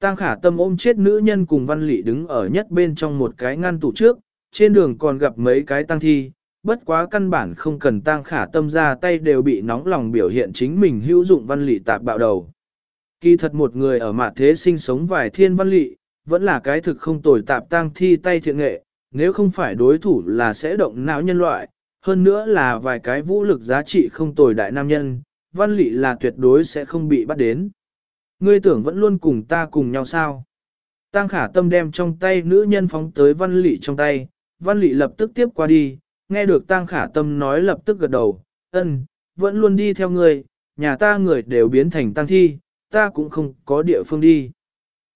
Tăng khả tâm ôm chết nữ nhân cùng văn lị đứng ở nhất bên trong một cái ngăn tủ trước, trên đường còn gặp mấy cái tăng thi, bất quá căn bản không cần tăng khả tâm ra tay đều bị nóng lòng biểu hiện chính mình hữu dụng văn lị tạp bạo đầu. Kỳ thật một người ở mặt thế sinh sống vài thiên văn lị, vẫn là cái thực không tồi tạp tăng thi tay thiện nghệ, nếu không phải đối thủ là sẽ động não nhân loại, hơn nữa là vài cái vũ lực giá trị không tồi đại nam nhân, văn lị là tuyệt đối sẽ không bị bắt đến. Ngươi tưởng vẫn luôn cùng ta cùng nhau sao? Tăng khả tâm đem trong tay nữ nhân phóng tới văn lị trong tay, văn lị lập tức tiếp qua đi, nghe được tăng khả tâm nói lập tức gật đầu, ân, vẫn luôn đi theo ngươi, nhà ta người đều biến thành tăng thi, ta cũng không có địa phương đi.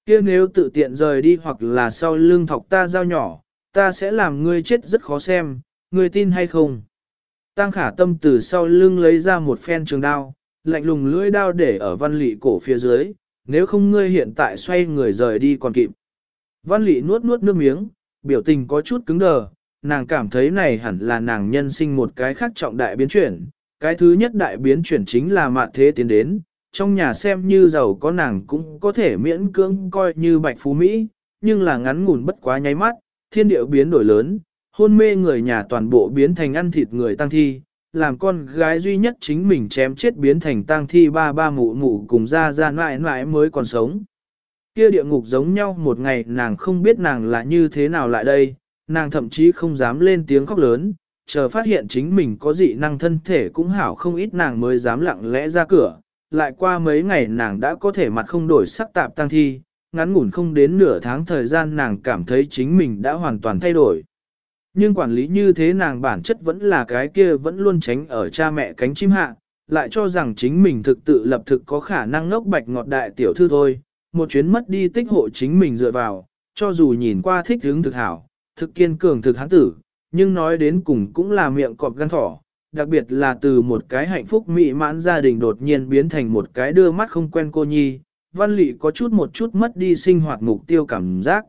kia nếu tự tiện rời đi hoặc là sau lưng thọc ta dao nhỏ, ta sẽ làm ngươi chết rất khó xem, ngươi tin hay không? Tăng khả tâm từ sau lưng lấy ra một phen trường đao, lạnh lùng lưỡi đao để ở văn lị cổ phía dưới, nếu không ngươi hiện tại xoay người rời đi còn kịp. Văn lị nuốt nuốt nước miếng, biểu tình có chút cứng đờ, nàng cảm thấy này hẳn là nàng nhân sinh một cái khác trọng đại biến chuyển. Cái thứ nhất đại biến chuyển chính là mạn thế tiến đến, trong nhà xem như giàu có nàng cũng có thể miễn cưỡng coi như bạch phú Mỹ, nhưng là ngắn ngủn bất quá nháy mắt, thiên điệu biến đổi lớn, hôn mê người nhà toàn bộ biến thành ăn thịt người tăng thi, làm con gái duy nhất chính mình chém chết biến thành tang thi ba ba mụ mụ cùng ra ra mãi mãi mới còn sống. Kia địa ngục giống nhau một ngày nàng không biết nàng là như thế nào lại đây, nàng thậm chí không dám lên tiếng khóc lớn, chờ phát hiện chính mình có dị năng thân thể cũng hảo không ít nàng mới dám lặng lẽ ra cửa, lại qua mấy ngày nàng đã có thể mặt không đổi sắc tạp tang thi, ngắn ngủn không đến nửa tháng thời gian nàng cảm thấy chính mình đã hoàn toàn thay đổi. Nhưng quản lý như thế nàng bản chất vẫn là cái kia vẫn luôn tránh ở cha mẹ cánh chim hạ, lại cho rằng chính mình thực tự lập thực có khả năng ngốc bạch ngọt đại tiểu thư thôi, một chuyến mất đi tích hộ chính mình dựa vào, cho dù nhìn qua thích hướng thực hảo, thực kiên cường thực hán tử, nhưng nói đến cùng cũng là miệng cọp gan thỏ, đặc biệt là từ một cái hạnh phúc mỹ mãn gia đình đột nhiên biến thành một cái đưa mắt không quen cô nhi, văn lị có chút một chút mất đi sinh hoạt mục tiêu cảm giác.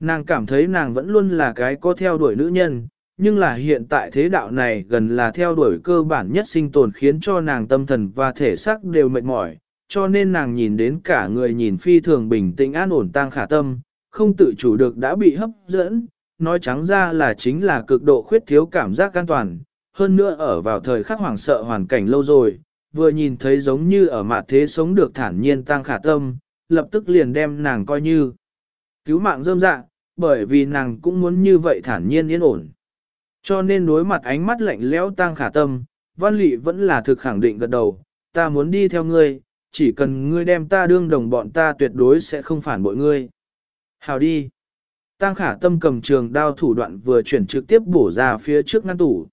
Nàng cảm thấy nàng vẫn luôn là cái có theo đuổi nữ nhân, nhưng là hiện tại thế đạo này gần là theo đuổi cơ bản nhất sinh tồn khiến cho nàng tâm thần và thể xác đều mệt mỏi, cho nên nàng nhìn đến cả người nhìn phi thường bình tĩnh an ổn tăng khả tâm, không tự chủ được đã bị hấp dẫn, nói trắng ra là chính là cực độ khuyết thiếu cảm giác an toàn, hơn nữa ở vào thời khắc hoảng sợ hoàn cảnh lâu rồi, vừa nhìn thấy giống như ở mạ thế sống được thản nhiên tăng khả tâm, lập tức liền đem nàng coi như cứu mạng rơm dạ, bởi vì nàng cũng muốn như vậy thản nhiên yên ổn. Cho nên đối mặt ánh mắt lạnh lẽo tăng khả tâm, văn lị vẫn là thực khẳng định gật đầu, ta muốn đi theo ngươi, chỉ cần ngươi đem ta đương đồng bọn ta tuyệt đối sẽ không phản bội ngươi. Hào đi. Tăng khả tâm cầm trường đao thủ đoạn vừa chuyển trực tiếp bổ ra phía trước ngăn tủ.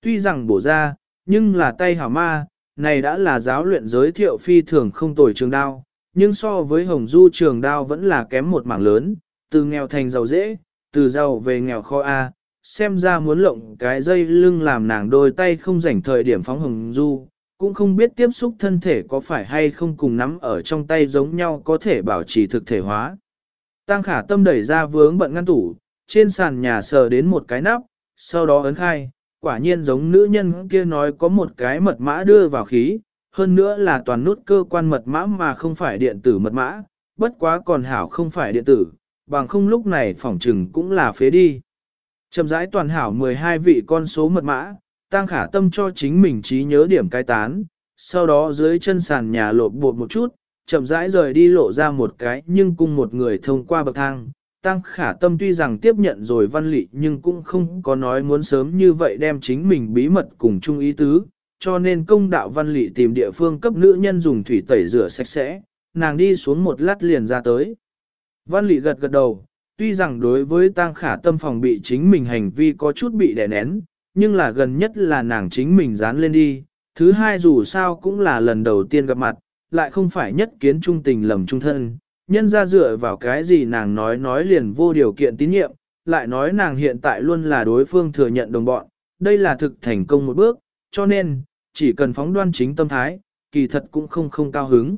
Tuy rằng bổ ra, nhưng là tay hảo ma, này đã là giáo luyện giới thiệu phi thường không tồi trường đao, nhưng so với hồng du trường đao vẫn là kém một mảng lớn, từ nghèo thành giàu dễ, từ giàu về nghèo kho A, xem ra muốn lộng cái dây lưng làm nàng đôi tay không rảnh thời điểm phóng hồng du, cũng không biết tiếp xúc thân thể có phải hay không cùng nắm ở trong tay giống nhau có thể bảo trì thực thể hóa. Tăng khả tâm đẩy ra vướng bận ngăn tủ, trên sàn nhà sờ đến một cái nắp, sau đó ấn khai, quả nhiên giống nữ nhân kia nói có một cái mật mã đưa vào khí, hơn nữa là toàn nút cơ quan mật mã mà không phải điện tử mật mã, bất quá còn hảo không phải điện tử, bằng không lúc này phỏng trừng cũng là phế đi. Chậm rãi toàn hảo 12 vị con số mật mã, tăng khả tâm cho chính mình trí nhớ điểm cai tán, sau đó dưới chân sàn nhà lộp bột một chút, chậm rãi rời đi lộ ra một cái nhưng cùng một người thông qua bậc thang. Tăng khả tâm tuy rằng tiếp nhận rồi văn lị nhưng cũng không có nói muốn sớm như vậy đem chính mình bí mật cùng chung ý tứ, cho nên công đạo văn lị tìm địa phương cấp nữ nhân dùng thủy tẩy rửa sạch sẽ, nàng đi xuống một lát liền ra tới. Văn lị gật gật đầu, tuy rằng đối với tang khả tâm phòng bị chính mình hành vi có chút bị đè nén, nhưng là gần nhất là nàng chính mình dán lên đi. Thứ hai dù sao cũng là lần đầu tiên gặp mặt, lại không phải nhất kiến trung tình lầm trung thân. Nhân ra dựa vào cái gì nàng nói nói liền vô điều kiện tín nhiệm, lại nói nàng hiện tại luôn là đối phương thừa nhận đồng bọn. Đây là thực thành công một bước, cho nên, chỉ cần phóng đoan chính tâm thái, kỳ thật cũng không không cao hứng.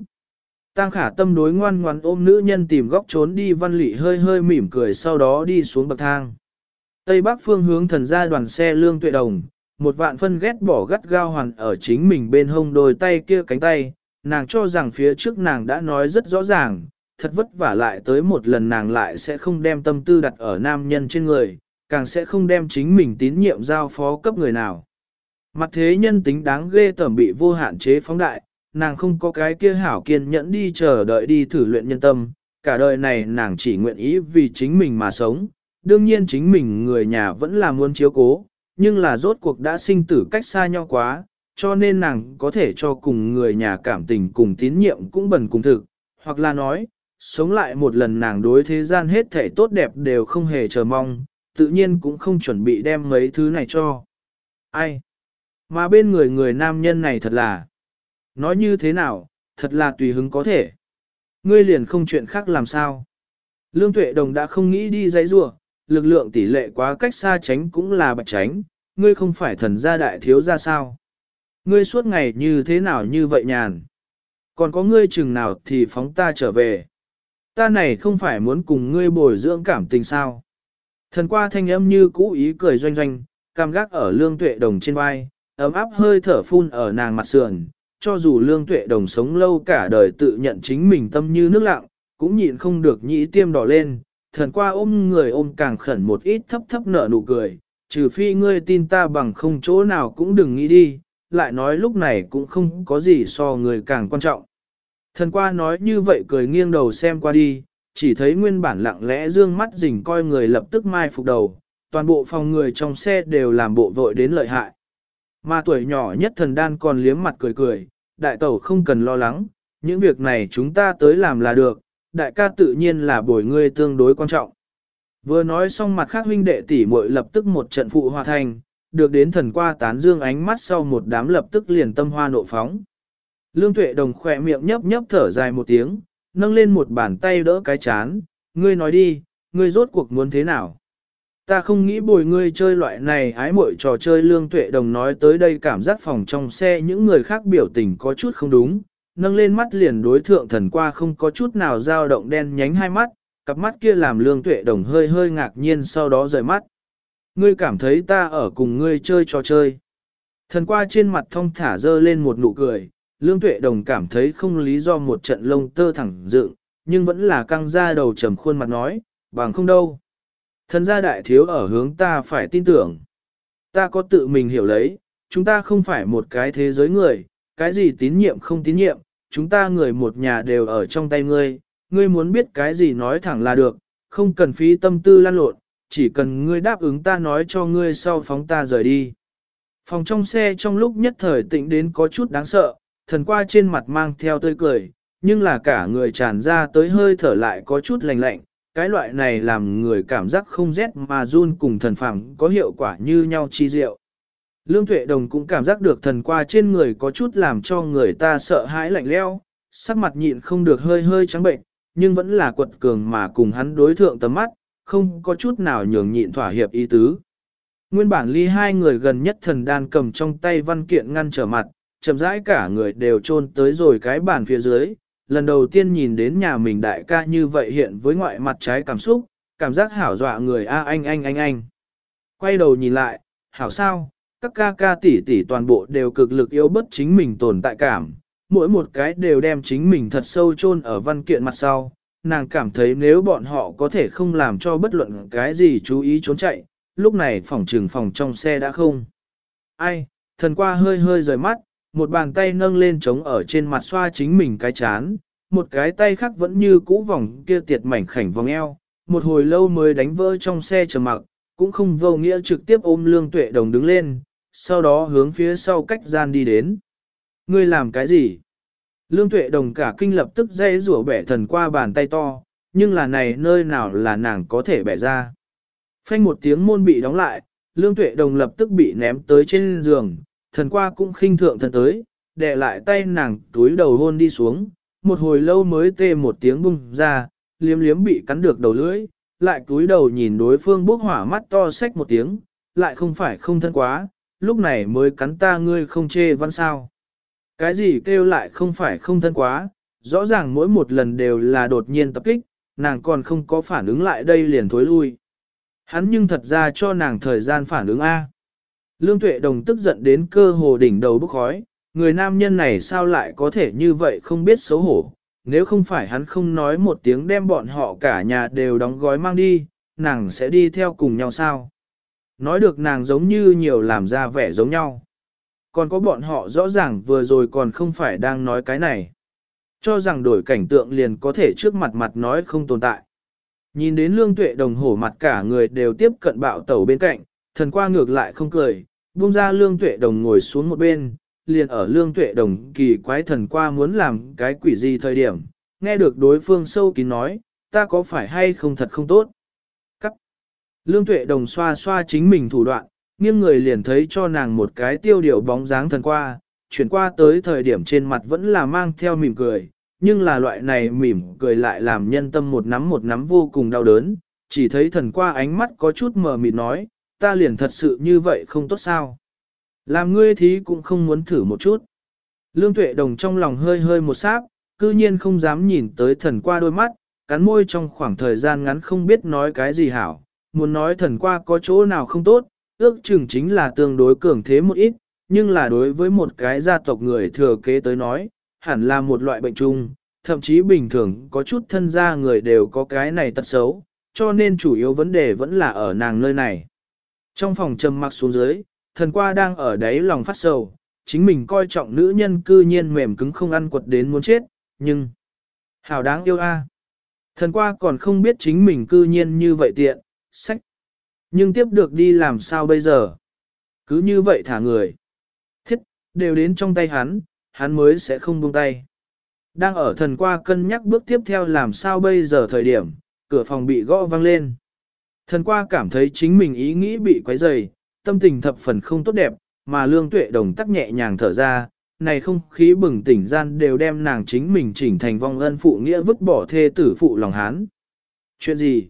Tang khả tâm đối ngoan ngoan ôm nữ nhân tìm góc trốn đi văn lị hơi hơi mỉm cười sau đó đi xuống bậc thang. Tây Bắc phương hướng thần ra đoàn xe lương tuệ đồng, một vạn phân ghét bỏ gắt gao hoàn ở chính mình bên hông đôi tay kia cánh tay, nàng cho rằng phía trước nàng đã nói rất rõ ràng, thật vất vả lại tới một lần nàng lại sẽ không đem tâm tư đặt ở nam nhân trên người, càng sẽ không đem chính mình tín nhiệm giao phó cấp người nào. Mặt thế nhân tính đáng ghê tởm bị vô hạn chế phóng đại, nàng không có cái kia hảo kiên nhẫn đi chờ đợi đi thử luyện nhân tâm, cả đời này nàng chỉ nguyện ý vì chính mình mà sống, đương nhiên chính mình người nhà vẫn là muốn chiếu cố, nhưng là rốt cuộc đã sinh tử cách xa nhau quá, cho nên nàng có thể cho cùng người nhà cảm tình cùng tín nhiệm cũng bần cùng thực, hoặc là nói, sống lại một lần nàng đối thế gian hết thể tốt đẹp đều không hề chờ mong, tự nhiên cũng không chuẩn bị đem mấy thứ này cho. Ai? Mà bên người người nam nhân này thật là, nói như thế nào, thật là tùy hứng có thể. Ngươi liền không chuyện khác làm sao. Lương tuệ đồng đã không nghĩ đi dãy rua, lực lượng tỷ lệ quá cách xa tránh cũng là bạch tránh, ngươi không phải thần gia đại thiếu ra sao. Ngươi suốt ngày như thế nào như vậy nhàn. Còn có ngươi chừng nào thì phóng ta trở về. Ta này không phải muốn cùng ngươi bồi dưỡng cảm tình sao. Thần qua thanh âm như cũ ý cười doanh doanh, cam gác ở lương tuệ đồng trên vai, ấm áp hơi thở phun ở nàng mặt sườn, cho dù lương tuệ đồng sống lâu cả đời tự nhận chính mình tâm như nước lặng, cũng nhịn không được nhĩ tiêm đỏ lên, thần qua ôm người ôm càng khẩn một ít thấp thấp nở nụ cười, trừ phi ngươi tin ta bằng không chỗ nào cũng đừng nghĩ đi, lại nói lúc này cũng không có gì so người càng quan trọng. Thần qua nói như vậy cười nghiêng đầu xem qua đi, chỉ thấy nguyên bản lặng lẽ dương mắt rình coi người lập tức mai phục đầu, toàn bộ phòng người trong xe đều làm bộ vội đến lợi hại. Mà tuổi nhỏ nhất thần đan còn liếm mặt cười cười, đại tẩu không cần lo lắng, những việc này chúng ta tới làm là được, đại ca tự nhiên là bồi ngươi tương đối quan trọng. Vừa nói xong mặt khác huynh đệ tỷ muội lập tức một trận phụ hòa thành, được đến thần qua tán dương ánh mắt sau một đám lập tức liền tâm hoa nộ phóng. Lương tuệ đồng khỏe miệng nhấp nhấp thở dài một tiếng, nâng lên một bàn tay đỡ cái chán, ngươi nói đi, ngươi rốt cuộc muốn thế nào? Ta không nghĩ bồi ngươi chơi loại này ái muội trò chơi lương tuệ đồng nói tới đây cảm giác phòng trong xe những người khác biểu tình có chút không đúng, nâng lên mắt liền đối thượng thần qua không có chút nào dao động đen nhánh hai mắt, cặp mắt kia làm lương tuệ đồng hơi hơi ngạc nhiên sau đó rời mắt. Ngươi cảm thấy ta ở cùng ngươi chơi trò chơi. Thần qua trên mặt thông thả dơ lên một nụ cười, lương tuệ đồng cảm thấy không lý do một trận lông tơ thẳng dựng, nhưng vẫn là căng ra đầu trầm khuôn mặt nói, bằng không đâu. Thần gia đại thiếu ở hướng ta phải tin tưởng. Ta có tự mình hiểu lấy, chúng ta không phải một cái thế giới người, cái gì tín nhiệm không tín nhiệm, chúng ta người một nhà đều ở trong tay ngươi, ngươi muốn biết cái gì nói thẳng là được, không cần phí tâm tư lan lộn, chỉ cần ngươi đáp ứng ta nói cho ngươi sau phóng ta rời đi. Phòng trong xe trong lúc nhất thời tịnh đến có chút đáng sợ, thần qua trên mặt mang theo tươi cười, nhưng là cả người tràn ra tới hơi thở lại có chút lạnh lạnh, cái loại này làm người cảm giác không rét mà run cùng thần phẳng có hiệu quả như nhau chi diệu. Lương Tuệ Đồng cũng cảm giác được thần qua trên người có chút làm cho người ta sợ hãi lạnh leo, sắc mặt nhịn không được hơi hơi trắng bệnh, nhưng vẫn là quật cường mà cùng hắn đối thượng tầm mắt, không có chút nào nhường nhịn thỏa hiệp ý tứ. Nguyên bản ly hai người gần nhất thần đan cầm trong tay văn kiện ngăn trở mặt, chậm rãi cả người đều trôn tới rồi cái bàn phía dưới, lần đầu tiên nhìn đến nhà mình đại ca như vậy hiện với ngoại mặt trái cảm xúc, cảm giác hảo dọa người a anh anh anh anh. Quay đầu nhìn lại, hảo sao, các ca ca tỷ tỷ toàn bộ đều cực lực yếu bất chính mình tồn tại cảm, mỗi một cái đều đem chính mình thật sâu chôn ở văn kiện mặt sau. Nàng cảm thấy nếu bọn họ có thể không làm cho bất luận cái gì chú ý trốn chạy, lúc này phòng trừng phòng trong xe đã không. Ai, thần qua hơi hơi rời mắt, một bàn tay nâng lên trống ở trên mặt xoa chính mình cái chán, một cái tay khác vẫn như cũ vòng kia tiệt mảnh khảnh vòng eo, một hồi lâu mới đánh vỡ trong xe trầm mặc, cũng không vô nghĩa trực tiếp ôm lương tuệ đồng đứng lên, sau đó hướng phía sau cách gian đi đến. Ngươi làm cái gì? Lương tuệ đồng cả kinh lập tức dây rủa bẻ thần qua bàn tay to, nhưng là này nơi nào là nàng có thể bẻ ra. Phanh một tiếng môn bị đóng lại, lương tuệ đồng lập tức bị ném tới trên giường, thần qua cũng khinh thượng thần tới, đè lại tay nàng túi đầu hôn đi xuống, một hồi lâu mới tê một tiếng bung ra, liếm liếm bị cắn được đầu lưỡi, lại túi đầu nhìn đối phương bốc hỏa mắt to xách một tiếng, lại không phải không thân quá, lúc này mới cắn ta ngươi không chê văn sao. Cái gì kêu lại không phải không thân quá, rõ ràng mỗi một lần đều là đột nhiên tập kích, nàng còn không có phản ứng lại đây liền thối lui. Hắn nhưng thật ra cho nàng thời gian phản ứng A. Lương Tuệ Đồng tức giận đến cơ hồ đỉnh đầu bốc khói, người nam nhân này sao lại có thể như vậy không biết xấu hổ, nếu không phải hắn không nói một tiếng đem bọn họ cả nhà đều đóng gói mang đi, nàng sẽ đi theo cùng nhau sao? Nói được nàng giống như nhiều làm ra vẻ giống nhau. Còn có bọn họ rõ ràng vừa rồi còn không phải đang nói cái này. Cho rằng đổi cảnh tượng liền có thể trước mặt mặt nói không tồn tại. Nhìn đến lương tuệ đồng hổ mặt cả người đều tiếp cận bạo tẩu bên cạnh, thần qua ngược lại không cười, buông ra lương tuệ đồng ngồi xuống một bên, liền ở lương tuệ đồng kỳ quái thần qua muốn làm cái quỷ gì thời điểm, nghe được đối phương sâu kín nói, ta có phải hay không thật không tốt. Cắt. Lương tuệ đồng xoa xoa chính mình thủ đoạn, nghiêng người liền thấy cho nàng một cái tiêu điều bóng dáng thần qua, chuyển qua tới thời điểm trên mặt vẫn là mang theo mỉm cười, nhưng là loại này mỉm cười lại làm nhân tâm một nắm một nắm vô cùng đau đớn, chỉ thấy thần qua ánh mắt có chút mờ mịt nói, ta liền thật sự như vậy không tốt sao. Làm ngươi thí cũng không muốn thử một chút. Lương tuệ đồng trong lòng hơi hơi một sáp, cư nhiên không dám nhìn tới thần qua đôi mắt, cắn môi trong khoảng thời gian ngắn không biết nói cái gì hảo, muốn nói thần qua có chỗ nào không tốt, ước chừng chính là tương đối cường thế một ít, nhưng là đối với một cái gia tộc người thừa kế tới nói, hẳn là một loại bệnh chung, thậm chí bình thường có chút thân gia người đều có cái này tật xấu, cho nên chủ yếu vấn đề vẫn là ở nàng nơi này. Trong phòng trầm mặc xuống dưới, thần qua đang ở đấy lòng phát sầu, chính mình coi trọng nữ nhân cư nhiên mềm cứng không ăn quật đến muốn chết, nhưng... Hảo đáng yêu a. À. Thần qua còn không biết chính mình cư nhiên như vậy tiện, sách. Nhưng tiếp được đi làm sao bây giờ? Cứ như vậy thả người. Thiết, đều đến trong tay hắn, hắn mới sẽ không buông tay. Đang ở thần qua cân nhắc bước tiếp theo làm sao bây giờ thời điểm, cửa phòng bị gõ vang lên. Thần qua cảm thấy chính mình ý nghĩ bị quấy rầy, tâm tình thập phần không tốt đẹp, mà lương tuệ đồng tắc nhẹ nhàng thở ra, này không khí bừng tỉnh gian đều đem nàng chính mình chỉnh thành vong ân phụ nghĩa vứt bỏ thê tử phụ lòng hán. Chuyện gì?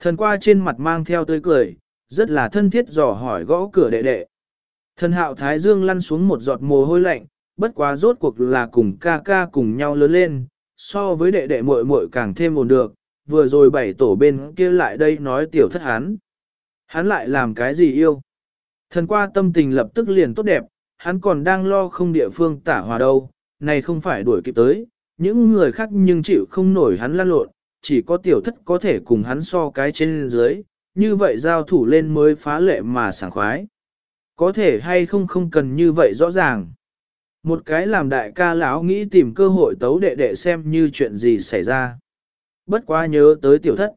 Thần qua trên mặt mang theo tươi cười, rất là thân thiết dò hỏi gõ cửa đệ đệ. Thần hạo thái dương lăn xuống một giọt mồ hôi lạnh, bất quá rốt cuộc là cùng ca ca cùng nhau lớn lên, so với đệ đệ muội muội càng thêm ổn được, vừa rồi bảy tổ bên kia lại đây nói tiểu thất hắn. Hắn lại làm cái gì yêu? Thần qua tâm tình lập tức liền tốt đẹp, hắn còn đang lo không địa phương tả hòa đâu, này không phải đuổi kịp tới, những người khác nhưng chịu không nổi hắn lăn lộn, chỉ có tiểu thất có thể cùng hắn so cái trên dưới, như vậy giao thủ lên mới phá lệ mà sảng khoái. Có thể hay không không cần như vậy rõ ràng. Một cái làm đại ca lão nghĩ tìm cơ hội tấu đệ đệ xem như chuyện gì xảy ra. Bất quá nhớ tới tiểu thất.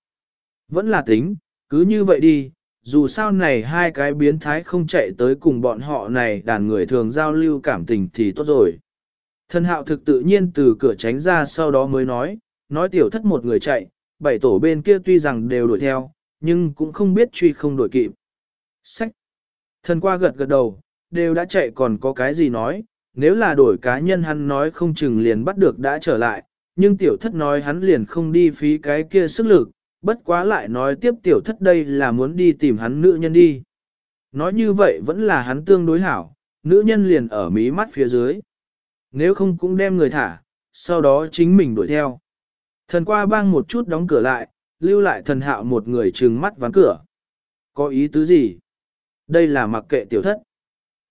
Vẫn là tính, cứ như vậy đi, dù sao này hai cái biến thái không chạy tới cùng bọn họ này đàn người thường giao lưu cảm tình thì tốt rồi. Thân hạo thực tự nhiên từ cửa tránh ra sau đó mới nói, nói tiểu thất một người chạy, bảy tổ bên kia tuy rằng đều đuổi theo, nhưng cũng không biết truy không đuổi kịp. Sách! Thần qua gật gật đầu, đều đã chạy còn có cái gì nói, nếu là đổi cá nhân hắn nói không chừng liền bắt được đã trở lại, nhưng tiểu thất nói hắn liền không đi phí cái kia sức lực, bất quá lại nói tiếp tiểu thất đây là muốn đi tìm hắn nữ nhân đi. Nói như vậy vẫn là hắn tương đối hảo, nữ nhân liền ở mí mắt phía dưới. Nếu không cũng đem người thả, sau đó chính mình đuổi theo. Thần qua bang một chút đóng cửa lại, lưu lại thần hạo một người trừng mắt ván cửa. Có ý tứ gì? Đây là mặc kệ tiểu thất.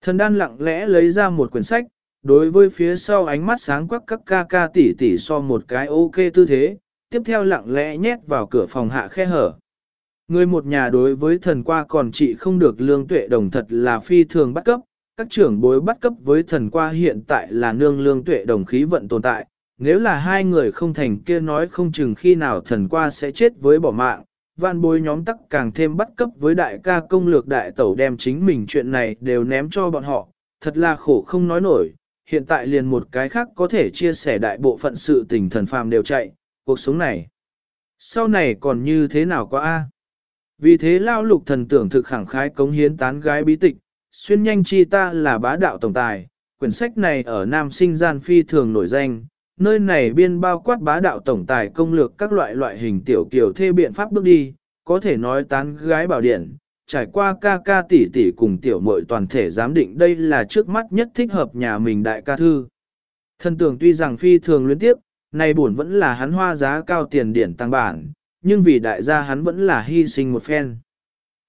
Thần đan lặng lẽ lấy ra một quyển sách, đối với phía sau ánh mắt sáng quắc các ca ca tỉ tỉ so một cái ok tư thế, tiếp theo lặng lẽ nhét vào cửa phòng hạ khe hở. Người một nhà đối với thần qua còn chị không được lương tuệ đồng thật là phi thường bắt cấp, các trưởng bối bắt cấp với thần qua hiện tại là nương lương tuệ đồng khí vận tồn tại, nếu là hai người không thành kia nói không chừng khi nào thần qua sẽ chết với bỏ mạng, văn bối nhóm tắc càng thêm bắt cấp với đại ca công lược đại tẩu đem chính mình chuyện này đều ném cho bọn họ, thật là khổ không nói nổi, hiện tại liền một cái khác có thể chia sẻ đại bộ phận sự tình thần phàm đều chạy, cuộc sống này. Sau này còn như thế nào quá a? Vì thế lao lục thần tưởng thực khẳng khái cống hiến tán gái bí tịch, xuyên nhanh chi ta là bá đạo tổng tài, quyển sách này ở Nam sinh gian phi thường nổi danh, nơi này biên bao quát bá đạo tổng tài công lược các loại loại hình tiểu kiểu thê biện pháp bước đi, có thể nói tán gái bảo điển, trải qua ca ca tỷ tỷ cùng tiểu muội toàn thể giám định đây là trước mắt nhất thích hợp nhà mình đại ca thư. Thân tưởng tuy rằng phi thường luyến tiếp, này buồn vẫn là hắn hoa giá cao tiền điển tăng bản, nhưng vì đại gia hắn vẫn là hy sinh một phen.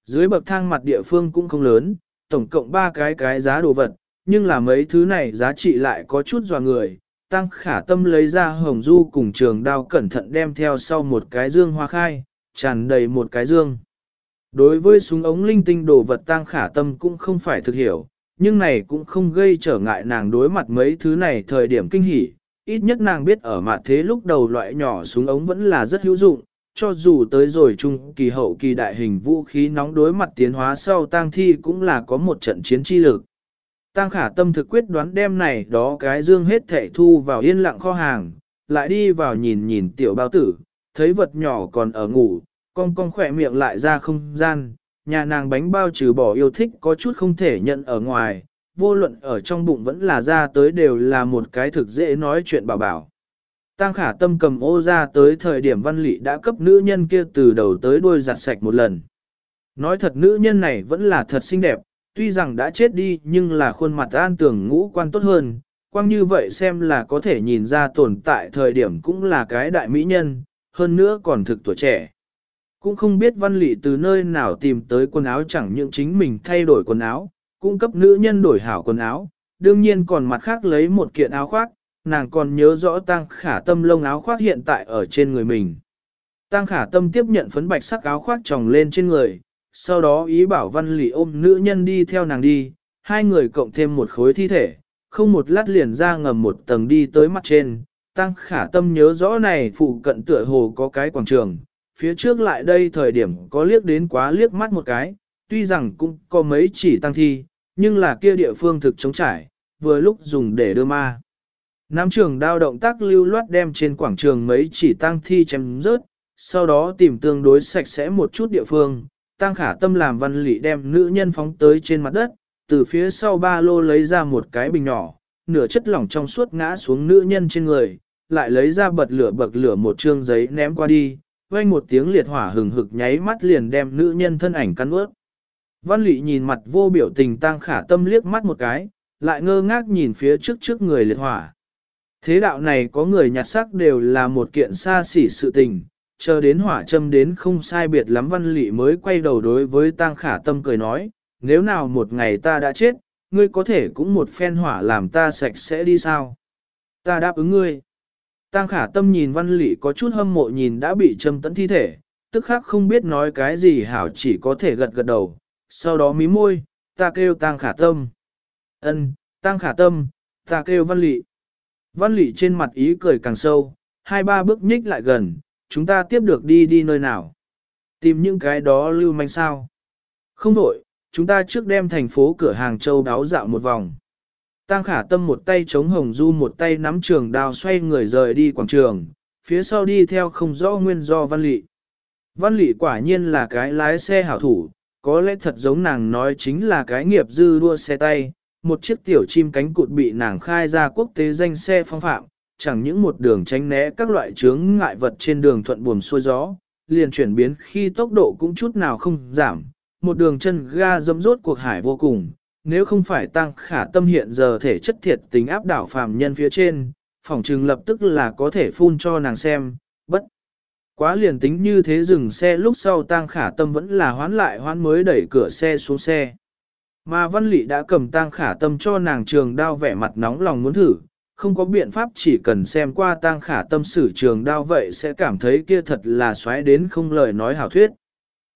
Dưới bậc thang mặt địa phương cũng không lớn, tổng cộng ba cái cái giá đồ vật, nhưng là mấy thứ này giá trị lại có chút dò người, tăng khả tâm lấy ra hồng du cùng trường đao cẩn thận đem theo sau một cái dương hoa khai, tràn đầy một cái dương. Đối với súng ống linh tinh đồ vật tang khả tâm cũng không phải thực hiểu, nhưng này cũng không gây trở ngại nàng đối mặt mấy thứ này thời điểm kinh hỉ. Ít nhất nàng biết ở mặt thế lúc đầu loại nhỏ súng ống vẫn là rất hữu dụng, cho dù tới rồi trung kỳ hậu kỳ đại hình vũ khí nóng đối mặt tiến hóa sau tang thi cũng là có một trận chiến chi lực. tang khả tâm thực quyết đoán đem này đó cái dương hết thảy thu vào yên lặng kho hàng, lại đi vào nhìn nhìn tiểu bao tử, thấy vật nhỏ còn ở ngủ, con con khỏe miệng lại ra không gian, nhà nàng bánh bao trừ bỏ yêu thích có chút không thể nhận ở ngoài, vô luận ở trong bụng vẫn là ra tới đều là một cái thực dễ nói chuyện bảo bảo. Tăng khả tâm cầm ô ra tới thời điểm văn lị đã cấp nữ nhân kia từ đầu tới đuôi giặt sạch một lần. Nói thật nữ nhân này vẫn là thật xinh đẹp, tuy rằng đã chết đi nhưng là khuôn mặt an tưởng ngũ quan tốt hơn, quang như vậy xem là có thể nhìn ra tồn tại thời điểm cũng là cái đại mỹ nhân, hơn nữa còn thực tuổi trẻ. Cũng không biết văn lị từ nơi nào tìm tới quần áo chẳng những chính mình thay đổi quần áo, cung cấp nữ nhân đổi hảo quần áo, đương nhiên còn mặt khác lấy một kiện áo khoác, nàng còn nhớ rõ tăng khả tâm lông áo khoác hiện tại ở trên người mình. Tăng khả tâm tiếp nhận phấn bạch sắc áo khoác tròng lên trên người, sau đó ý bảo văn lị ôm nữ nhân đi theo nàng đi, hai người cộng thêm một khối thi thể, không một lát liền ra ngầm một tầng đi tới mặt trên. Tăng khả tâm nhớ rõ này phụ cận tựa hồ có cái quảng trường, phía trước lại đây thời điểm có liếc đến quá liếc mắt một cái, tuy rằng cũng có mấy chỉ tăng thi, nhưng là kia địa phương thực chống trải, vừa lúc dùng để đưa ma. Nam trường đao động tác lưu loát đem trên quảng trường mấy chỉ tăng thi chém rớt, sau đó tìm tương đối sạch sẽ một chút địa phương, tăng khả tâm làm văn lị đem nữ nhân phóng tới trên mặt đất, từ phía sau ba lô lấy ra một cái bình nhỏ, nửa chất lỏng trong suốt ngã xuống nữ nhân trên người, lại lấy ra bật lửa bậc lửa một trương giấy ném qua đi, quanh một tiếng liệt hỏa hừng hực nháy mắt liền đem nữ nhân thân ảnh cắn ướt. Văn lị nhìn mặt vô biểu tình tăng khả tâm liếc mắt một cái, lại ngơ ngác nhìn phía trước trước người liệt hỏa. Thế đạo này có người nhặt sắc đều là một kiện xa xỉ sự tình, chờ đến hỏa châm đến không sai biệt lắm văn lị mới quay đầu đối với tang khả tâm cười nói, nếu nào một ngày ta đã chết, ngươi có thể cũng một phen hỏa làm ta sạch sẽ đi sao? Ta đáp ứng ngươi. Tang khả tâm nhìn văn lị có chút hâm mộ nhìn đã bị châm tấn thi thể, tức khắc không biết nói cái gì hảo chỉ có thể gật gật đầu, sau đó mí môi, ta kêu tang khả tâm. ân tang khả tâm, ta kêu văn lị. Văn lị trên mặt ý cười càng sâu, hai ba bước nhích lại gần, chúng ta tiếp được đi đi nơi nào. Tìm những cái đó lưu manh sao. Không đổi, chúng ta trước đem thành phố cửa hàng châu đáo dạo một vòng. Tăng khả tâm một tay chống hồng du một tay nắm trường đao xoay người rời đi quảng trường, phía sau đi theo không rõ nguyên do văn lị. Văn lị quả nhiên là cái lái xe hảo thủ, có lẽ thật giống nàng nói chính là cái nghiệp dư đua xe tay, một chiếc tiểu chim cánh cụt bị nàng khai ra quốc tế danh xe phong phạm, chẳng những một đường tránh né các loại chướng ngại vật trên đường thuận buồm xuôi gió, liền chuyển biến khi tốc độ cũng chút nào không giảm, một đường chân ga dâm rốt cuộc hải vô cùng, nếu không phải tăng khả tâm hiện giờ thể chất thiệt tính áp đảo phàm nhân phía trên, phỏng trừng lập tức là có thể phun cho nàng xem, bất. Quá liền tính như thế dừng xe lúc sau tăng khả tâm vẫn là hoán lại hoán mới đẩy cửa xe xuống xe. Mà văn lị đã cầm tăng khả tâm cho nàng trường đao vẻ mặt nóng lòng muốn thử, không có biện pháp chỉ cần xem qua tăng khả tâm sử trường đao vậy sẽ cảm thấy kia thật là xoáy đến không lời nói hảo thuyết.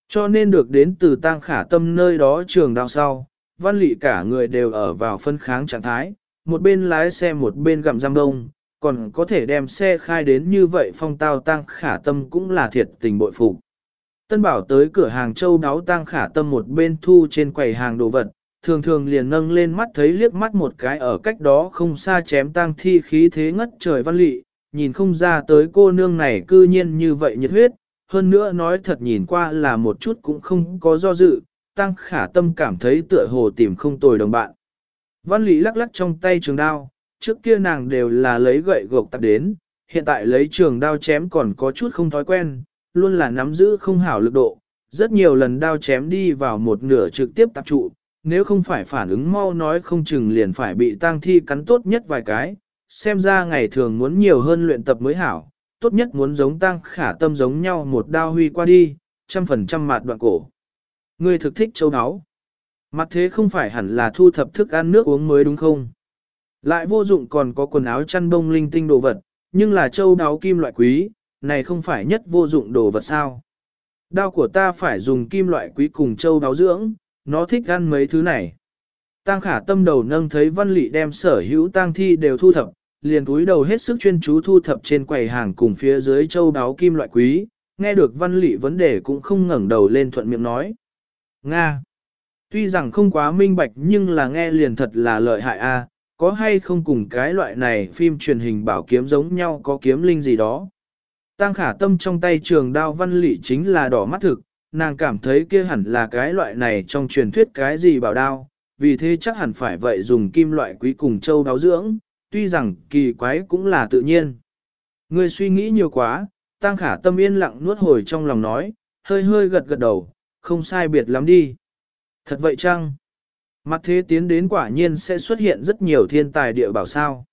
Cho nên được đến từ tăng khả tâm nơi đó trường đao sau, văn lị cả người đều ở vào phân kháng trạng thái, một bên lái xe một bên gặm giam đông, còn có thể đem xe khai đến như vậy phong tao tăng khả tâm cũng là thiệt tình bội phục. Tân bảo tới cửa hàng châu đáo tăng khả tâm một bên thu trên quầy hàng đồ vật, thường thường liền nâng lên mắt thấy liếc mắt một cái ở cách đó không xa chém tang thi khí thế ngất trời văn lị, nhìn không ra tới cô nương này cư nhiên như vậy nhiệt huyết, hơn nữa nói thật nhìn qua là một chút cũng không có do dự, tăng khả tâm cảm thấy tựa hồ tìm không tồi đồng bạn. Văn lý lắc lắc trong tay trường đao, trước kia nàng đều là lấy gậy gộc tập đến, hiện tại lấy trường đao chém còn có chút không thói quen, luôn là nắm giữ không hảo lực độ, rất nhiều lần đao chém đi vào một nửa trực tiếp tập trụ, nếu không phải phản ứng mau nói không chừng liền phải bị tang thi cắn tốt nhất vài cái, xem ra ngày thường muốn nhiều hơn luyện tập mới hảo, tốt nhất muốn giống tăng khả tâm giống nhau một đao huy qua đi, trăm phần trăm mạt đoạn cổ. Ngươi thực thích châu áo. Mặt thế không phải hẳn là thu thập thức ăn nước uống mới đúng không? Lại vô dụng còn có quần áo chăn bông linh tinh đồ vật, nhưng là châu đáo kim loại quý, này không phải nhất vô dụng đồ vật sao. Đao của ta phải dùng kim loại quý cùng châu đáo dưỡng, nó thích ăn mấy thứ này. Tăng khả tâm đầu nâng thấy văn lị đem sở hữu tang thi đều thu thập, liền túi đầu hết sức chuyên chú thu thập trên quầy hàng cùng phía dưới châu đáo kim loại quý, nghe được văn lị vấn đề cũng không ngẩng đầu lên thuận miệng nói. Nga! Tuy rằng không quá minh bạch nhưng là nghe liền thật là lợi hại a có hay không cùng cái loại này phim truyền hình bảo kiếm giống nhau có kiếm linh gì đó. Tăng khả tâm trong tay trường đao văn lị chính là đỏ mắt thực, nàng cảm thấy kia hẳn là cái loại này trong truyền thuyết cái gì bảo đao, vì thế chắc hẳn phải vậy dùng kim loại quý cùng châu đáo dưỡng, tuy rằng kỳ quái cũng là tự nhiên. Người suy nghĩ nhiều quá, tăng khả tâm yên lặng nuốt hồi trong lòng nói, hơi hơi gật gật đầu, không sai biệt lắm đi. Thật vậy chăng? Mặt thế tiến đến quả nhiên sẽ xuất hiện rất nhiều thiên tài địa bảo sao.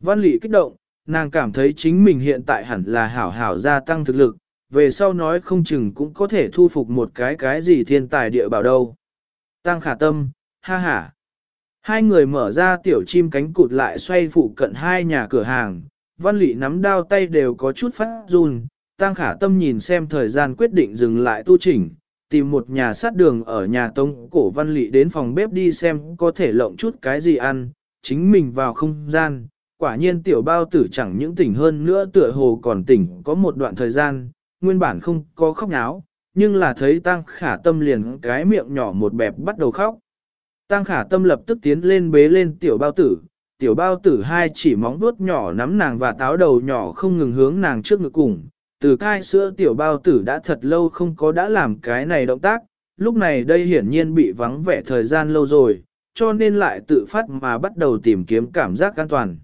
Văn lị kích động, nàng cảm thấy chính mình hiện tại hẳn là hảo hảo gia tăng thực lực, về sau nói không chừng cũng có thể thu phục một cái cái gì thiên tài địa bảo đâu. Tăng khả tâm, ha ha. Hai người mở ra tiểu chim cánh cụt lại xoay phụ cận hai nhà cửa hàng, văn lị nắm đao tay đều có chút phát run, tăng khả tâm nhìn xem thời gian quyết định dừng lại tu chỉnh, tìm một nhà sát đường ở nhà tông cổ văn lị đến phòng bếp đi xem có thể lộng chút cái gì ăn, chính mình vào không gian, quả nhiên tiểu bao tử chẳng những tỉnh hơn nữa tựa hồ còn tỉnh có một đoạn thời gian, nguyên bản không có khóc nháo nhưng là thấy tăng khả tâm liền cái miệng nhỏ một bẹp bắt đầu khóc. Tăng khả tâm lập tức tiến lên bế lên tiểu bao tử, tiểu bao tử hai chỉ móng vuốt nhỏ nắm nàng và táo đầu nhỏ không ngừng hướng nàng trước ngực cùng. Từ cai sữa tiểu bao tử đã thật lâu không có đã làm cái này động tác, lúc này đây hiển nhiên bị vắng vẻ thời gian lâu rồi, cho nên lại tự phát mà bắt đầu tìm kiếm cảm giác an toàn.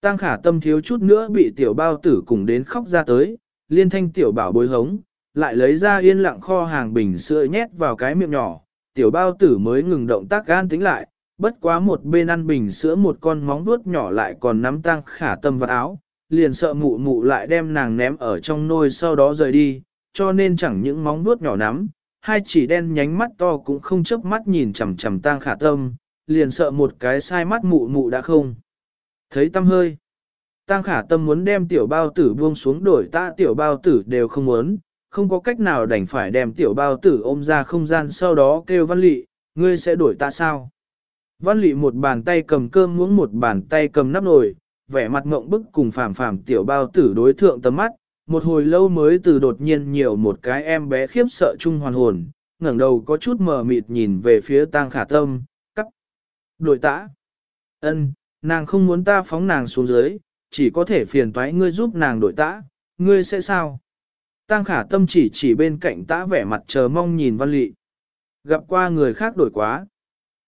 Tăng khả tâm thiếu chút nữa bị tiểu bao tử cùng đến khóc ra tới, liên thanh tiểu bảo bối hống, lại lấy ra yên lặng kho hàng bình sữa nhét vào cái miệng nhỏ, tiểu bao tử mới ngừng động tác gan tính lại, bất quá một bên ăn bình sữa một con móng vuốt nhỏ lại còn nắm tăng khả tâm vào áo, liền sợ mụ mụ lại đem nàng ném ở trong nôi sau đó rời đi, cho nên chẳng những móng vuốt nhỏ nắm, hai chỉ đen nhánh mắt to cũng không chớp mắt nhìn chằm chằm Tang khả tâm, liền sợ một cái sai mắt mụ mụ đã không. Thấy tâm hơi. Tang khả tâm muốn đem tiểu bao tử buông xuống đổi ta tiểu bao tử đều không muốn, không có cách nào đành phải đem tiểu bao tử ôm ra không gian sau đó kêu văn lị, ngươi sẽ đổi ta sao? Văn lị một bàn tay cầm cơm muỗng một bàn tay cầm nắp nồi, vẻ mặt ngộng bức cùng phàm phàm tiểu bao tử đối thượng tầm mắt, một hồi lâu mới từ đột nhiên nhiều một cái em bé khiếp sợ chung hoàn hồn, ngẩng đầu có chút mờ mịt nhìn về phía tang khả tâm, cắp, đổi tã. ân nàng không muốn ta phóng nàng xuống dưới, chỉ có thể phiền toái ngươi giúp nàng đổi tã, ngươi sẽ sao? tang khả tâm chỉ chỉ bên cạnh tã vẻ mặt chờ mong nhìn văn lị. Gặp qua người khác đổi quá.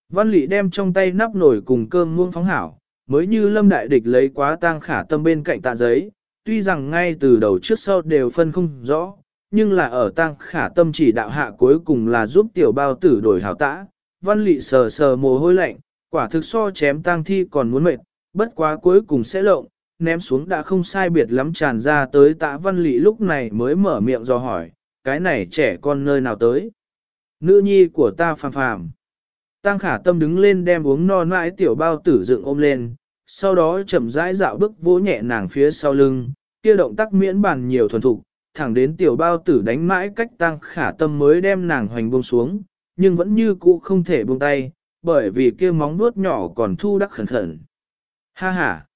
Văn lị đem trong tay nắp nổi cùng cơm muông phóng hảo, mới như lâm đại địch lấy quá tang khả tâm bên cạnh tạ giấy, tuy rằng ngay từ đầu trước sau đều phân không rõ, nhưng là ở tang khả tâm chỉ đạo hạ cuối cùng là giúp tiểu bao tử đổi hảo tã. Văn lị sờ sờ mồ hôi lạnh, quả thực so chém tang thi còn muốn mệt, bất quá cuối cùng sẽ lộng, ném xuống đã không sai biệt lắm tràn ra tới tạ văn lị lúc này mới mở miệng do hỏi, cái này trẻ con nơi nào tới. Nữ nhi của ta phàm phàm. Tăng khả tâm đứng lên đem uống no nãi tiểu bao tử dựng ôm lên, sau đó chậm rãi dạo bước vỗ nhẹ nàng phía sau lưng, kia động tác miễn bàn nhiều thuần thục, thẳng đến tiểu bao tử đánh mãi cách tăng khả tâm mới đem nàng hoành buông xuống, nhưng vẫn như cũ không thể buông tay, bởi vì kia móng vuốt nhỏ còn thu đắc khẩn khẩn. Ha ha!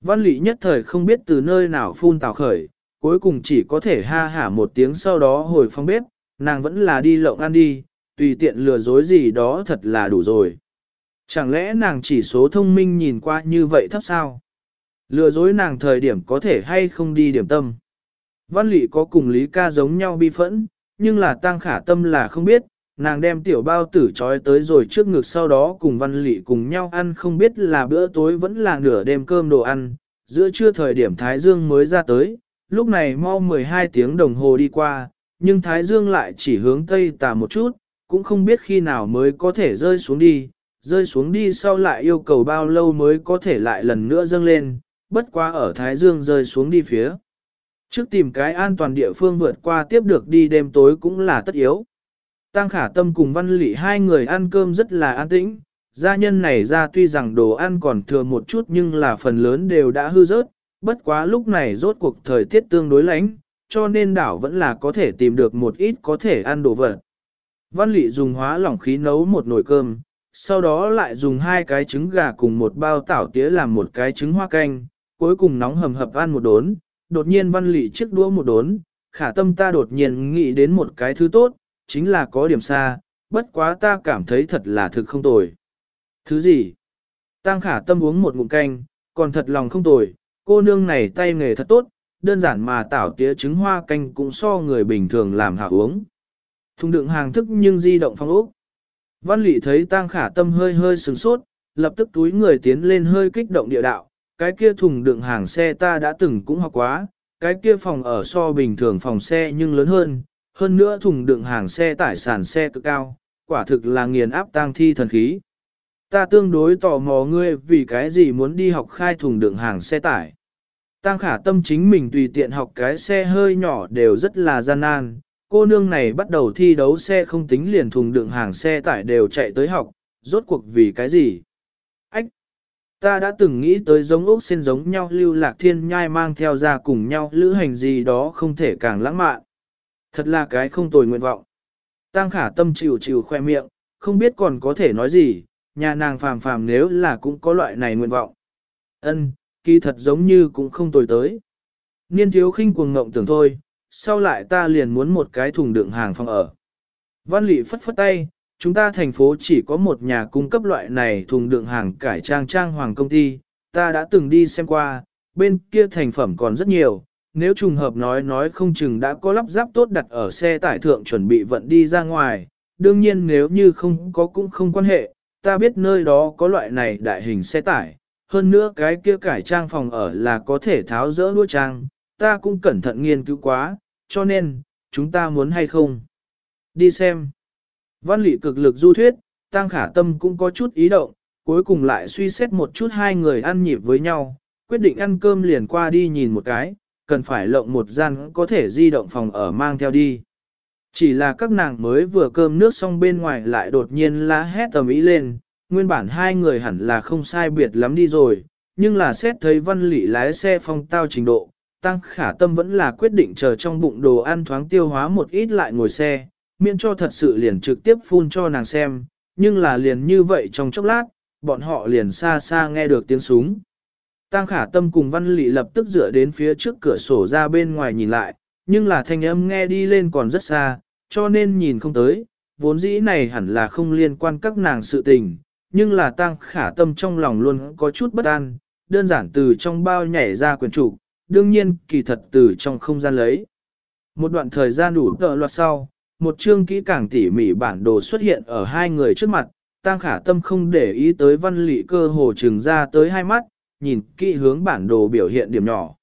Văn lị nhất thời không biết từ nơi nào phun tào khởi, cuối cùng chỉ có thể ha hả một tiếng sau đó hồi phong bếp, nàng vẫn là đi lộng ăn đi, tùy tiện lừa dối gì đó thật là đủ rồi. Chẳng lẽ nàng chỉ số thông minh nhìn qua như vậy thấp sao? Lừa dối nàng thời điểm có thể hay không đi điểm tâm. Văn lị có cùng Lý ca giống nhau bi phẫn, nhưng là tăng khả tâm là không biết, nàng đem tiểu bao tử trói tới rồi trước ngực sau đó cùng văn lị cùng nhau ăn không biết là bữa tối vẫn là nửa đêm cơm đồ ăn, giữa trưa thời điểm Thái Dương mới ra tới, lúc này mau 12 tiếng đồng hồ đi qua, nhưng Thái Dương lại chỉ hướng Tây tà một chút, cũng không biết khi nào mới có thể rơi xuống đi, rơi xuống đi sau lại yêu cầu bao lâu mới có thể lại lần nữa dâng lên, bất quá ở Thái Dương rơi xuống đi phía. Trước tìm cái an toàn địa phương vượt qua tiếp được đi đêm tối cũng là tất yếu. Tăng khả tâm cùng văn lị hai người ăn cơm rất là an tĩnh, gia nhân này ra tuy rằng đồ ăn còn thừa một chút nhưng là phần lớn đều đã hư rớt, bất quá lúc này rốt cuộc thời tiết tương đối lạnh, cho nên đảo vẫn là có thể tìm được một ít có thể ăn đồ vật. Văn Lị dùng hóa lỏng khí nấu một nồi cơm, sau đó lại dùng hai cái trứng gà cùng một bao tảo tía làm một cái trứng hoa canh, cuối cùng nóng hầm hập ăn một đốn, đột nhiên Văn Lị chiếc đũa một đốn, khả tâm ta đột nhiên nghĩ đến một cái thứ tốt, chính là có điểm xa, bất quá ta cảm thấy thật là thực không tồi. Thứ gì? Tăng khả tâm uống một ngụm canh, còn thật lòng không tồi, cô nương này tay nghề thật tốt, đơn giản mà tảo tía trứng hoa canh cũng so người bình thường làm hạ uống. Thùng đựng hàng thức nhưng di động phong ốc. Văn lị thấy tang khả tâm hơi hơi sừng sốt, lập tức túi người tiến lên hơi kích động địa đạo, cái kia thùng đựng hàng xe ta đã từng cũng học quá, cái kia phòng ở so bình thường phòng xe nhưng lớn hơn, hơn nữa thùng đựng hàng xe tải sản xe cực cao, quả thực là nghiền áp tang thi thần khí. Ta tương đối tò mò ngươi vì cái gì muốn đi học khai thùng đựng hàng xe tải. Tăng khả tâm chính mình tùy tiện học cái xe hơi nhỏ đều rất là gian nan, cô nương này bắt đầu thi đấu xe không tính liền thùng đựng hàng xe tải đều chạy tới học, rốt cuộc vì cái gì? Ách! Ta đã từng nghĩ tới giống ốc sen giống nhau lưu lạc thiên nhai mang theo ra cùng nhau lữ hành gì đó không thể càng lãng mạn. Thật là cái không tồi nguyện vọng. Tăng khả tâm chịu chịu khoe miệng, không biết còn có thể nói gì, nhà nàng phàm phàm nếu là cũng có loại này nguyện vọng. Ân, kỳ thật giống như cũng không tồi tới. Niên thiếu khinh cuồng ngộng tưởng thôi, sau lại ta liền muốn một cái thùng đựng hàng phòng ở. Văn lị phất phất tay, chúng ta thành phố chỉ có một nhà cung cấp loại này thùng đựng hàng cải trang trang hoàng công ty, ta đã từng đi xem qua, bên kia thành phẩm còn rất nhiều, nếu trùng hợp nói nói không chừng đã có lắp ráp tốt đặt ở xe tải thượng chuẩn bị vận đi ra ngoài, đương nhiên nếu như không có cũng không quan hệ, ta biết nơi đó có loại này đại hình xe tải, hơn nữa cái kia cải trang phòng ở là có thể tháo rỡ đua trang, ta cũng cẩn thận nghiên cứu quá, cho nên, chúng ta muốn hay không? Đi xem. Văn lị cực lực du thuyết, tăng khả tâm cũng có chút ý động, cuối cùng lại suy xét một chút hai người ăn nhịp với nhau, quyết định ăn cơm liền qua đi nhìn một cái, cần phải lộng một gian có thể di động phòng ở mang theo đi. Chỉ là các nàng mới vừa cơm nước xong bên ngoài lại đột nhiên lá hét tầm ý lên, nguyên bản hai người hẳn là không sai biệt lắm đi rồi, nhưng là xét thấy văn lị lái xe phong tao trình độ, tăng khả tâm vẫn là quyết định chờ trong bụng đồ ăn thoáng tiêu hóa một ít lại ngồi xe, miễn cho thật sự liền trực tiếp phun cho nàng xem, nhưng là liền như vậy trong chốc lát, bọn họ liền xa xa nghe được tiếng súng. Tăng khả tâm cùng văn lị lập tức dựa đến phía trước cửa sổ ra bên ngoài nhìn lại, nhưng là thanh âm nghe đi lên còn rất xa, cho nên nhìn không tới, vốn dĩ này hẳn là không liên quan các nàng sự tình, nhưng là tăng khả tâm trong lòng luôn có chút bất an, đơn giản từ trong bao nhảy ra quyển trục, đương nhiên kỳ thật từ trong không gian lấy. Một đoạn thời gian đủ tờ loạt sau, một chương kỹ càng tỉ mỉ bản đồ xuất hiện ở hai người trước mặt, tăng khả tâm không để ý tới văn lị cơ hồ trừng ra tới hai mắt, nhìn kỹ hướng bản đồ biểu hiện điểm nhỏ.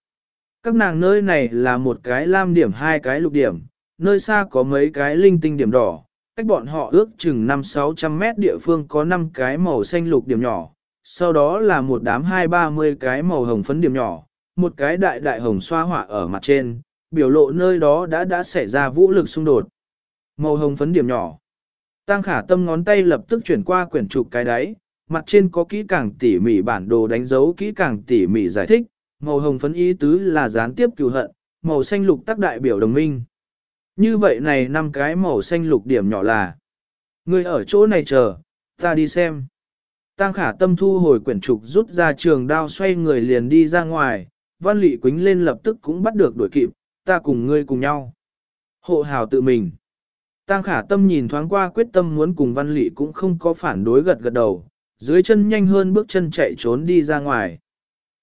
Các nàng nơi này là một cái lam điểm hai cái lục điểm, nơi xa có mấy cái linh tinh điểm đỏ, cách bọn họ ước chừng 5-600 mét địa phương có 5 cái màu xanh lục điểm nhỏ, sau đó là một đám 2-30 cái màu hồng phấn điểm nhỏ, một cái đại đại hồng xoa họa ở mặt trên, biểu lộ nơi đó đã đã xảy ra vũ lực xung đột. Màu hồng phấn điểm nhỏ. Tăng khả tâm ngón tay lập tức chuyển qua quyển trục cái đáy, mặt trên có kỹ càng tỉ mỉ bản đồ đánh dấu kỹ càng tỉ mỉ giải thích, màu hồng phấn ý tứ là gián tiếp cừu hận, màu xanh lục tác đại biểu đồng minh. Như vậy này năm cái màu xanh lục điểm nhỏ là Người ở chỗ này chờ, ta đi xem. Tăng khả tâm thu hồi quyển trục rút ra trường đao xoay người liền đi ra ngoài, văn lị quính lên lập tức cũng bắt được đuổi kịp, ta cùng ngươi cùng nhau. Hộ hào tự mình. Tăng khả tâm nhìn thoáng qua quyết tâm muốn cùng văn lị cũng không có phản đối gật gật đầu, dưới chân nhanh hơn bước chân chạy trốn đi ra ngoài.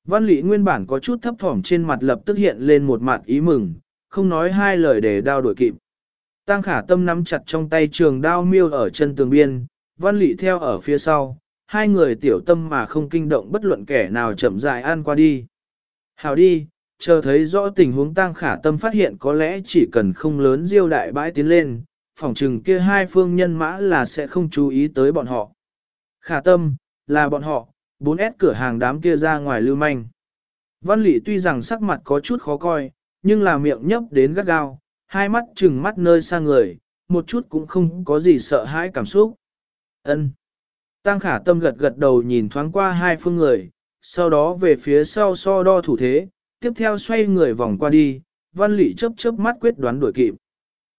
Văn lị nguyên bản có chút thấp thỏm trên mặt lập tức hiện lên một mặt ý mừng, không nói hai lời để đao đuổi kịp. Tăng khả tâm nắm chặt trong tay trường đao miêu ở chân tường biên, văn lị theo ở phía sau, hai người tiểu tâm mà không kinh động bất luận kẻ nào chậm dài ăn qua đi. Hảo đi, chờ thấy rõ tình huống tăng khả tâm phát hiện có lẽ chỉ cần không lớn diêu đại bãi tiến lên, phòng trừng kia hai phương nhân mã là sẽ không chú ý tới bọn họ. Khả tâm, là bọn họ, 4S cửa hàng đám kia ra ngoài lưu manh. Văn lị tuy rằng sắc mặt có chút khó coi, nhưng là miệng nhấp đến gắt gao, hai mắt trừng mắt nơi xa người, một chút cũng không có gì sợ hãi cảm xúc. Ân. Tăng khả tâm gật gật đầu nhìn thoáng qua hai phương người, sau đó về phía sau so đo thủ thế, tiếp theo xoay người vòng qua đi, văn lị chớp chớp mắt quyết đoán đuổi kịp.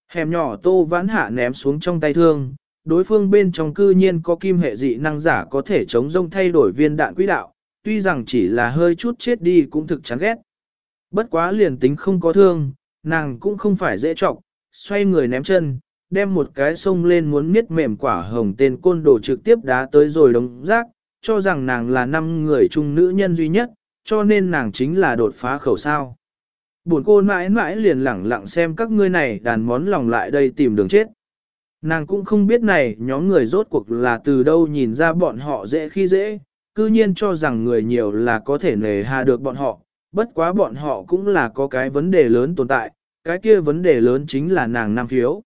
Hẻm nhỏ tô vãn hạ ném xuống trong tay thương, đối phương bên trong cư nhiên có kim hệ dị năng giả có thể chống rông thay đổi viên đạn quỹ đạo, tuy rằng chỉ là hơi chút chết đi cũng thực chán ghét. Bất quá liền tính không có thương, nàng cũng không phải dễ trọng, xoay người ném chân, đem một cái sông lên muốn miết mềm quả hồng tên côn đồ trực tiếp đá tới rồi đống rác, cho rằng nàng là năm người chung nữ nhân duy nhất, cho nên nàng chính là đột phá khẩu sao. Buồn cô mãi mãi liền lẳng lặng xem các ngươi này đàn món lòng lại đây tìm đường chết. Nàng cũng không biết này nhóm người rốt cuộc là từ đâu nhìn ra bọn họ dễ khi dễ, cư nhiên cho rằng người nhiều là có thể nề hà được bọn họ, bất quá bọn họ cũng là có cái vấn đề lớn tồn tại, cái kia vấn đề lớn chính là nàng nam phiếu.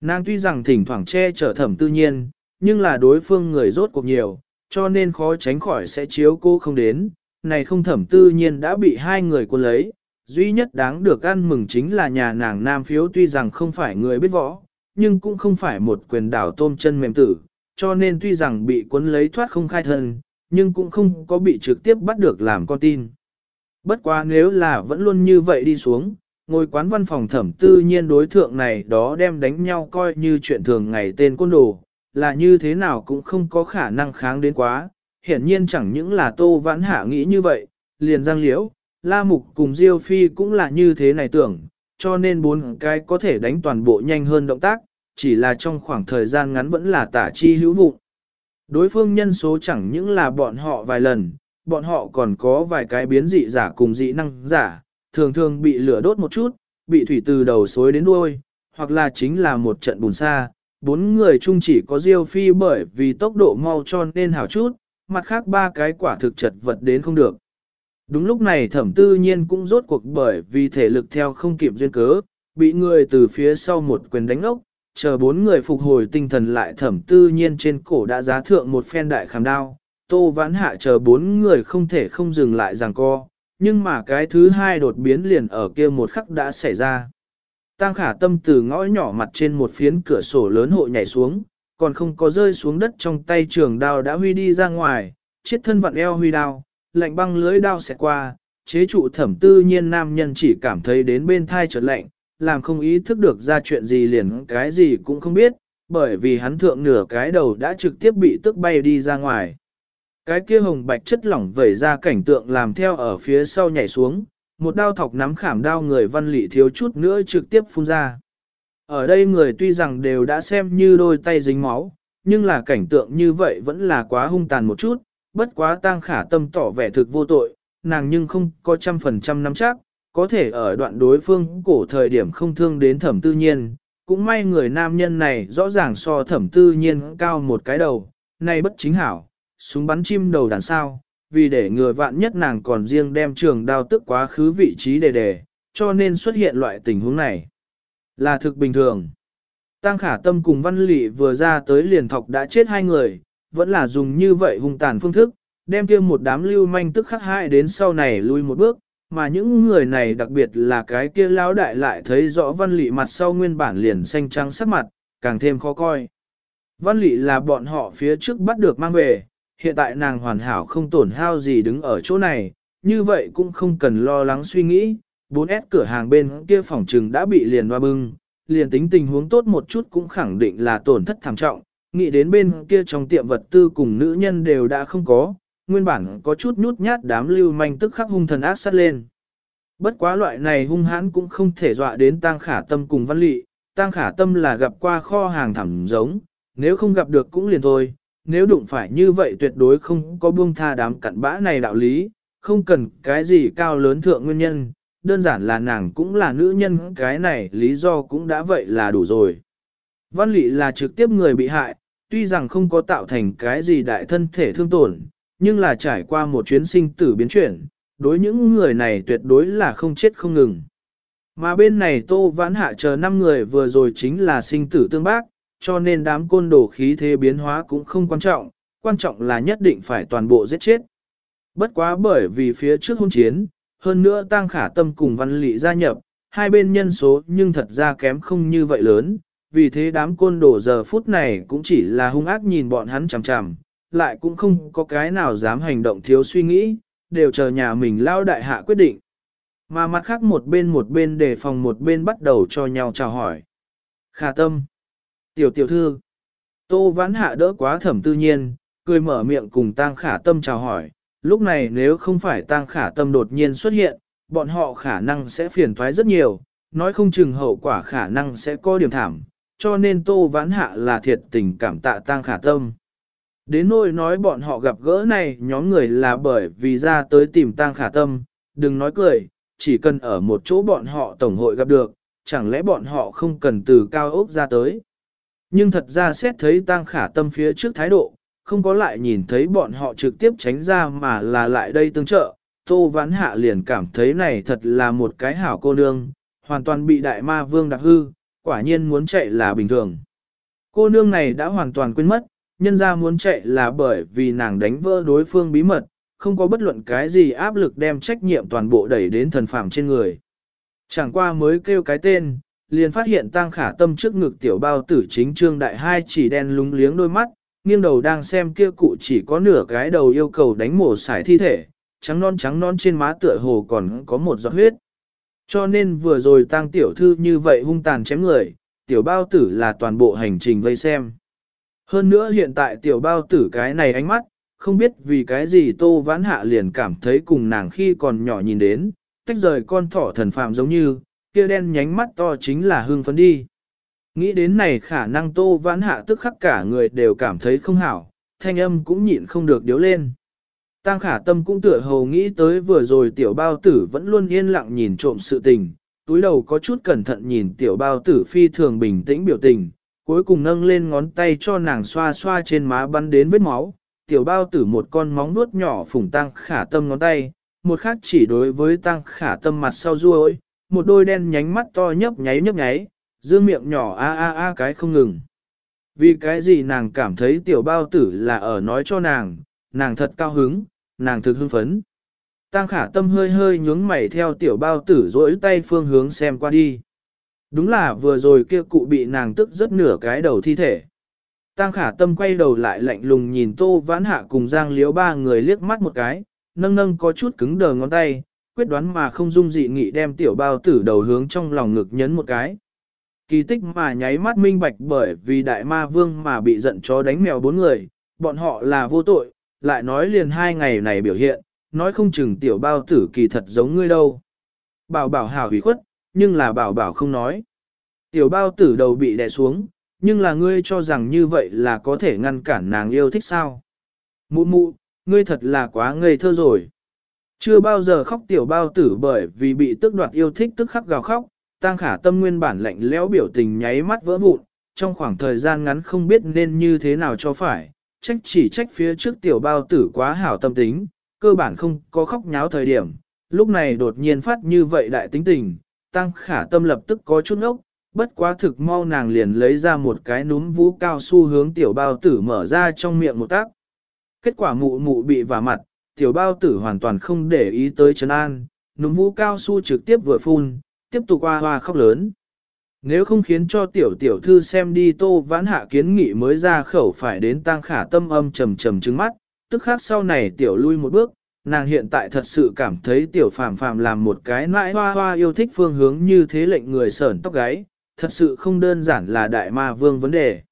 Nàng tuy rằng thỉnh thoảng che chở thẩm tư nhiên, nhưng là đối phương người rốt cuộc nhiều, cho nên khó tránh khỏi sẽ chiếu cô không đến, này không thẩm tư nhiên đã bị hai người quân lấy, duy nhất đáng được ăn mừng chính là nhà nàng nam phiếu tuy rằng không phải người biết võ, nhưng cũng không phải một quyền đảo tôm chân mềm tử, cho nên tuy rằng bị quân lấy thoát không khai thân, nhưng cũng không có bị trực tiếp bắt được làm con tin. Bất quá nếu là vẫn luôn như vậy đi xuống, ngồi quán văn phòng thẩm tư nhiên đối thượng này đó đem đánh nhau coi như chuyện thường ngày tên côn đồ, là như thế nào cũng không có khả năng kháng đến quá, hiển nhiên chẳng những là tô vãn hạ nghĩ như vậy, liền giang liễu, la mục cùng diêu phi cũng là như thế này tưởng, cho nên bốn cái có thể đánh toàn bộ nhanh hơn động tác, chỉ là trong khoảng thời gian ngắn vẫn là tả chi hữu vụ. Đối phương nhân số chẳng những là bọn họ vài lần, bọn họ còn có vài cái biến dị giả cùng dị năng giả, thường thường bị lửa đốt một chút, bị thủy từ đầu xối đến đuôi, hoặc là chính là một trận bùn xa. Bốn người chung chỉ có Diêu Phi bởi vì tốc độ mau cho nên hảo chút, mặt khác ba cái quả thực chật vật đến không được. Đúng lúc này thẩm tư nhiên cũng rốt cuộc bởi vì thể lực theo không kịp duyên cớ, bị người từ phía sau một quyền đánh ốc, chờ bốn người phục hồi tinh thần lại thẩm tư nhiên trên cổ đã giá thượng một phen đại khảm đao, tô vãn hạ chờ bốn người không thể không dừng lại rằng co, nhưng mà cái thứ hai đột biến liền ở kia một khắc đã xảy ra. Tăng khả tâm từ ngõ nhỏ mặt trên một phiến cửa sổ lớn hộ nhảy xuống, còn không có rơi xuống đất trong tay trường đao đã huy đi ra ngoài, chiết thân vặn eo huy đao, lạnh băng lưới đao xẹt qua, chế trụ thẩm tư nhiên nam nhân chỉ cảm thấy đến bên thai chợt lạnh, làm không ý thức được ra chuyện gì liền cái gì cũng không biết, bởi vì hắn thượng nửa cái đầu đã trực tiếp bị tức bay đi ra ngoài. Cái kia hồng bạch chất lỏng vẩy ra cảnh tượng làm theo ở phía sau nhảy xuống, một đao thọc nắm khảm đao người văn lị thiếu chút nữa trực tiếp phun ra. Ở đây người tuy rằng đều đã xem như đôi tay dính máu, nhưng là cảnh tượng như vậy vẫn là quá hung tàn một chút, bất quá tang khả tâm tỏ vẻ thực vô tội, nàng nhưng không có trăm phần trăm nắm chắc, có thể ở đoạn đối phương cổ thời điểm không thương đến thẩm tư nhiên, cũng may người nam nhân này rõ ràng so thẩm tư nhiên cao một cái đầu, này bất chính hảo, súng bắn chim đầu đàn sao, vì để ngừa vạn nhất nàng còn riêng đem trường đao tức quá khứ vị trí đề đề, cho nên xuất hiện loại tình huống này. Là thực bình thường. Tăng khả tâm cùng văn lị vừa ra tới liền thọc đã chết hai người, vẫn là dùng như vậy hung tàn phương thức, đem kia một đám lưu manh tức khắc hại đến sau này lui một bước, mà những người này đặc biệt là cái kia lão đại lại thấy rõ văn lị mặt sau nguyên bản liền xanh trắng sắc mặt, càng thêm khó coi. Văn lị là bọn họ phía trước bắt được mang về, hiện tại nàng hoàn hảo không tổn hao gì đứng ở chỗ này, như vậy cũng không cần lo lắng suy nghĩ, 4S cửa hàng bên kia phòng trừng đã bị liền hoa bưng, liền tính tình huống tốt một chút cũng khẳng định là tổn thất thảm trọng, nghĩ đến bên kia trong tiệm vật tư cùng nữ nhân đều đã không có, nguyên bản có chút nhút nhát đám lưu manh tức khắc hung thần ác sát lên. Bất quá loại này hung hãn cũng không thể dọa đến tang khả tâm cùng văn lị, tang khả tâm là gặp qua kho hàng thảm giống, nếu không gặp được cũng liền thôi, nếu đụng phải như vậy tuyệt đối không có buông tha đám cặn bã này đạo lý, không cần cái gì cao lớn thượng nguyên nhân, đơn giản là nàng cũng là nữ nhân cái này lý do cũng đã vậy là đủ rồi. Văn lị là trực tiếp người bị hại, tuy rằng không có tạo thành cái gì đại thân thể thương tổn, nhưng là trải qua một chuyến sinh tử biến chuyển, đối những người này tuyệt đối là không chết không ngừng. Mà bên này Tô Vãn Hạ chờ 5 người vừa rồi chính là sinh tử tương bác, cho nên đám côn đồ khí thế biến hóa cũng không quan trọng, quan trọng là nhất định phải toàn bộ giết chết. Bất quá bởi vì phía trước hôn chiến, hơn nữa tăng khả tâm cùng văn lị gia nhập, hai bên nhân số nhưng thật ra kém không như vậy lớn, vì thế đám côn đồ giờ phút này cũng chỉ là hung ác nhìn bọn hắn chằm chằm, lại cũng không có cái nào dám hành động thiếu suy nghĩ, đều chờ nhà mình lao đại hạ quyết định. Mà mặt khác một bên một bên đề phòng một bên bắt đầu cho nhau chào hỏi. Khả tâm. Tiểu tiểu thư. Tô vãn hạ đỡ quá thẩm tư nhiên, cười mở miệng cùng tang khả tâm chào hỏi. Lúc này nếu không phải tang khả tâm đột nhiên xuất hiện, bọn họ khả năng sẽ phiền thoái rất nhiều, nói không chừng hậu quả khả năng sẽ có điểm thảm, cho nên tô vãn hạ là thiệt tình cảm tạ tang khả tâm. Đến nỗi nói bọn họ gặp gỡ này nhóm người là bởi vì ra tới tìm tang khả tâm, đừng nói cười, chỉ cần ở một chỗ bọn họ tổng hội gặp được, chẳng lẽ bọn họ không cần từ cao ốc ra tới. Nhưng thật ra xét thấy tang khả tâm phía trước thái độ, không có lại nhìn thấy bọn họ trực tiếp tránh ra mà là lại đây tương trợ, Tô Vãn Hạ liền cảm thấy này thật là một cái hảo cô nương, hoàn toàn bị đại ma vương đặc hư, quả nhiên muốn chạy là bình thường. Cô nương này đã hoàn toàn quên mất, nhân ra muốn chạy là bởi vì nàng đánh vỡ đối phương bí mật, không có bất luận cái gì áp lực đem trách nhiệm toàn bộ đẩy đến thần phàm trên người. Chẳng qua mới kêu cái tên, liền phát hiện tang khả tâm trước ngực tiểu bao tử chính trương đại hai chỉ đen lúng liếng đôi mắt, nghiêng đầu đang xem kia cụ chỉ có nửa cái đầu yêu cầu đánh mổ xài thi thể, trắng non trắng non trên má tựa hồ còn có một giọt huyết. Cho nên vừa rồi tang tiểu thư như vậy hung tàn chém người, tiểu bao tử là toàn bộ hành trình vây xem. Hơn nữa hiện tại tiểu bao tử cái này ánh mắt, không biết vì cái gì tô vãn hạ liền cảm thấy cùng nàng khi còn nhỏ nhìn đến, tách rời con thỏ thần phàm giống như, kia đen nhánh mắt to chính là hương phấn đi. Nghĩ đến này khả năng tô vãn hạ tức khắc cả người đều cảm thấy không hảo, thanh âm cũng nhịn không được điếu lên. Tăng khả tâm cũng tựa hồ nghĩ tới vừa rồi tiểu bao tử vẫn luôn yên lặng nhìn trộm sự tình, túi đầu có chút cẩn thận nhìn tiểu bao tử phi thường bình tĩnh biểu tình, cuối cùng nâng lên ngón tay cho nàng xoa xoa trên má bắn đến vết máu, tiểu bao tử một con móng nuốt nhỏ phủng tăng khả tâm ngón tay, một khác chỉ đối với tăng khả tâm mặt sau ruôi, một đôi đen nhánh mắt to nhấp nháy nhấp nháy, dương miệng nhỏ a a a cái không ngừng. Vì cái gì nàng cảm thấy tiểu bao tử là ở nói cho nàng, nàng thật cao hứng, nàng thực hưng phấn. Tăng khả tâm hơi hơi nhướng mày theo tiểu bao tử rỗi tay phương hướng xem qua đi. Đúng là vừa rồi kia cụ bị nàng tức rất nửa cái đầu thi thể. Tăng khả tâm quay đầu lại lạnh lùng nhìn tô vãn hạ cùng giang liếu ba người liếc mắt một cái, nâng nâng có chút cứng đờ ngón tay, quyết đoán mà không dung dị nghị đem tiểu bao tử đầu hướng trong lòng ngực nhấn một cái. Kỳ tích mà nháy mắt minh bạch bởi vì đại ma vương mà bị giận chó đánh mèo bốn người, bọn họ là vô tội, lại nói liền hai ngày này biểu hiện, nói không chừng tiểu bao tử kỳ thật giống ngươi đâu. Bảo bảo hào hủy khuất, nhưng là bảo bảo không nói. Tiểu bao tử đầu bị đè xuống, nhưng là ngươi cho rằng như vậy là có thể ngăn cản nàng yêu thích sao. Mụ mụ, ngươi thật là quá ngây thơ rồi. Chưa bao giờ khóc tiểu bao tử bởi vì bị tức đoạt yêu thích tức khắc gào khóc, tăng khả tâm nguyên bản lạnh lẽo biểu tình nháy mắt vỡ vụn, trong khoảng thời gian ngắn không biết nên như thế nào cho phải, trách chỉ trách phía trước tiểu bao tử quá hảo tâm tính, cơ bản không có khóc nháo thời điểm, lúc này đột nhiên phát như vậy đại tính tình, tăng khả tâm lập tức có chút ốc, bất quá thực mau nàng liền lấy ra một cái núm vũ cao su hướng tiểu bao tử mở ra trong miệng một tác. Kết quả mụ mụ bị vả mặt, tiểu bao tử hoàn toàn không để ý tới Trấn An, núm vũ cao su trực tiếp vừa phun, tiếp tục hoa hoa khóc lớn. Nếu không khiến cho tiểu tiểu thư xem đi tô vãn hạ kiến nghị mới ra khẩu phải đến tăng khả tâm âm trầm trầm trứng mắt, tức khác sau này tiểu lui một bước, nàng hiện tại thật sự cảm thấy tiểu phàm phàm làm một cái nãi hoa hoa yêu thích phương hướng như thế lệnh người sởn tóc gáy, thật sự không đơn giản là đại ma vương vấn đề.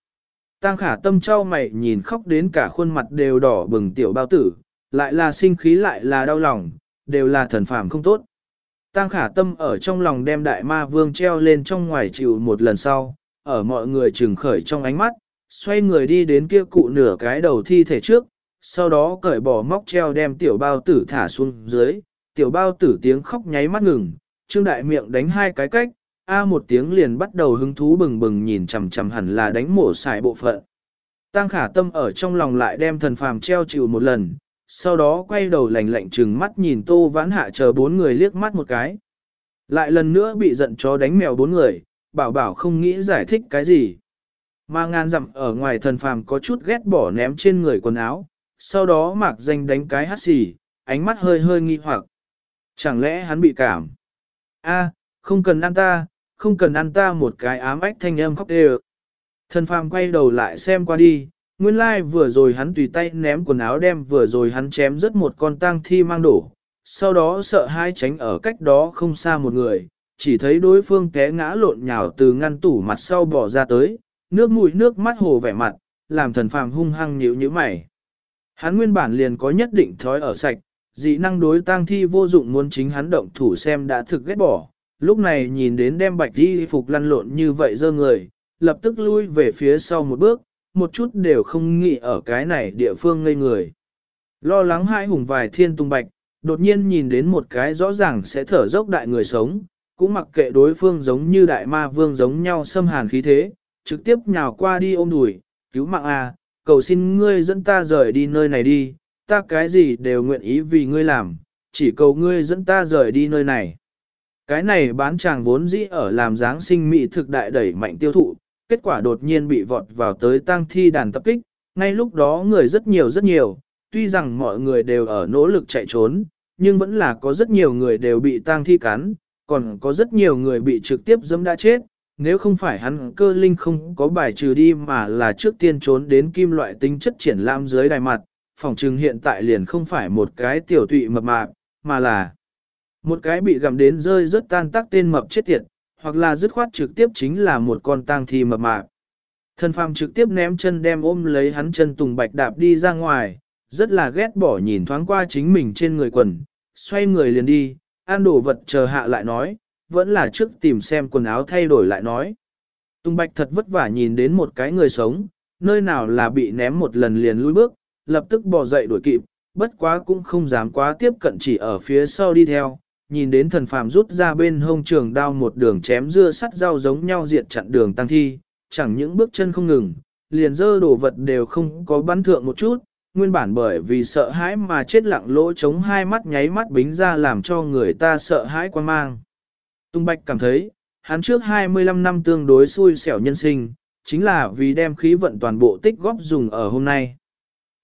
Tăng khả tâm trao mày nhìn khóc đến cả khuôn mặt đều đỏ bừng tiểu bao tử, lại là sinh khí lại là đau lòng, đều là thần phàm không tốt. Tăng khả tâm ở trong lòng đem đại ma vương treo lên trong ngoài chịu một lần sau, ở mọi người trừng khởi trong ánh mắt, xoay người đi đến kia cụ nửa cái đầu thi thể trước, sau đó cởi bỏ móc treo đem tiểu bao tử thả xuống dưới, tiểu bao tử tiếng khóc nháy mắt ngừng, trương đại miệng đánh hai cái cách, a một tiếng liền bắt đầu hứng thú bừng bừng nhìn chằm chằm hẳn là đánh mổ xài bộ phận. Tăng khả tâm ở trong lòng lại đem thần phàm treo chịu một lần, sau đó quay đầu lạnh lạnh trừng mắt nhìn tô vãn hạ chờ bốn người liếc mắt một cái. Lại lần nữa bị giận chó đánh mèo bốn người, bảo bảo không nghĩ giải thích cái gì. Mà ngàn dặm ở ngoài thần phàm có chút ghét bỏ ném trên người quần áo, sau đó mạc danh đánh cái hát xì, ánh mắt hơi hơi nghi hoặc. Chẳng lẽ hắn bị cảm? A, không cần ăn ta, không cần ăn ta một cái ám ách thanh âm khóc đều. Thần phàm quay đầu lại xem qua đi, Nguyên lai like vừa rồi hắn tùy tay ném quần áo đem vừa rồi hắn chém rất một con tang thi mang đổ, sau đó sợ hai tránh ở cách đó không xa một người, chỉ thấy đối phương té ngã lộn nhào từ ngăn tủ mặt sau bỏ ra tới, nước mũi nước mắt hồ vẻ mặt, làm thần phàm hung hăng nhíu như mày. Hắn nguyên bản liền có nhất định thói ở sạch, dị năng đối tang thi vô dụng muốn chính hắn động thủ xem đã thực ghét bỏ, lúc này nhìn đến đem bạch đi phục lăn lộn như vậy dơ người, lập tức lui về phía sau một bước, một chút đều không nghĩ ở cái này địa phương ngây người. Lo lắng hai hùng vài thiên tung bạch, đột nhiên nhìn đến một cái rõ ràng sẽ thở dốc đại người sống, cũng mặc kệ đối phương giống như đại ma vương giống nhau xâm hàn khí thế, trực tiếp nhào qua đi ôm đùi, cứu mạng à, cầu xin ngươi dẫn ta rời đi nơi này đi, ta cái gì đều nguyện ý vì ngươi làm, chỉ cầu ngươi dẫn ta rời đi nơi này. Cái này bán chàng vốn dĩ ở làm dáng sinh mỹ thực đại đẩy mạnh tiêu thụ, kết quả đột nhiên bị vọt vào tới tang thi đàn tập kích, ngay lúc đó người rất nhiều rất nhiều, tuy rằng mọi người đều ở nỗ lực chạy trốn, nhưng vẫn là có rất nhiều người đều bị tang thi cắn, còn có rất nhiều người bị trực tiếp dẫm đã chết, nếu không phải hắn cơ linh không có bài trừ đi mà là trước tiên trốn đến kim loại tính chất triển lãm dưới đài mặt, phòng trừng hiện tại liền không phải một cái tiểu tụy mập mạp, mà là một cái bị gặm đến rơi rất tan tác tên mập chết tiệt, hoặc là dứt khoát trực tiếp chính là một con tang thi mập mạp. Thần phàm trực tiếp ném chân đem ôm lấy hắn chân tùng bạch đạp đi ra ngoài, rất là ghét bỏ nhìn thoáng qua chính mình trên người quần, xoay người liền đi, ăn đồ vật chờ hạ lại nói, vẫn là trước tìm xem quần áo thay đổi lại nói. Tùng bạch thật vất vả nhìn đến một cái người sống, nơi nào là bị ném một lần liền lùi bước, lập tức bò dậy đuổi kịp, bất quá cũng không dám quá tiếp cận chỉ ở phía sau đi theo, nhìn đến thần phàm rút ra bên hông trường đao một đường chém dưa sắt dao giống nhau diệt chặn đường tăng thi, chẳng những bước chân không ngừng, liền dơ đồ vật đều không có bắn thượng một chút, nguyên bản bởi vì sợ hãi mà chết lặng lỗ chống hai mắt nháy mắt bính ra làm cho người ta sợ hãi quan mang. Tung Bạch cảm thấy, hắn trước 25 năm tương đối xui xẻo nhân sinh, chính là vì đem khí vận toàn bộ tích góp dùng ở hôm nay.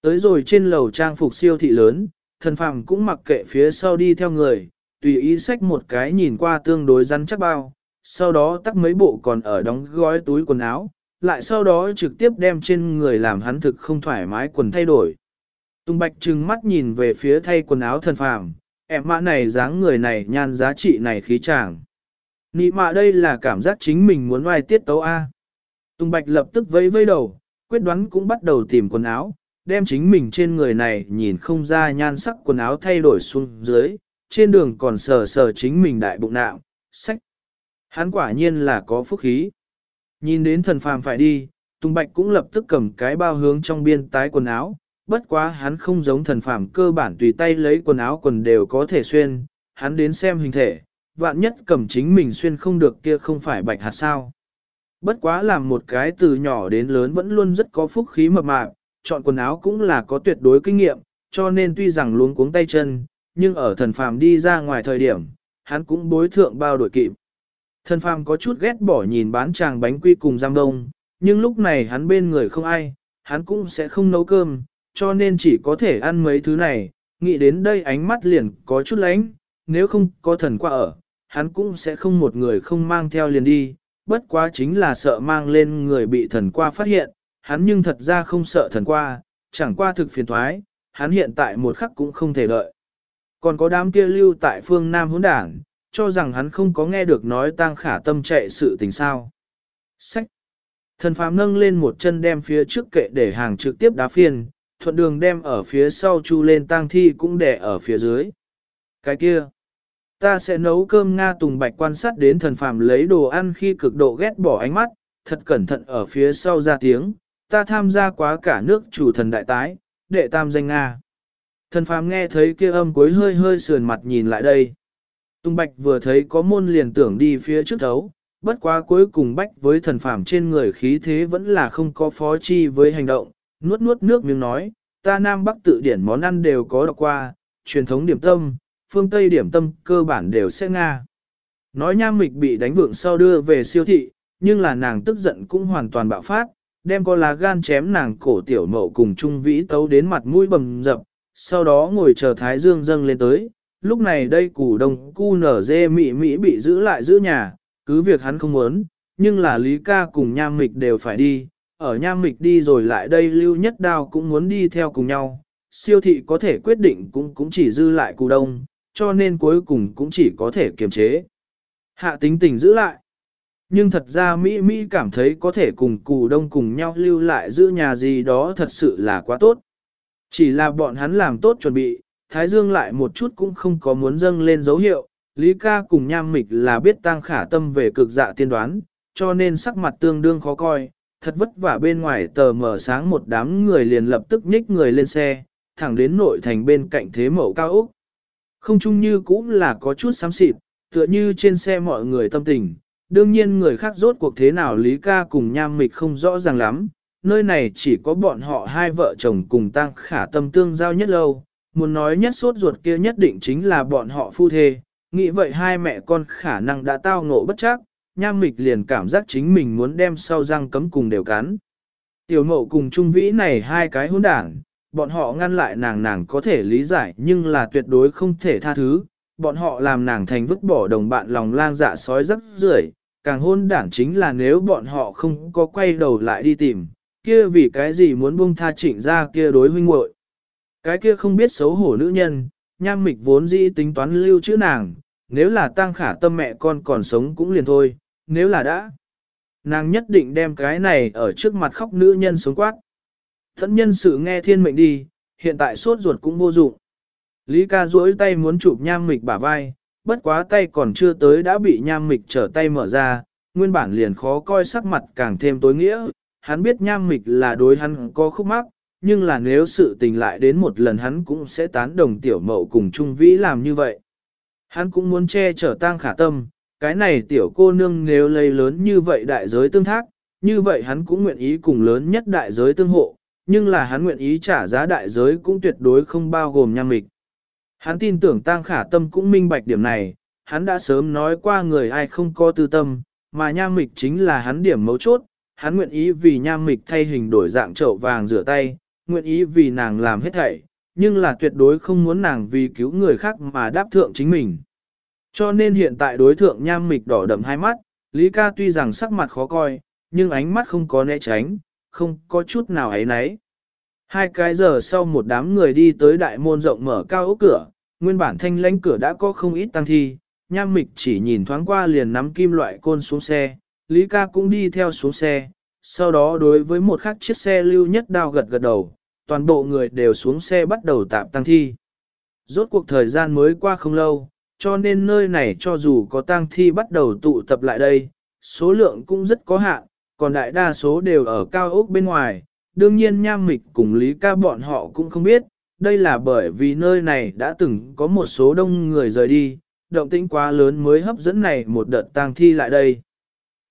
Tới rồi trên lầu trang phục siêu thị lớn, thần phàm cũng mặc kệ phía sau đi theo người, tùy ý xách một cái nhìn qua tương đối rắn chắc bao, sau đó tắt mấy bộ còn ở đóng gói túi quần áo, lại sau đó trực tiếp đem trên người làm hắn thực không thoải mái quần thay đổi. Tung bạch trừng mắt nhìn về phía thay quần áo thần phàm, em mã này dáng người này nhan giá trị này khí chàng. Nị mạ đây là cảm giác chính mình muốn ngoài tiết tấu A. Tung bạch lập tức vẫy vẫy đầu, quyết đoán cũng bắt đầu tìm quần áo, đem chính mình trên người này nhìn không ra nhan sắc quần áo thay đổi xuống dưới, trên đường còn sờ sờ chính mình đại bụng nạo, sách. Hắn quả nhiên là có phúc khí. Nhìn đến thần phàm phải đi, Tùng Bạch cũng lập tức cầm cái bao hướng trong biên tái quần áo, bất quá hắn không giống thần phàm cơ bản tùy tay lấy quần áo quần đều có thể xuyên, hắn đến xem hình thể, vạn nhất cầm chính mình xuyên không được kia không phải bạch hạt sao. Bất quá làm một cái từ nhỏ đến lớn vẫn luôn rất có phúc khí mập mạp, chọn quần áo cũng là có tuyệt đối kinh nghiệm, cho nên tuy rằng luống cuống tay chân, nhưng ở thần phàm đi ra ngoài thời điểm, hắn cũng bối thượng bao đổi kịp. Thần phàm có chút ghét bỏ nhìn bán chàng bánh quy cùng giam đông, nhưng lúc này hắn bên người không ai, hắn cũng sẽ không nấu cơm, cho nên chỉ có thể ăn mấy thứ này, nghĩ đến đây ánh mắt liền có chút lánh, nếu không có thần qua ở, hắn cũng sẽ không một người không mang theo liền đi, bất quá chính là sợ mang lên người bị thần qua phát hiện, hắn nhưng thật ra không sợ thần qua, chẳng qua thực phiền thoái, hắn hiện tại một khắc cũng không thể đợi. Còn có đám kia lưu tại phương Nam hỗn đảng, cho rằng hắn không có nghe được nói tang khả tâm chạy sự tình sao. Sách. Thần phàm nâng lên một chân đem phía trước kệ để hàng trực tiếp đá phiền thuận đường đem ở phía sau chu lên tang thi cũng để ở phía dưới. Cái kia. Ta sẽ nấu cơm Nga Tùng Bạch quan sát đến thần phàm lấy đồ ăn khi cực độ ghét bỏ ánh mắt, thật cẩn thận ở phía sau ra tiếng, ta tham gia quá cả nước chủ thần đại tái, đệ tam danh Nga. Thần phàm nghe thấy kia âm cuối hơi hơi sườn mặt nhìn lại đây. Tung Bạch vừa thấy có môn liền tưởng đi phía trước thấu, bất quá cuối cùng bách với thần phàm trên người khí thế vẫn là không có phó chi với hành động, nuốt nuốt nước miếng nói, ta Nam Bắc tự điển món ăn đều có đọc qua, truyền thống điểm tâm, phương Tây điểm tâm cơ bản đều sẽ Nga. Nói nham mịch bị đánh vượng sau đưa về siêu thị, nhưng là nàng tức giận cũng hoàn toàn bạo phát, đem con lá gan chém nàng cổ tiểu mậu cùng trung vĩ tấu đến mặt mũi bầm dập, sau đó ngồi chờ Thái Dương dâng lên tới. Lúc này đây củ đông cu nở dê mị mị bị giữ lại giữ nhà, cứ việc hắn không muốn, nhưng là Lý ca cùng nham mịch đều phải đi, ở Nham Mịch đi rồi lại đây Lưu Nhất Đao cũng muốn đi theo cùng nhau, siêu thị có thể quyết định cũng cũng chỉ dư lại cụ đông, cho nên cuối cùng cũng chỉ có thể kiềm chế. Hạ tính tình giữ lại. Nhưng thật ra Mỹ Mỹ cảm thấy có thể cùng cụ đông cùng nhau lưu lại giữ nhà gì đó thật sự là quá tốt. Chỉ là bọn hắn làm tốt chuẩn bị, Thái Dương lại một chút cũng không có muốn dâng lên dấu hiệu, Lý ca cùng nham mịch là biết tăng khả tâm về cực dạ tiên đoán, cho nên sắc mặt tương đương khó coi, thật vất vả bên ngoài tờ mở sáng một đám người liền lập tức nhích người lên xe, thẳng đến nội thành bên cạnh thế mẫu cao Úc. Không chung như cũng là có chút xám xịt, tựa như trên xe mọi người tâm tình, đương nhiên người khác rốt cuộc thế nào Lý ca cùng nham mịch không rõ ràng lắm, nơi này chỉ có bọn họ hai vợ chồng cùng tăng khả tâm tương giao nhất lâu, muốn nói nhất suốt ruột kia nhất định chính là bọn họ phu thê, nghĩ vậy hai mẹ con khả năng đã tao ngộ bất chắc, nham mịch liền cảm giác chính mình muốn đem sau răng cấm cùng đều cắn. Tiểu mậu cùng trung vĩ này hai cái hỗn đảng, bọn họ ngăn lại nàng nàng có thể lý giải nhưng là tuyệt đối không thể tha thứ, bọn họ làm nàng thành vứt bỏ đồng bạn lòng lang dạ sói rất rưởi. Càng hôn đảng chính là nếu bọn họ không có quay đầu lại đi tìm, kia vì cái gì muốn buông tha trịnh ra kia đối huynh muội Cái kia không biết xấu hổ nữ nhân, nham mịch vốn dĩ tính toán lưu chữ nàng, nếu là tăng khả tâm mẹ con còn sống cũng liền thôi, nếu là đã. Nàng nhất định đem cái này ở trước mặt khóc nữ nhân sống quát. Thẫn nhân sự nghe thiên mệnh đi, hiện tại sốt ruột cũng vô dụng. Lý ca duỗi tay muốn chụp nham mịch bả vai, bất quá tay còn chưa tới đã bị nham mịch trở tay mở ra, nguyên bản liền khó coi sắc mặt càng thêm tối nghĩa. Hắn biết nham mịch là đối hắn có khúc mắc, nhưng là nếu sự tình lại đến một lần hắn cũng sẽ tán đồng tiểu mậu cùng Trung Vĩ làm như vậy. Hắn cũng muốn che chở tang khả tâm, cái này tiểu cô nương nếu lấy lớn như vậy đại giới tương thác, như vậy hắn cũng nguyện ý cùng lớn nhất đại giới tương hộ, nhưng là hắn nguyện ý trả giá đại giới cũng tuyệt đối không bao gồm nham mịch. Hắn tin tưởng tang khả tâm cũng minh bạch điểm này, hắn đã sớm nói qua người ai không có tư tâm, mà nham mịch chính là hắn điểm mấu chốt, hắn nguyện ý vì nham mịch thay hình đổi dạng chậu vàng rửa tay, nguyện ý vì nàng làm hết thảy, nhưng là tuyệt đối không muốn nàng vì cứu người khác mà đáp thượng chính mình. Cho nên hiện tại đối thượng nham mịch đỏ đậm hai mắt, Lý ca tuy rằng sắc mặt khó coi, nhưng ánh mắt không có né tránh, không có chút nào ấy nấy. Hai cái giờ sau một đám người đi tới đại môn rộng mở cao ốc cửa, nguyên bản thanh lãnh cửa đã có không ít tăng thi, nham mịch chỉ nhìn thoáng qua liền nắm kim loại côn xuống xe, Lý ca cũng đi theo xuống xe, sau đó đối với một khắc chiếc xe lưu nhất đao gật gật đầu, toàn bộ người đều xuống xe bắt đầu tạm tăng thi. Rốt cuộc thời gian mới qua không lâu, cho nên nơi này cho dù có tang thi bắt đầu tụ tập lại đây, số lượng cũng rất có hạn, còn đại đa số đều ở cao ốc bên ngoài. Đương nhiên nham mịch cùng lý ca bọn họ cũng không biết, đây là bởi vì nơi này đã từng có một số đông người rời đi, động tĩnh quá lớn mới hấp dẫn này một đợt tang thi lại đây.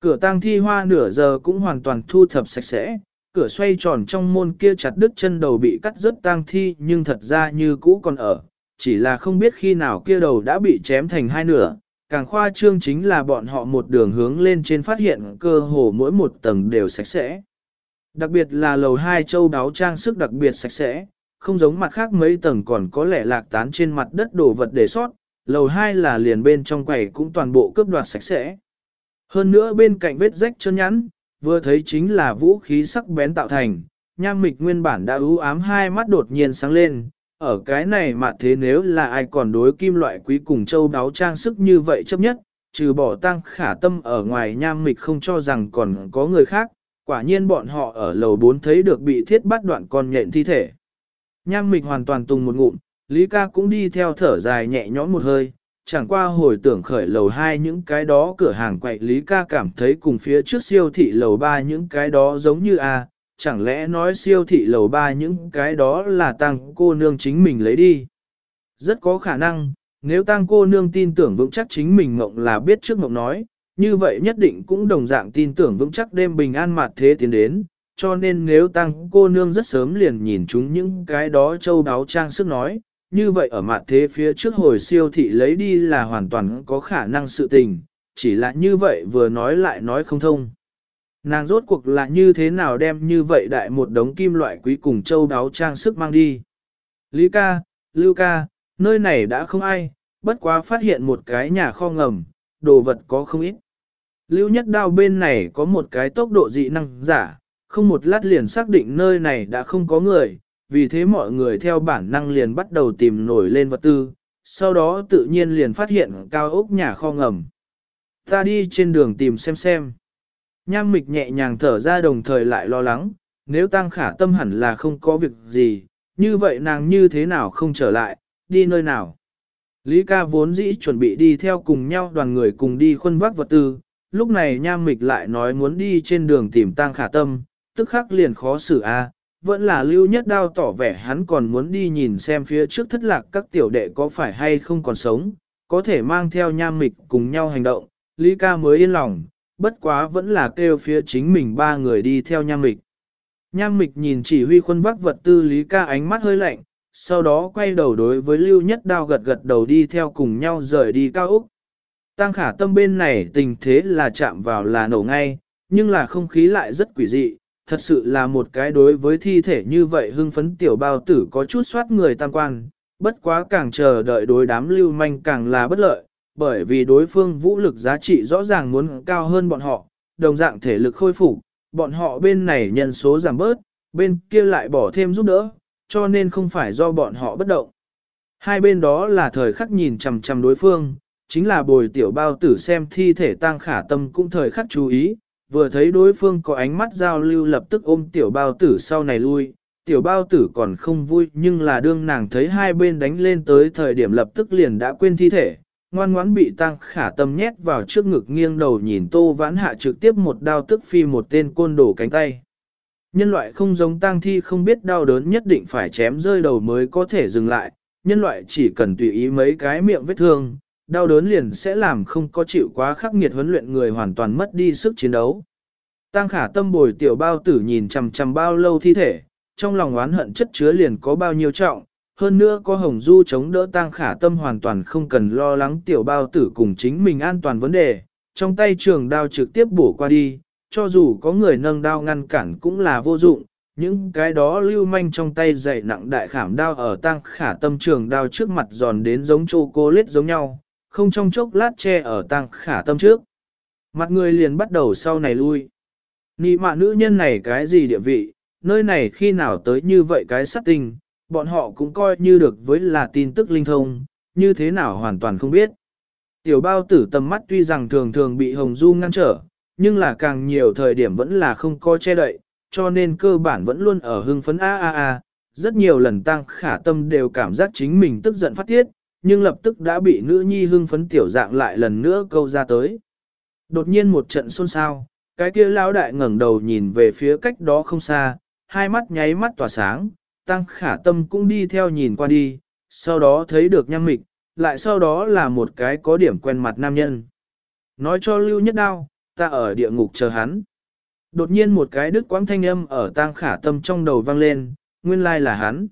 Cửa tang thi hoa nửa giờ cũng hoàn toàn thu thập sạch sẽ, cửa xoay tròn trong môn kia chặt đứt chân đầu bị cắt rớt tang thi nhưng thật ra như cũ còn ở, chỉ là không biết khi nào kia đầu đã bị chém thành hai nửa, càng khoa trương chính là bọn họ một đường hướng lên trên phát hiện cơ hồ mỗi một tầng đều sạch sẽ. Đặc biệt là lầu hai châu đáo trang sức đặc biệt sạch sẽ, không giống mặt khác mấy tầng còn có lẽ lạc tán trên mặt đất đồ vật để sót, lầu hai là liền bên trong quầy cũng toàn bộ cướp đoạt sạch sẽ. Hơn nữa bên cạnh vết rách chân nhắn, vừa thấy chính là vũ khí sắc bén tạo thành, nham mịch nguyên bản đã ưu ám hai mắt đột nhiên sáng lên, ở cái này mà thế nếu là ai còn đối kim loại quý cùng châu đáo trang sức như vậy chấp nhất, trừ bỏ tăng khả tâm ở ngoài nham mịch không cho rằng còn có người khác, quả nhiên bọn họ ở lầu 4 thấy được bị thiết bắt đoạn con nhện thi thể. Nham mịch hoàn toàn tung một ngụm, Lý ca cũng đi theo thở dài nhẹ nhõm một hơi, chẳng qua hồi tưởng khởi lầu 2 những cái đó cửa hàng quậy Lý ca cảm thấy cùng phía trước siêu thị lầu 3 những cái đó giống như A, chẳng lẽ nói siêu thị lầu ba những cái đó là tăng cô nương chính mình lấy đi. Rất có khả năng, nếu tăng cô nương tin tưởng vững chắc chính mình mộng là biết trước mộng nói, như vậy nhất định cũng đồng dạng tin tưởng vững chắc đêm bình an mặt thế tiến đến, cho nên nếu tăng cô nương rất sớm liền nhìn chúng những cái đó châu đáo trang sức nói, như vậy ở mặt thế phía trước hồi siêu thị lấy đi là hoàn toàn có khả năng sự tình, chỉ là như vậy vừa nói lại nói không thông. Nàng rốt cuộc là như thế nào đem như vậy đại một đống kim loại quý cùng châu đáo trang sức mang đi. Lý ca, Lưu ca, nơi này đã không ai, bất quá phát hiện một cái nhà kho ngầm, đồ vật có không ít. Lưu nhất đao bên này có một cái tốc độ dị năng giả, không một lát liền xác định nơi này đã không có người, vì thế mọi người theo bản năng liền bắt đầu tìm nổi lên vật tư, sau đó tự nhiên liền phát hiện cao ốc nhà kho ngầm. Ta đi trên đường tìm xem xem. Nham mịch nhẹ nhàng thở ra đồng thời lại lo lắng, nếu tăng khả tâm hẳn là không có việc gì, như vậy nàng như thế nào không trở lại, đi nơi nào. Lý ca vốn dĩ chuẩn bị đi theo cùng nhau đoàn người cùng đi khuân vác vật tư, lúc này nham mịch lại nói muốn đi trên đường tìm tăng khả tâm, tức khắc liền khó xử a vẫn là lưu nhất đao tỏ vẻ hắn còn muốn đi nhìn xem phía trước thất lạc các tiểu đệ có phải hay không còn sống, có thể mang theo nham mịch cùng nhau hành động, Lý ca mới yên lòng, bất quá vẫn là kêu phía chính mình ba người đi theo nham mịch. Nham mịch nhìn chỉ huy khuân vác vật tư Lý ca ánh mắt hơi lạnh, sau đó quay đầu đối với lưu nhất đao gật gật đầu đi theo cùng nhau rời đi cao Úc. Tăng khả tâm bên này tình thế là chạm vào là nổ ngay, nhưng là không khí lại rất quỷ dị, thật sự là một cái đối với thi thể như vậy hưng phấn tiểu bao tử có chút soát người tam quan, bất quá càng chờ đợi đối đám lưu manh càng là bất lợi, bởi vì đối phương vũ lực giá trị rõ ràng muốn cao hơn bọn họ, đồng dạng thể lực khôi phục, bọn họ bên này nhân số giảm bớt, bên kia lại bỏ thêm giúp đỡ, cho nên không phải do bọn họ bất động. Hai bên đó là thời khắc nhìn chằm chằm đối phương, chính là bồi tiểu bao tử xem thi thể tang khả tâm cũng thời khắc chú ý, vừa thấy đối phương có ánh mắt giao lưu lập tức ôm tiểu bao tử sau này lui, tiểu bao tử còn không vui nhưng là đương nàng thấy hai bên đánh lên tới thời điểm lập tức liền đã quên thi thể, ngoan ngoãn bị tăng khả tâm nhét vào trước ngực nghiêng đầu nhìn tô vãn hạ trực tiếp một đao tức phi một tên côn đổ cánh tay. Nhân loại không giống tang thi không biết đau đớn nhất định phải chém rơi đầu mới có thể dừng lại, nhân loại chỉ cần tùy ý mấy cái miệng vết thương, đau đớn liền sẽ làm không có chịu quá khắc nghiệt huấn luyện người hoàn toàn mất đi sức chiến đấu. Tăng khả tâm bồi tiểu bao tử nhìn chằm chằm bao lâu thi thể, trong lòng oán hận chất chứa liền có bao nhiêu trọng, hơn nữa có hồng du chống đỡ tăng khả tâm hoàn toàn không cần lo lắng tiểu bao tử cùng chính mình an toàn vấn đề, trong tay trường đao trực tiếp bổ qua đi, cho dù có người nâng đao ngăn cản cũng là vô dụng, những cái đó lưu manh trong tay dày nặng đại khảm đao ở tăng khả tâm trường đao trước mặt giòn đến giống chô cô lết giống nhau, không trong chốc lát che ở tăng khả tâm trước. Mặt người liền bắt đầu sau này lui. Nị mạ nữ nhân này cái gì địa vị, nơi này khi nào tới như vậy cái sát tình, bọn họ cũng coi như được với là tin tức linh thông, như thế nào hoàn toàn không biết. Tiểu bao tử tầm mắt tuy rằng thường thường bị Hồng Du ngăn trở, nhưng là càng nhiều thời điểm vẫn là không có che đậy, cho nên cơ bản vẫn luôn ở hưng phấn a a a. Rất nhiều lần tăng khả tâm đều cảm giác chính mình tức giận phát tiết, nhưng lập tức đã bị nữ nhi hưng phấn tiểu dạng lại lần nữa câu ra tới. Đột nhiên một trận xôn xao, cái kia lão đại ngẩng đầu nhìn về phía cách đó không xa, hai mắt nháy mắt tỏa sáng, tăng khả tâm cũng đi theo nhìn qua đi, sau đó thấy được nhăm mịch, lại sau đó là một cái có điểm quen mặt nam nhân. Nói cho lưu nhất đao, ta ở địa ngục chờ hắn. Đột nhiên một cái đứt quãng thanh âm ở tang khả tâm trong đầu vang lên, nguyên lai là hắn.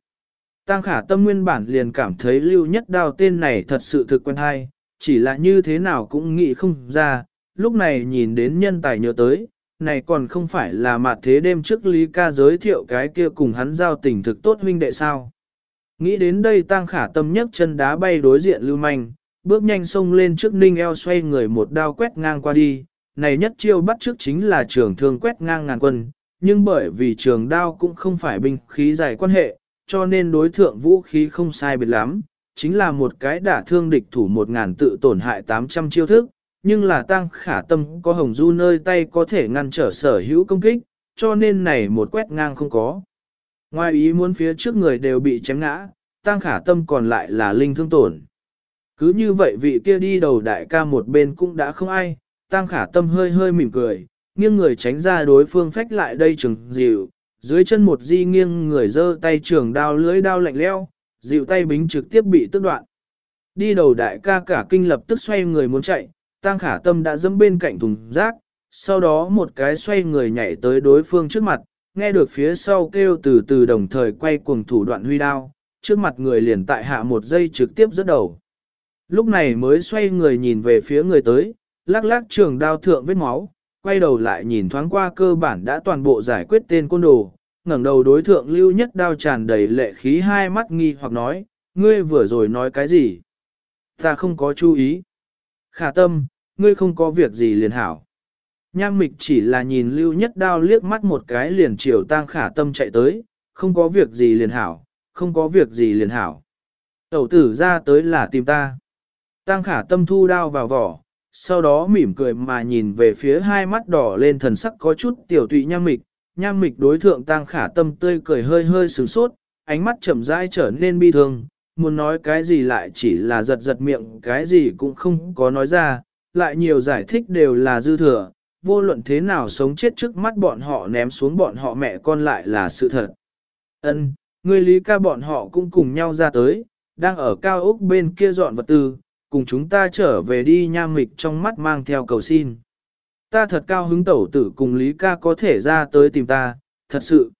Tang khả tâm nguyên bản liền cảm thấy lưu nhất đao tên này thật sự thực quen hay, chỉ là như thế nào cũng nghĩ không ra, lúc này nhìn đến nhân tài nhớ tới, này còn không phải là mặt thế đêm trước Lý ca giới thiệu cái kia cùng hắn giao tình thực tốt huynh đệ sao. Nghĩ đến đây tang khả tâm nhấc chân đá bay đối diện lưu manh, bước nhanh xông lên trước ninh eo xoay người một đao quét ngang qua đi, này nhất chiêu bắt trước chính là trường thương quét ngang ngàn quân, nhưng bởi vì trường đao cũng không phải binh khí dài quan hệ, cho nên đối thượng vũ khí không sai biệt lắm, chính là một cái đả thương địch thủ một ngàn tự tổn hại 800 chiêu thức, nhưng là tăng khả tâm có hồng du nơi tay có thể ngăn trở sở hữu công kích, cho nên này một quét ngang không có. Ngoài ý muốn phía trước người đều bị chém ngã, tăng khả tâm còn lại là linh thương tổn. Cứ như vậy vị kia đi đầu đại ca một bên cũng đã không ai, tăng khả tâm hơi hơi mỉm cười, nghiêng người tránh ra đối phương phách lại đây chừng dịu, dưới chân một di nghiêng người giơ tay trường đao lưới đao lạnh leo, dịu tay bính trực tiếp bị tức đoạn. Đi đầu đại ca cả kinh lập tức xoay người muốn chạy, tăng khả tâm đã dẫm bên cạnh thùng rác, sau đó một cái xoay người nhảy tới đối phương trước mặt, nghe được phía sau kêu từ từ đồng thời quay cuồng thủ đoạn huy đao, trước mặt người liền tại hạ một giây trực tiếp rớt đầu. Lúc này mới xoay người nhìn về phía người tới, lắc lắc trường đao thượng vết máu, quay đầu lại nhìn thoáng qua cơ bản đã toàn bộ giải quyết tên côn đồ, ngẩng đầu đối thượng lưu nhất đao tràn đầy lệ khí hai mắt nghi hoặc nói, ngươi vừa rồi nói cái gì? Ta không có chú ý. Khả tâm, ngươi không có việc gì liền hảo. Nham mịch chỉ là nhìn lưu nhất đao liếc mắt một cái liền chiều tang khả tâm chạy tới, không có việc gì liền hảo, không có việc gì liền hảo. Tẩu tử ra tới là tìm ta. Tang khả tâm thu đao vào vỏ, sau đó mỉm cười mà nhìn về phía hai mắt đỏ lên thần sắc có chút tiểu tụy nham mịch. Nham mịch đối thượng tang khả tâm tươi cười hơi hơi sửng sốt, ánh mắt chậm rãi trở nên bi thương, muốn nói cái gì lại chỉ là giật giật miệng, cái gì cũng không có nói ra, lại nhiều giải thích đều là dư thừa, vô luận thế nào sống chết trước mắt bọn họ ném xuống bọn họ mẹ con lại là sự thật. Ân, người lý ca bọn họ cũng cùng nhau ra tới, đang ở cao ốc bên kia dọn vật tư, cùng chúng ta trở về đi nham mịch trong mắt mang theo cầu xin. Ta thật cao hứng tẩu tử cùng lý ca có thể ra tới tìm ta, thật sự.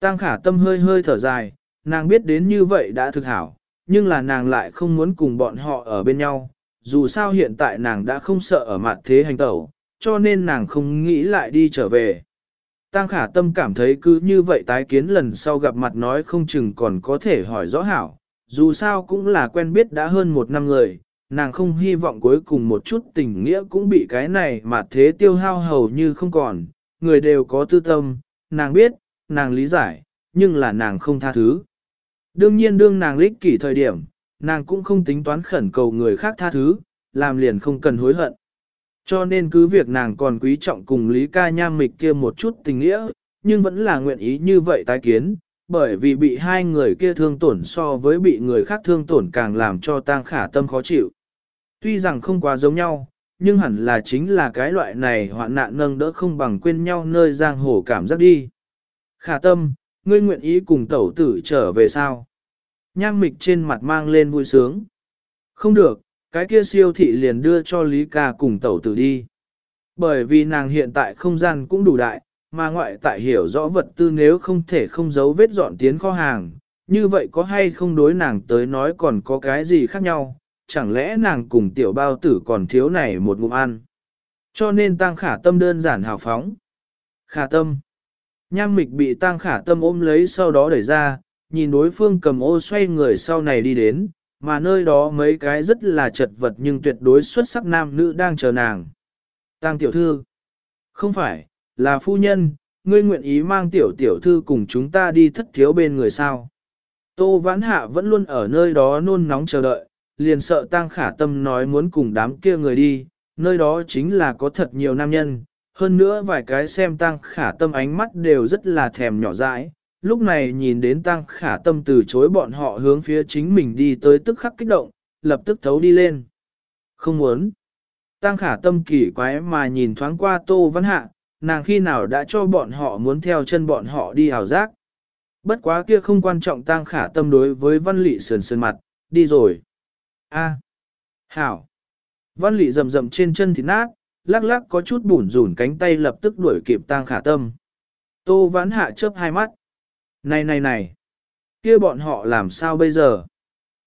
Tăng khả tâm hơi hơi thở dài, nàng biết đến như vậy đã thực hảo, nhưng là nàng lại không muốn cùng bọn họ ở bên nhau, dù sao hiện tại nàng đã không sợ ở mặt thế hành tẩu, cho nên nàng không nghĩ lại đi trở về. Tăng khả tâm cảm thấy cứ như vậy tái kiến lần sau gặp mặt nói không chừng còn có thể hỏi rõ hảo, dù sao cũng là quen biết đã hơn một năm người, nàng không hy vọng cuối cùng một chút tình nghĩa cũng bị cái này mà thế tiêu hao hầu như không còn, người đều có tư tâm, nàng biết, nàng lý giải, nhưng là nàng không tha thứ. Đương nhiên đương nàng lích kỷ thời điểm, nàng cũng không tính toán khẩn cầu người khác tha thứ, làm liền không cần hối hận. Cho nên cứ việc nàng còn quý trọng cùng Lý ca nham mịch kia một chút tình nghĩa, nhưng vẫn là nguyện ý như vậy tái kiến, bởi vì bị hai người kia thương tổn so với bị người khác thương tổn càng làm cho tang khả tâm khó chịu. Tuy rằng không quá giống nhau, nhưng hẳn là chính là cái loại này hoạn nạn nâng đỡ không bằng quên nhau nơi giang hồ cảm giác đi. Khả tâm, ngươi nguyện ý cùng tẩu tử trở về sao? Nham mịch trên mặt mang lên vui sướng. Không được, cái kia siêu thị liền đưa cho Lý ca cùng tẩu tử đi. Bởi vì nàng hiện tại không gian cũng đủ đại, mà ngoại tại hiểu rõ vật tư nếu không thể không giấu vết dọn tiến kho hàng, như vậy có hay không đối nàng tới nói còn có cái gì khác nhau, chẳng lẽ nàng cùng tiểu bao tử còn thiếu này một ngụm ăn. Cho nên tăng khả tâm đơn giản hào phóng. Khả tâm. Nham mịch bị tăng khả tâm ôm lấy sau đó đẩy ra, nhìn đối phương cầm ô xoay người sau này đi đến, mà nơi đó mấy cái rất là chật vật nhưng tuyệt đối xuất sắc nam nữ đang chờ nàng. Tăng tiểu thư. Không phải, là phu nhân, ngươi nguyện ý mang tiểu tiểu thư cùng chúng ta đi thất thiếu bên người sao. Tô vãn hạ vẫn luôn ở nơi đó nôn nóng chờ đợi, liền sợ tăng khả tâm nói muốn cùng đám kia người đi, nơi đó chính là có thật nhiều nam nhân, hơn nữa vài cái xem tăng khả tâm ánh mắt đều rất là thèm nhỏ dãi. Lúc này nhìn đến tăng khả tâm từ chối bọn họ hướng phía chính mình đi tới tức khắc kích động, lập tức thấu đi lên. Không muốn. Tăng khả tâm kỳ quái mà nhìn thoáng qua tô văn hạ, nàng khi nào đã cho bọn họ muốn theo chân bọn họ đi hào giác. Bất quá kia không quan trọng tăng khả tâm đối với văn lị sườn sườn mặt, đi rồi. A. Hảo. Văn lị rầm rầm trên chân thịt nát, lắc lắc có chút bủn rủn cánh tay lập tức đuổi kịp tang khả tâm. Tô vãn hạ chớp hai mắt. Này này này. kia bọn họ làm sao bây giờ?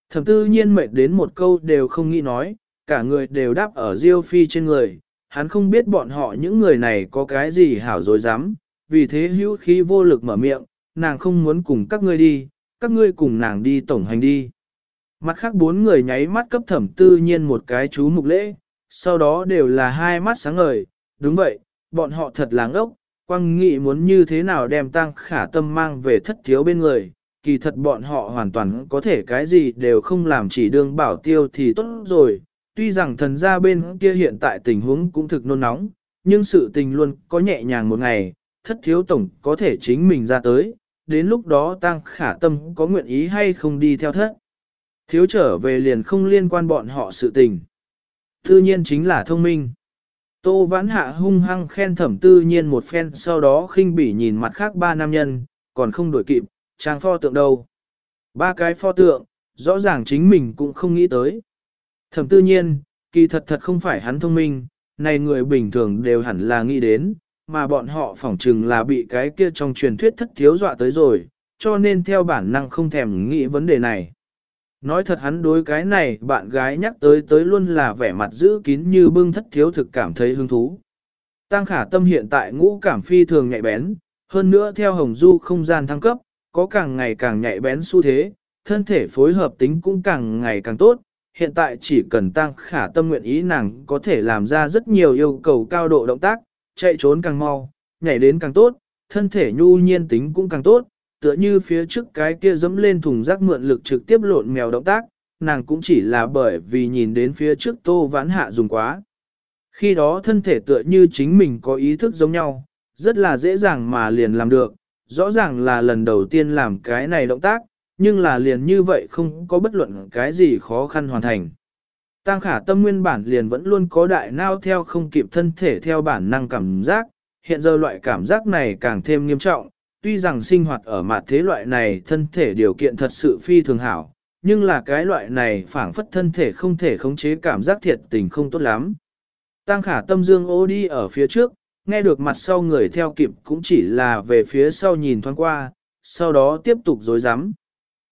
Thẩm tư nhiên mệt đến một câu đều không nghĩ nói, cả người đều đáp ở Diêu Phi trên người. Hắn không biết bọn họ những người này có cái gì hảo dối dám, vì thế hữu khí vô lực mở miệng, nàng không muốn cùng các ngươi đi, các ngươi cùng nàng đi tổng hành đi. Mặt khác bốn người nháy mắt cấp thẩm tư nhiên một cái chú mục lễ, sau đó đều là hai mắt sáng ngời, đúng vậy, bọn họ thật láng ốc, quăng nghị muốn như thế nào đem tăng khả tâm mang về thất thiếu bên người, kỳ thật bọn họ hoàn toàn có thể cái gì đều không làm chỉ đương bảo tiêu thì tốt rồi, tuy rằng thần gia bên kia hiện tại tình huống cũng thực nôn nóng, nhưng sự tình luôn có nhẹ nhàng một ngày, thất thiếu tổng có thể chính mình ra tới, đến lúc đó tăng khả tâm có nguyện ý hay không đi theo thất. Thiếu trở về liền không liên quan bọn họ sự tình. Tự nhiên chính là thông minh. Tô vãn hạ hung hăng khen thẩm tư nhiên một phen sau đó khinh bỉ nhìn mặt khác ba nam nhân, còn không đổi kịp, trang pho tượng đâu. Ba cái pho tượng, rõ ràng chính mình cũng không nghĩ tới. Thẩm tư nhiên, kỳ thật thật không phải hắn thông minh, này người bình thường đều hẳn là nghĩ đến, mà bọn họ phỏng chừng là bị cái kia trong truyền thuyết thất thiếu dọa tới rồi, cho nên theo bản năng không thèm nghĩ vấn đề này. Nói thật hắn đối cái này bạn gái nhắc tới tới luôn là vẻ mặt giữ kín như bưng thất thiếu thực cảm thấy hứng thú. Tăng khả tâm hiện tại ngũ cảm phi thường nhạy bén, hơn nữa theo hồng du không gian thăng cấp, có càng ngày càng nhạy bén xu thế, thân thể phối hợp tính cũng càng ngày càng tốt. Hiện tại chỉ cần tăng khả tâm nguyện ý nàng có thể làm ra rất nhiều yêu cầu cao độ động tác, chạy trốn càng mau, nhảy đến càng tốt, thân thể nhu nhiên tính cũng càng tốt, tựa như phía trước cái kia dẫm lên thùng rác mượn lực trực tiếp lộn mèo động tác, nàng cũng chỉ là bởi vì nhìn đến phía trước tô vãn hạ dùng quá. Khi đó thân thể tựa như chính mình có ý thức giống nhau, rất là dễ dàng mà liền làm được, rõ ràng là lần đầu tiên làm cái này động tác, nhưng là liền như vậy không có bất luận cái gì khó khăn hoàn thành. Tăng khả tâm nguyên bản liền vẫn luôn có đại nao theo không kịp thân thể theo bản năng cảm giác, hiện giờ loại cảm giác này càng thêm nghiêm trọng, tuy rằng sinh hoạt ở mặt thế loại này thân thể điều kiện thật sự phi thường hảo, nhưng là cái loại này phảng phất thân thể không thể khống chế cảm giác thiệt tình không tốt lắm. Tăng khả tâm dương ô đi ở phía trước, nghe được mặt sau người theo kịp cũng chỉ là về phía sau nhìn thoáng qua, sau đó tiếp tục dối rắm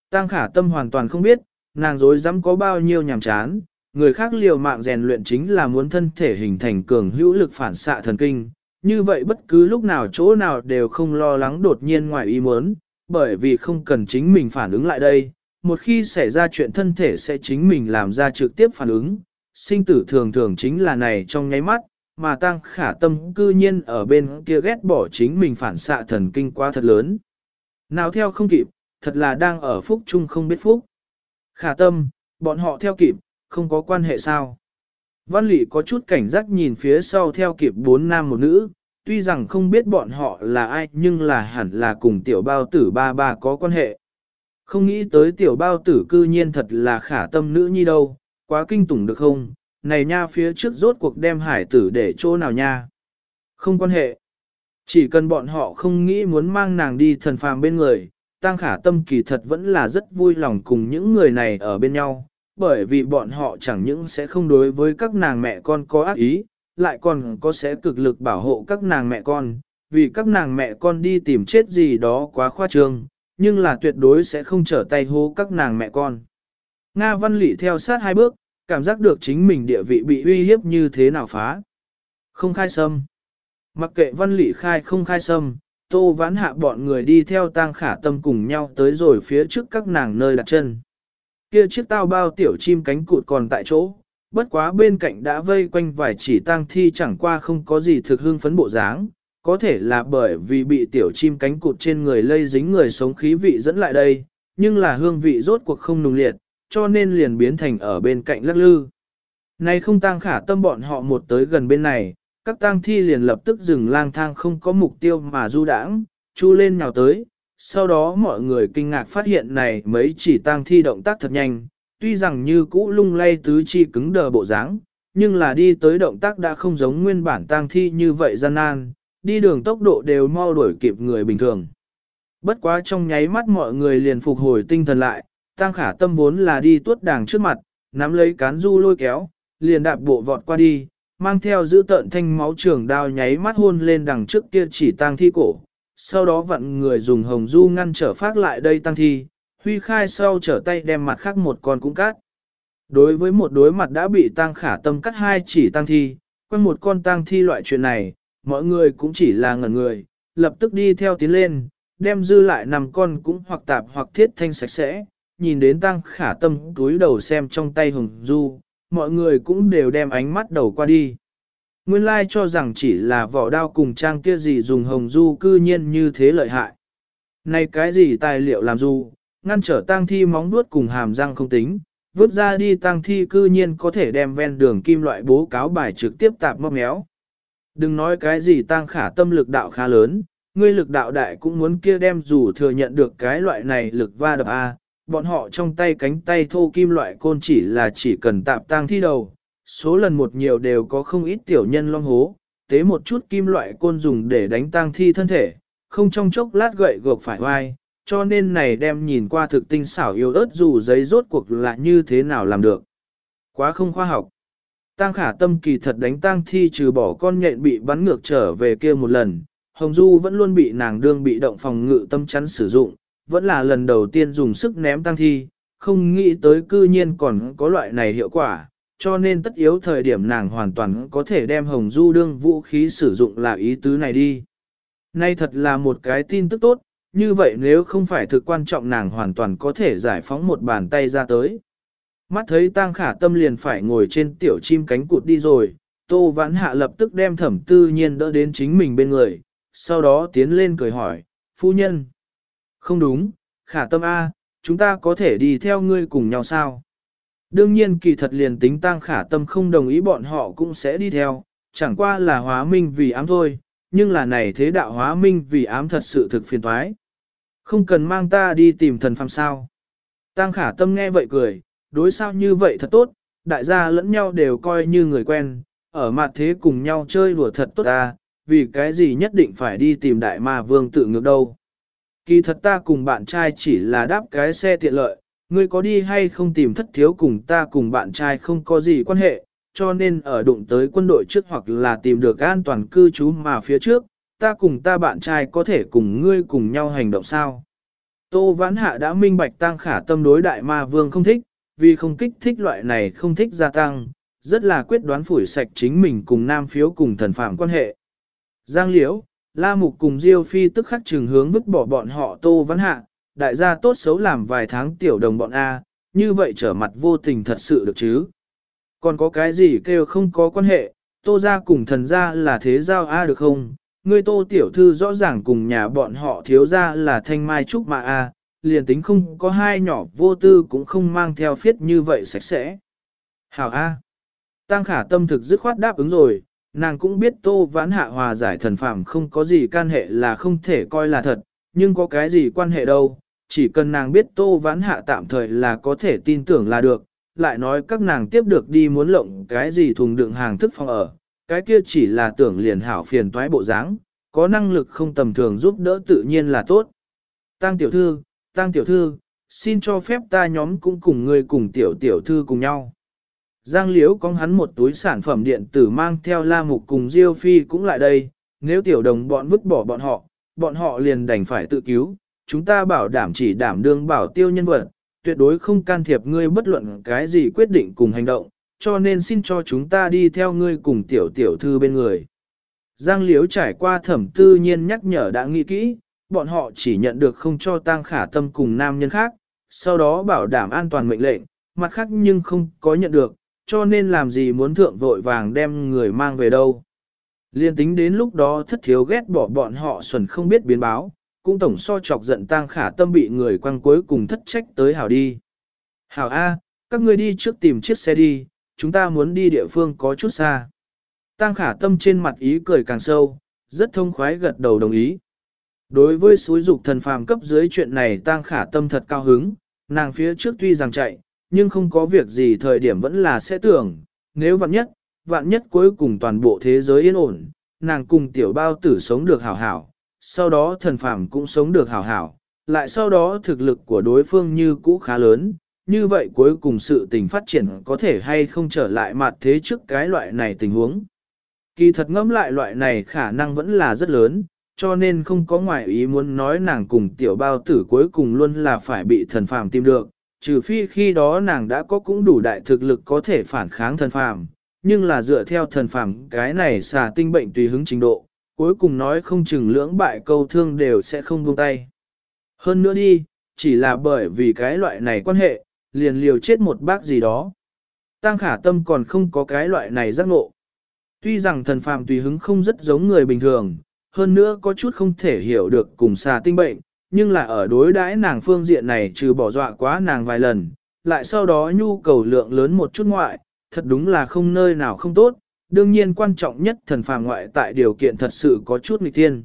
Tăng khả tâm hoàn toàn không biết, nàng dối rắm có bao nhiêu nhàm chán, người khác liều mạng rèn luyện chính là muốn thân thể hình thành cường hữu lực phản xạ thần kinh, như vậy bất cứ lúc nào chỗ nào đều không lo lắng đột nhiên ngoài ý muốn, bởi vì không cần chính mình phản ứng lại đây, một khi xảy ra chuyện thân thể sẽ chính mình làm ra trực tiếp phản ứng, sinh tử thường thường chính là này trong nháy mắt, mà tăng khả tâm cư nhiên ở bên kia ghét bỏ chính mình phản xạ thần kinh quá thật lớn. Nào theo không kịp, thật là đang ở phúc chung không biết phúc. Khả tâm, bọn họ theo kịp, không có quan hệ sao. Văn lị có chút cảnh giác nhìn phía sau theo kịp bốn nam một nữ, tuy rằng không biết bọn họ là ai nhưng là hẳn là cùng tiểu bao tử ba ba có quan hệ. Không nghĩ tới tiểu bao tử cư nhiên thật là khả tâm nữ nhi đâu, quá kinh tủng được không, này nha phía trước rốt cuộc đem hải tử để chỗ nào nha. Không quan hệ. Chỉ cần bọn họ không nghĩ muốn mang nàng đi thần phàm bên người, tăng khả tâm kỳ thật vẫn là rất vui lòng cùng những người này ở bên nhau, bởi vì bọn họ chẳng những sẽ không đối với các nàng mẹ con có ác ý, lại còn có sẽ cực lực bảo hộ các nàng mẹ con, vì các nàng mẹ con đi tìm chết gì đó quá khoa trương, nhưng là tuyệt đối sẽ không trở tay hô các nàng mẹ con. Nga Văn Lị theo sát hai bước, cảm giác được chính mình địa vị bị uy hiếp như thế nào phá. Không khai sâm. Mặc kệ Văn Lị khai không khai sâm, tô vãn hạ bọn người đi theo tang khả tâm cùng nhau tới rồi phía trước các nàng nơi đặt chân. Kia chiếc tao bao tiểu chim cánh cụt còn tại chỗ, bất quá bên cạnh đã vây quanh vài chỉ tang thi chẳng qua không có gì thực hương phấn bộ dáng, có thể là bởi vì bị tiểu chim cánh cụt trên người lây dính người sống khí vị dẫn lại đây, nhưng là hương vị rốt cuộc không nùng liệt, cho nên liền biến thành ở bên cạnh lắc lư. Này không tang khả tâm bọn họ một tới gần bên này, các tang thi liền lập tức dừng lang thang không có mục tiêu mà du đãng, chu lên nhào tới. Sau đó mọi người kinh ngạc phát hiện này mấy chỉ tang thi động tác thật nhanh, tuy rằng như cũ lung lay tứ chi cứng đờ bộ dáng, nhưng là đi tới động tác đã không giống nguyên bản tang thi như vậy gian nan, đi đường tốc độ đều mau đuổi kịp người bình thường. Bất quá trong nháy mắt mọi người liền phục hồi tinh thần lại, tang khả tâm vốn là đi tuốt đàng trước mặt, nắm lấy cán du lôi kéo, liền đạp bộ vọt qua đi, mang theo giữ tợn thanh máu trường đao nháy mắt hôn lên đằng trước kia chỉ tang thi cổ. Sau đó vặn người dùng hồng du ngăn trở phát lại đây tăng thi, huy khai sau trở tay đem mặt khác một con cũng cắt. Đối với một đối mặt đã bị tăng khả tâm cắt hai chỉ tăng thi, quen một con tăng thi loại chuyện này, mọi người cũng chỉ là ngẩn người, lập tức đi theo tiến lên, đem dư lại nằm con cũng hoặc tạp hoặc thiết thanh sạch sẽ, nhìn đến tăng khả tâm túi đầu xem trong tay hồng du, mọi người cũng đều đem ánh mắt đầu qua đi. Nguyên lai cho rằng chỉ là vỏ đao cùng trang kia gì dùng hồng du cư nhiên như thế lợi hại. Này cái gì tài liệu làm du, ngăn trở tang thi móng nuốt cùng hàm răng không tính, vứt ra đi tang thi cư nhiên có thể đem ven đường kim loại bố cáo bài trực tiếp tạp móc méo. Đừng nói cái gì tang khả tâm lực đạo khá lớn, ngươi lực đạo đại cũng muốn kia đem dù thừa nhận được cái loại này lực va đập A, bọn họ trong tay cánh tay thô kim loại côn chỉ là chỉ cần tạp tang thi đầu, số lần một nhiều đều có không ít tiểu nhân long hố, tế một chút kim loại côn dùng để đánh tang thi thân thể, không trong chốc lát gậy gộc phải oai, cho nên này đem nhìn qua thực tinh xảo yêu ớt dù giấy rốt cuộc là như thế nào làm được. Quá không khoa học. Tang khả tâm kỳ thật đánh tang thi trừ bỏ con nhện bị bắn ngược trở về kia một lần, Hồng Du vẫn luôn bị nàng đương bị động phòng ngự tâm chắn sử dụng, vẫn là lần đầu tiên dùng sức ném tang thi, không nghĩ tới cư nhiên còn có loại này hiệu quả, cho nên tất yếu thời điểm nàng hoàn toàn có thể đem Hồng Du đương vũ khí sử dụng là ý tứ này đi. Nay thật là một cái tin tức tốt, như vậy nếu không phải thực quan trọng nàng hoàn toàn có thể giải phóng một bàn tay ra tới. Mắt thấy tang khả tâm liền phải ngồi trên tiểu chim cánh cụt đi rồi, Tô Vãn Hạ lập tức đem thẩm tư nhiên đỡ đến chính mình bên người, sau đó tiến lên cười hỏi, phu nhân. Không đúng, khả tâm A, chúng ta có thể đi theo ngươi cùng nhau sao? Đương nhiên kỳ thật liền tính tăng khả tâm không đồng ý bọn họ cũng sẽ đi theo, chẳng qua là hóa minh vì ám thôi, nhưng là này thế đạo hóa minh vì ám thật sự thực phiền thoái. Không cần mang ta đi tìm thần phàm sao. Tăng khả tâm nghe vậy cười, đối sao như vậy thật tốt, đại gia lẫn nhau đều coi như người quen, ở mặt thế cùng nhau chơi đùa thật tốt ta, vì cái gì nhất định phải đi tìm đại ma vương tự ngược đâu. Kỳ thật ta cùng bạn trai chỉ là đáp cái xe tiện lợi, ngươi có đi hay không tìm thất thiếu cùng ta cùng bạn trai không có gì quan hệ, cho nên ở đụng tới quân đội trước hoặc là tìm được an toàn cư trú mà phía trước, ta cùng ta bạn trai có thể cùng ngươi cùng nhau hành động sao. Tô Vãn Hạ đã minh bạch tăng khả tâm đối đại ma vương không thích, vì không kích thích loại này không thích gia tăng, rất là quyết đoán phủi sạch chính mình cùng nam phiếu cùng thần phạm quan hệ. Giang Liễu, La Mục cùng Diêu Phi tức khắc trường hướng vứt bỏ bọn họ Tô Vãn Hạ, đại gia tốt xấu làm vài tháng tiểu đồng bọn A, như vậy trở mặt vô tình thật sự được chứ. Còn có cái gì kêu không có quan hệ, Tô gia cùng thần gia là thế giao A được không? Ngươi Tô tiểu thư rõ ràng cùng nhà bọn họ thiếu gia là thanh mai trúc mà A, liền tính không có hai nhỏ vô tư cũng không mang theo phiết như vậy sạch sẽ. Hảo A. Tăng khả tâm thực dứt khoát đáp ứng rồi, nàng cũng biết tô vãn hạ hòa giải thần phạm không có gì can hệ là không thể coi là thật, nhưng có cái gì quan hệ đâu, chỉ cần nàng biết tô vãn hạ tạm thời là có thể tin tưởng là được, lại nói các nàng tiếp được đi muốn lộng cái gì thùng đựng hàng thức phòng ở, cái kia chỉ là tưởng liền hảo phiền toái bộ dáng, có năng lực không tầm thường giúp đỡ tự nhiên là tốt. Tăng tiểu thư, tăng tiểu thư, xin cho phép ta nhóm cũng cùng người cùng tiểu tiểu thư cùng nhau. Giang Liễu có hắn một túi sản phẩm điện tử mang theo La Mục cùng Diêu Phi cũng lại đây, nếu tiểu đồng bọn vứt bỏ bọn họ, bọn họ liền đành phải tự cứu, chúng ta bảo đảm chỉ đảm đương bảo tiêu nhân vật, tuyệt đối không can thiệp ngươi bất luận cái gì quyết định cùng hành động, cho nên xin cho chúng ta đi theo ngươi cùng tiểu tiểu thư bên người. Giang Liễu trải qua thẩm tư nhiên nhắc nhở đã nghĩ kỹ, bọn họ chỉ nhận được không cho tang khả tâm cùng nam nhân khác, sau đó bảo đảm an toàn mệnh lệnh, mặt khác nhưng không có nhận được, cho nên làm gì muốn thượng vội vàng đem người mang về đâu. Liên tính đến lúc đó thất thiếu ghét bỏ bọn họ xuẩn không biết biến báo, cũng tổng so chọc giận tang khả tâm bị người quăng cuối cùng thất trách tới hảo đi. Hảo A, các ngươi đi trước tìm chiếc xe đi, chúng ta muốn đi địa phương có chút xa. Tang khả tâm trên mặt ý cười càng sâu, rất thông khoái gật đầu đồng ý. Đối với suối dục thần phàm cấp dưới chuyện này tang khả tâm thật cao hứng, nàng phía trước tuy rằng chạy, nhưng không có việc gì thời điểm vẫn là sẽ tưởng, nếu vặn nhất, vạn nhất cuối cùng toàn bộ thế giới yên ổn, nàng cùng tiểu bao tử sống được hảo hảo, sau đó thần phàm cũng sống được hảo hảo, lại sau đó thực lực của đối phương như cũ khá lớn, như vậy cuối cùng sự tình phát triển có thể hay không trở lại mặt thế trước cái loại này tình huống. Kỳ thật ngẫm lại loại này khả năng vẫn là rất lớn, cho nên không có ngoại ý muốn nói nàng cùng tiểu bao tử cuối cùng luôn là phải bị thần phàm tìm được, trừ phi khi đó nàng đã có cũng đủ đại thực lực có thể phản kháng thần phàm, nhưng là dựa theo thần phàm cái này xà tinh bệnh tùy hứng trình độ, cuối cùng nói không chừng lưỡng bại câu thương đều sẽ không buông tay. Hơn nữa đi, chỉ là bởi vì cái loại này quan hệ, liền liều chết một bác gì đó. Tăng khả tâm còn không có cái loại này giác ngộ. Tuy rằng thần phàm tùy hứng không rất giống người bình thường, hơn nữa có chút không thể hiểu được cùng xà tinh bệnh, nhưng là ở đối đãi nàng phương diện này trừ bỏ dọa quá nàng vài lần, lại sau đó nhu cầu lượng lớn một chút ngoại, thật đúng là không nơi nào không tốt, đương nhiên quan trọng nhất thần phàm ngoại tại điều kiện thật sự có chút nghịch tiên.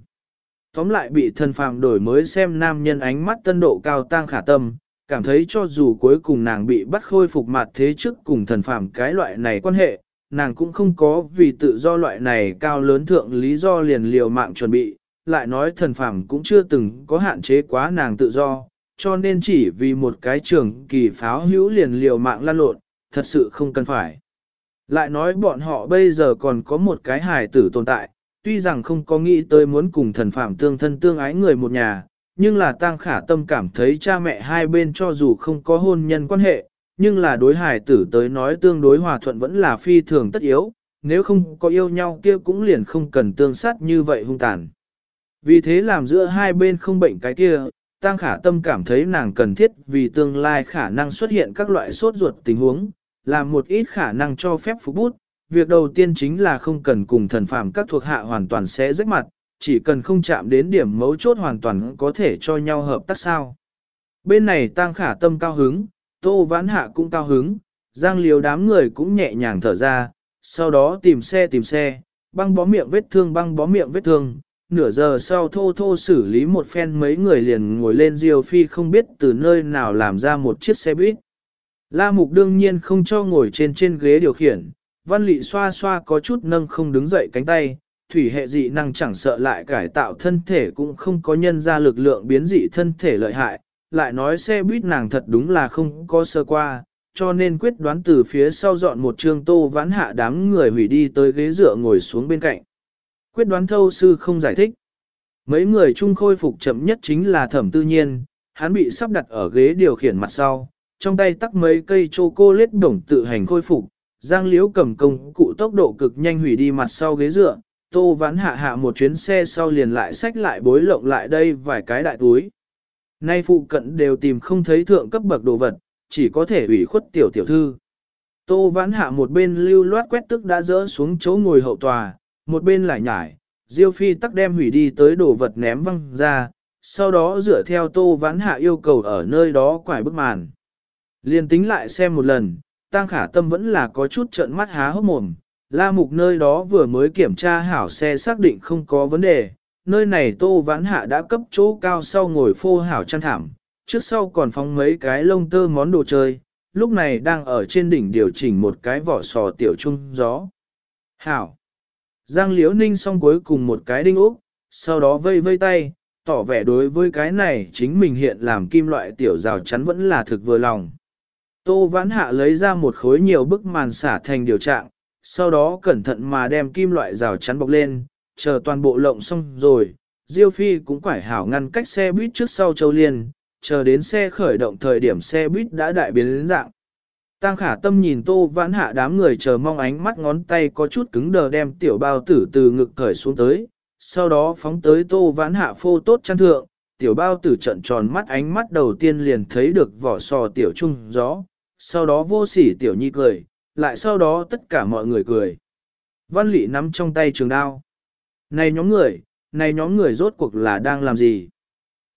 Tóm lại bị thần phàm đổi mới xem nam nhân ánh mắt tân độ cao tăng khả tâm, cảm thấy cho dù cuối cùng nàng bị bắt khôi phục mặt thế trước cùng thần phàm cái loại này quan hệ, nàng cũng không có vì tự do loại này cao lớn thượng lý do liền liều mạng chuẩn bị, lại nói thần phàm cũng chưa từng có hạn chế quá nàng tự do, cho nên chỉ vì một cái trường kỳ pháo hữu liền liều mạng lan lộn, thật sự không cần phải. Lại nói bọn họ bây giờ còn có một cái hài tử tồn tại, tuy rằng không có nghĩ tới muốn cùng thần phàm tương thân tương ái người một nhà, nhưng là tăng khả tâm cảm thấy cha mẹ hai bên cho dù không có hôn nhân quan hệ, nhưng là đối hài tử tới nói tương đối hòa thuận vẫn là phi thường tất yếu, nếu không có yêu nhau kia cũng liền không cần tương sát như vậy hung tàn. Vì thế làm giữa hai bên không bệnh cái kia, Tăng Khả Tâm cảm thấy nàng cần thiết vì tương lai khả năng xuất hiện các loại sốt ruột tình huống, làm một ít khả năng cho phép phục bút, việc đầu tiên chính là không cần cùng thần phàm các thuộc hạ hoàn toàn sẽ rách mặt, chỉ cần không chạm đến điểm mấu chốt hoàn toàn có thể cho nhau hợp tác sao. Bên này tăng khả tâm cao hứng, tô vãn hạ cũng cao hứng, giang liều đám người cũng nhẹ nhàng thở ra, sau đó tìm xe tìm xe, băng bó miệng vết thương băng bó miệng vết thương. Nửa giờ sau thô thô xử lý một phen mấy người liền ngồi lên diều phi không biết từ nơi nào làm ra một chiếc xe buýt. La mục đương nhiên không cho ngồi trên trên ghế điều khiển, văn lị xoa xoa có chút nâng không đứng dậy cánh tay, thủy hệ dị năng chẳng sợ lại cải tạo thân thể cũng không có nhân ra lực lượng biến dị thân thể lợi hại, lại nói xe buýt nàng thật đúng là không có sơ qua, cho nên quyết đoán từ phía sau dọn một trương tô vãn hạ đám người hủy đi tới ghế dựa ngồi xuống bên cạnh. Quyết đoán thâu sư không giải thích. Mấy người chung khôi phục chậm nhất chính là thẩm tư nhiên, hắn bị sắp đặt ở ghế điều khiển mặt sau, trong tay tắc mấy cây chocolate đồng tự hành khôi phục, Giang Liễu cầm công cụ tốc độ cực nhanh hủy đi mặt sau ghế dựa, Tô ván hạ hạ một chuyến xe sau liền lại xách lại bối lộng lại đây vài cái đại túi. Nay phụ cận đều tìm không thấy thượng cấp bậc đồ vật, chỉ có thể ủy khuất tiểu tiểu thư. Tô Vãn hạ một bên lưu loát quét tức đã dỡ xuống chỗ ngồi hậu tòa, một bên lại nhải, Diêu Phi tắc đem hủy đi tới đồ vật ném văng ra, sau đó dựa theo Tô Vãn hạ yêu cầu ở nơi đó quải bức màn. Liên tính lại xem một lần, Tăng Khả Tâm vẫn là có chút trợn mắt há hốc mồm, La Mục nơi đó vừa mới kiểm tra hảo xe xác định không có vấn đề, nơi này Tô Vãn Hạ đã cấp chỗ cao sau ngồi phô hảo chăn thảm, trước sau còn phóng mấy cái lông tơ món đồ chơi, lúc này đang ở trên đỉnh điều chỉnh một cái vỏ sò tiểu trung gió. Hảo! Giang Liễu Ninh xong cuối cùng một cái đinh ốc, sau đó vây vây tay, tỏ vẻ đối với cái này chính mình hiện làm kim loại tiểu rào chắn vẫn là thực vừa lòng. Tô Vãn Hạ lấy ra một khối nhiều bức màn xả thành điều trạng, sau đó cẩn thận mà đem kim loại rào chắn bọc lên, chờ toàn bộ lộng xong rồi, Diêu Phi cũng quải hảo ngăn cách xe buýt trước sau châu liên, chờ đến xe khởi động thời điểm xe buýt đã đại biến đến dạng. Tăng khả tâm nhìn tô vãn hạ đám người chờ mong ánh mắt ngón tay có chút cứng đờ đem tiểu bao tử từ ngực khởi xuống tới, sau đó phóng tới tô vãn hạ phô tốt chăn thượng, tiểu bao tử trận tròn mắt ánh mắt đầu tiên liền thấy được vỏ sò tiểu trung gió, sau đó vô sỉ tiểu nhi cười, lại sau đó tất cả mọi người cười. Văn lị nắm trong tay trường đao. Này nhóm người, này nhóm người rốt cuộc là đang làm gì?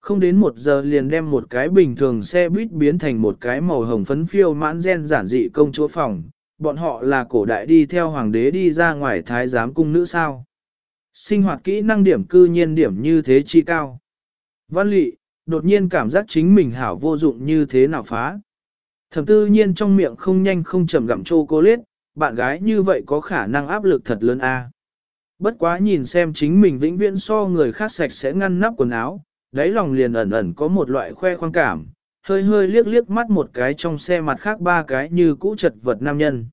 Không đến một giờ liền đem một cái bình thường xe buýt biến thành một cái màu hồng phấn phiêu mãn gen giản dị công chúa phòng. Bọn họ là cổ đại đi theo hoàng đế đi ra ngoài thái giám cung nữ sao. Sinh hoạt kỹ năng điểm cư nhiên điểm như thế chi cao. Văn lị, đột nhiên cảm giác chính mình hảo vô dụng như thế nào phá. Thẩm tư nhiên trong miệng không nhanh không chậm gặm chocolate, bạn gái như vậy có khả năng áp lực thật lớn a. Bất quá nhìn xem chính mình vĩnh viễn so người khác sạch sẽ ngăn nắp quần áo, đáy lòng liền ẩn ẩn có một loại khoe khoang cảm, hơi hơi liếc liếc mắt một cái trong xe mặt khác ba cái như cũ chật vật nam nhân.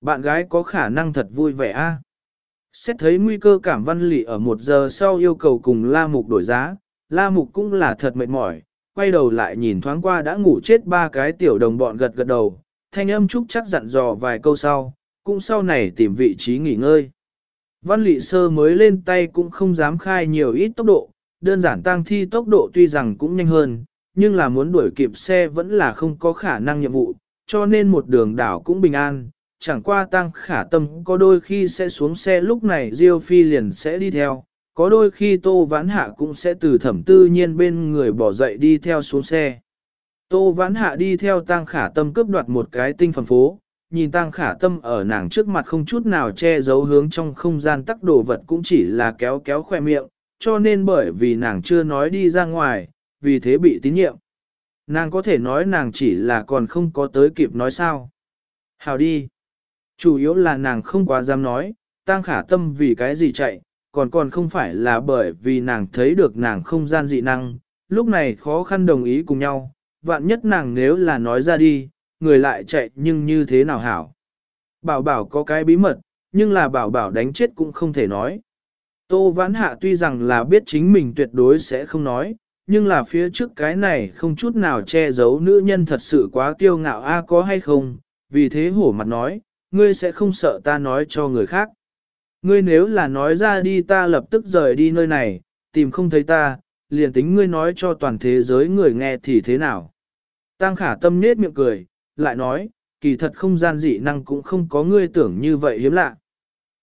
Bạn gái có khả năng thật vui vẻ a. Xét thấy nguy cơ cảm văn lị ở một giờ sau yêu cầu cùng La Mục đổi giá, La Mục cũng là thật mệt mỏi, quay đầu lại nhìn thoáng qua đã ngủ chết ba cái tiểu đồng bọn gật gật đầu, thanh âm trúc chắc dặn dò vài câu sau, cũng sau này tìm vị trí nghỉ ngơi. Văn lị sơ mới lên tay cũng không dám khai nhiều ít tốc độ, đơn giản tăng thi tốc độ tuy rằng cũng nhanh hơn, nhưng là muốn đuổi kịp xe vẫn là không có khả năng nhiệm vụ, cho nên một đường đảo cũng bình an, chẳng qua tăng khả tâm có đôi khi sẽ xuống xe lúc này Diêu Phi liền sẽ đi theo, có đôi khi Tô Vãn Hạ cũng sẽ từ thẩm tư nhiên bên người bỏ dậy đi theo xuống xe. Tô Vãn Hạ đi theo Tăng Khả Tâm cướp đoạt một cái tinh phẩm phố, nhìn Tăng Khả Tâm ở nàng trước mặt không chút nào che giấu hướng trong không gian tắc đồ vật cũng chỉ là kéo kéo khoe miệng, cho nên bởi vì nàng chưa nói đi ra ngoài, vì thế bị tín nhiệm. Nàng có thể nói nàng chỉ là còn không có tới kịp nói sao. Hào đi. Chủ yếu là nàng không quá dám nói, Tăng Khả Tâm vì cái gì chạy, còn còn không phải là bởi vì nàng thấy được nàng không gian dị năng, lúc này khó khăn đồng ý cùng nhau, vạn nhất nàng nếu là nói ra đi, người lại chạy nhưng như thế nào hảo. Bảo bảo có cái bí mật, nhưng là bảo bảo đánh chết cũng không thể nói. Tô Vãn Hạ tuy rằng là biết chính mình tuyệt đối sẽ không nói, nhưng là phía trước cái này không chút nào che giấu nữ nhân thật sự quá kiêu ngạo a có hay không, vì thế hổ mặt nói, ngươi sẽ không sợ ta nói cho người khác. Ngươi nếu là nói ra đi ta lập tức rời đi nơi này, tìm không thấy ta, liền tính ngươi nói cho toàn thế giới người nghe thì thế nào. Tăng khả tâm nết miệng cười, lại nói, kỳ thật không gian dị năng cũng không có ngươi tưởng như vậy hiếm lạ.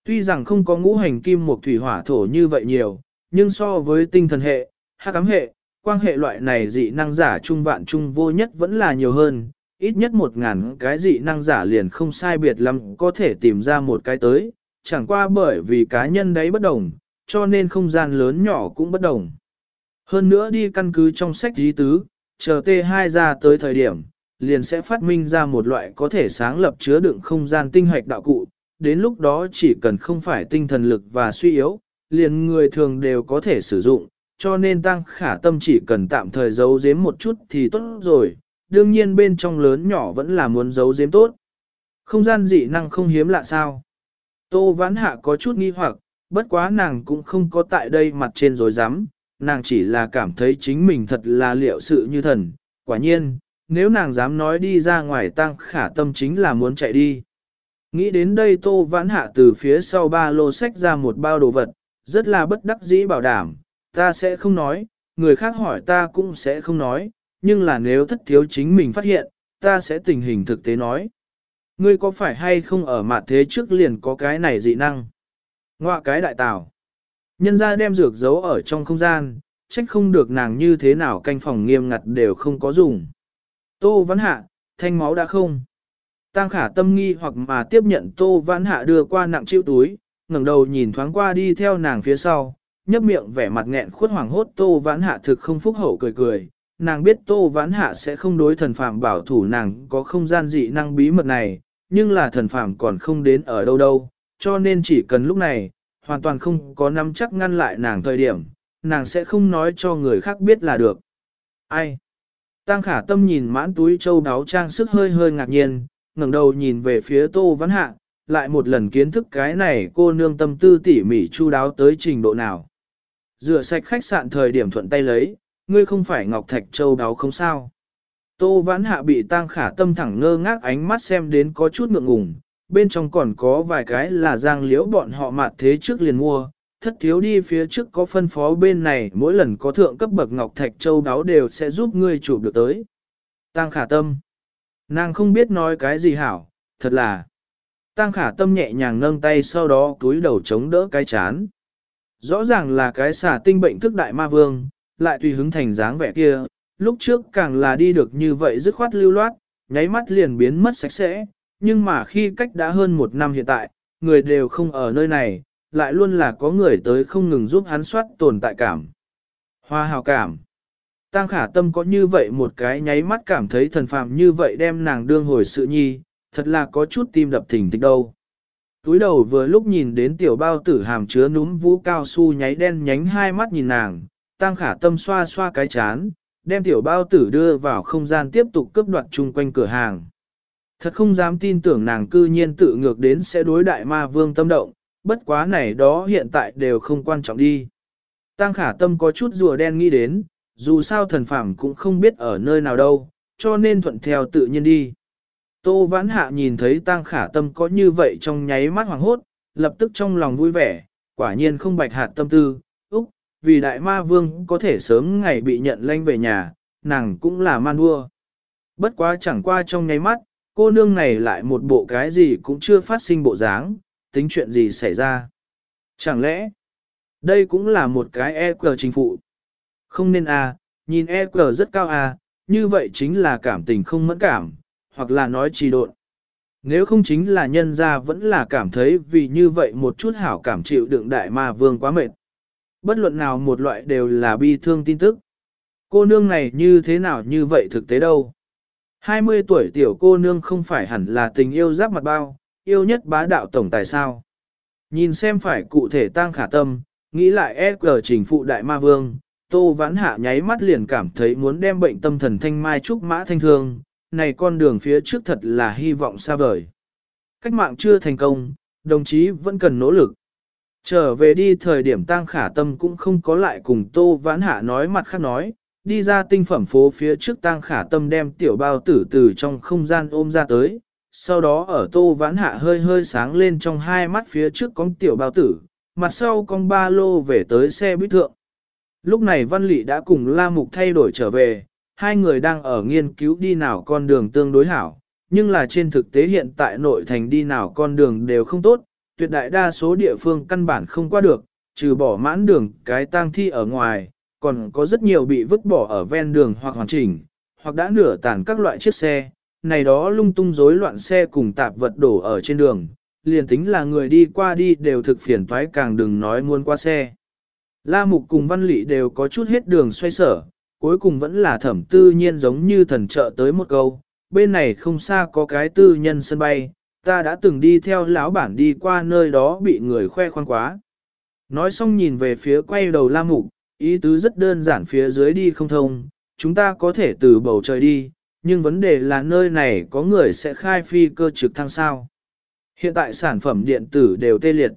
Tuy rằng không có ngũ hành kim một thủy hỏa thổ như vậy nhiều, nhưng so với tinh thần hệ, hắc ám hệ, quang hệ loại này dị năng giả trung vạn trung vô nhất vẫn là nhiều hơn, ít nhất một ngàn cái dị năng giả liền không sai biệt lắm có thể tìm ra một cái tới, chẳng qua bởi vì cá nhân đấy bất đồng, cho nên không gian lớn nhỏ cũng bất đồng. Hơn nữa đi căn cứ trong sách dí tứ, chờ T2 ra tới thời điểm, liền sẽ phát minh ra một loại có thể sáng lập chứa đựng không gian tinh hoạch đạo cụ, đến lúc đó chỉ cần không phải tinh thần lực và suy yếu, liền người thường đều có thể sử dụng, cho nên tăng khả tâm chỉ cần tạm thời giấu giếm một chút thì tốt rồi, đương nhiên bên trong lớn nhỏ vẫn là muốn giấu giếm tốt. Không gian dị năng không hiếm lạ sao. Tô vãn hạ có chút nghi hoặc, bất quá nàng cũng không có tại đây mặt trên rồi dám, nàng chỉ là cảm thấy chính mình thật là liệu sự như thần. Quả nhiên, nếu nàng dám nói đi ra ngoài tăng khả tâm chính là muốn chạy đi. Nghĩ đến đây tô vãn hạ từ phía sau ba lô sách ra một bao đồ vật, rất là bất đắc dĩ bảo đảm, ta sẽ không nói, người khác hỏi ta cũng sẽ không nói, nhưng là nếu thất thiếu chính mình phát hiện, ta sẽ tình hình thực tế nói. Ngươi có phải hay không ở mặt thế trước liền có cái này dị năng? Ngoạ cái đại tào. Nhân ra đem dược giấu ở trong không gian, trách không được nàng như thế nào canh phòng nghiêm ngặt đều không có dùng. Tô Văn Hạ, thanh máu đã không? Tăng khả tâm nghi hoặc mà tiếp nhận Tô Văn Hạ đưa qua nặng chịu túi, ngẩng đầu nhìn thoáng qua đi theo nàng phía sau, nhấp miệng vẻ mặt nghẹn khuất hoảng hốt Tô Vãn Hạ thực không phúc hậu cười cười. Nàng biết Tô Vãn Hạ sẽ không đối thần phạm bảo thủ nàng có không gian dị năng bí mật này, nhưng là thần phạm còn không đến ở đâu đâu, cho nên chỉ cần lúc này, hoàn toàn không có nắm chắc ngăn lại nàng thời điểm, nàng sẽ không nói cho người khác biết là được. Ai? Tăng khả tâm nhìn mãn túi châu đáo trang sức hơi hơi ngạc nhiên, ngẩng đầu nhìn về phía Tô văn Hạ, lại một lần kiến thức cái này cô nương tâm tư tỉ mỉ chu đáo tới trình độ nào. Rửa sạch khách sạn thời điểm thuận tay lấy, ngươi không phải Ngọc Thạch Châu đáo không sao. Tô Vãn Hạ bị tang khả tâm thẳng ngơ ngác ánh mắt xem đến có chút ngượng ngùng, bên trong còn có vài cái là giang liễu bọn họ mặt thế trước liền mua, thất thiếu đi phía trước có phân phó bên này mỗi lần có thượng cấp bậc Ngọc Thạch Châu đáo đều sẽ giúp ngươi chụp được tới. Tang khả tâm. Nàng không biết nói cái gì hảo, thật là. Tang khả tâm nhẹ nhàng nâng tay sau đó túi đầu chống đỡ cái chán. Rõ ràng là cái xả tinh bệnh thức đại ma vương, lại tùy hứng thành dáng vẻ kia, lúc trước càng là đi được như vậy dứt khoát lưu loát, nháy mắt liền biến mất sạch sẽ, nhưng mà khi cách đã hơn một năm hiện tại, người đều không ở nơi này, lại luôn là có người tới không ngừng giúp hắn soát tồn tại cảm. Hoa hào cảm. Tăng khả tâm có như vậy một cái nháy mắt cảm thấy thần phàm như vậy đem nàng đương hồi sự nhi, thật là có chút tim đập thình thịch đâu. Túi đầu vừa lúc nhìn đến tiểu bao tử hàm chứa núm vũ cao su nháy đen nhánh hai mắt nhìn nàng, tăng khả tâm xoa xoa cái chán, đem tiểu bao tử đưa vào không gian tiếp tục cướp đoạt chung quanh cửa hàng. Thật không dám tin tưởng nàng cư nhiên tự ngược đến sẽ đối đại ma vương tâm động, bất quá này đó hiện tại đều không quan trọng đi. Tăng khả tâm có chút rùa đen nghĩ đến, dù sao thần phàm cũng không biết ở nơi nào đâu, cho nên thuận theo tự nhiên đi. Tô Vãn Hạ nhìn thấy Tang Khả Tâm có như vậy trong nháy mắt hoàng hốt, lập tức trong lòng vui vẻ, quả nhiên không bạch hạt tâm tư, úc, vì đại ma vương có thể sớm ngày bị nhận lanh về nhà, nàng cũng là man vua. Bất quá chẳng qua trong nháy mắt, cô nương này lại một bộ cái gì cũng chưa phát sinh bộ dáng, tính chuyện gì xảy ra. Chẳng lẽ, đây cũng là một cái e cờ chính phụ. Không nên à, nhìn EQ rất cao à, như vậy chính là cảm tình không mẫn cảm, hoặc là nói trì độn. Nếu không chính là nhân ra vẫn là cảm thấy vì như vậy một chút hảo cảm chịu đựng đại ma vương quá mệt. Bất luận nào một loại đều là bi thương tin tức. Cô nương này như thế nào như vậy thực tế đâu. 20 tuổi tiểu cô nương không phải hẳn là tình yêu giáp mặt bao, yêu nhất bá đạo tổng tài sao. Nhìn xem phải cụ thể tăng khả tâm, nghĩ lại EG trình phụ đại ma vương, tô vãn hạ nháy mắt liền cảm thấy muốn đem bệnh tâm thần thanh mai trúc mã thanh thương, này con đường phía trước thật là hy vọng xa vời. Cách mạng chưa thành công, đồng chí vẫn cần nỗ lực. Trở về đi thời điểm tang khả tâm cũng không có lại cùng Tô Vãn Hạ nói mặt khác nói, đi ra tinh phẩm phố phía trước tang khả tâm đem tiểu bao tử từ trong không gian ôm ra tới, sau đó ở Tô Vãn Hạ hơi hơi sáng lên trong hai mắt phía trước con tiểu bao tử, mặt sau con ba lô về tới xe buýt thượng. Lúc này Văn Lị đã cùng La Mục thay đổi trở về, hai người đang ở nghiên cứu đi nào con đường tương đối hảo, nhưng là trên thực tế hiện tại nội thành đi nào con đường đều không tốt, tuyệt đại đa số địa phương căn bản không qua được, trừ bỏ mãn đường cái tang thi ở ngoài, còn có rất nhiều bị vứt bỏ ở ven đường hoặc hoàn chỉnh, hoặc đã nửa tàn các loại chiếc xe, này đó lung tung rối loạn xe cùng tạp vật đổ ở trên đường, liền tính là người đi qua đi đều thực phiền toái càng đừng nói muốn qua xe. La Mục cùng Văn Lị đều có chút hết đường xoay sở, cuối cùng vẫn là thẩm tư nhiên giống như thần trợ tới một câu, bên này không xa có cái tư nhân sân bay, ta đã từng đi theo lão bản đi qua nơi đó bị người khoe khoang quá. Nói xong nhìn về phía quay đầu La Mục, ý tứ rất đơn giản phía dưới đi không thông, chúng ta có thể từ bầu trời đi, nhưng vấn đề là nơi này có người sẽ khai phi cơ trực thăng sao. Hiện tại sản phẩm điện tử đều tê liệt,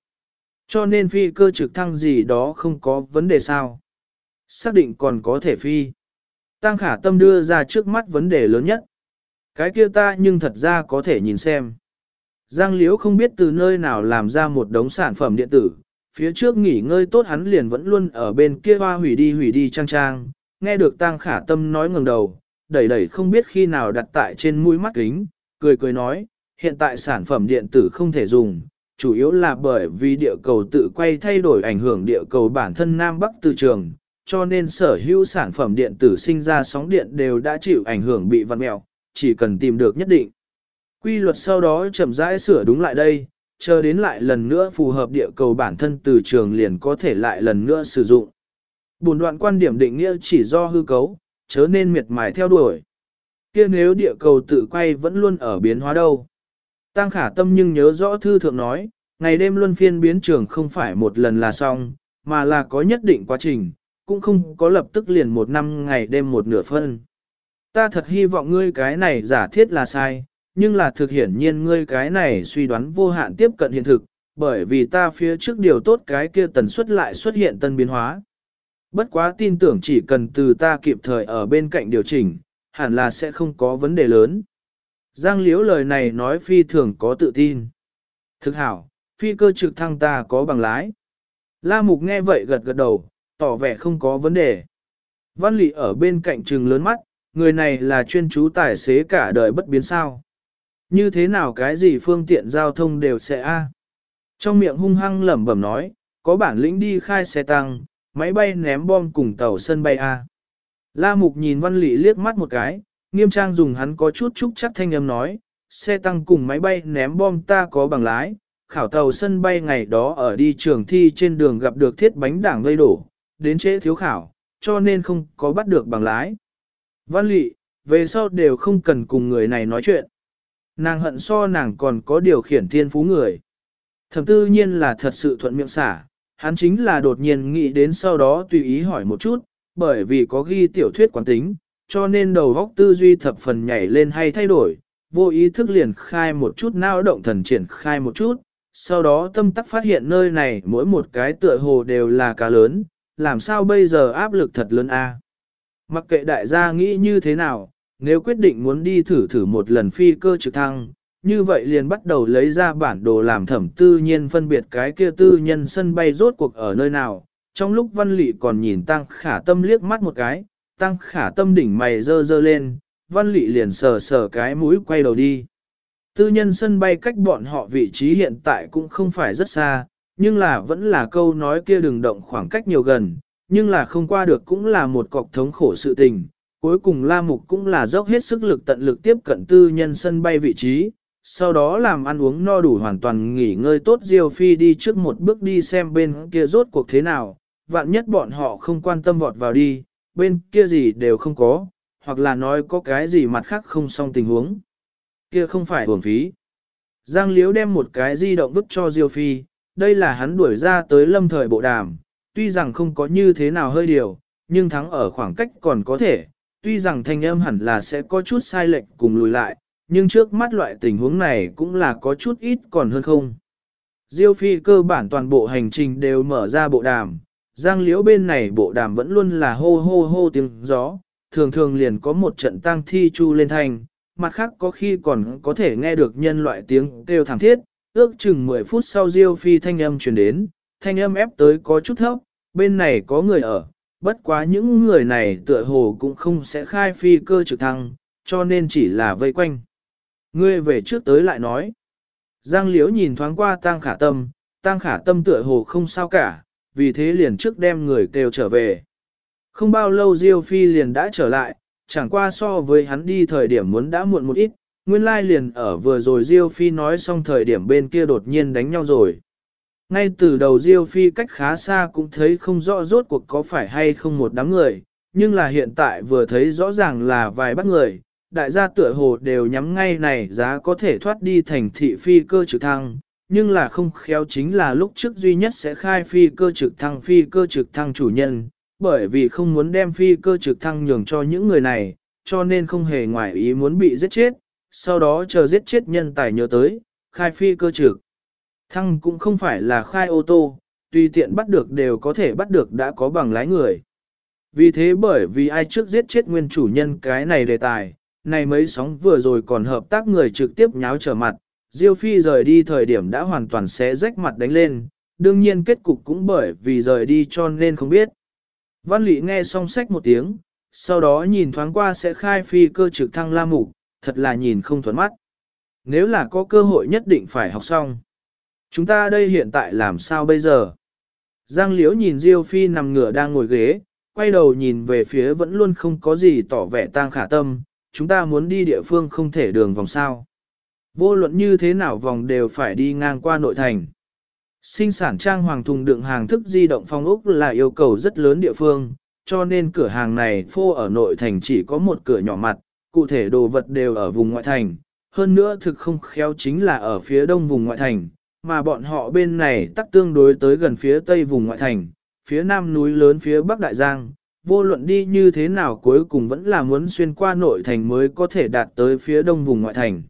cho nên phi cơ trực thăng gì đó không có vấn đề sao. Xác định còn có thể phi. Tăng khả tâm đưa ra trước mắt vấn đề lớn nhất. Cái kia ta nhưng thật ra có thể nhìn xem. Giang Liễu không biết từ nơi nào làm ra một đống sản phẩm điện tử, phía trước nghỉ ngơi tốt hắn liền vẫn luôn ở bên kia hoa hủy đi hủy đi trang trang, nghe được Tăng Khả Tâm nói ngừng đầu, đẩy đẩy không biết khi nào đặt tại trên mũi mắt kính, cười cười nói, hiện tại sản phẩm điện tử không thể dùng, chủ yếu là bởi vì địa cầu tự quay thay đổi ảnh hưởng địa cầu bản thân Nam Bắc từ trường, cho nên sở hữu sản phẩm điện tử sinh ra sóng điện đều đã chịu ảnh hưởng bị vặn mẹo, chỉ cần tìm được nhất định. Quy luật sau đó chậm rãi sửa đúng lại đây, chờ đến lại lần nữa phù hợp địa cầu bản thân từ trường liền có thể lại lần nữa sử dụng. Bùn đoạn quan điểm định nghĩa chỉ do hư cấu, chớ nên miệt mài theo đuổi. kia nếu địa cầu tự quay vẫn luôn ở biến hóa đâu. Tăng khả tâm nhưng nhớ rõ thư thượng nói, ngày đêm luân phiên biến trường không phải một lần là xong, mà là có nhất định quá trình, cũng không có lập tức liền một năm ngày đêm một nửa phân. Ta thật hy vọng ngươi cái này giả thiết là sai, nhưng là thực hiển nhiên ngươi cái này suy đoán vô hạn tiếp cận hiện thực, bởi vì ta phía trước điều tốt cái kia tần suất lại xuất hiện tân biến hóa. Bất quá tin tưởng chỉ cần từ ta kịp thời ở bên cạnh điều chỉnh, hẳn là sẽ không có vấn đề lớn. Giang Liễu lời này nói phi thường có tự tin. Thực hảo, phi cơ trực thăng ta có bằng lái. La Mục nghe vậy gật gật đầu, tỏ vẻ không có vấn đề. Văn Lị ở bên cạnh trừng lớn mắt, người này là chuyên chú tài xế cả đời bất biến sao. Như thế nào cái gì phương tiện giao thông đều sẽ a. Trong miệng hung hăng lẩm bẩm nói, có bản lĩnh đi khai xe tăng, máy bay ném bom cùng tàu sân bay a. La Mục nhìn Văn Lị liếc mắt một cái, nghiêm trang dùng hắn có chút chúc chắc thanh âm nói, xe tăng cùng máy bay ném bom ta có bằng lái, khảo tàu sân bay ngày đó ở đi trường thi trên đường gặp được thiết bánh đảng gây đổ, đến trễ thiếu khảo, cho nên không có bắt được bằng lái. Văn Lị, về sau đều không cần cùng người này nói chuyện. Nàng hận so nàng còn có điều khiển thiên phú người. Thẩm tư nhiên là thật sự thuận miệng xả, hắn chính là đột nhiên nghĩ đến sau đó tùy ý hỏi một chút, bởi vì có ghi tiểu thuyết quán tính, cho nên đầu góc tư duy thập phần nhảy lên hay thay đổi, vô ý thức liền khai một chút nao động thần triển khai một chút, sau đó tâm tắc phát hiện nơi này mỗi một cái tựa hồ đều là cá lớn, làm sao bây giờ áp lực thật lớn a? Mặc kệ đại gia nghĩ như thế nào, nếu quyết định muốn đi thử thử một lần phi cơ trực thăng, như vậy liền bắt đầu lấy ra bản đồ làm thẩm tư nhiên phân biệt cái kia tư nhân sân bay rốt cuộc ở nơi nào. Trong lúc văn lị còn nhìn tăng khả tâm liếc mắt một cái, tăng khả tâm đỉnh mày dơ dơ lên, văn lị liền sờ sờ cái mũi quay đầu đi. Tư nhân sân bay cách bọn họ vị trí hiện tại cũng không phải rất xa, nhưng là vẫn là câu nói kia đừng động khoảng cách nhiều gần, nhưng là không qua được cũng là một cọc thống khổ sự tình. Cuối cùng La Mục cũng là dốc hết sức lực tận lực tiếp cận tư nhân sân bay vị trí, sau đó làm ăn uống no đủ hoàn toàn nghỉ ngơi tốt Diêu Phi đi trước một bước đi xem bên kia rốt cuộc thế nào, vạn nhất bọn họ không quan tâm vọt vào đi, bên kia gì đều không có, hoặc là nói có cái gì mặt khác không xong tình huống. Kia không phải hưởng phí. Giang Liếu đem một cái di động vứt cho Diêu Phi, đây là hắn đuổi ra tới lâm thời bộ đàm, tuy rằng không có như thế nào hơi điều, nhưng thắng ở khoảng cách còn có thể, tuy rằng thanh âm hẳn là sẽ có chút sai lệch cùng lùi lại, nhưng trước mắt loại tình huống này cũng là có chút ít còn hơn không. Diêu phi cơ bản toàn bộ hành trình đều mở ra bộ đàm, giang liễu bên này bộ đàm vẫn luôn là hô hô hô tiếng gió, thường thường liền có một trận tang thi chu lên thành, mặt khác có khi còn có thể nghe được nhân loại tiếng kêu thảm thiết, ước chừng 10 phút sau Diêu Phi thanh âm truyền đến, thanh âm ép tới có chút thấp, bên này có người ở, bất quá những người này tựa hồ cũng không sẽ khai phi cơ trực thăng, cho nên chỉ là vây quanh. Ngươi về trước tới lại nói. Giang Liễu nhìn thoáng qua Tang Khả Tâm, Tang Khả Tâm tựa hồ không sao cả, vì thế liền trước đem người kêu trở về. Không bao lâu Diêu Phi liền đã trở lại, chẳng qua so với hắn đi thời điểm muốn đã muộn một ít, nguyên lai liền ở vừa rồi Diêu Phi nói xong thời điểm bên kia đột nhiên đánh nhau rồi. Ngay từ đầu Diêu Phi cách khá xa cũng thấy không rõ rốt cuộc có phải hay không một đám người, nhưng là hiện tại vừa thấy rõ ràng là vài bắt người, đại gia tựa hồ đều nhắm ngay này giá có thể thoát đi thành thị phi cơ trực thăng, nhưng là không khéo chính là lúc trước duy nhất sẽ khai phi cơ trực thăng phi cơ trực thăng chủ nhân, bởi vì không muốn đem phi cơ trực thăng nhường cho những người này, cho nên không hề ngoài ý muốn bị giết chết, sau đó chờ giết chết nhân tài nhớ tới, khai phi cơ trực. Thăng cũng không phải là khai ô tô, tùy tiện bắt được đều có thể bắt được đã có bằng lái người. Vì thế bởi vì ai trước giết chết nguyên chủ nhân cái này đề tài, này mấy sóng vừa rồi còn hợp tác người trực tiếp nháo trở mặt, Diêu Phi rời đi thời điểm đã hoàn toàn xé rách mặt đánh lên, đương nhiên kết cục cũng bởi vì rời đi cho nên không biết. Văn Lị nghe xong sách một tiếng, sau đó nhìn thoáng qua sẽ khai phi cơ trực thăng la mục, thật là nhìn không thuận mắt. Nếu là có cơ hội nhất định phải học xong. Chúng ta đây hiện tại làm sao bây giờ? Giang Liễu nhìn Diêu Phi nằm ngửa đang ngồi ghế, quay đầu nhìn về phía vẫn luôn không có gì tỏ vẻ tang khả tâm, chúng ta muốn đi địa phương không thể đường vòng sao. Vô luận như thế nào vòng đều phải đi ngang qua nội thành. Sinh sản trang hoàng thùng đựng hàng thức di động phong ốc là yêu cầu rất lớn địa phương, cho nên cửa hàng này phô ở nội thành chỉ có một cửa nhỏ mặt, cụ thể đồ vật đều ở vùng ngoại thành. Hơn nữa thực không khéo chính là ở phía đông vùng ngoại thành, mà bọn họ bên này tắc tương đối tới gần phía tây vùng ngoại thành, phía nam núi lớn phía bắc đại giang, vô luận đi như thế nào cuối cùng vẫn là muốn xuyên qua nội thành mới có thể đạt tới phía đông vùng ngoại thành.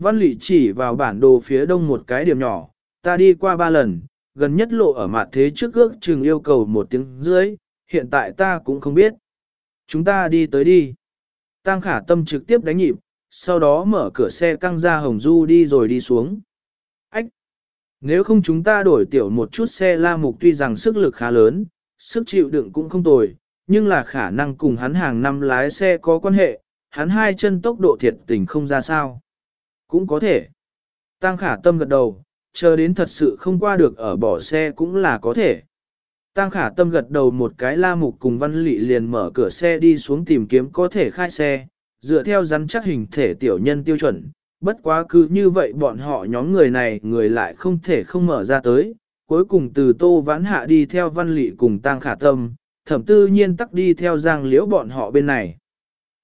Văn lị chỉ vào bản đồ phía đông một cái điểm nhỏ, ta đi qua ba lần, gần nhất lộ ở mặt thế trước ước chừng yêu cầu một tiếng dưới, hiện tại ta cũng không biết. Chúng ta đi tới đi. Tăng khả tâm trực tiếp đánh nhịp, sau đó mở cửa xe căng ra hồng du đi rồi đi xuống. Ách! Nếu không chúng ta đổi tiểu một chút xe la mục tuy rằng sức lực khá lớn, sức chịu đựng cũng không tồi, nhưng là khả năng cùng hắn hàng năm lái xe có quan hệ, hắn hai chân tốc độ thiệt tình không ra sao. Cũng có thể. Tăng khả tâm gật đầu, chờ đến thật sự không qua được ở bỏ xe cũng là có thể. Tăng khả tâm gật đầu một cái la mục cùng văn lị liền mở cửa xe đi xuống tìm kiếm có thể khai xe, dựa theo rắn chắc hình thể tiểu nhân tiêu chuẩn. Bất quá cứ như vậy bọn họ nhóm người này người lại không thể không mở ra tới, cuối cùng từ tô vãn hạ đi theo văn lị cùng tăng khả tâm, thẩm tư nhiên tắc đi theo giang liễu bọn họ bên này.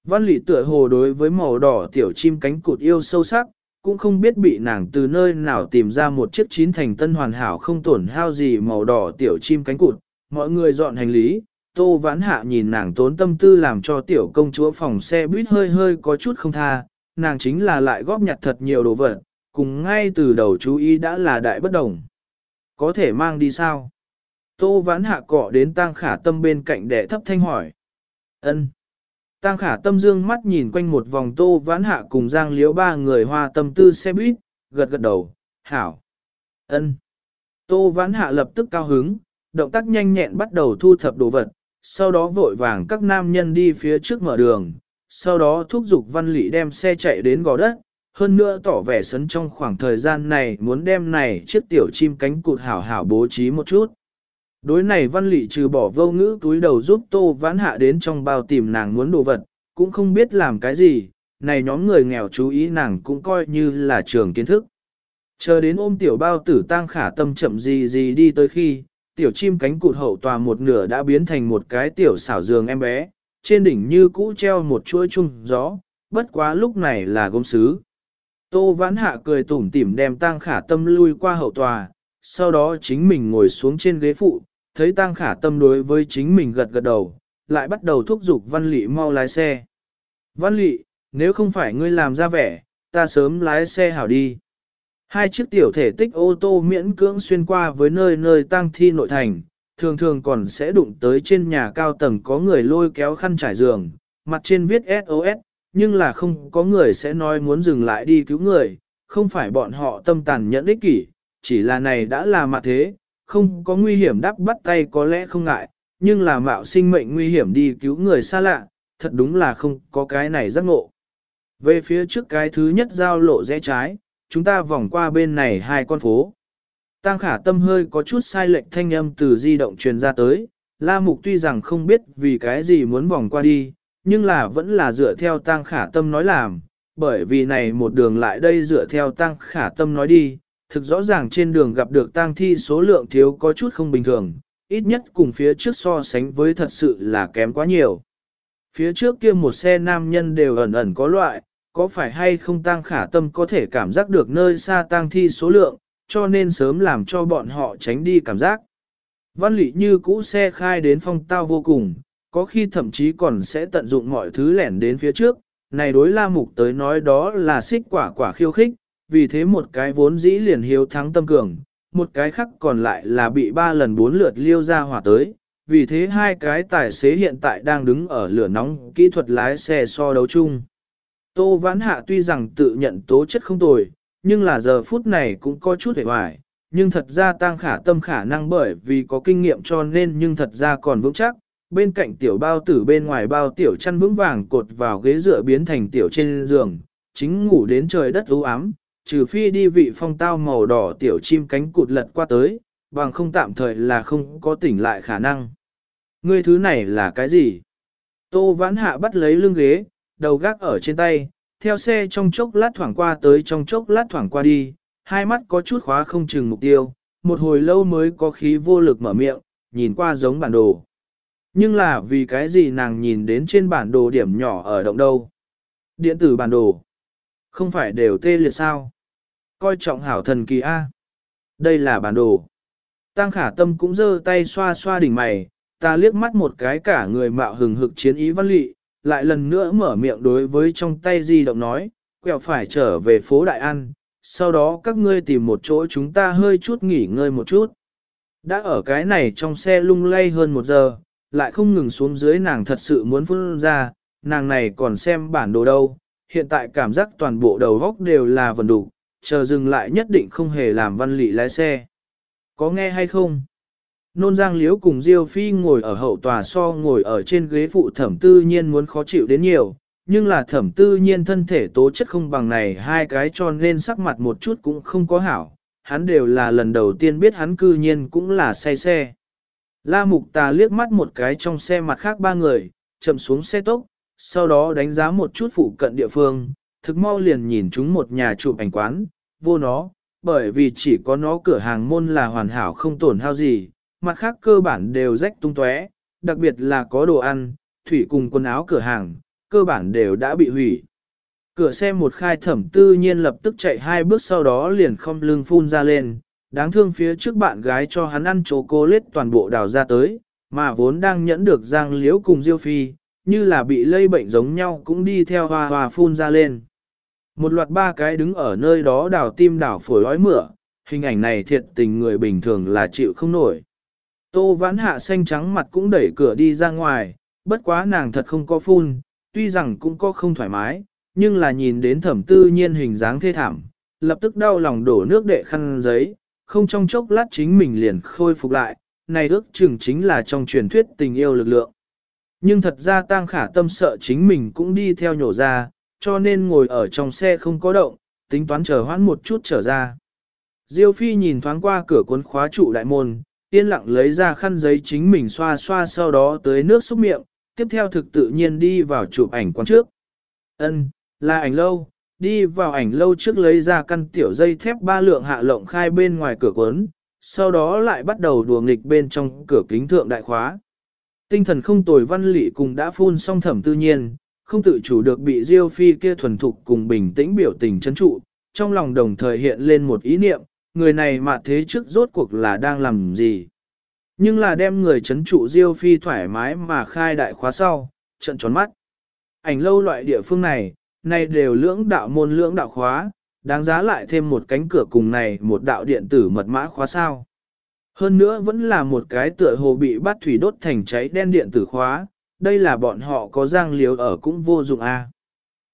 Văn lị tựa hồ đối với màu đỏ tiểu chim cánh cụt yêu sâu sắc, cũng không biết bị nàng từ nơi nào tìm ra một chiếc chín thành tân hoàn hảo không tổn hao gì màu đỏ tiểu chim cánh cụt. Mọi người dọn hành lý, tô vãn hạ nhìn nàng tốn tâm tư làm cho tiểu công chúa phòng xe buýt hơi hơi có chút không tha, nàng chính là lại góp nhặt thật nhiều đồ vật, cùng ngay từ đầu chú ý đã là đại bất đồng. Có thể mang đi sao? Tô vãn hạ cọ đến tang khả tâm bên cạnh để thấp thanh hỏi. ân Tang khả tâm dương mắt nhìn quanh một vòng tô vãn hạ cùng giang liễu ba người hoa tâm tư xe buýt, gật gật đầu, hảo. ân Tô vãn hạ lập tức cao hứng, động tác nhanh nhẹn bắt đầu thu thập đồ vật, sau đó vội vàng các nam nhân đi phía trước mở đường, sau đó thúc giục văn lị đem xe chạy đến gò đất, hơn nữa tỏ vẻ sấn trong khoảng thời gian này muốn đem này chiếc tiểu chim cánh cụt hảo hảo bố trí một chút. Đối này văn lị trừ bỏ vô ngữ túi đầu giúp tô vãn hạ đến trong bao tìm nàng muốn đồ vật, cũng không biết làm cái gì, này nhóm người nghèo chú ý nàng cũng coi như là trường kiến thức. Chờ đến ôm tiểu bao tử tang khả tâm chậm gì gì đi tới khi, tiểu chim cánh cụt hậu tòa một nửa đã biến thành một cái tiểu xảo giường em bé, trên đỉnh như cũ treo một chuỗi chung gió, bất quá lúc này là gốm sứ. Tô vãn hạ cười tủm tỉm đem tang khả tâm lui qua hậu tòa, sau đó chính mình ngồi xuống trên ghế phụ, thấy Tăng Khả Tâm đối với chính mình gật gật đầu, lại bắt đầu thúc giục Văn Lị mau lái xe. Văn Lị, nếu không phải ngươi làm ra vẻ, ta sớm lái xe hảo đi. Hai chiếc tiểu thể tích ô tô miễn cưỡng xuyên qua với nơi nơi tăng thi nội thành, thường thường còn sẽ đụng tới trên nhà cao tầng có người lôi kéo khăn trải giường, mặt trên viết SOS, nhưng là không có người sẽ nói muốn dừng lại đi cứu người, không phải bọn họ tâm tàn nhẫn ích kỷ, chỉ là này đã là mặt thế, không có nguy hiểm đắp bắt tay có lẽ không ngại, nhưng là mạo sinh mệnh nguy hiểm đi cứu người xa lạ, thật đúng là không có cái này giác ngộ. Về phía trước cái thứ nhất giao lộ rẽ trái, chúng ta vòng qua bên này hai con phố. Tăng khả tâm hơi có chút sai lệch thanh âm từ di động truyền ra tới, La Mục tuy rằng không biết vì cái gì muốn vòng qua đi, nhưng là vẫn là dựa theo Tăng khả tâm nói làm, bởi vì này một đường lại đây dựa theo Tăng khả tâm nói đi, thực rõ ràng trên đường gặp được tang thi số lượng thiếu có chút không bình thường, ít nhất cùng phía trước so sánh với thật sự là kém quá nhiều. Phía trước kia một xe nam nhân đều ẩn ẩn có loại, có phải hay không tang khả tâm có thể cảm giác được nơi xa tang thi số lượng, cho nên sớm làm cho bọn họ tránh đi cảm giác. Văn lị như cũ xe khai đến phong tao vô cùng, có khi thậm chí còn sẽ tận dụng mọi thứ lẻn đến phía trước, này đối la mục tới nói đó là xích quả quả khiêu khích, vì thế một cái vốn dĩ liền hiếu thắng tâm cường, một cái khác còn lại là bị ba lần bốn lượt liêu ra hỏa tới, vì thế hai cái tài xế hiện tại đang đứng ở lửa nóng kỹ thuật lái xe so đấu chung. Tô Vãn Hạ tuy rằng tự nhận tố chất không tồi, nhưng là giờ phút này cũng có chút hề hoài, nhưng thật ra tăng khả tâm khả năng bởi vì có kinh nghiệm cho nên nhưng thật ra còn vững chắc. Bên cạnh tiểu bao tử bên ngoài bao tiểu chăn vững vàng cột vào ghế dựa biến thành tiểu trên giường, chính ngủ đến trời đất u ám, trừ phi đi vị phong tao màu đỏ tiểu chim cánh cụt lật qua tới, bằng không tạm thời là không có tỉnh lại khả năng. Ngươi thứ này là cái gì? Tô vãn hạ bắt lấy lưng ghế, đầu gác ở trên tay, theo xe trong chốc lát thoảng qua tới trong chốc lát thoảng qua đi, hai mắt có chút khóa không chừng mục tiêu, một hồi lâu mới có khí vô lực mở miệng, nhìn qua giống bản đồ. Nhưng là vì cái gì nàng nhìn đến trên bản đồ điểm nhỏ ở động đâu? Điện tử bản đồ. Không phải đều tê liệt sao? Coi trọng hảo thần kỳ A. Đây là bản đồ. Tăng khả tâm cũng giơ tay xoa xoa đỉnh mày, ta liếc mắt một cái cả người mạo hừng hực chiến ý văn lị, lại lần nữa mở miệng đối với trong tay di động nói, quẹo phải trở về phố Đại An, sau đó các ngươi tìm một chỗ chúng ta hơi chút nghỉ ngơi một chút. Đã ở cái này trong xe lung lay hơn một giờ, lại không ngừng xuống dưới nàng thật sự muốn phun ra, nàng này còn xem bản đồ đâu, hiện tại cảm giác toàn bộ đầu góc đều là vần đủ, chờ dừng lại nhất định không hề làm văn lị lái xe. Có nghe hay không? Nôn Giang liếu cùng Diêu Phi ngồi ở hậu tòa so ngồi ở trên ghế phụ thẩm tư nhiên muốn khó chịu đến nhiều, nhưng là thẩm tư nhiên thân thể tố chất không bằng này hai cái cho nên sắc mặt một chút cũng không có hảo, hắn đều là lần đầu tiên biết hắn cư nhiên cũng là say xe. La Mục Tà liếc mắt một cái trong xe mặt khác ba người, chậm xuống xe tốc, sau đó đánh giá một chút phụ cận địa phương, thực mau liền nhìn chúng một nhà chụp ảnh quán, vô nó, bởi vì chỉ có nó cửa hàng môn là hoàn hảo không tổn hao gì, mặt khác cơ bản đều rách tung tóe, đặc biệt là có đồ ăn, thủy cùng quần áo cửa hàng, cơ bản đều đã bị hủy. Cửa xe một khai thẩm tư nhiên lập tức chạy hai bước sau đó liền không lưng phun ra lên, đáng thương phía trước bạn gái cho hắn ăn chố cô lết toàn bộ đào ra tới, mà vốn đang nhẫn được giang liễu cùng diêu phi, như là bị lây bệnh giống nhau cũng đi theo hoa hoa phun ra lên. Một loạt ba cái đứng ở nơi đó đào tim đào phổi ói mửa, hình ảnh này thiệt tình người bình thường là chịu không nổi. Tô vãn hạ xanh trắng mặt cũng đẩy cửa đi ra ngoài, bất quá nàng thật không có phun, tuy rằng cũng có không thoải mái, nhưng là nhìn đến thẩm tư nhiên hình dáng thê thảm, lập tức đau lòng đổ nước đệ khăn giấy, không trong chốc lát chính mình liền khôi phục lại, này ước chừng chính là trong truyền thuyết tình yêu lực lượng. Nhưng thật ra tang khả tâm sợ chính mình cũng đi theo nhổ ra, cho nên ngồi ở trong xe không có động, tính toán chờ hoãn một chút trở ra. Diêu Phi nhìn thoáng qua cửa cuốn khóa trụ đại môn, yên lặng lấy ra khăn giấy chính mình xoa xoa sau đó tới nước xúc miệng, tiếp theo thực tự nhiên đi vào chụp ảnh quán trước. Ân, là ảnh lâu, đi vào ảnh lâu trước lấy ra căn tiểu dây thép ba lượng hạ lộng khai bên ngoài cửa cuốn, sau đó lại bắt đầu đùa nghịch bên trong cửa kính thượng đại khóa. Tinh thần không tồi văn lị cùng đã phun xong thẩm tự nhiên, không tự chủ được bị Diêu Phi kia thuần thục cùng bình tĩnh biểu tình chấn trụ, trong lòng đồng thời hiện lên một ý niệm, người này mà thế trước rốt cuộc là đang làm gì. Nhưng là đem người chấn trụ Diêu Phi thoải mái mà khai đại khóa sau, trận tròn mắt. Ảnh lâu loại địa phương này, này đều lưỡng đạo môn lưỡng đạo khóa, đáng giá lại thêm một cánh cửa cùng này một đạo điện tử mật mã khóa sao. Hơn nữa vẫn là một cái tựa hồ bị bắt thủy đốt thành cháy đen điện tử khóa, đây là bọn họ có giang liếu ở cũng vô dụng a. À.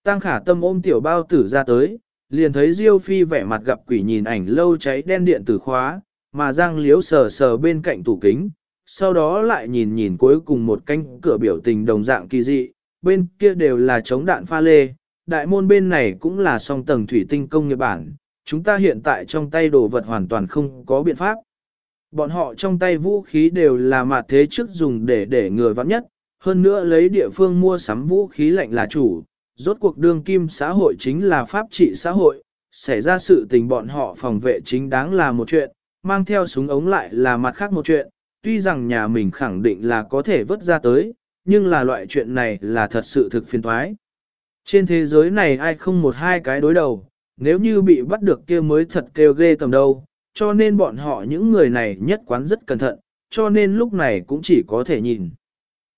Tăng khả tâm ôm tiểu bao tử ra tới, liền thấy Diêu Phi vẻ mặt gặp quỷ nhìn ảnh lâu cháy đen điện tử khóa, mà Giang Liếu sờ sờ bên cạnh tủ kính, sau đó lại nhìn nhìn cuối cùng một cánh cửa biểu tình đồng dạng kỳ dị, bên kia đều là chống đạn pha lê, đại môn bên này cũng là song tầng thủy tinh công nghiệp bản, chúng ta hiện tại trong tay đồ vật hoàn toàn không có biện pháp. Bọn họ trong tay vũ khí đều là mặt thế trước dùng để để người vắng nhất, hơn nữa lấy địa phương mua sắm vũ khí lạnh là chủ, rốt cuộc đương kim xã hội chính là pháp trị xã hội, xảy ra sự tình bọn họ phòng vệ chính đáng là một chuyện, mang theo súng ống lại là mặt khác một chuyện, tuy rằng nhà mình khẳng định là có thể vứt ra tới, nhưng là loại chuyện này là thật sự thực phiền thoái. Trên thế giới này ai không một hai cái đối đầu, nếu như bị bắt được kia mới thật kêu ghê tầm đâu, cho nên bọn họ những người này nhất quán rất cẩn thận, cho nên lúc này cũng chỉ có thể nhìn.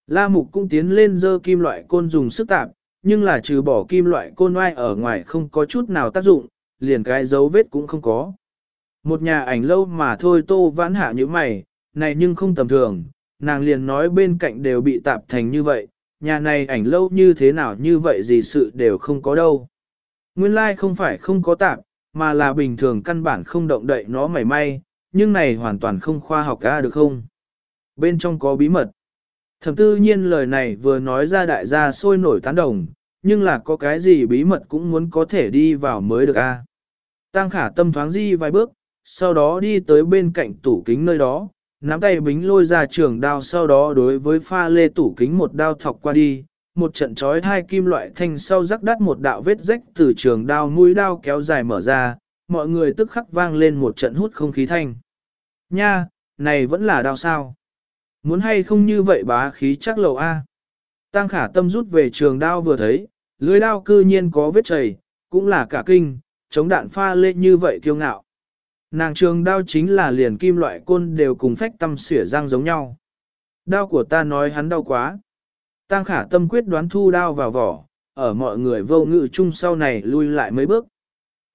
La Mục cũng tiến lên dơ kim loại côn dùng sức tạp, nhưng là trừ bỏ kim loại côn oai ở ngoài không có chút nào tác dụng, liền cái dấu vết cũng không có. Một nhà ảnh lâu mà thôi tô vãn hạ như mày, này nhưng không tầm thường, nàng liền nói bên cạnh đều bị tạp thành như vậy, nhà này ảnh lâu như thế nào như vậy gì sự đều không có đâu. Nguyên lai like không phải không có tạp, mà là bình thường căn bản không động đậy nó mảy may, nhưng này hoàn toàn không khoa học ra được không? Bên trong có bí mật. Thẩm tư nhiên lời này vừa nói ra đại gia sôi nổi tán đồng, nhưng là có cái gì bí mật cũng muốn có thể đi vào mới được a. Tăng khả tâm thoáng di vài bước, sau đó đi tới bên cạnh tủ kính nơi đó, nắm tay bính lôi ra trường đao sau đó đối với pha lê tủ kính một đao thọc qua đi, một trận chói hai kim loại thanh sau rắc đắt một đạo vết rách từ trường đao mũi đao kéo dài mở ra, mọi người tức khắc vang lên một trận hút không khí thanh. Nha, này vẫn là đao sao? Muốn hay không như vậy bá khí chắc lầu A. Tăng khả tâm rút về trường đao vừa thấy, lưới đao cư nhiên có vết chảy, cũng là cả kinh, chống đạn pha lên như vậy kiêu ngạo. Nàng trường đao chính là liền kim loại côn đều cùng phách tâm xỉa răng giống nhau. Đao của ta nói hắn đau quá. Tăng khả tâm quyết đoán thu đao vào vỏ, ở mọi người vô ngự chung sau này lui lại mấy bước.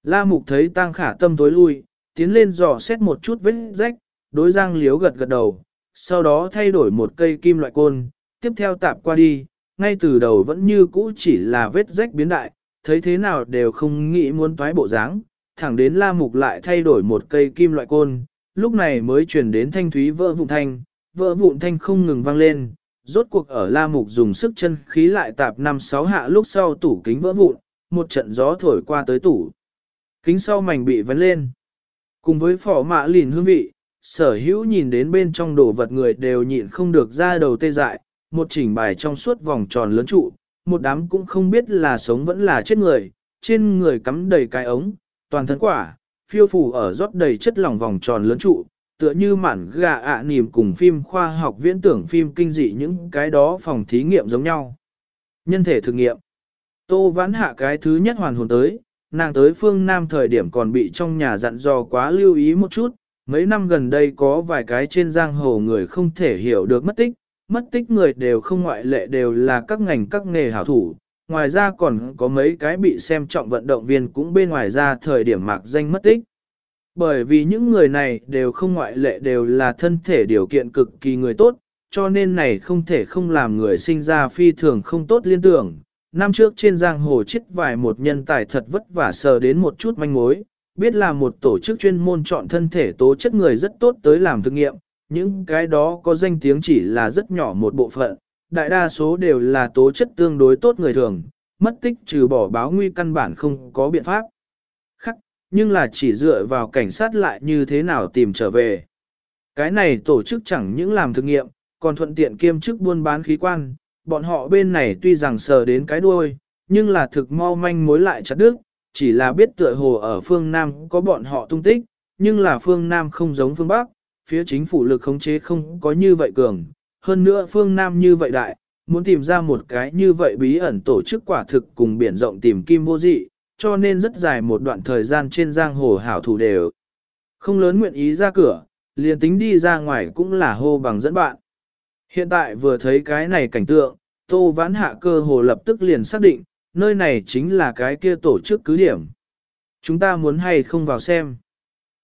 La mục thấy tăng khả tâm tối lui, tiến lên dò xét một chút vết rách, đối giang liếu gật gật đầu, sau đó thay đổi một cây kim loại côn, tiếp theo tạp qua đi, ngay từ đầu vẫn như cũ chỉ là vết rách biến đại, thấy thế nào đều không nghĩ muốn toái bộ dáng, thẳng đến la mục lại thay đổi một cây kim loại côn, lúc này mới chuyển đến thanh thúy vỡ vụn thanh, vỡ vụn thanh không ngừng vang lên, rốt cuộc ở la mục dùng sức chân khí lại tạp năm sáu hạ lúc sau tủ kính vỡ vụn, một trận gió thổi qua tới tủ. Kính sau mảnh bị vấn lên. Cùng với phỏ mạ lìn hương vị, sở hữu nhìn đến bên trong đồ vật người đều nhịn không được ra đầu tê dại, một chỉnh bài trong suốt vòng tròn lớn trụ, một đám cũng không biết là sống vẫn là chết người, trên người cắm đầy cái ống, toàn thân quả, phiêu phủ ở rót đầy chất lỏng vòng tròn lớn trụ, tựa như mản gà ạ à nìm cùng phim khoa học viễn tưởng phim kinh dị những cái đó phòng thí nghiệm giống nhau. Nhân thể thực nghiệm Tô vãn hạ cái thứ nhất hoàn hồn tới, nàng tới phương Nam thời điểm còn bị trong nhà dặn dò quá lưu ý một chút, mấy năm gần đây có vài cái trên giang hồ người không thể hiểu được mất tích, mất tích người đều không ngoại lệ đều là các ngành các nghề hảo thủ, ngoài ra còn có mấy cái bị xem trọng vận động viên cũng bên ngoài ra thời điểm mạc danh mất tích. Bởi vì những người này đều không ngoại lệ đều là thân thể điều kiện cực kỳ người tốt, cho nên này không thể không làm người sinh ra phi thường không tốt liên tưởng. Năm trước trên giang hồ chết vài một nhân tài thật vất vả sờ đến một chút manh mối, biết là một tổ chức chuyên môn chọn thân thể tố chất người rất tốt tới làm thực nghiệm, những cái đó có danh tiếng chỉ là rất nhỏ một bộ phận, đại đa số đều là tố chất tương đối tốt người thường, mất tích trừ bỏ báo nguy căn bản không có biện pháp. Khắc, nhưng là chỉ dựa vào cảnh sát lại như thế nào tìm trở về. Cái này tổ chức chẳng những làm thực nghiệm, còn thuận tiện kiêm chức buôn bán khí quan, bọn họ bên này tuy rằng sờ đến cái đuôi, nhưng là thực mau manh mối lại chặt đứt, chỉ là biết tựa hồ ở phương Nam có bọn họ tung tích, nhưng là phương Nam không giống phương Bắc, phía chính phủ lực khống chế không có như vậy cường, hơn nữa phương Nam như vậy đại, muốn tìm ra một cái như vậy bí ẩn tổ chức quả thực cùng biển rộng tìm kim vô dị, cho nên rất dài một đoạn thời gian trên giang hồ hảo thủ đều. Không lớn nguyện ý ra cửa, liền tính đi ra ngoài cũng là hô bằng dẫn bạn. Hiện tại vừa thấy cái này cảnh tượng, Tô Vãn Hạ cơ hồ lập tức liền xác định, nơi này chính là cái kia tổ chức cứ điểm. Chúng ta muốn hay không vào xem.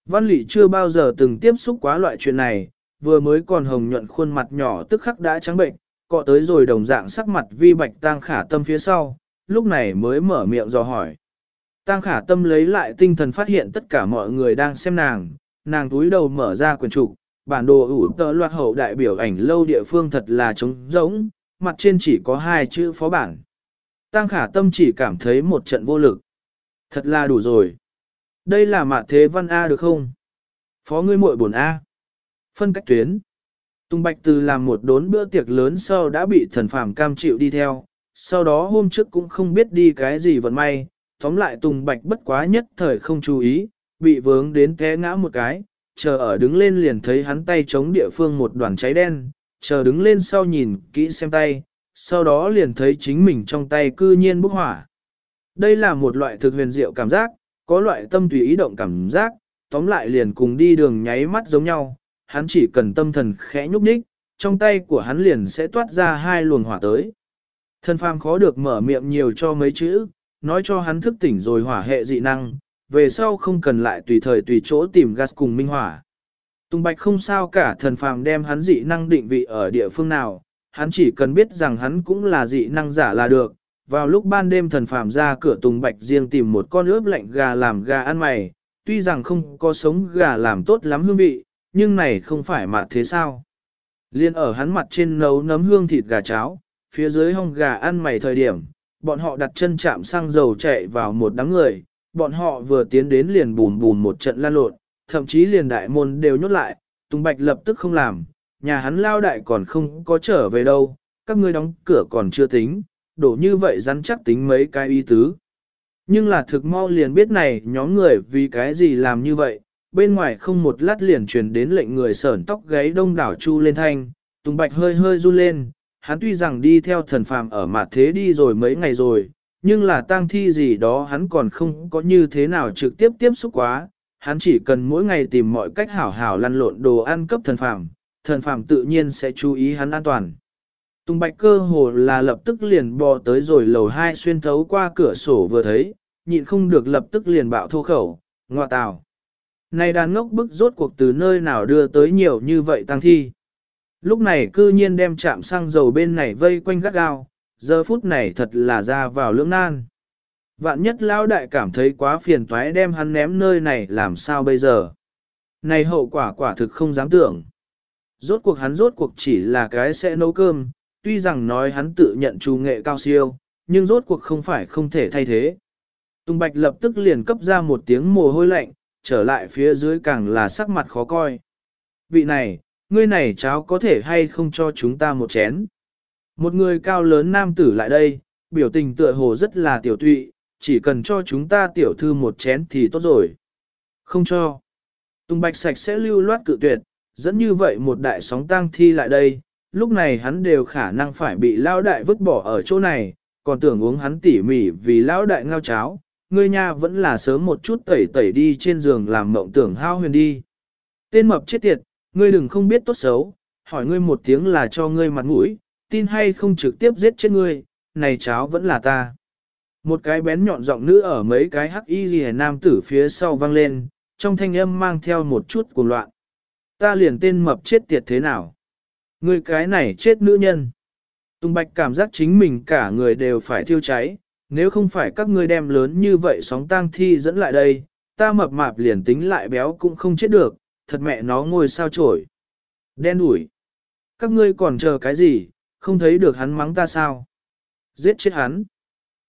Văn Lị chưa bao giờ từng tiếp xúc quá loại chuyện này, vừa mới còn hồng nhuận khuôn mặt nhỏ tức khắc đã trắng bệnh, cọ tới rồi đồng dạng sắc mặt vi bạch tang khả tâm phía sau, lúc này mới mở miệng dò hỏi. Tang khả tâm lấy lại tinh thần phát hiện tất cả mọi người đang xem nàng, nàng túi đầu mở ra quyển trục, bản đồ ủ tờ loạt hậu đại biểu ảnh lâu địa phương thật là trống rỗng, mặt trên chỉ có hai chữ phó bản. Tăng khả tâm chỉ cảm thấy một trận vô lực. Thật là đủ rồi. Đây là mạ thế văn A được không? Phó ngươi muội buồn A. Phân cách tuyến. Tùng Bạch Từ làm một đốn bữa tiệc lớn sau đã bị thần phàm cam chịu đi theo, sau đó hôm trước cũng không biết đi cái gì vận may, tóm lại Tùng Bạch bất quá nhất thời không chú ý, bị vướng đến té ngã một cái, chờ ở đứng lên liền thấy hắn tay chống địa phương một đoàn cháy đen, chờ đứng lên sau nhìn kỹ xem tay, sau đó liền thấy chính mình trong tay cư nhiên bốc hỏa. Đây là một loại thực huyền diệu cảm giác, có loại tâm tùy ý động cảm giác, tóm lại liền cùng đi đường nháy mắt giống nhau, hắn chỉ cần tâm thần khẽ nhúc nhích, trong tay của hắn liền sẽ toát ra hai luồng hỏa tới. Thân phàm khó được mở miệng nhiều cho mấy chữ, nói cho hắn thức tỉnh rồi hỏa hệ dị năng, về sau không cần lại tùy thời tùy chỗ tìm gas cùng minh hỏa. Tùng Bạch không sao cả thần phàm đem hắn dị năng định vị ở địa phương nào, hắn chỉ cần biết rằng hắn cũng là dị năng giả là được. Vào lúc ban đêm thần phàm ra cửa Tùng Bạch riêng tìm một con ướp lạnh gà làm gà ăn mày, tuy rằng không có sống gà làm tốt lắm hương vị, nhưng này không phải mà thế sao. Liên ở hắn mặt trên nấu nấm hương thịt gà cháo, phía dưới hông gà ăn mày thời điểm, bọn họ đặt chân chạm sang dầu chạy vào một đám người, bọn họ vừa tiến đến liền bùn bùn một trận lan lộn, thậm chí liền đại môn đều nhốt lại, Tùng Bạch lập tức không làm, nhà hắn lao đại còn không có trở về đâu, các ngươi đóng cửa còn chưa tính, đổ như vậy rắn chắc tính mấy cái y tứ. Nhưng là thực mau liền biết này nhóm người vì cái gì làm như vậy, bên ngoài không một lát liền truyền đến lệnh người sởn tóc gáy đông đảo chu lên thanh, Tùng Bạch hơi hơi run lên, hắn tuy rằng đi theo thần phàm ở mặt thế đi rồi mấy ngày rồi, nhưng là tang thi gì đó hắn còn không có như thế nào trực tiếp tiếp xúc quá, hắn chỉ cần mỗi ngày tìm mọi cách hảo hảo lăn lộn đồ ăn cấp thần phàm, thần phàm tự nhiên sẽ chú ý hắn an toàn. Tùng bạch cơ hồ là lập tức liền bò tới rồi lầu hai xuyên thấu qua cửa sổ vừa thấy, nhịn không được lập tức liền bạo thô khẩu, ngọa tào. Này đàn ngốc bức rốt cuộc từ nơi nào đưa tới nhiều như vậy tăng thi. Lúc này cư nhiên đem chạm xăng dầu bên này vây quanh gắt gao, giờ phút này thật là ra vào lưỡng nan. Vạn nhất lão đại cảm thấy quá phiền toái đem hắn ném nơi này làm sao bây giờ. Này hậu quả quả thực không dám tưởng. Rốt cuộc hắn rốt cuộc chỉ là cái sẽ nấu cơm, tuy rằng nói hắn tự nhận trù nghệ cao siêu, nhưng rốt cuộc không phải không thể thay thế. Tùng Bạch lập tức liền cấp ra một tiếng mồ hôi lạnh, trở lại phía dưới càng là sắc mặt khó coi. Vị này, ngươi này cháu có thể hay không cho chúng ta một chén. Một người cao lớn nam tử lại đây, biểu tình tựa hồ rất là tiểu tụy, chỉ cần cho chúng ta tiểu thư một chén thì tốt rồi. Không cho. Tùng Bạch sạch sẽ lưu loát cự tuyệt, dẫn như vậy một đại sóng tang thi lại đây, lúc này hắn đều khả năng phải bị lão đại vứt bỏ ở chỗ này, còn tưởng uống hắn tỉ mỉ vì lão đại ngao cháo, ngươi nha vẫn là sớm một chút tẩy tẩy đi trên giường làm mộng tưởng hao huyền đi. Tên mập chết tiệt, ngươi đừng không biết tốt xấu, hỏi ngươi một tiếng là cho ngươi mặt mũi, tin hay không trực tiếp giết chết ngươi, này cháo vẫn là ta. Một cái bén nhọn giọng nữ ở mấy cái hắc y rìa nam tử phía sau vang lên, trong thanh âm mang theo một chút cuồng loạn. Ta liền tên mập chết tiệt thế nào? người cái này chết nữ nhân. Tùng Bạch cảm giác chính mình cả người đều phải thiêu cháy, nếu không phải các ngươi đem lớn như vậy sóng tang thi dẫn lại đây, ta mập mạp liền tính lại béo cũng không chết được, thật mẹ nó ngồi sao trổi. Đen ủi. Các ngươi còn chờ cái gì, không thấy được hắn mắng ta sao? Giết chết hắn.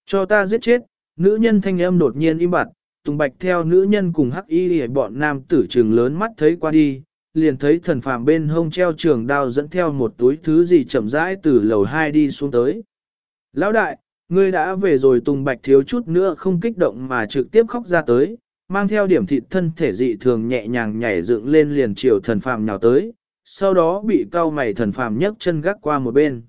Cho ta giết chết, nữ nhân thanh âm đột nhiên im bặt, Tùng Bạch theo nữ nhân cùng hắc y bọn nam tử trường lớn mắt thấy qua đi, liền thấy thần phàm bên hông treo trường đao dẫn theo một túi thứ gì chậm rãi từ lầu 2 đi xuống tới. Lão đại, ngươi đã về rồi Tùng Bạch thiếu chút nữa không kích động mà trực tiếp khóc ra tới, mang theo điểm thịt thân thể dị thường nhẹ nhàng nhảy dựng lên liền chiều thần phàm nhào tới, sau đó bị cao mày thần phàm nhấc chân gác qua một bên.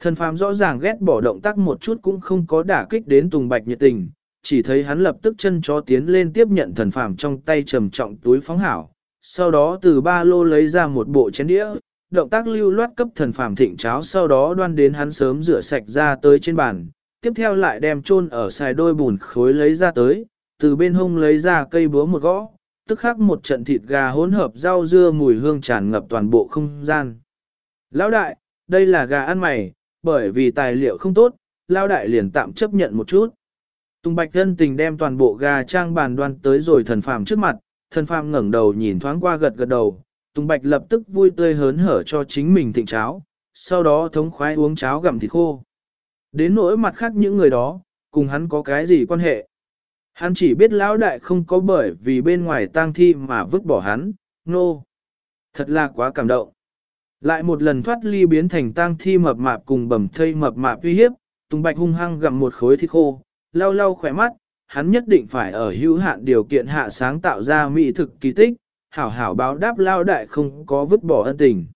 Thần phàm rõ ràng ghét bỏ động tác một chút cũng không có đả kích đến Tùng Bạch nhiệt tình, chỉ thấy hắn lập tức chân chó tiến lên tiếp nhận thần phàm trong tay trầm trọng túi phóng hảo, sau đó từ ba lô lấy ra một bộ chén đĩa, động tác lưu loát cấp thần phàm thịnh cháo sau đó đoan đến hắn sớm rửa sạch ra tới trên bàn, tiếp theo lại đem chôn ở xài đôi bùn khối lấy ra tới, từ bên hông lấy ra cây búa một gõ, tức khắc một trận thịt gà hỗn hợp rau dưa mùi hương tràn ngập toàn bộ không gian. Lão đại, đây là gà ăn mày, bởi vì tài liệu không tốt, Lão đại liền tạm chấp nhận một chút. Tùng Bạch Thân tình đem toàn bộ gà trang bàn đoan tới rồi thần phàm trước mặt, thần phàm ngẩng đầu nhìn thoáng qua gật gật đầu, Tùng Bạch lập tức vui tươi hớn hở cho chính mình thịnh cháo, sau đó thống khoái uống cháo gặm thịt khô. Đến nỗi mặt khác những người đó, cùng hắn có cái gì quan hệ. Hắn chỉ biết lão đại không có bởi vì bên ngoài tang thi mà vứt bỏ hắn, nô. No. Thật là quá cảm động. Lại một lần thoát ly biến thành tang thi mập mạp cùng bầm thây mập mạp uy hiếp, Tùng Bạch hung hăng gặm một khối thịt khô, lau lau khỏe mắt, hắn nhất định phải ở hữu hạn điều kiện hạ sáng tạo ra mỹ thực kỳ tích, hảo hảo báo đáp lao đại không có vứt bỏ ân tình.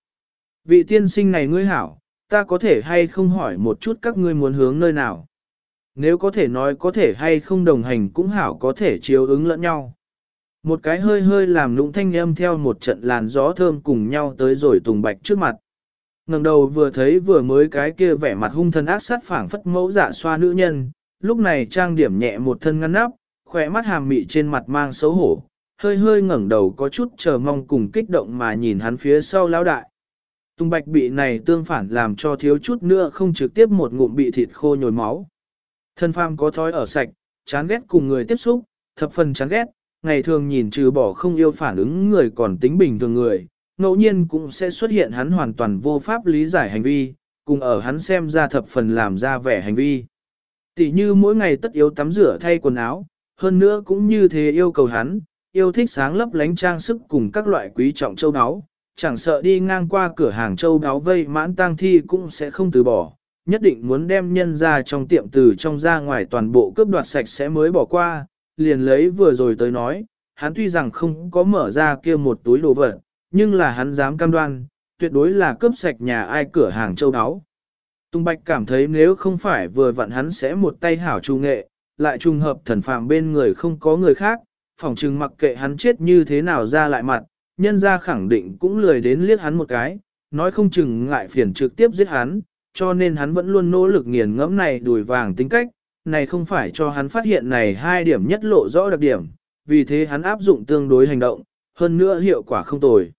Vị tiên sinh này ngươi hảo, ta có thể hay không hỏi một chút các ngươi muốn hướng nơi nào? Nếu có thể nói có thể hay không đồng hành cũng hảo có thể chiếu ứng lẫn nhau. Một cái hơi hơi làm lũng thanh âm theo một trận làn gió thơm cùng nhau tới rồi Tùng Bạch trước mặt. ngẩng đầu vừa thấy vừa mới cái kia vẻ mặt hung thần ác sát phảng phất mẫu dạ xoa nữ nhân, lúc này trang điểm nhẹ một thân ngăn nắp, khỏe mắt hàm mị trên mặt mang xấu hổ, hơi hơi ngẩng đầu có chút chờ mong cùng kích động mà nhìn hắn phía sau lão đại. Tùng bạch bị này tương phản làm cho thiếu chút nữa không trực tiếp một ngụm bị thịt khô nhồi máu. Thân pham có thói ở sạch, chán ghét cùng người tiếp xúc, thập phần chán ghét, ngày thường nhìn trừ bỏ không yêu phản ứng người còn tính bình thường người, ngẫu nhiên cũng sẽ xuất hiện hắn hoàn toàn vô pháp lý giải hành vi, cùng ở hắn xem ra thập phần làm ra vẻ hành vi. Tỷ như mỗi ngày tất yếu tắm rửa thay quần áo, hơn nữa cũng như thế yêu cầu hắn, yêu thích sáng lấp lánh trang sức cùng các loại quý trọng châu áo, chẳng sợ đi ngang qua cửa hàng châu áo vây mãn tang thi cũng sẽ không từ bỏ, nhất định muốn đem nhân ra trong tiệm từ trong ra ngoài toàn bộ cướp đoạt sạch sẽ mới bỏ qua, liền lấy vừa rồi tới nói, hắn tuy rằng không có mở ra kia một túi đồ vật, nhưng là hắn dám cam đoan, tuyệt đối là cướp sạch nhà ai cửa hàng châu áo. Tùng Bạch cảm thấy nếu không phải vừa vặn hắn sẽ một tay hảo trù nghệ, lại trùng hợp thần phàm bên người không có người khác, phỏng chừng mặc kệ hắn chết như thế nào ra lại mặt, nhân ra khẳng định cũng lười đến liếc hắn một cái, nói không chừng ngại phiền trực tiếp giết hắn, cho nên hắn vẫn luôn nỗ lực nghiền ngẫm này đùi vàng tính cách, này không phải cho hắn phát hiện này hai điểm nhất lộ rõ đặc điểm, vì thế hắn áp dụng tương đối hành động, hơn nữa hiệu quả không tồi.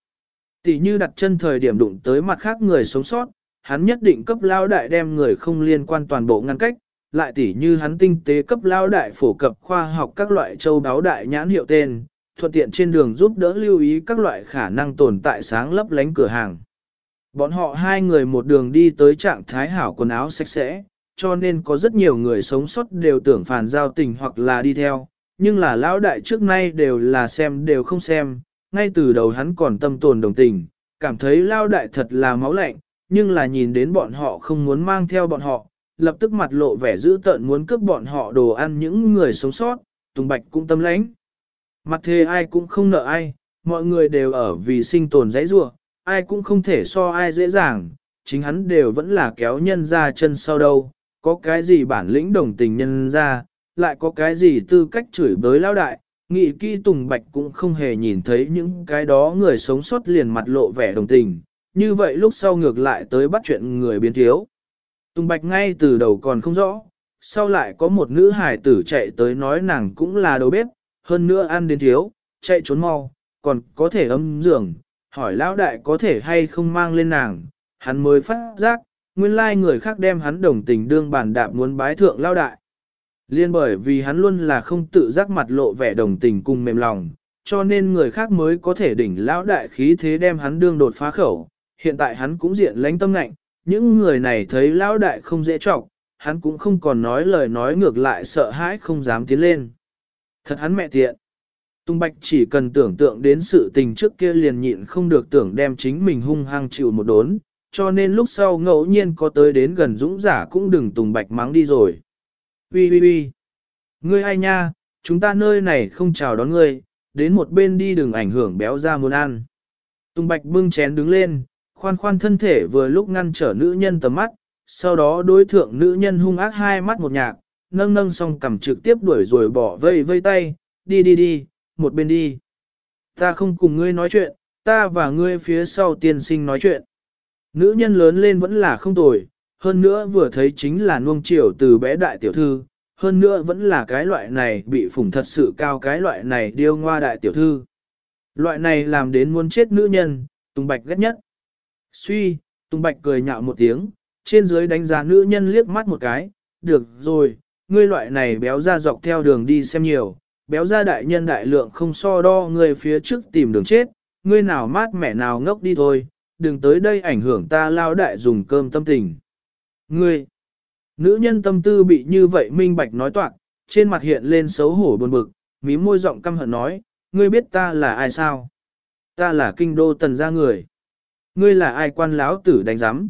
Tỷ như đặt chân thời điểm đụng tới mặt khác người sống sót, hắn nhất định cấp lao đại đem người không liên quan toàn bộ ngăn cách, lại tỉ như hắn tinh tế cấp lao đại phổ cập khoa học các loại châu đáo đại nhãn hiệu tên, thuận tiện trên đường giúp đỡ lưu ý các loại khả năng tồn tại sáng lấp lánh cửa hàng. Bọn họ hai người một đường đi tới trạng thái hảo quần áo sạch sẽ, cho nên có rất nhiều người sống sót đều tưởng phản giao tình hoặc là đi theo, nhưng là lão đại trước nay đều là xem đều không xem, ngay từ đầu hắn còn tâm tồn đồng tình, cảm thấy lao đại thật là máu lạnh, nhưng là nhìn đến bọn họ không muốn mang theo bọn họ, lập tức mặt lộ vẻ dữ tợn muốn cướp bọn họ đồ ăn những người sống sót, Tùng Bạch cũng tâm lãnh. Mặt thề ai cũng không nợ ai, mọi người đều ở vì sinh tồn dãy rua, ai cũng không thể so ai dễ dàng, chính hắn đều vẫn là kéo nhân ra chân sau đâu, có cái gì bản lĩnh đồng tình nhân ra, lại có cái gì tư cách chửi bới lao đại, nghị kỹ Tùng Bạch cũng không hề nhìn thấy những cái đó người sống sót liền mặt lộ vẻ đồng tình, như vậy lúc sau ngược lại tới bắt chuyện người biến thiếu. Tùng Bạch ngay từ đầu còn không rõ, sau lại có một nữ hải tử chạy tới nói nàng cũng là đầu bếp, hơn nữa ăn đến thiếu, chạy trốn mau, còn có thể ấm giường, hỏi lão đại có thể hay không mang lên nàng, hắn mới phát giác, nguyên lai người khác đem hắn đồng tình đương bản đạp muốn bái thượng lão đại. Liên bởi vì hắn luôn là không tự giác mặt lộ vẻ đồng tình cùng mềm lòng, cho nên người khác mới có thể đỉnh lão đại khí thế đem hắn đương đột phá khẩu, hiện tại hắn cũng diện lãnh tâm lạnh, những người này thấy lão đại không dễ trọng, hắn cũng không còn nói lời nói ngược lại sợ hãi không dám tiến lên. Thật hắn mẹ tiện. Tung Bạch chỉ cần tưởng tượng đến sự tình trước kia liền nhịn không được tưởng đem chính mình hung hăng chịu một đốn, cho nên lúc sau ngẫu nhiên có tới đến gần dũng giả cũng đừng Tùng Bạch mắng đi rồi. Ui ui ui, ngươi ai nha, chúng ta nơi này không chào đón ngươi, đến một bên đi đừng ảnh hưởng béo ra muốn ăn. Tùng Bạch bưng chén đứng lên, khoan khoan thân thể vừa lúc ngăn trở nữ nhân tầm mắt, sau đó đối thượng nữ nhân hung ác hai mắt một nhạc, nâng nâng xong cầm trực tiếp đuổi rồi bỏ vây vây tay, đi đi đi, một bên đi. Ta không cùng ngươi nói chuyện, ta và ngươi phía sau tiên sinh nói chuyện. Nữ nhân lớn lên vẫn là không tồi, hơn nữa vừa thấy chính là nuông chiều từ bé đại tiểu thư, hơn nữa vẫn là cái loại này bị phủng thật sự cao cái loại này điêu ngoa đại tiểu thư. Loại này làm đến muốn chết nữ nhân, Tùng Bạch ghét nhất. Suy, Tùng Bạch cười nhạo một tiếng, trên dưới đánh giá nữ nhân liếc mắt một cái, được rồi, ngươi loại này béo ra dọc theo đường đi xem nhiều, béo ra đại nhân đại lượng không so đo ngươi phía trước tìm đường chết, ngươi nào mát mẻ nào ngốc đi thôi, đừng tới đây ảnh hưởng ta lao đại dùng cơm tâm tình. Ngươi, Nữ nhân tâm tư bị như vậy minh bạch nói toạc, trên mặt hiện lên xấu hổ buồn bực, mí môi giọng căm hận nói, ngươi biết ta là ai sao? Ta là kinh đô tần gia người. Ngươi là ai quan láo tử đánh giám?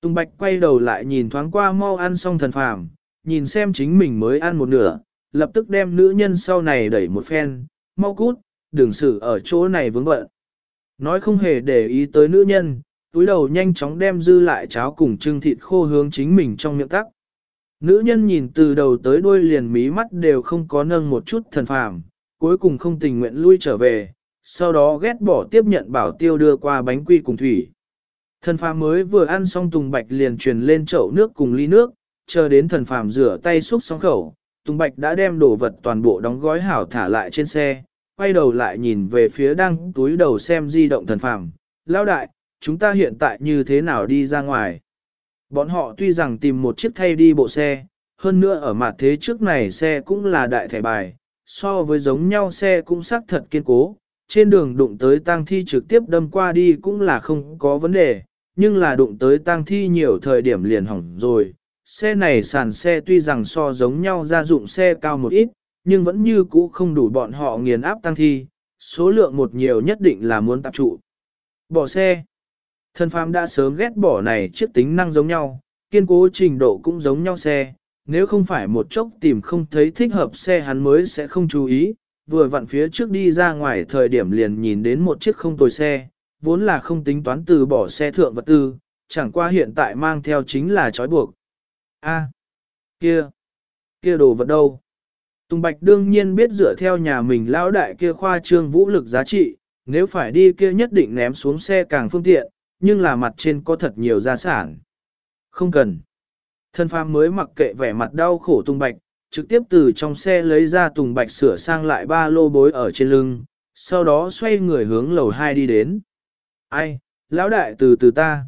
Tùng Bạch quay đầu lại nhìn thoáng qua mau ăn xong thần phàm, nhìn xem chính mình mới ăn một nửa, lập tức đem nữ nhân sau này đẩy một phen, mau cút, đừng xử ở chỗ này vướng bận. Nói không hề để ý tới nữ nhân, túi đầu nhanh chóng đem dư lại cháo cùng trưng thịt khô hướng chính mình trong miệng tắc. Nữ nhân nhìn từ đầu tới đuôi liền mí mắt đều không có nâng một chút thần phàm, cuối cùng không tình nguyện lui trở về, sau đó ghét bỏ tiếp nhận bảo tiêu đưa qua bánh quy cùng thủy. Thần phàm mới vừa ăn xong Tùng Bạch liền truyền lên chậu nước cùng ly nước, chờ đến thần phàm rửa tay xúc xong khẩu, Tùng Bạch đã đem đồ vật toàn bộ đóng gói hảo thả lại trên xe, quay đầu lại nhìn về phía đang túi đầu xem di động thần phàm. Lao đại, chúng ta hiện tại như thế nào đi ra ngoài? Bọn họ tuy rằng tìm một chiếc thay đi bộ xe, hơn nữa ở mặt thế trước này xe cũng là đại thẻ bài, so với giống nhau xe cũng xác thật kiên cố, trên đường đụng tới tang thi trực tiếp đâm qua đi cũng là không có vấn đề, nhưng là đụng tới tang thi nhiều thời điểm liền hỏng rồi. Xe này sàn xe tuy rằng so giống nhau gia dụng xe cao một ít, nhưng vẫn như cũ không đủ bọn họ nghiền áp tăng thi, số lượng một nhiều nhất định là muốn tập trụ. Bỏ xe. Thân phàm đã sớm ghét bỏ này chiếc tính năng giống nhau, kiên cố trình độ cũng giống nhau xe, nếu không phải một chốc tìm không thấy thích hợp xe hắn mới sẽ không chú ý, vừa vặn phía trước đi ra ngoài thời điểm liền nhìn đến một chiếc không tồi xe, vốn là không tính toán từ bỏ xe thượng vật tư, chẳng qua hiện tại mang theo chính là trói buộc. A, kia, kia đồ vật đâu? Tùng Bạch đương nhiên biết dựa theo nhà mình lão đại kia khoa trương vũ lực giá trị, nếu phải đi kia nhất định ném xuống xe càng phương tiện, nhưng là mặt trên có thật nhiều gia sản. Không cần. Thân phàm mới mặc kệ vẻ mặt đau khổ Tùng Bạch, trực tiếp từ trong xe lấy ra Tùng Bạch sửa sang lại ba lô bối ở trên lưng, sau đó xoay người hướng lầu 2 đi đến. Ai, lão đại từ từ ta.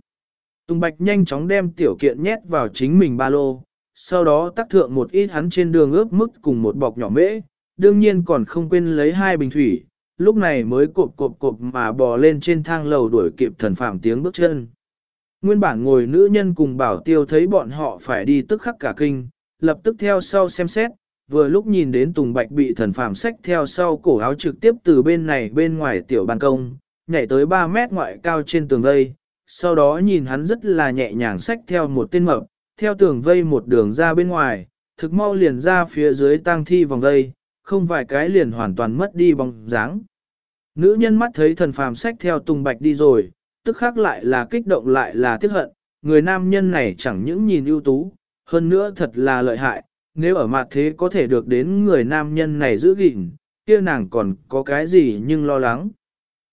Tùng Bạch nhanh chóng đem tiểu kiện nhét vào chính mình ba lô, sau đó tác thượng một ít hắn trên đường ướp mức cùng một bọc nhỏ mễ, đương nhiên còn không quên lấy hai bình thủy, lúc này mới cộp cộp cộp mà bò lên trên thang lầu đuổi kịp thần phạm tiếng bước chân. Nguyên bản ngồi nữ nhân cùng bảo tiêu thấy bọn họ phải đi tức khắc cả kinh, lập tức theo sau xem xét, vừa lúc nhìn đến Tùng Bạch bị thần phàm sách theo sau cổ áo trực tiếp từ bên này bên ngoài tiểu ban công, nhảy tới 3 mét ngoại cao trên tường vây, sau đó nhìn hắn rất là nhẹ nhàng sách theo một tên mập, theo tường vây một đường ra bên ngoài, thực mau liền ra phía dưới tang thi vòng vây, không vài cái liền hoàn toàn mất đi bóng dáng. Nữ nhân mắt thấy thần phàm sách theo Tùng Bạch đi rồi, tức khác lại là kích động lại là tiếc hận, người nam nhân này chẳng những nhìn ưu tú, hơn nữa thật là lợi hại, nếu ở mặt thế có thể được đến người nam nhân này giữ gìn, kia nàng còn có cái gì nhưng lo lắng.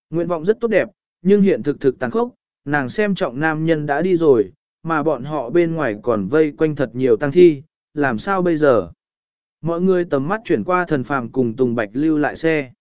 Nguyện vọng rất tốt đẹp, nhưng hiện thực thực tàn khốc, nàng xem trọng nam nhân đã đi rồi, mà bọn họ bên ngoài còn vây quanh thật nhiều tăng thi, làm sao bây giờ? Mọi người tầm mắt chuyển qua thần phàm cùng Tùng Bạch lưu lại xe.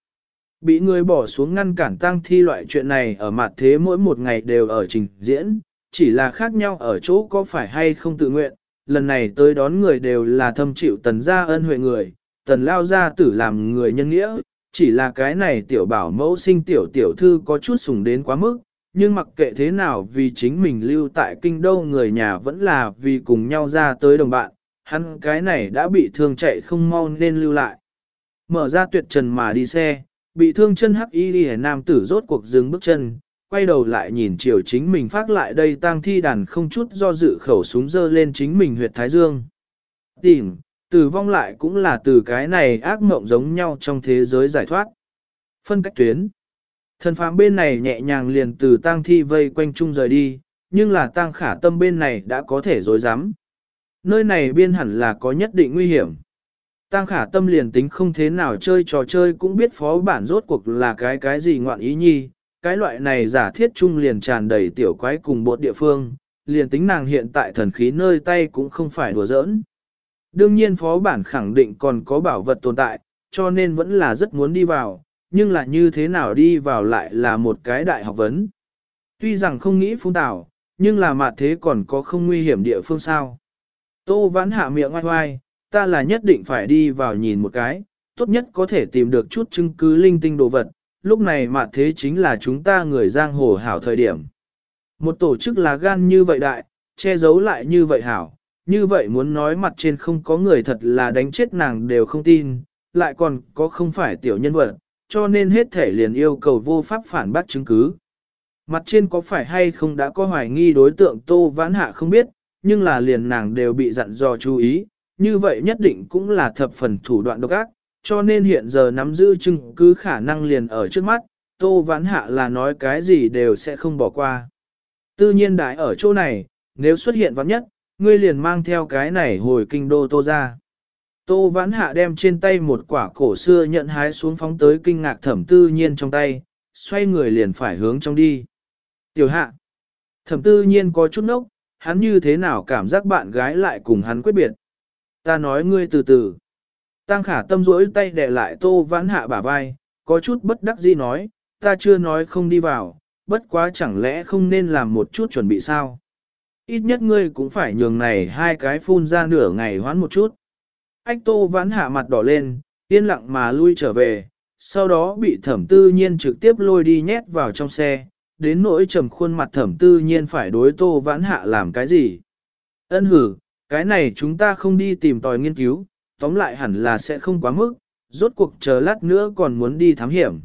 Bị người bỏ xuống ngăn cản tăng thi loại chuyện này ở mặt thế mỗi một ngày đều ở trình diễn, chỉ là khác nhau ở chỗ có phải hay không tự nguyện, lần này tới đón người đều là thâm chịu tần gia ân huệ người, tần lao gia tử làm người nhân nghĩa, chỉ là cái này tiểu bảo mẫu sinh tiểu tiểu thư có chút sùng đến quá mức, nhưng mặc kệ thế nào vì chính mình lưu tại kinh đô người nhà vẫn là vì cùng nhau ra tới đồng bạn, hắn cái này đã bị thương chạy không mau nên lưu lại. Mở ra tuyệt trần mà đi xe, bị thương chân hắc y đi nam tử rốt cuộc dừng bước chân, quay đầu lại nhìn chiều chính mình phát lại đây tang thi đàn không chút do dự khẩu súng dơ lên chính mình huyệt thái dương. Tìm, tử vong lại cũng là từ cái này ác mộng giống nhau trong thế giới giải thoát. Phân cách tuyến. Thần phàm bên này nhẹ nhàng liền từ tang thi vây quanh chung rời đi, nhưng là tang khả tâm bên này đã có thể dối dám. Nơi này biên hẳn là có nhất định nguy hiểm. Tang khả tâm liền tính không thế nào chơi trò chơi cũng biết phó bản rốt cuộc là cái cái gì ngoạn ý nhi, cái loại này giả thiết chung liền tràn đầy tiểu quái cùng bột địa phương, liền tính nàng hiện tại thần khí nơi tay cũng không phải đùa giỡn. Đương nhiên phó bản khẳng định còn có bảo vật tồn tại, cho nên vẫn là rất muốn đi vào, nhưng là như thế nào đi vào lại là một cái đại học vấn. Tuy rằng không nghĩ phung tảo, nhưng là mặt thế còn có không nguy hiểm địa phương sao. Tô vãn hạ miệng oai oai, ta là nhất định phải đi vào nhìn một cái, tốt nhất có thể tìm được chút chứng cứ linh tinh đồ vật, lúc này mà thế chính là chúng ta người giang hồ hảo thời điểm. Một tổ chức là gan như vậy đại, che giấu lại như vậy hảo, như vậy muốn nói mặt trên không có người thật là đánh chết nàng đều không tin, lại còn có không phải tiểu nhân vật, cho nên hết thể liền yêu cầu vô pháp phản bác chứng cứ. Mặt trên có phải hay không đã có hoài nghi đối tượng Tô Vãn Hạ không biết, nhưng là liền nàng đều bị dặn dò chú ý, như vậy nhất định cũng là thập phần thủ đoạn độc ác, cho nên hiện giờ nắm giữ chứng cứ khả năng liền ở trước mắt, Tô Vãn Hạ là nói cái gì đều sẽ không bỏ qua. Tự nhiên đại ở chỗ này, nếu xuất hiện vắng nhất, ngươi liền mang theo cái này hồi kinh đô Tô ra. Tô Vãn Hạ đem trên tay một quả cổ xưa nhận hái xuống phóng tới kinh ngạc thẩm tư nhiên trong tay, xoay người liền phải hướng trong đi. Tiểu Hạ, thẩm tư nhiên có chút nốc, hắn như thế nào cảm giác bạn gái lại cùng hắn quyết biệt. Ta nói ngươi từ từ. Tăng khả tâm rỗi tay đè lại Tô Vãn Hạ bả vai, có chút bất đắc dĩ nói, ta chưa nói không đi vào, bất quá chẳng lẽ không nên làm một chút chuẩn bị sao? Ít nhất ngươi cũng phải nhường này hai cái phun ra nửa ngày hoán một chút. Ách tô vãn hạ mặt đỏ lên, yên lặng mà lui trở về, sau đó bị thẩm tư nhiên trực tiếp lôi đi nhét vào trong xe, đến nỗi trầm khuôn mặt thẩm tư nhiên phải đối tô vãn hạ làm cái gì. Ân hử, cái này chúng ta không đi tìm tòi nghiên cứu, tóm lại hẳn là sẽ không quá mức, rốt cuộc chờ lát nữa còn muốn đi thám hiểm.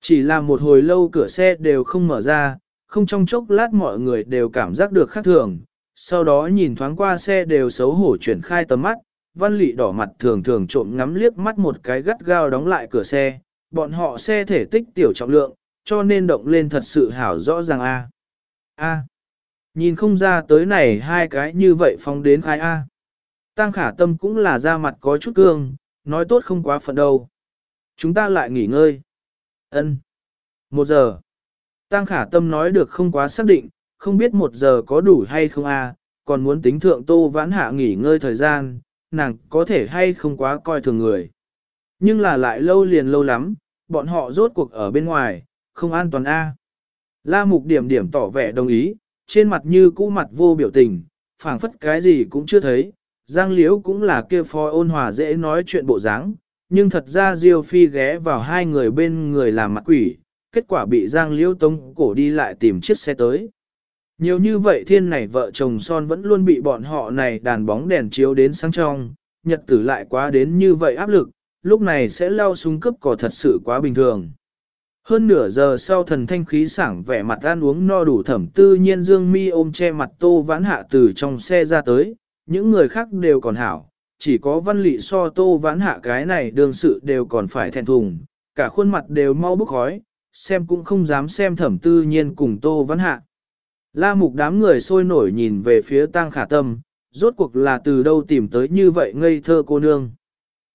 Chỉ là một hồi lâu cửa xe đều không mở ra, không trong chốc lát mọi người đều cảm giác được khác thường, sau đó nhìn thoáng qua xe đều xấu hổ chuyển khai tầm mắt, văn lị đỏ mặt thường thường trộm ngắm liếc mắt một cái gắt gao đóng lại cửa xe, bọn họ xe thể tích tiểu trọng lượng, cho nên động lên thật sự hảo rõ ràng a. A. Nhìn không ra tới này hai cái như vậy phóng đến khai A. Tăng khả tâm cũng là da mặt có chút cương, nói tốt không quá phận đâu. Chúng ta lại nghỉ ngơi. Ân. Một giờ. Tăng khả tâm nói được không quá xác định, không biết một giờ có đủ hay không a, còn muốn tính thượng tô vãn hạ nghỉ ngơi thời gian, nàng có thể hay không quá coi thường người. Nhưng là lại lâu liền lâu lắm, bọn họ rốt cuộc ở bên ngoài, không an toàn a. La mục điểm điểm tỏ vẻ đồng ý, trên mặt như cũ mặt vô biểu tình, phảng phất cái gì cũng chưa thấy, Giang Liễu cũng là kia phó ôn hòa dễ nói chuyện bộ dáng, nhưng thật ra Diêu Phi ghé vào hai người bên người làm mặt quỷ, kết quả bị Giang Liễu tống cổ đi lại tìm chiếc xe tới. Nhiều như vậy thiên này vợ chồng son vẫn luôn bị bọn họ này đàn bóng đèn chiếu đến sáng trong, nhật tử lại quá đến như vậy áp lực, lúc này sẽ lao xuống cấp cỏ thật sự quá bình thường. Hơn nửa giờ sau thần thanh khí sảng vẻ mặt ăn uống no đủ thẩm tư nhiên dương mi ôm che mặt tô vãn hạ từ trong xe ra tới, những người khác đều còn hảo, chỉ có văn lị so tô vãn hạ cái này đương sự đều còn phải thẹn thùng, cả khuôn mặt đều mau bức khói, xem cũng không dám xem thẩm tư nhiên cùng tô vãn hạ. La mục đám người sôi nổi nhìn về phía tăng khả tâm, rốt cuộc là từ đâu tìm tới như vậy ngây thơ cô nương.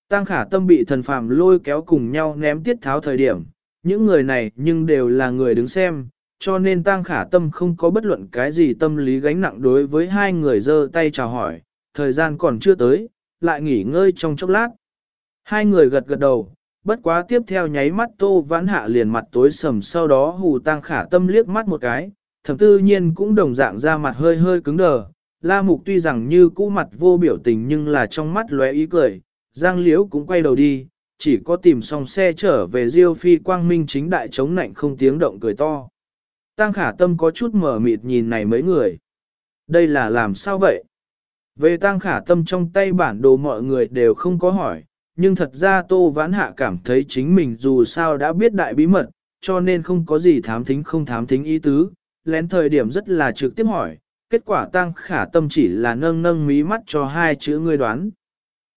Tăng khả tâm bị thần phàm lôi kéo cùng nhau ném tiết tháo thời điểm, những người này nhưng đều là người đứng xem, cho nên tăng khả tâm không có bất luận cái gì tâm lý gánh nặng đối với hai người giơ tay chào hỏi, thời gian còn chưa tới, lại nghỉ ngơi trong chốc lát. Hai người gật gật đầu, bất quá tiếp theo nháy mắt tô vãn hạ liền mặt tối sầm sau đó hù tăng khả tâm liếc mắt một cái, thẩm tư nhiên cũng đồng dạng ra mặt hơi hơi cứng đờ. La mục tuy rằng như cũ mặt vô biểu tình nhưng là trong mắt lóe ý cười, giang liễu cũng quay đầu đi, chỉ có tìm xong xe trở về diêu phi quang minh chính đại chống nạnh không tiếng động cười to. Tăng khả tâm có chút mở mịt nhìn này mấy người. Đây là làm sao vậy? Về tăng khả tâm trong tay bản đồ mọi người đều không có hỏi, nhưng thật ra Tô Vãn Hạ cảm thấy chính mình dù sao đã biết đại bí mật, cho nên không có gì thám thính không thám thính ý tứ, lén thời điểm rất là trực tiếp hỏi, kết quả tăng khả tâm chỉ là nâng nâng mí mắt cho hai chữ ngươi đoán.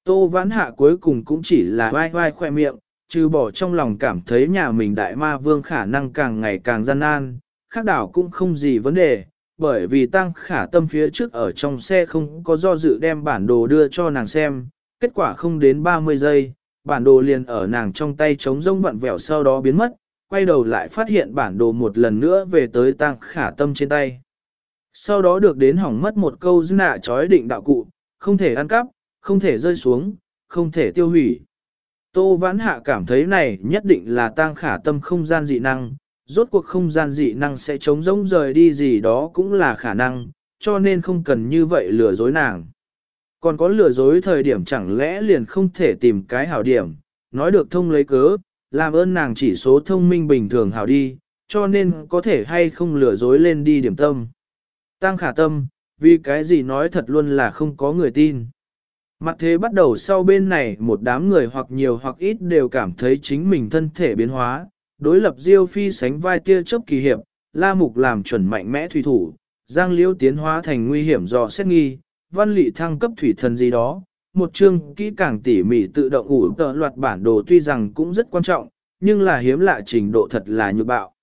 Tô Vãn Hạ cuối cùng cũng chỉ là vai vai khoe miệng, trừ bỏ trong lòng cảm thấy nhà mình đại ma vương khả năng càng ngày càng gian nan, khác đảo cũng không gì vấn đề, bởi vì tăng khả tâm phía trước ở trong xe không có do dự đem bản đồ đưa cho nàng xem, kết quả không đến 30 giây, bản đồ liền ở nàng trong tay trống rông vặn vẹo sau đó biến mất, quay đầu lại phát hiện bản đồ một lần nữa về tới tăng khả tâm trên tay. Sau đó được đến hỏng mất một câu dư nạ chói định đạo cụ, không thể ăn cắp, không thể rơi xuống, không thể tiêu hủy. Tô Vãn Hạ cảm thấy này nhất định là tăng khả tâm không gian dị năng, rốt cuộc không gian dị năng sẽ chống rỗng rời đi gì đó cũng là khả năng, cho nên không cần như vậy lừa dối nàng. Còn có lừa dối thời điểm chẳng lẽ liền không thể tìm cái hảo điểm, nói được thông lấy cớ, làm ơn nàng chỉ số thông minh bình thường hảo đi, cho nên có thể hay không lừa dối lên đi điểm tâm. Tăng khả tâm, vì cái gì nói thật luôn là không có người tin. Mặt thế bắt đầu sau bên này một đám người hoặc nhiều hoặc ít đều cảm thấy chính mình thân thể biến hóa, đối lập Diêu Phi sánh vai tia chớp kỳ hiệp, La Mục làm chuẩn mạnh mẽ thủy thủ, Giang Liễu tiến hóa thành nguy hiểm do xét nghi, văn lị thăng cấp thủy thần gì đó. Một chương kỹ càng tỉ mỉ tự động ủ tợ loạt bản đồ tuy rằng cũng rất quan trọng, nhưng là hiếm lạ trình độ thật là như bạo.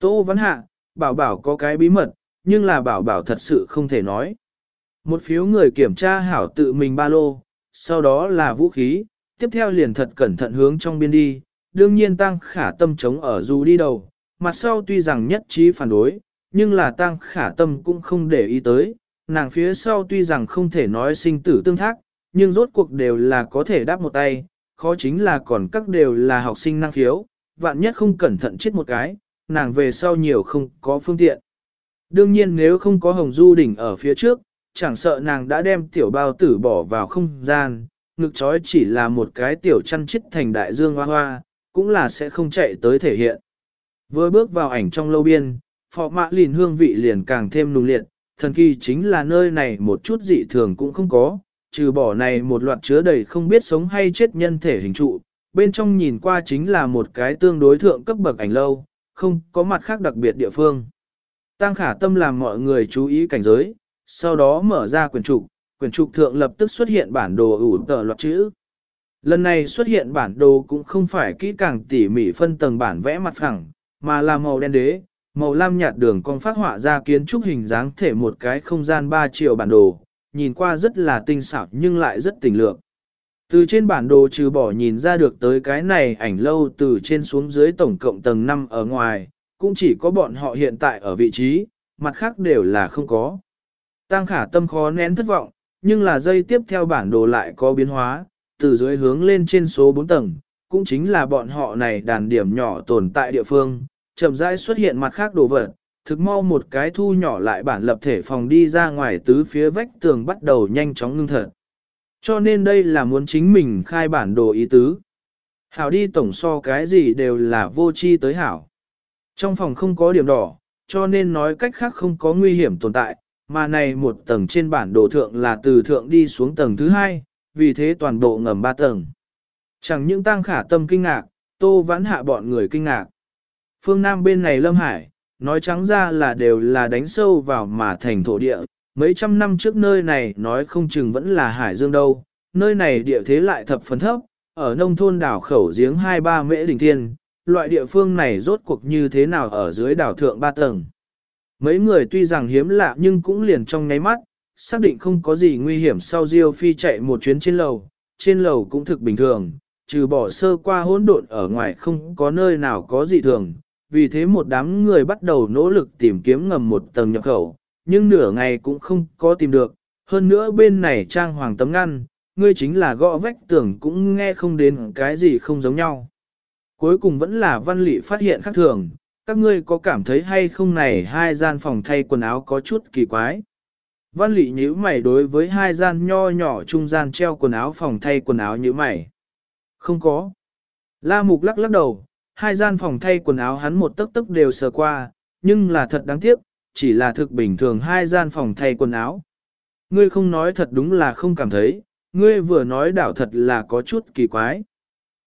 Tô Văn Hạ, bảo bảo có cái bí mật, nhưng là bảo bảo thật sự không thể nói. Một phiếu người kiểm tra hảo tự mình ba lô, sau đó là vũ khí, tiếp theo liền thật cẩn thận hướng trong biên đi, đương nhiên tăng khả tâm chống ở dù đi đầu, mặt sau tuy rằng nhất trí phản đối, nhưng là tăng khả tâm cũng không để ý tới, nàng phía sau tuy rằng không thể nói sinh tử tương thác, nhưng rốt cuộc đều là có thể đáp một tay, khó chính là còn các đều là học sinh năng khiếu, vạn nhất không cẩn thận chết một cái, nàng về sau nhiều không có phương tiện. Đương nhiên nếu không có Hồng Du đỉnh ở phía trước, chẳng sợ nàng đã đem tiểu bao tử bỏ vào không gian, ngực trói chỉ là một cái tiểu chăn chít thành đại dương hoa hoa, cũng là sẽ không chạy tới thể hiện. Vừa bước vào ảnh trong lâu biên, phò mã lìn hương vị liền càng thêm nung liệt, thần kỳ chính là nơi này một chút dị thường cũng không có, trừ bỏ này một loạt chứa đầy không biết sống hay chết nhân thể hình trụ, bên trong nhìn qua chính là một cái tương đối thượng cấp bậc ảnh lâu, không có mặt khác đặc biệt địa phương. Tăng khả tâm làm mọi người chú ý cảnh giới, sau đó mở ra quyển trục, quyển trục thượng lập tức xuất hiện bản đồ ủ tờ loạt chữ. Lần này xuất hiện bản đồ cũng không phải kỹ càng tỉ mỉ phân tầng bản vẽ mặt phẳng, mà là màu đen đế, màu lam nhạt đường con phát họa ra kiến trúc hình dáng thể một cái không gian 3 triệu bản đồ, nhìn qua rất là tinh xảo nhưng lại rất tình lượng. Từ trên bản đồ trừ bỏ nhìn ra được tới cái này ảnh lâu từ trên xuống dưới tổng cộng tầng 5 ở ngoài, cũng chỉ có bọn họ hiện tại ở vị trí, mặt khác đều là không có. Tăng khả tâm khó nén thất vọng, nhưng là dây tiếp theo bản đồ lại có biến hóa, từ dưới hướng lên trên số 4 tầng, cũng chính là bọn họ này đàn điểm nhỏ tồn tại địa phương, chậm rãi xuất hiện mặt khác đồ vật, thực mau một cái thu nhỏ lại bản lập thể phòng đi ra ngoài tứ phía vách tường bắt đầu nhanh chóng ngưng thật. Cho nên đây là muốn chính mình khai bản đồ ý tứ. Hảo đi tổng so cái gì đều là vô chi tới hảo. Trong phòng không có điểm đỏ, cho nên nói cách khác không có nguy hiểm tồn tại, mà này một tầng trên bản đồ thượng là từ thượng đi xuống tầng thứ hai, vì thế toàn bộ ngầm ba tầng. Chẳng những tăng khả tâm kinh ngạc, tô vãn hạ bọn người kinh ngạc. Phương Nam bên này Lâm Hải, nói trắng ra là đều là đánh sâu vào mà thành thổ địa, mấy trăm năm trước nơi này nói không chừng vẫn là Hải Dương đâu, nơi này địa thế lại thập phấn thấp, ở nông thôn đảo khẩu giếng hai ba mễ đỉnh thiên, loại địa phương này rốt cuộc như thế nào ở dưới đảo thượng ba tầng. Mấy người tuy rằng hiếm lạ nhưng cũng liền trong ngáy mắt, xác định không có gì nguy hiểm sau Diêu Phi chạy một chuyến trên lầu, trên lầu cũng thực bình thường, trừ bỏ sơ qua hỗn độn ở ngoài không có nơi nào có gì thường, vì thế một đám người bắt đầu nỗ lực tìm kiếm ngầm một tầng nhập khẩu, nhưng nửa ngày cũng không có tìm được, hơn nữa bên này trang hoàng tấm ngăn, ngươi chính là gõ vách tưởng cũng nghe không đến cái gì không giống nhau. Cuối cùng vẫn là văn lị phát hiện khác thường, các ngươi có cảm thấy hay không này hai gian phòng thay quần áo có chút kỳ quái. Văn lị nhíu mày đối với hai gian nho nhỏ trung gian treo quần áo phòng thay quần áo như mày. Không có. La mục lắc lắc đầu, hai gian phòng thay quần áo hắn một tấc tấc đều sờ qua, nhưng là thật đáng tiếc, chỉ là thực bình thường hai gian phòng thay quần áo. Ngươi không nói thật đúng là không cảm thấy, ngươi vừa nói đảo thật là có chút kỳ quái.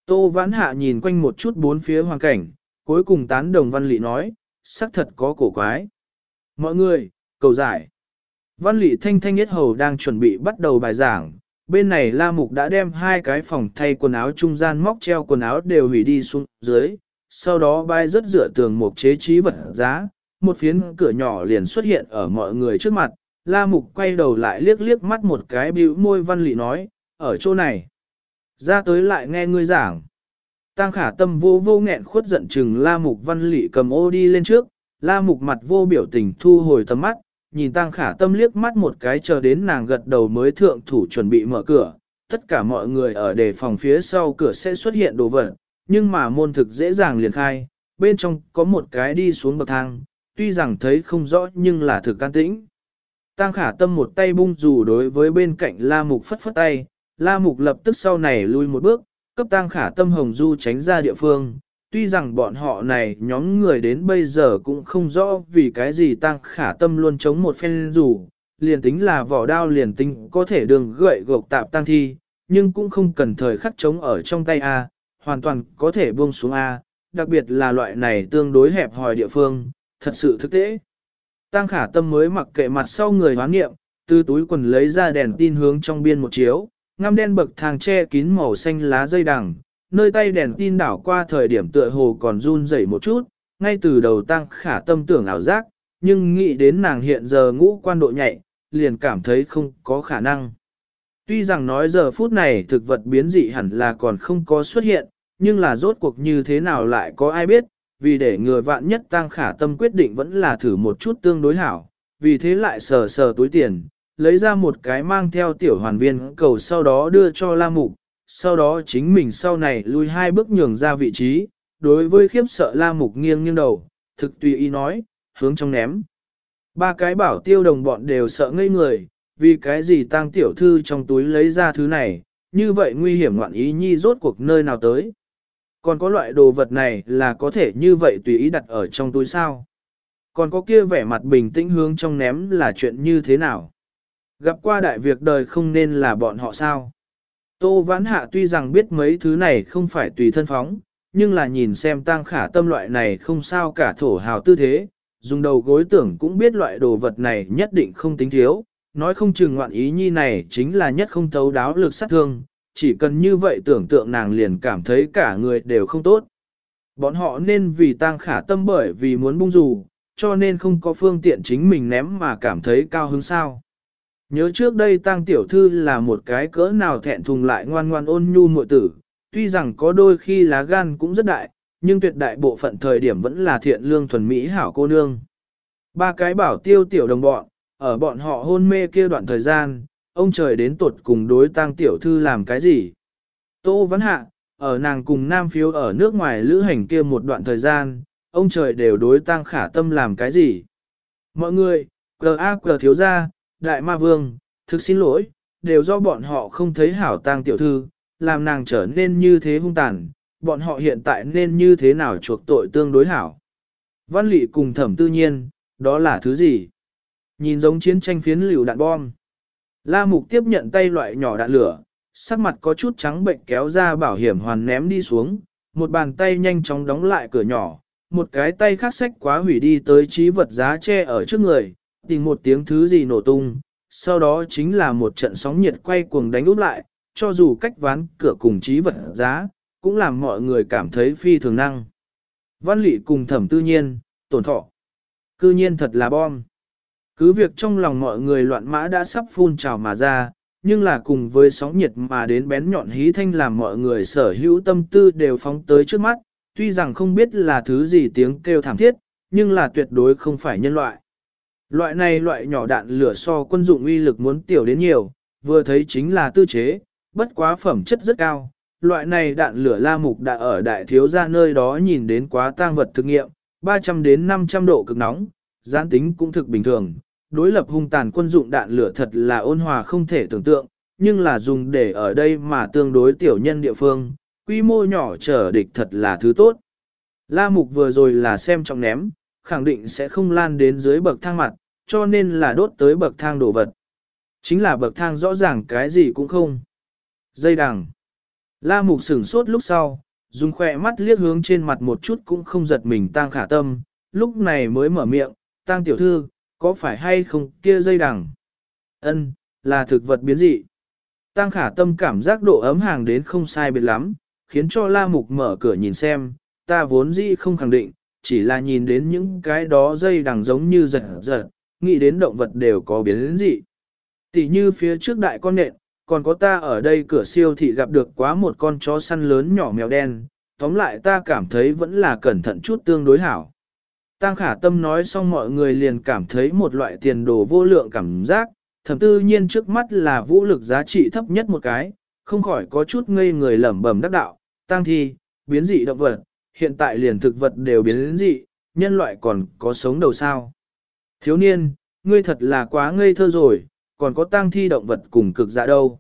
Tô vãn hạ nhìn quanh một chút bốn phía hoàn cảnh, cuối cùng tán đồng văn lị nói, xác thật có cổ quái. Mọi người, cầu giải. Văn lị thanh thanh nhất hầu đang chuẩn bị bắt đầu bài giảng, bên này La Mục đã đem hai cái phòng thay quần áo trung gian móc treo quần áo đều hủy đi xuống dưới, sau đó bay rất dựa tường một chế trí vật giá, một phiến cửa nhỏ liền xuất hiện ở mọi người trước mặt, La Mục quay đầu lại liếc liếc mắt một cái bĩu môi văn lị nói, ở chỗ này. Ra tới lại nghe ngươi giảng. Tăng khả tâm vô vô nghẹn khuất giận chừng La Mục văn lị cầm ô đi lên trước, La Mục mặt vô biểu tình thu hồi tầm mắt, nhìn Tăng khả tâm liếc mắt một cái chờ đến nàng gật đầu mới thượng thủ chuẩn bị mở cửa. Tất cả mọi người ở đề phòng phía sau cửa sẽ xuất hiện đồ vật, nhưng mà môn thực dễ dàng liền khai, bên trong có một cái đi xuống bậc thang, tuy rằng thấy không rõ nhưng là thực can tĩnh. Tăng khả tâm một tay bung dù đối với bên cạnh La Mục phất phất tay, La Mục lập tức sau này lui một bước, cấp Tăng khả tâm hồng du tránh ra địa phương. Tuy rằng bọn họ này nhóm người đến bây giờ cũng không rõ vì cái gì Tăng khả tâm luôn chống một phen rủ, liền tính là vỏ đao liền tính có thể đường gậy gộc tạp tăng thi, nhưng cũng không cần thời khắc chống ở trong tay A, hoàn toàn có thể buông xuống A, đặc biệt là loại này tương đối hẹp hòi địa phương, thật sự thực tế. Tăng khả tâm mới mặc kệ mặt sau người hoán nghiệm, từ túi quần lấy ra đèn tin hướng trong biên một chiếu, ngăm đen bậc thang che kín màu xanh lá dây đằng, nơi tay đèn tin đảo qua thời điểm tựa hồ còn run rẩy một chút, ngay từ đầu tăng khả tâm tưởng ảo giác, nhưng nghĩ đến nàng hiện giờ ngũ quan độ nhạy, liền cảm thấy không có khả năng. Tuy rằng nói giờ phút này thực vật biến dị hẳn là còn không có xuất hiện, nhưng là rốt cuộc như thế nào lại có ai biết, vì để người vạn nhất tăng khả tâm quyết định vẫn là thử một chút tương đối hảo, vì thế lại sờ sờ túi tiền, lấy ra một cái mang theo tiểu hoàn viên cầu sau đó đưa cho La Mục, sau đó chính mình sau này lui hai bước nhường ra vị trí, đối với khiếp sợ La Mục nghiêng nghiêng đầu, thực tùy ý nói, hướng trong ném. Ba cái bảo tiêu đồng bọn đều sợ ngây người, vì cái gì tăng tiểu thư trong túi lấy ra thứ này, như vậy nguy hiểm ngoạn ý nhi rốt cuộc nơi nào tới. Còn có loại đồ vật này là có thể như vậy tùy ý đặt ở trong túi sao. Còn có kia vẻ mặt bình tĩnh hướng trong ném là chuyện như thế nào. Gặp qua đại việc đời không nên là bọn họ sao. Tô Vãn Hạ tuy rằng biết mấy thứ này không phải tùy thân phóng, nhưng là nhìn xem tăng khả tâm loại này không sao cả thổ hào tư thế, dùng đầu gối tưởng cũng biết loại đồ vật này nhất định không tính thiếu, nói không chừng ngoạn ý nhi này chính là nhất không thấu đáo lực sát thương, chỉ cần như vậy tưởng tượng nàng liền cảm thấy cả người đều không tốt. Bọn họ nên vì tăng khả tâm bởi vì muốn bung dù, cho nên không có phương tiện chính mình ném mà cảm thấy cao hứng sao. Nhớ trước đây tăng tiểu thư là một cái cỡ nào thẹn thùng lại ngoan ngoan ôn nhu muội tử, tuy rằng có đôi khi lá gan cũng rất đại, nhưng tuyệt đại bộ phận thời điểm vẫn là thiện lương thuần mỹ hảo cô nương. Ba cái bảo tiêu tiểu đồng bọn, ở bọn họ hôn mê kia đoạn thời gian, ông trời đến tột cùng đối tăng tiểu thư làm cái gì? Tô Văn Hạ, ở nàng cùng Nam Phiếu ở nước ngoài lữ hành kia một đoạn thời gian, ông trời đều đối tăng khả tâm làm cái gì? Mọi người, cờ ác cờ thiếu gia, Đại Ma Vương, thực xin lỗi, đều do bọn họ không thấy hảo tăng tiểu thư, làm nàng trở nên như thế hung tàn, bọn họ hiện tại nên như thế nào chuộc tội tương đối hảo. Văn lị cùng thẩm tư nhiên, đó là thứ gì? Nhìn giống chiến tranh phiến liều đạn bom. La mục tiếp nhận tay loại nhỏ đạn lửa, sắc mặt có chút trắng bệnh kéo ra bảo hiểm hoàn ném đi xuống, một bàn tay nhanh chóng đóng lại cửa nhỏ, một cái tay khác sách quá hủy đi tới trí vật giá che ở trước người, tìm một tiếng thứ gì nổ tung, sau đó chính là một trận sóng nhiệt quay cuồng đánh úp lại, cho dù cách ván cửa cùng trí vật giá, cũng làm mọi người cảm thấy phi thường năng. Văn lị cùng thẩm tư nhiên, tổn thọ. Cư nhiên thật là bom. Cứ việc trong lòng mọi người loạn mã đã sắp phun trào mà ra, nhưng là cùng với sóng nhiệt mà đến bén nhọn hí thanh làm mọi người sở hữu tâm tư đều phóng tới trước mắt, tuy rằng không biết là thứ gì tiếng kêu thảm thiết, nhưng là tuyệt đối không phải nhân loại. Loại này loại nhỏ đạn lửa so quân dụng uy lực muốn tiểu đến nhiều, vừa thấy chính là tư chế, bất quá phẩm chất rất cao. Loại này đạn lửa la mục đã ở đại thiếu gia nơi đó nhìn đến quá tang vật thực nghiệm, 300 đến 500 độ cực nóng, gián tính cũng thực bình thường. Đối lập hung tàn quân dụng đạn lửa thật là ôn hòa không thể tưởng tượng, nhưng là dùng để ở đây mà tương đối tiểu nhân địa phương, quy mô nhỏ trở địch thật là thứ tốt. La mục vừa rồi là xem trọng ném, khẳng định sẽ không lan đến dưới bậc thang mặt, cho nên là đốt tới bậc thang đồ vật. Chính là bậc thang rõ ràng cái gì cũng không. Dây đằng. La mục sửng sốt lúc sau, dùng khỏe mắt liếc hướng trên mặt một chút cũng không giật mình tang khả tâm, lúc này mới mở miệng, tang tiểu thư, có phải hay không kia dây đằng? Ân, là thực vật biến dị. Tang khả tâm cảm giác độ ấm hàng đến không sai biệt lắm, khiến cho la mục mở cửa nhìn xem, ta vốn dĩ không khẳng định, chỉ là nhìn đến những cái đó dây đằng giống như giật giật, nghĩ đến động vật đều có biến dị. Tỷ như phía trước đại con nện, còn có ta ở đây cửa siêu thị gặp được quá một con chó săn lớn nhỏ mèo đen, tóm lại ta cảm thấy vẫn là cẩn thận chút tương đối hảo. Tăng khả tâm nói xong mọi người liền cảm thấy một loại tiền đồ vô lượng cảm giác, thầm tư nhiên trước mắt là vũ lực giá trị thấp nhất một cái, không khỏi có chút ngây người lẩm bẩm đắc đạo, tăng thi, biến dị động vật, hiện tại liền thực vật đều biến dị, nhân loại còn có sống đầu sao. Thiếu niên, ngươi thật là quá ngây thơ rồi, còn có tang thi động vật cùng cực dạ đâu.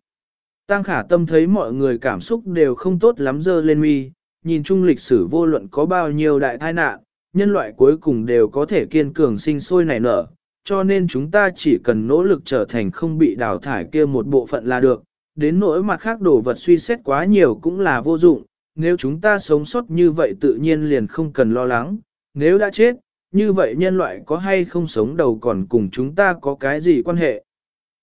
Tang khả tâm thấy mọi người cảm xúc đều không tốt lắm dơ lên mi, nhìn chung lịch sử vô luận có bao nhiêu đại tai nạn, nhân loại cuối cùng đều có thể kiên cường sinh sôi nảy nở, cho nên chúng ta chỉ cần nỗ lực trở thành không bị đào thải kia một bộ phận là được, đến nỗi mặt khác đồ vật suy xét quá nhiều cũng là vô dụng, nếu chúng ta sống sót như vậy tự nhiên liền không cần lo lắng, nếu đã chết, như vậy nhân loại có hay không sống đầu còn cùng chúng ta có cái gì quan hệ.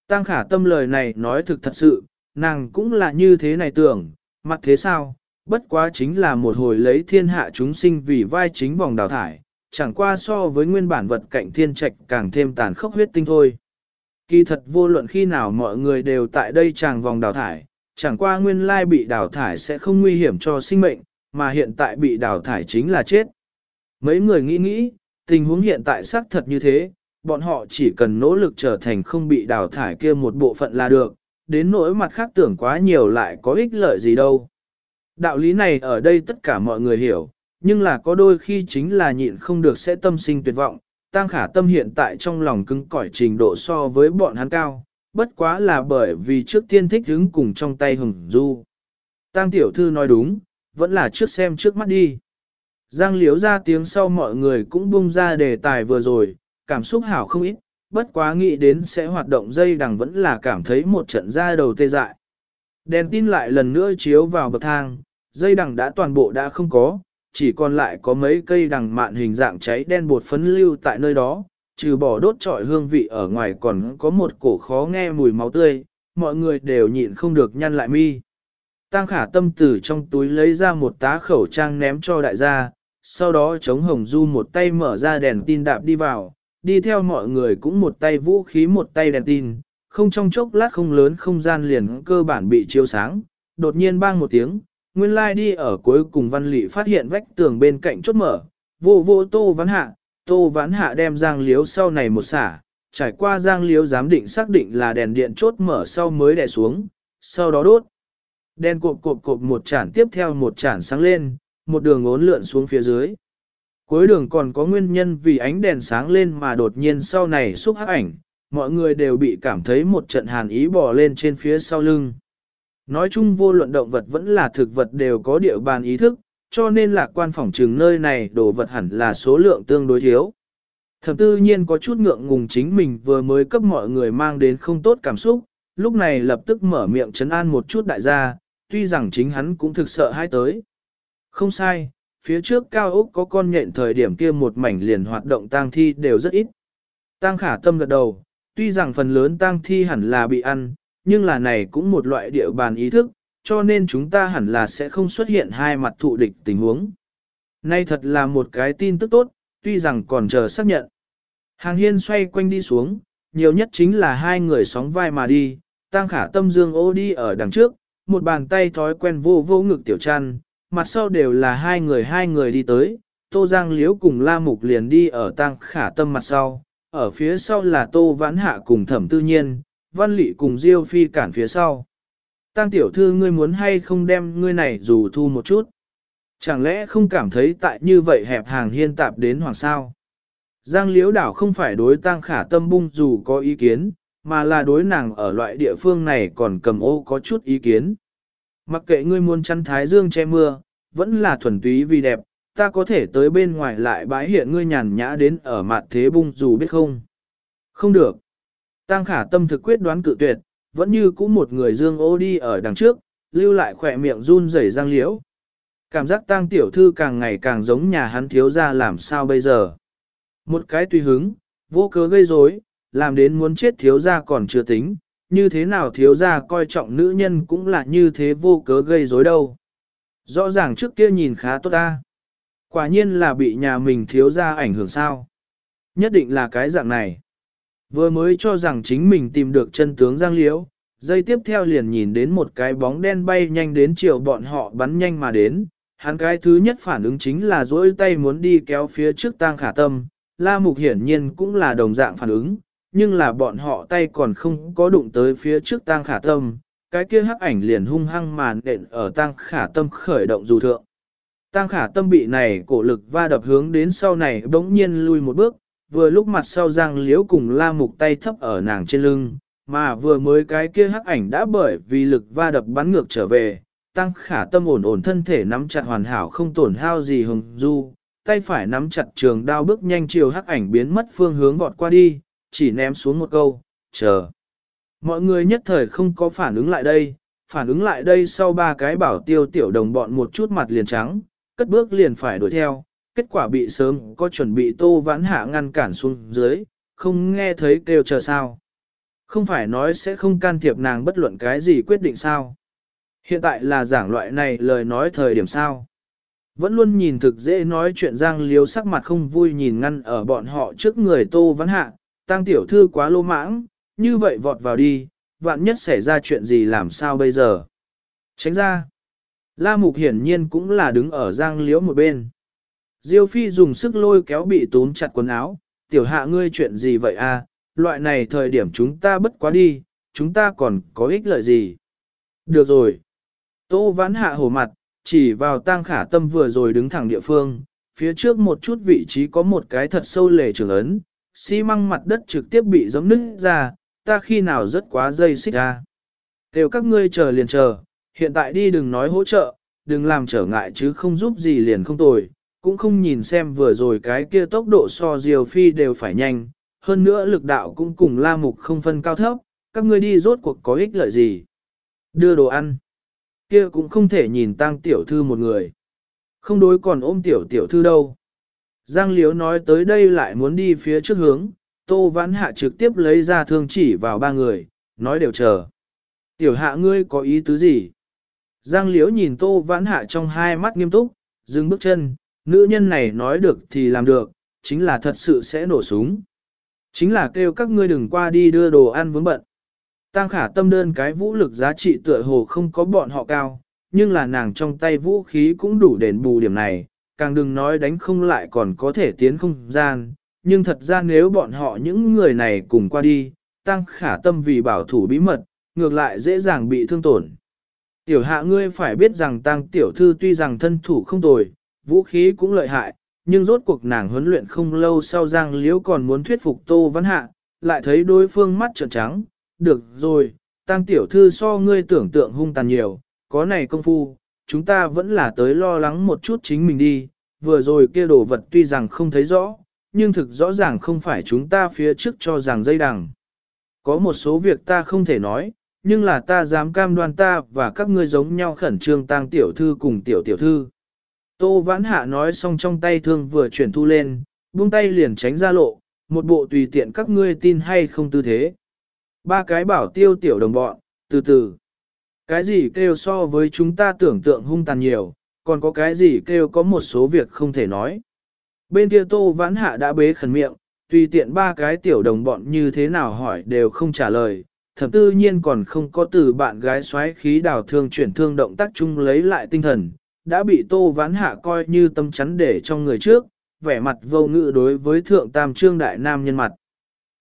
Tăng khả tâm lời này nói thực thật sự, nàng cũng là như thế này tưởng, mặt thế sao, bất quá chính là một hồi lấy thiên hạ chúng sinh vì vai chính vòng đào thải, chẳng qua so với nguyên bản vật cạnh thiên trạch càng thêm tàn khốc huyết tinh thôi. Kỳ thật vô luận khi nào mọi người đều tại đây chàng vòng đào thải, chẳng qua nguyên lai bị đào thải sẽ không nguy hiểm cho sinh mệnh, mà hiện tại bị đào thải chính là chết. Mấy người nghĩ nghĩ, tình huống hiện tại xác thật như thế, bọn họ chỉ cần nỗ lực trở thành không bị đào thải kia một bộ phận là được, đến nỗi mặt khác tưởng quá nhiều lại có ích lợi gì đâu. Đạo lý này ở đây tất cả mọi người hiểu, nhưng là có đôi khi chính là nhịn không được sẽ tâm sinh tuyệt vọng, Tăng khả tâm hiện tại trong lòng cứng cỏi trình độ so với bọn hắn cao, bất quá là bởi vì trước tiên thích hứng cùng trong tay hừng du. Tăng tiểu thư nói đúng, vẫn là trước xem trước mắt đi. Giang liếu ra tiếng sau mọi người cũng bung ra đề tài vừa rồi, cảm xúc hảo không ít, bất quá nghĩ đến sẽ hoạt động dây đằng vẫn là cảm thấy một trận ra đầu tê dại. Đèn tin lại lần nữa chiếu vào bậc thang, dây đằng đã toàn bộ đã không có, chỉ còn lại có mấy cây đằng mạn hình dạng cháy đen bột phấn lưu tại nơi đó, trừ bỏ đốt trọi hương vị ở ngoài còn có một cổ khó nghe mùi máu tươi, mọi người đều nhịn không được nhăn lại mi. Tăng khả tâm tử trong túi lấy ra một tá khẩu trang ném cho đại gia, sau đó chống hồng du một tay mở ra đèn tin đạp đi vào, đi theo mọi người cũng một tay vũ khí một tay đèn tin, không trong chốc lát không lớn không gian liền cơ bản bị chiếu sáng, đột nhiên bang một tiếng, nguyên lai đi ở cuối cùng văn lị phát hiện vách tường bên cạnh chốt mở, vô vô tô ván hạ, tô ván hạ đem giang liếu sau này một xả, trải qua giang liếu giám định xác định là đèn điện chốt mở sau mới đè xuống, sau đó đốt. Đèn cộp cộp cộp một chản tiếp theo một chản sáng lên, một đường ốn lượn xuống phía dưới. Cuối đường còn có nguyên nhân vì ánh đèn sáng lên mà đột nhiên sau này xúc hắc ảnh, mọi người đều bị cảm thấy một trận hàn ý bò lên trên phía sau lưng. Nói chung vô luận động vật vẫn là thực vật đều có địa bàn ý thức, cho nên lạc quan phỏng trừng nơi này đồ vật hẳn là số lượng tương đối thiếu. Thẩm tư nhiên có chút ngượng ngùng chính mình vừa mới cấp mọi người mang đến không tốt cảm xúc, lúc này lập tức mở miệng chấn an một chút đại gia, tuy rằng chính hắn cũng thực sợ hai tới. Không sai, phía trước cao ốc có con nhện thời điểm kia một mảnh liền hoạt động tang thi đều rất ít. Tang khả tâm gật đầu, tuy rằng phần lớn tang thi hẳn là bị ăn, nhưng là này cũng một loại địa bàn ý thức, cho nên chúng ta hẳn là sẽ không xuất hiện hai mặt thụ địch tình huống. Nay thật là một cái tin tức tốt, tuy rằng còn chờ xác nhận. Hàng hiên xoay quanh đi xuống, nhiều nhất chính là hai người sóng vai mà đi, tang khả tâm dương ô đi ở đằng trước, một bàn tay thói quen vô vô ngực tiểu trăn, mặt sau đều là hai người hai người đi tới, Tô Giang Liễu cùng La Mục liền đi ở tăng khả tâm mặt sau, ở phía sau là Tô Vãn Hạ cùng Thẩm Tư Nhiên, Văn Lị cùng Diêu Phi cản phía sau. Tăng tiểu thư ngươi muốn hay không đem ngươi này dù thu một chút. Chẳng lẽ không cảm thấy tại như vậy hẹp hàng hiên tạp đến hoàng sao? Giang liễu đảo không phải đối tăng khả tâm bung dù có ý kiến, mà là đối nàng ở loại địa phương này còn cầm ô có chút ý kiến. Mặc kệ ngươi muốn chăn thái dương che mưa, vẫn là thuần túy vì đẹp, ta có thể tới bên ngoài lại bãi hiện ngươi nhàn nhã đến ở mặt thế bung dù biết không? Không được. Tăng khả tâm thực quyết đoán cự tuyệt, vẫn như cũ một người dương ô đi ở đằng trước, lưu lại khỏe miệng run rẩy răng liễu. Cảm giác tăng tiểu thư càng ngày càng giống nhà hắn thiếu ra làm sao bây giờ. Một cái tùy hứng, vô cớ gây rối, làm đến muốn chết thiếu ra còn chưa tính, như thế nào thiếu gia coi trọng nữ nhân cũng là như thế vô cớ gây rối đâu. Rõ ràng trước kia nhìn khá tốt ta. Quả nhiên là bị nhà mình thiếu gia ảnh hưởng sao. Nhất định là cái dạng này. Vừa mới cho rằng chính mình tìm được chân tướng Giang Liễu, dây tiếp theo liền nhìn đến một cái bóng đen bay nhanh đến chiều bọn họ bắn nhanh mà đến. Hắn cái thứ nhất phản ứng chính là duỗi tay muốn đi kéo phía trước tang khả tâm, La Mục hiển nhiên cũng là đồng dạng phản ứng, nhưng là bọn họ tay còn không có đụng tới phía trước tang khả tâm, cái kia hắc ảnh liền hung hăng màn đện ở tang khả tâm khởi động dù thượng. Tang khả tâm bị này cổ lực va đập hướng đến sau này bỗng nhiên lui một bước, vừa lúc mặt sau Giang Liễu cùng la mục tay thấp ở nàng trên lưng, mà vừa mới cái kia hắc ảnh đã bởi vì lực va đập bắn ngược trở về, tăng khả tâm ổn ổn thân thể nắm chặt hoàn hảo không tổn hao gì hồng du, tay phải nắm chặt trường đao bước nhanh chiều hắc ảnh biến mất phương hướng vọt qua đi, chỉ ném xuống một câu, chờ. Mọi người nhất thời không có phản ứng lại đây, phản ứng lại đây sau ba cái bảo tiêu tiểu đồng bọn một chút mặt liền trắng, cất bước liền phải đuổi theo, kết quả bị sớm có chuẩn bị tô vãn hạ ngăn cản xuống dưới, không nghe thấy kêu chờ sao. Không phải nói sẽ không can thiệp nàng bất luận cái gì quyết định sao. Hiện tại là giảng loại này lời nói thời điểm sao. Vẫn luôn nhìn thực dễ nói chuyện Giang Liếu sắc mặt không vui nhìn ngăn ở bọn họ trước người Tô Văn Hạ, tăng tiểu thư quá lô mãng, như vậy vọt vào đi, vạn nhất xảy ra chuyện gì làm sao bây giờ. Tránh ra. La Mục hiển nhiên cũng là đứng ở Giang Liễu một bên. Diêu Phi dùng sức lôi kéo bị tốn chặt quần áo, tiểu hạ ngươi chuyện gì vậy à, loại này thời điểm chúng ta bất quá đi, chúng ta còn có ích lợi gì. Được rồi. Tô vãn hạ hổ mặt, chỉ vào tang khả tâm vừa rồi đứng thẳng địa phương, phía trước một chút vị trí có một cái thật sâu lề trường ấn, xi măng mặt đất trực tiếp bị giống nứt ra, ta khi nào rất quá dây xích ra. Đều các ngươi chờ liền chờ, hiện tại đi đừng nói hỗ trợ, đừng làm trở ngại chứ không giúp gì liền không tồi, cũng không nhìn xem vừa rồi cái kia tốc độ so diều phi đều phải nhanh, hơn nữa lực đạo cũng cùng la mục không phân cao thấp, các ngươi đi rốt cuộc có ích lợi gì. Đưa đồ ăn kia cũng không thể nhìn tang tiểu thư một người. Không đối còn ôm tiểu tiểu thư đâu. Giang Liếu nói tới đây lại muốn đi phía trước hướng, Tô Vãn Hạ trực tiếp lấy ra thương chỉ vào ba người, nói đều chờ. Tiểu hạ ngươi có ý tứ gì? Giang Liếu nhìn Tô Vãn Hạ trong hai mắt nghiêm túc, dừng bước chân, nữ nhân này nói được thì làm được, chính là thật sự sẽ nổ súng. Chính là kêu các ngươi đừng qua đi đưa đồ ăn vướng bận. Tăng khả tâm đơn cái vũ lực giá trị tựa hồ không có bọn họ cao, nhưng là nàng trong tay vũ khí cũng đủ đền bù điểm này, càng đừng nói đánh không lại còn có thể tiến không gian, nhưng thật ra nếu bọn họ những người này cùng qua đi, tăng khả tâm vì bảo thủ bí mật, ngược lại dễ dàng bị thương tổn. Tiểu hạ ngươi phải biết rằng tăng tiểu thư tuy rằng thân thủ không tồi, vũ khí cũng lợi hại, nhưng rốt cuộc nàng huấn luyện không lâu sau giang liễu còn muốn thuyết phục tô văn hạ, lại thấy đối phương mắt trợn trắng, được rồi, tăng tiểu thư so ngươi tưởng tượng hung tàn nhiều, có này công phu, chúng ta vẫn là tới lo lắng một chút chính mình đi, vừa rồi kia đồ vật tuy rằng không thấy rõ, nhưng thực rõ ràng không phải chúng ta phía trước cho rằng dây đằng. Có một số việc ta không thể nói, nhưng là ta dám cam đoan ta và các ngươi giống nhau khẩn trương tang tiểu thư cùng tiểu tiểu thư. Tô vãn hạ nói xong trong tay thương vừa chuyển thu lên, buông tay liền tránh ra lộ, một bộ tùy tiện các ngươi tin hay không tư thế. Ba cái bảo tiêu tiểu đồng bọn, từ từ. Cái gì kêu so với chúng ta tưởng tượng hung tàn nhiều, còn có cái gì kêu có một số việc không thể nói. Bên kia tô vãn hạ đã bế khẩn miệng, tùy tiện ba cái tiểu đồng bọn như thế nào hỏi đều không trả lời, thậm tư nhiên còn không có từ bạn gái xoáy khí đào thương chuyển thương động tác chung lấy lại tinh thần, đã bị tô vãn hạ coi như tâm chắn để trong người trước, vẻ mặt vô ngự đối với thượng tam trương đại nam nhân mặt.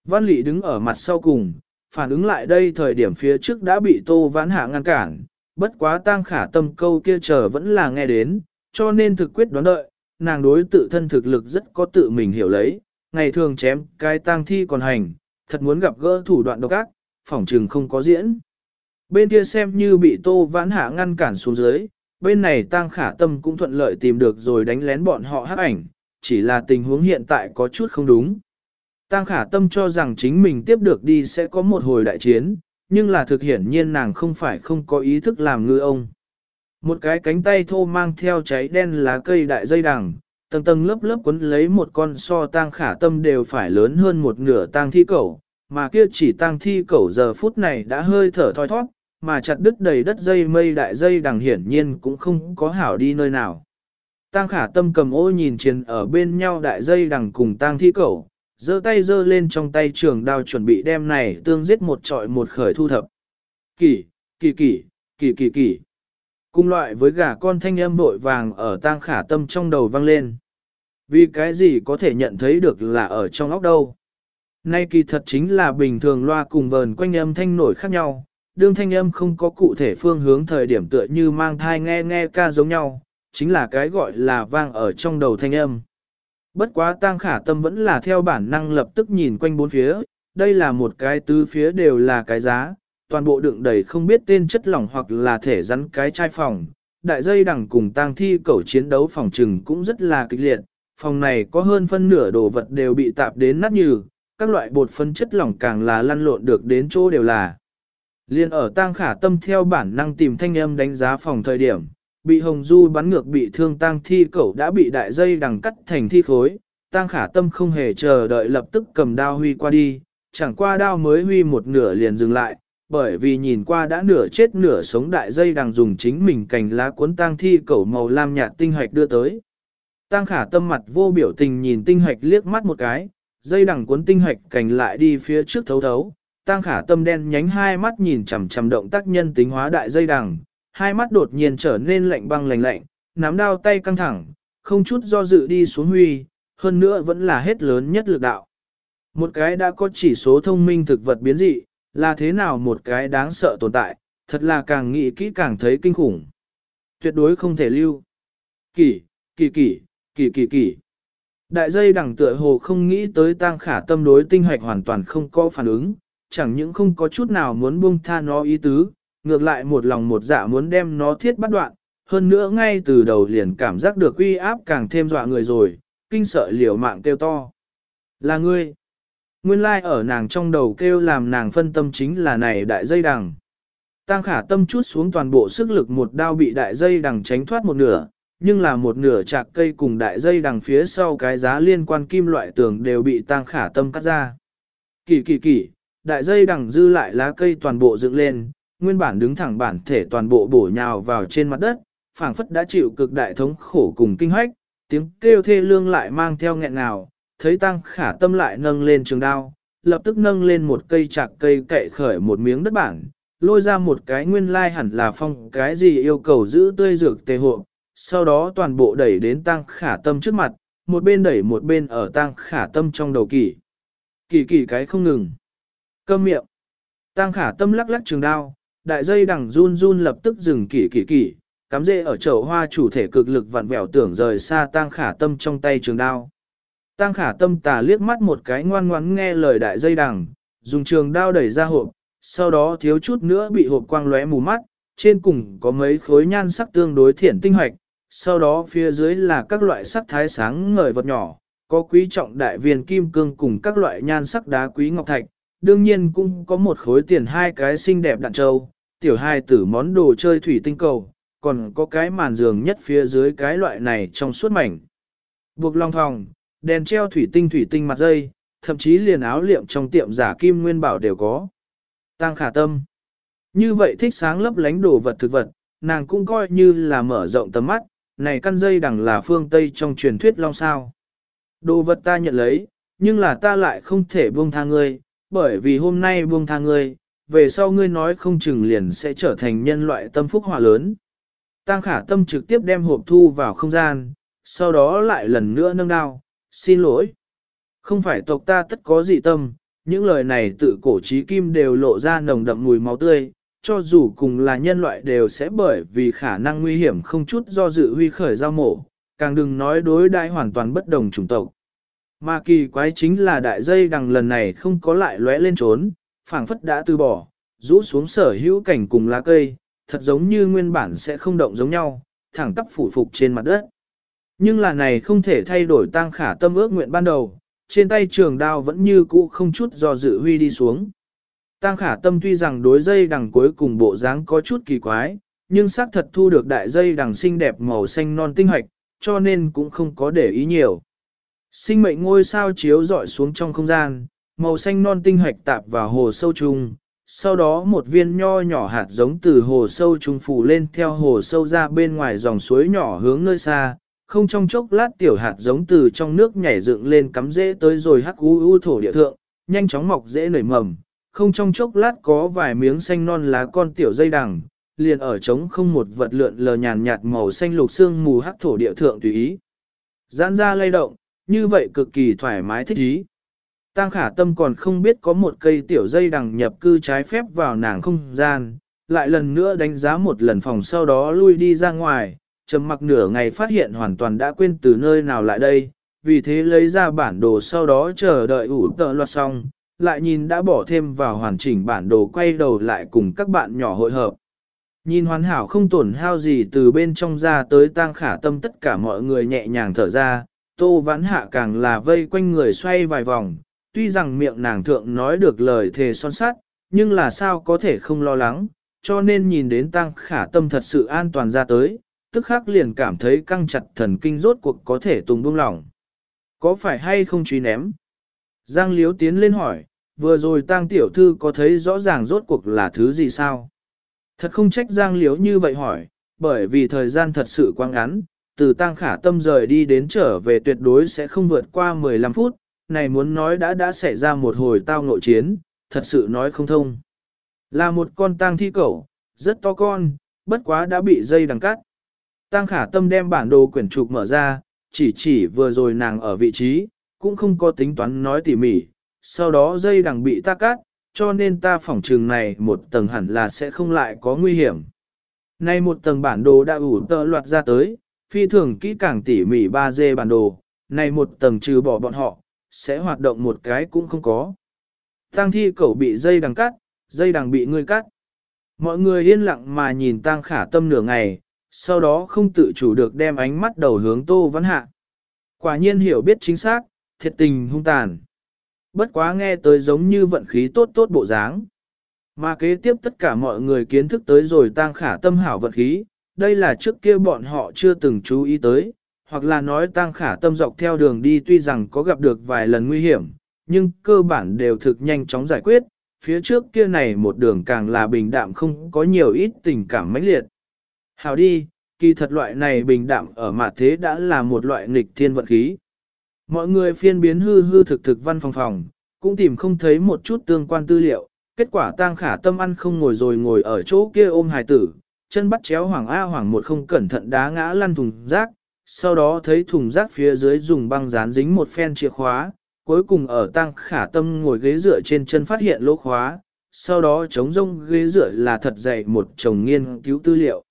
Văn lị đứng ở mặt sau cùng, phản ứng lại đây thời điểm phía trước đã bị tô vãn hạ ngăn cản, bất quá tang khả tâm câu kia chờ vẫn là nghe đến, cho nên thực quyết đoán đợi, nàng đối tự thân thực lực rất có tự mình hiểu lấy, ngày thường chém cái tang thi còn hành, thật muốn gặp gỡ thủ đoạn độc ác, phỏng trừng không có diễn. Bên kia xem như bị tô vãn hạ ngăn cản xuống dưới, bên này tang khả tâm cũng thuận lợi tìm được rồi đánh lén bọn họ hắc ảnh, chỉ là tình huống hiện tại có chút không đúng. Tăng khả tâm cho rằng chính mình tiếp được đi sẽ có một hồi đại chiến, nhưng là thực hiển nhiên nàng không phải không có ý thức làm ngư ông. Một cái cánh tay thô mang theo cháy đen lá cây đại dây đằng, tầng tầng lớp lớp quấn lấy một con so tang khả tâm đều phải lớn hơn một nửa tang thi cẩu, mà kia chỉ tang thi cẩu giờ phút này đã hơi thở thoi thoát, mà chặt đứt đầy đất dây mây đại dây đằng hiển nhiên cũng không có hảo đi nơi nào. Tang khả tâm cầm ô nhìn chiến ở bên nhau đại dây đằng cùng tang thi cẩu, giơ tay giơ lên trong tay trường đao chuẩn bị đem này tương giết một trọi một khởi thu thập. Kỳ, kỳ kỳ, kỳ kỳ kỳ. Cùng loại với gà con thanh âm vội vàng ở tang khả tâm trong đầu vang lên. Vì cái gì có thể nhận thấy được là ở trong óc đâu. Nay kỳ thật chính là bình thường loa cùng vờn quanh âm thanh nổi khác nhau, đương thanh âm không có cụ thể phương hướng thời điểm tựa như mang thai nghe nghe ca giống nhau, chính là cái gọi là vang ở trong đầu thanh âm. Bất quá tang khả tâm vẫn là theo bản năng lập tức nhìn quanh bốn phía, đây là một cái tứ phía đều là cái giá, toàn bộ đựng đầy không biết tên chất lỏng hoặc là thể rắn cái chai phòng. Đại dây đằng cùng tang thi cẩu chiến đấu phòng trừng cũng rất là kịch liệt, phòng này có hơn phân nửa đồ vật đều bị tạp đến nát nhừ, các loại bột phân chất lỏng càng là lăn lộn được đến chỗ đều là. Liên ở tang khả tâm theo bản năng tìm thanh âm đánh giá phòng thời điểm, bị hồng du bắn ngược bị thương tang thi cẩu đã bị đại dây đằng cắt thành thi khối, tang khả tâm không hề chờ đợi lập tức cầm đao huy qua đi, chẳng qua đao mới huy một nửa liền dừng lại, bởi vì nhìn qua đã nửa chết nửa sống đại dây đằng dùng chính mình cành lá cuốn tang thi cẩu màu lam nhạt tinh hoạch đưa tới. Tang khả tâm mặt vô biểu tình nhìn tinh hoạch liếc mắt một cái, dây đằng cuốn tinh hoạch cành lại đi phía trước thấu thấu, Tang khả tâm đen nhánh hai mắt nhìn chằm chằm động tác nhân tính hóa đại dây đằng, hai mắt đột nhiên trở nên lạnh băng lạnh lạnh, nắm đao tay căng thẳng, không chút do dự đi xuống huy, hơn nữa vẫn là hết lớn nhất lực đạo. Một cái đã có chỉ số thông minh thực vật biến dị, là thế nào một cái đáng sợ tồn tại, thật là càng nghĩ kỹ càng thấy kinh khủng. Tuyệt đối không thể lưu. Kỷ, kỳ kỳ, kỳ kỳ kỳ. Đại dây đẳng tựa hồ không nghĩ tới tang khả tâm đối tinh hoạch hoàn toàn không có phản ứng, chẳng những không có chút nào muốn buông tha nó ý tứ, ngược lại một lòng một dạ muốn đem nó thiết bắt đoạn, hơn nữa ngay từ đầu liền cảm giác được uy áp càng thêm dọa người rồi, kinh sợ liều mạng kêu to. Là ngươi. Nguyên lai like ở nàng trong đầu kêu làm nàng phân tâm chính là này đại dây đằng. Tăng khả tâm chút xuống toàn bộ sức lực một đao bị đại dây đằng tránh thoát một nửa, nhưng là một nửa chạc cây cùng đại dây đằng phía sau cái giá liên quan kim loại tường đều bị tăng khả tâm cắt ra. Kỳ kỳ kỳ, đại dây đằng dư lại lá cây toàn bộ dựng lên, nguyên bản đứng thẳng bản thể toàn bộ bổ nhào vào trên mặt đất, phảng phất đã chịu cực đại thống khổ cùng kinh hoách, tiếng kêu thê lương lại mang theo nghẹn ngào, thấy tăng khả tâm lại nâng lên trường đao, lập tức nâng lên một cây chạc cây cậy khởi một miếng đất bản, lôi ra một cái nguyên lai hẳn là phong cái gì yêu cầu giữ tươi dược tề hộ, sau đó toàn bộ đẩy đến tăng khả tâm trước mặt, một bên đẩy một bên ở tăng khả tâm trong đầu kỳ. Kỳ kỳ cái không ngừng. Câm miệng. Tăng khả tâm lắc lắc trường đao, đại dây đằng run run lập tức dừng kỳ kỳ kỳ, cắm rễ ở chậu hoa chủ thể cực lực vặn vẹo tưởng rời xa Tang khả tâm trong tay trường đao. Tang khả tâm tà liếc mắt một cái ngoan ngoãn nghe lời đại dây đằng, dùng trường đao đẩy ra hộp, sau đó thiếu chút nữa bị hộp quang lóe mù mắt, trên cùng có mấy khối nhan sắc tương đối thiển tinh hoạch, sau đó phía dưới là các loại sắc thái sáng ngời vật nhỏ, có quý trọng đại viên kim cương cùng các loại nhan sắc đá quý ngọc thạch, đương nhiên cũng có một khối tiền hai cái xinh đẹp đạn trâu, tiểu hai tử món đồ chơi thủy tinh cầu, còn có cái màn giường nhất phía dưới cái loại này trong suốt mảnh. Buộc long thòng, đèn treo thủy tinh thủy tinh mặt dây, thậm chí liền áo liệm trong tiệm giả kim nguyên bảo đều có. Tăng khả tâm. Như vậy thích sáng lấp lánh đồ vật thực vật, nàng cũng coi như là mở rộng tầm mắt, này căn dây đằng là phương Tây trong truyền thuyết long sao. Đồ vật ta nhận lấy, nhưng là ta lại không thể buông tha ngươi, bởi vì hôm nay buông tha ngươi, về sau ngươi nói không chừng liền sẽ trở thành nhân loại tâm phúc hỏa lớn. Tăng khả tâm trực tiếp đem hộp thu vào không gian, sau đó lại lần nữa nâng đao, xin lỗi. Không phải tộc ta tất có dị tâm, những lời này tự cổ trí kim đều lộ ra nồng đậm mùi máu tươi, cho dù cùng là nhân loại đều sẽ bởi vì khả năng nguy hiểm không chút do dự huy khởi giao mổ, càng đừng nói đối đại hoàn toàn bất đồng chủng tộc. Mà kỳ quái chính là đại dây đằng lần này không có lại lóe lên trốn, phảng phất đã từ bỏ, rũ xuống sở hữu cảnh cùng lá cây, thật giống như nguyên bản sẽ không động giống nhau, thẳng tắp phủ phục trên mặt đất. Nhưng là này không thể thay đổi tang khả tâm ước nguyện ban đầu, trên tay trường đao vẫn như cũ không chút do dự huy đi xuống. Tang khả tâm tuy rằng đối dây đằng cuối cùng bộ dáng có chút kỳ quái, nhưng xác thật thu được đại dây đằng xinh đẹp màu xanh non tinh hoạch, cho nên cũng không có để ý nhiều. Sinh mệnh ngôi sao chiếu dọi xuống trong không gian, màu xanh non tinh hoạch tạp vào hồ sâu trùng, sau đó một viên nho nhỏ hạt giống từ hồ sâu trùng phủ lên theo hồ sâu ra bên ngoài dòng suối nhỏ hướng nơi xa, không trong chốc lát tiểu hạt giống từ trong nước nhảy dựng lên cắm rễ tới rồi hắc u u thổ địa thượng, nhanh chóng mọc rễ nảy mầm, không trong chốc lát có vài miếng xanh non lá con tiểu dây đằng, liền ở trống không một vật lượn lờ nhàn nhạt màu xanh lục xương mù hắc thổ địa thượng tùy ý. Giãn ra lay động, như vậy cực kỳ thoải mái thích ý. Tăng khả tâm còn không biết có một cây tiểu dây đằng nhập cư trái phép vào nàng không gian, lại lần nữa đánh giá một lần phòng sau đó lui đi ra ngoài, trầm mặc nửa ngày phát hiện hoàn toàn đã quên từ nơi nào lại đây, vì thế lấy ra bản đồ sau đó chờ đợi ủ tợ loạt xong, lại nhìn đã bỏ thêm vào hoàn chỉnh bản đồ quay đầu lại cùng các bạn nhỏ hội hợp. Nhìn hoàn hảo không tổn hao gì từ bên trong ra tới tang khả tâm tất cả mọi người nhẹ nhàng thở ra, tô vãn hạ càng là vây quanh người xoay vài vòng, tuy rằng miệng nàng thượng nói được lời thề son sắt, nhưng là sao có thể không lo lắng, cho nên nhìn đến tăng khả tâm thật sự an toàn ra tới, tức khắc liền cảm thấy căng chặt thần kinh rốt cuộc có thể tùng buông lỏng. Có phải hay không truy ném? Giang Liếu tiến lên hỏi, vừa rồi tăng tiểu thư có thấy rõ ràng rốt cuộc là thứ gì sao? Thật không trách Giang Liếu như vậy hỏi, bởi vì thời gian thật sự quá ngắn, từ tăng khả tâm rời đi đến trở về tuyệt đối sẽ không vượt qua 15 phút, này muốn nói đã đã xảy ra một hồi tao nội chiến, thật sự nói không thông. Là một con tang thi cẩu, rất to con, bất quá đã bị dây đằng cắt. Tang khả tâm đem bản đồ quyển trục mở ra, chỉ chỉ vừa rồi nàng ở vị trí, cũng không có tính toán nói tỉ mỉ, sau đó dây đằng bị ta cắt, cho nên ta phỏng trường này một tầng hẳn là sẽ không lại có nguy hiểm. Nay một tầng bản đồ đã ủ tờ loạt ra tới, phi thường kỹ càng tỉ mỉ 3D bản đồ, này một tầng trừ bỏ bọn họ, sẽ hoạt động một cái cũng không có. Tang thi cẩu bị dây đằng cắt, dây đằng bị ngươi cắt. Mọi người yên lặng mà nhìn Tang khả tâm nửa ngày, sau đó không tự chủ được đem ánh mắt đầu hướng tô văn hạ. Quả nhiên hiểu biết chính xác, thiệt tình hung tàn. Bất quá nghe tới giống như vận khí tốt tốt bộ dáng. Mà kế tiếp tất cả mọi người kiến thức tới rồi Tang khả tâm hảo vận khí, đây là trước kia bọn họ chưa từng chú ý tới, hoặc là nói tăng khả tâm dọc theo đường đi tuy rằng có gặp được vài lần nguy hiểm, nhưng cơ bản đều thực nhanh chóng giải quyết, phía trước kia này một đường càng là bình đạm không có nhiều ít tình cảm mãnh liệt. Hào đi, kỳ thật loại này bình đạm ở mặt thế đã là một loại nghịch thiên vận khí. Mọi người phiên biến hư hư thực thực văn phòng phòng, cũng tìm không thấy một chút tương quan tư liệu, kết quả tang khả tâm ăn không ngồi rồi ngồi ở chỗ kia ôm hài tử, chân bắt chéo hoàng A hoàng một không cẩn thận đá ngã lăn thùng rác, sau đó thấy thùng rác phía dưới dùng băng dán dính một phen chìa khóa, cuối cùng ở tang khả tâm ngồi ghế dựa trên chân phát hiện lỗ khóa, sau đó chống rông ghế dựa là thật dày một chồng nghiên cứu tư liệu.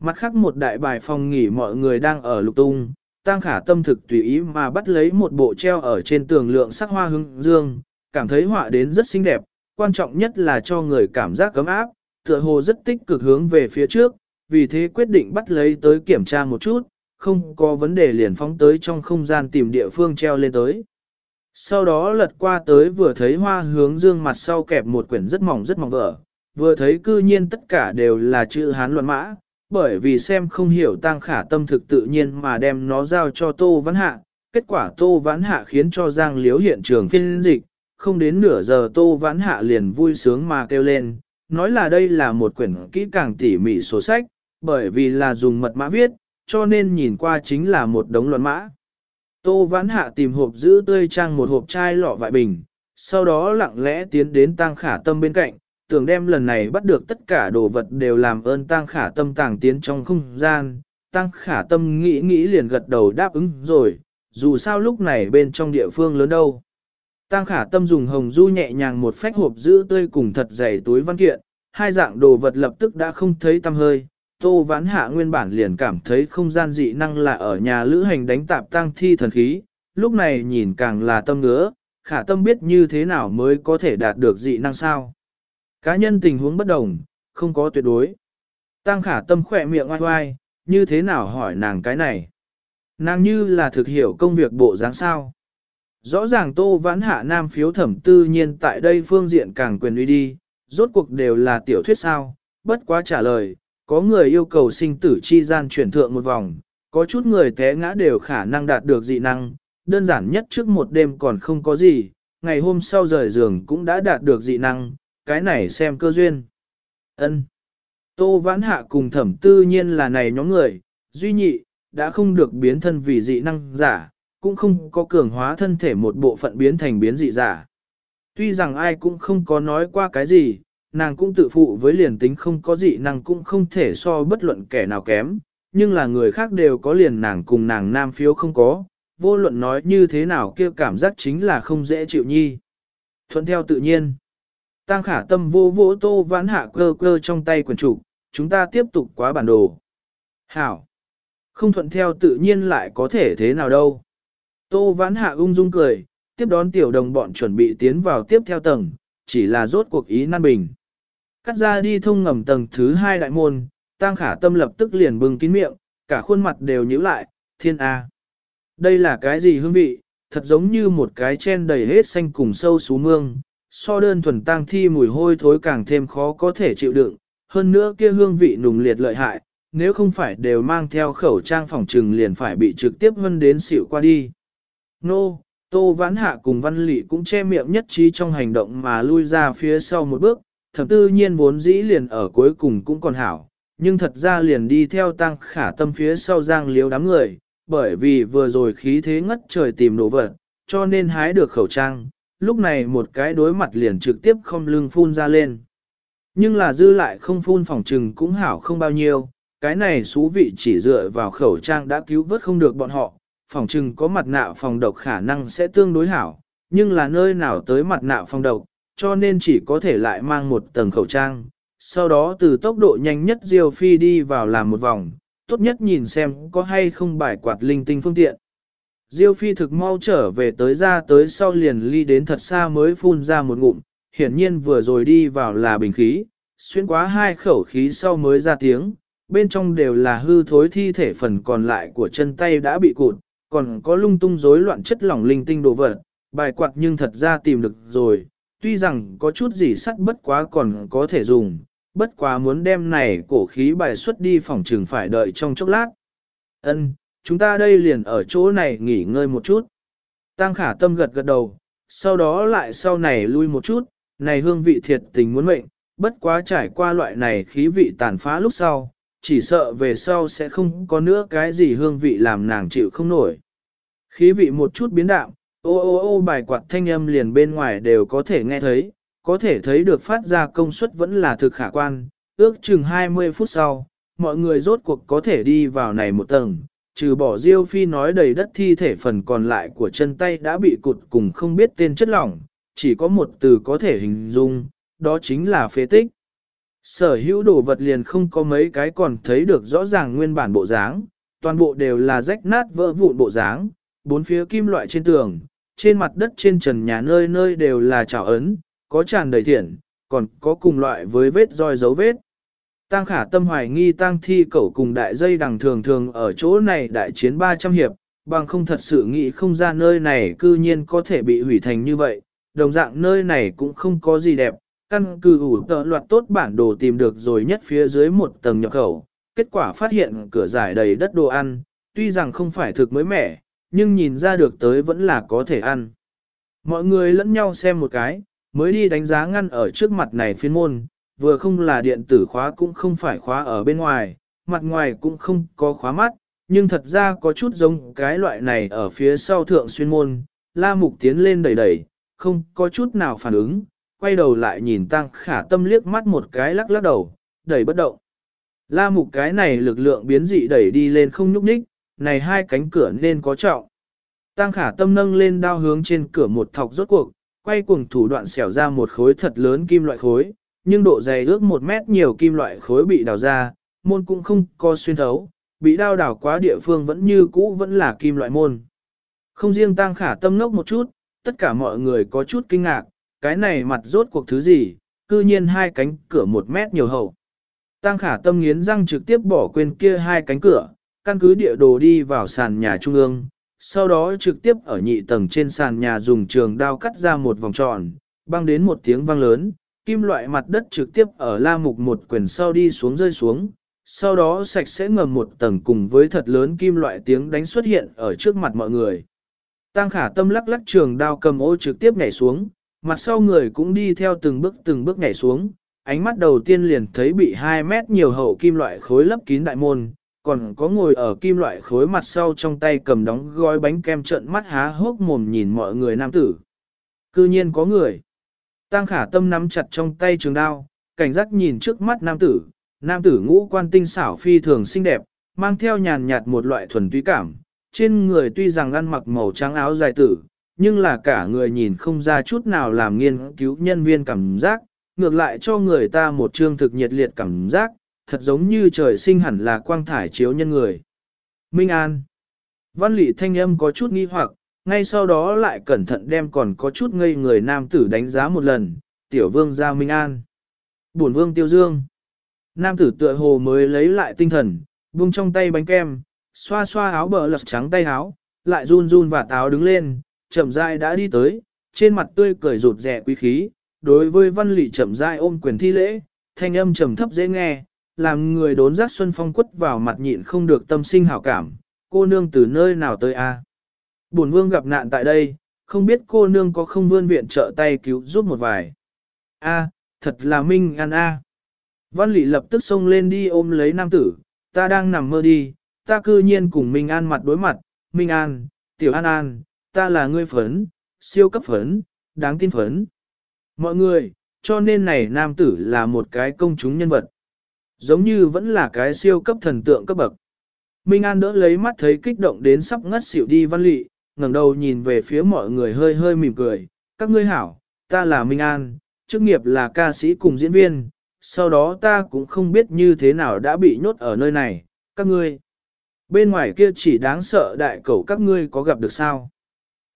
Mặt khác một đại bài phòng nghỉ mọi người đang ở lục tung, tang khả tâm thực tùy ý mà bắt lấy một bộ treo ở trên tường lượng sắc hoa hưng dương, cảm thấy họa đến rất xinh đẹp, quan trọng nhất là cho người cảm giác cấm áp, tựa hồ rất tích cực hướng về phía trước, vì thế quyết định bắt lấy tới kiểm tra một chút, không có vấn đề liền phóng tới trong không gian tìm địa phương treo lên tới. Sau đó lật qua tới vừa thấy hoa hướng dương mặt sau kẹp một quyển rất mỏng rất mỏng vở, vừa thấy cư nhiên tất cả đều là chữ hán luận mã, bởi vì xem không hiểu tăng khả tâm thực tự nhiên mà đem nó giao cho Tô văn Hạ, kết quả Tô văn Hạ khiến cho Giang Liếu hiện trường phiên dịch, không đến nửa giờ Tô văn Hạ liền vui sướng mà kêu lên, nói là đây là một quyển kỹ càng tỉ mỉ sổ sách, bởi vì là dùng mật mã viết, cho nên nhìn qua chính là một đống luận mã. Tô Vãn Hạ tìm hộp giữ tươi trang một hộp chai lọ vại bình, sau đó lặng lẽ tiến đến Tang Khả Tâm bên cạnh, tưởng đem lần này bắt được tất cả đồ vật đều làm ơn Tang Khả Tâm tàng tiến trong không gian. Tăng Khả Tâm nghĩ nghĩ liền gật đầu đáp ứng rồi, dù sao lúc này bên trong địa phương lớn đâu. Tăng Khả Tâm dùng hồng du nhẹ nhàng một phách hộp giữ tươi cùng thật dày túi văn kiện, hai dạng đồ vật lập tức đã không thấy tăm hơi, Tô Vãn Hạ nguyên bản liền cảm thấy không gian dị năng là ở nhà lữ hành đánh tạp tăng thi thần khí, lúc này nhìn càng là tâm ngứa, khả tâm biết như thế nào mới có thể đạt được dị năng sao. Cá nhân tình huống bất đồng, không có tuyệt đối. Tăng khả tâm khỏe miệng oai oai, như thế nào hỏi nàng cái này. Nàng như là thực hiểu công việc bộ dáng sao. Rõ ràng tô vãn hạ nam phiếu thẩm tư nhiên tại đây phương diện càng quyền uy đi, rốt cuộc đều là tiểu thuyết sao, bất quá trả lời, có người yêu cầu sinh tử chi gian chuyển thượng một vòng, có chút người té ngã đều khả năng đạt được dị năng, đơn giản nhất trước một đêm còn không có gì, ngày hôm sau rời giường cũng đã đạt được dị năng, cái này xem cơ duyên. Ân. Tô Vãn Hạ cùng thẩm tư nhiên là này nhóm người, duy nhị, đã không được biến thân vì dị năng giả, cũng không có cường hóa thân thể một bộ phận biến thành biến dị giả. Tuy rằng ai cũng không có nói qua cái gì, nàng cũng tự phụ với liền tính không có dị năng cũng không thể so bất luận kẻ nào kém, nhưng là người khác đều có liền nàng cùng nàng nam phiếu không có, vô luận nói như thế nào kia cảm giác chính là không dễ chịu nhi. Thuận theo tự nhiên. Tăng khả tâm vô vỗ tô vãn hạ cơ cơ trong tay quần trụ, chúng ta tiếp tục quá bản đồ. Hảo. Không thuận theo tự nhiên lại có thể thế nào đâu. Tô vãn hạ ung dung cười, tiếp đón tiểu đồng bọn chuẩn bị tiến vào tiếp theo tầng, chỉ là rốt cuộc ý nan bình. Cắt ra đi thông ngầm tầng thứ hai đại môn, tăng khả tâm lập tức liền bừng kín miệng, cả khuôn mặt đều nhíu lại, thiên A. Đây là cái gì hương vị, thật giống như một cái chen đầy hết xanh cùng sâu sú mương, so đơn thuần tang thi mùi hôi thối càng thêm khó có thể chịu đựng, hơn nữa kia hương vị nùng liệt lợi hại, nếu không phải đều mang theo khẩu trang phòng trừng liền phải bị trực tiếp vân đến xỉu qua đi. Nô, Tô Vãn Hạ cùng Văn Lị cũng che miệng nhất trí trong hành động mà lui ra phía sau một bước, thẩm tư nhiên vốn dĩ liền ở cuối cùng cũng còn hảo, nhưng thật ra liền đi theo tăng khả tâm phía sau giang liếu đám người, bởi vì vừa rồi khí thế ngất trời tìm đồ vật, cho nên hái được khẩu trang, lúc này một cái đối mặt liền trực tiếp không lưng phun ra lên. Nhưng là dư lại không phun phòng trừng cũng hảo không bao nhiêu, cái này xú vị chỉ dựa vào khẩu trang đã cứu vớt không được bọn họ, phòng trừng có mặt nạ phòng độc khả năng sẽ tương đối hảo, nhưng là nơi nào tới mặt nạ phòng độc, cho nên chỉ có thể lại mang một tầng khẩu trang, sau đó từ tốc độ nhanh nhất Diêu Phi đi vào làm một vòng, tốt nhất nhìn xem có hay không bài quạt linh tinh phương tiện. Diêu Phi thực mau trở về tới ra tới sau liền ly đến thật xa mới phun ra một ngụm, hiển nhiên vừa rồi đi vào là bình khí, xuyên quá hai khẩu khí sau mới ra tiếng, bên trong đều là hư thối thi thể phần còn lại của chân tay đã bị cụt, còn có lung tung rối loạn chất lỏng linh tinh đồ vật, bài quạt nhưng thật ra tìm được rồi, tuy rằng có chút gì sắt bất quá còn có thể dùng, bất quá muốn đem này cổ khí bài xuất đi phòng trường phải đợi trong chốc lát. Ân, chúng ta đây liền ở chỗ này nghỉ ngơi một chút. Tăng khả tâm gật gật đầu, sau đó lại sau này lui một chút, này hương vị thiệt tình muốn mệnh, bất quá trải qua loại này khí vị tàn phá lúc sau, chỉ sợ về sau sẽ không có nữa cái gì hương vị làm nàng chịu không nổi. Khí vị một chút biến đạo, ô ô ô bài quạt thanh âm liền bên ngoài đều có thể nghe thấy, có thể thấy được phát ra công suất vẫn là thực khả quan, ước chừng 20 phút sau, mọi người rốt cuộc có thể đi vào này một tầng, trừ bỏ Diêu Phi nói đầy đất thi thể phần còn lại của chân tay đã bị cụt cùng không biết tên chất lỏng, chỉ có một từ có thể hình dung, đó chính là phế tích. Sở hữu đồ vật liền không có mấy cái còn thấy được rõ ràng nguyên bản bộ dáng, toàn bộ đều là rách nát vỡ vụn bộ dáng, bốn phía kim loại trên tường, trên mặt đất trên trần nhà nơi nơi đều là trào ấn, có tràn đầy thiện, còn có cùng loại với vết roi dấu vết. Tăng khả tâm hoài nghi tăng thi cẩu cùng đại dây đằng thường thường ở chỗ này đại chiến 300 hiệp, bằng không thật sự nghĩ không ra nơi này cư nhiên có thể bị hủy thành như vậy, đồng dạng nơi này cũng không có gì đẹp, căn cứ ủ tờ loạt tốt bản đồ tìm được rồi nhất phía dưới một tầng nhập khẩu, kết quả phát hiện cửa giải đầy đất đồ ăn, tuy rằng không phải thực mới mẻ, nhưng nhìn ra được tới vẫn là có thể ăn. Mọi người lẫn nhau xem một cái, mới đi đánh giá ngăn ở trước mặt này phiên môn, vừa không là điện tử khóa cũng không phải khóa ở bên ngoài, mặt ngoài cũng không có khóa mắt, nhưng thật ra có chút giống cái loại này ở phía sau thượng xuyên môn, la mục tiến lên đẩy đẩy, không có chút nào phản ứng, quay đầu lại nhìn tăng khả tâm liếc mắt một cái lắc lắc đầu, đẩy bất động. La mục cái này lực lượng biến dị đẩy đi lên không nhúc nhích, này hai cánh cửa nên có trọng. Tăng khả tâm nâng lên đao hướng trên cửa một thọc rốt cuộc, quay cuồng thủ đoạn xẻo ra một khối thật lớn kim loại khối, nhưng độ dày ước một mét nhiều kim loại khối bị đào ra, môn cũng không có xuyên thấu, bị đao đào quá địa phương vẫn như cũ vẫn là kim loại môn. Không riêng tăng khả tâm nốc một chút, tất cả mọi người có chút kinh ngạc, cái này mặt rốt cuộc thứ gì, cư nhiên hai cánh cửa một mét nhiều hậu. Tăng khả tâm nghiến răng trực tiếp bỏ quên kia hai cánh cửa, căn cứ địa đồ đi vào sàn nhà trung ương, sau đó trực tiếp ở nhị tầng trên sàn nhà dùng trường đao cắt ra một vòng tròn, băng đến một tiếng vang lớn, kim loại mặt đất trực tiếp ở la mục một quyển sau đi xuống rơi xuống, sau đó sạch sẽ ngầm một tầng cùng với thật lớn kim loại tiếng đánh xuất hiện ở trước mặt mọi người. Tăng khả tâm lắc lắc trường đao cầm ô trực tiếp nhảy xuống, mặt sau người cũng đi theo từng bước từng bước nhảy xuống, ánh mắt đầu tiên liền thấy bị 2 mét nhiều hậu kim loại khối lấp kín đại môn, còn có ngồi ở kim loại khối mặt sau trong tay cầm đóng gói bánh kem trợn mắt há hốc mồm nhìn mọi người nam tử. Cư nhiên có người. Tăng khả tâm nắm chặt trong tay trường đao, cảnh giác nhìn trước mắt nam tử, nam tử ngũ quan tinh xảo phi thường xinh đẹp, mang theo nhàn nhạt một loại thuần túy cảm, trên người tuy rằng ăn mặc màu trắng áo dài tử, nhưng là cả người nhìn không ra chút nào làm nghiên cứu nhân viên cảm giác, ngược lại cho người ta một trương thực nhiệt liệt cảm giác, thật giống như trời sinh hẳn là quang thải chiếu nhân người. Minh An Văn lị thanh âm có chút nghi hoặc, ngay sau đó lại cẩn thận đem còn có chút ngây người nam tử đánh giá một lần, tiểu vương gia Minh An. Bổn vương tiêu dương. Nam tử tựa hồ mới lấy lại tinh thần, buông trong tay bánh kem, xoa xoa áo bờ lật trắng tay áo, lại run run và táo đứng lên, chậm rãi đã đi tới, trên mặt tươi cười rụt rẻ quý khí, đối với văn lị chậm rãi ôm quyền thi lễ, thanh âm trầm thấp dễ nghe, làm người đốn giác xuân phong quất vào mặt nhịn không được tâm sinh hảo cảm, cô nương từ nơi nào tới a? Bổn vương gặp nạn tại đây, không biết cô nương có không vươn viện trợ tay cứu giúp một vài. A, thật là minh an a. Văn lị lập tức xông lên đi ôm lấy nam tử, ta đang nằm mơ đi, ta cư nhiên cùng Minh An mặt đối mặt, Minh An, Tiểu An An, ta là ngươi phấn, siêu cấp phấn, đáng tin phấn. Mọi người, cho nên này nam tử là một cái công chúng nhân vật. Giống như vẫn là cái siêu cấp thần tượng cấp bậc. Minh An đỡ lấy mắt thấy kích động đến sắp ngất xỉu đi văn lị, ngẩng đầu nhìn về phía mọi người hơi hơi mỉm cười. Các ngươi hảo, ta là Minh An, chức nghiệp là ca sĩ cùng diễn viên, sau đó ta cũng không biết như thế nào đã bị nhốt ở nơi này, các ngươi. Bên ngoài kia chỉ đáng sợ đại cầu các ngươi có gặp được sao?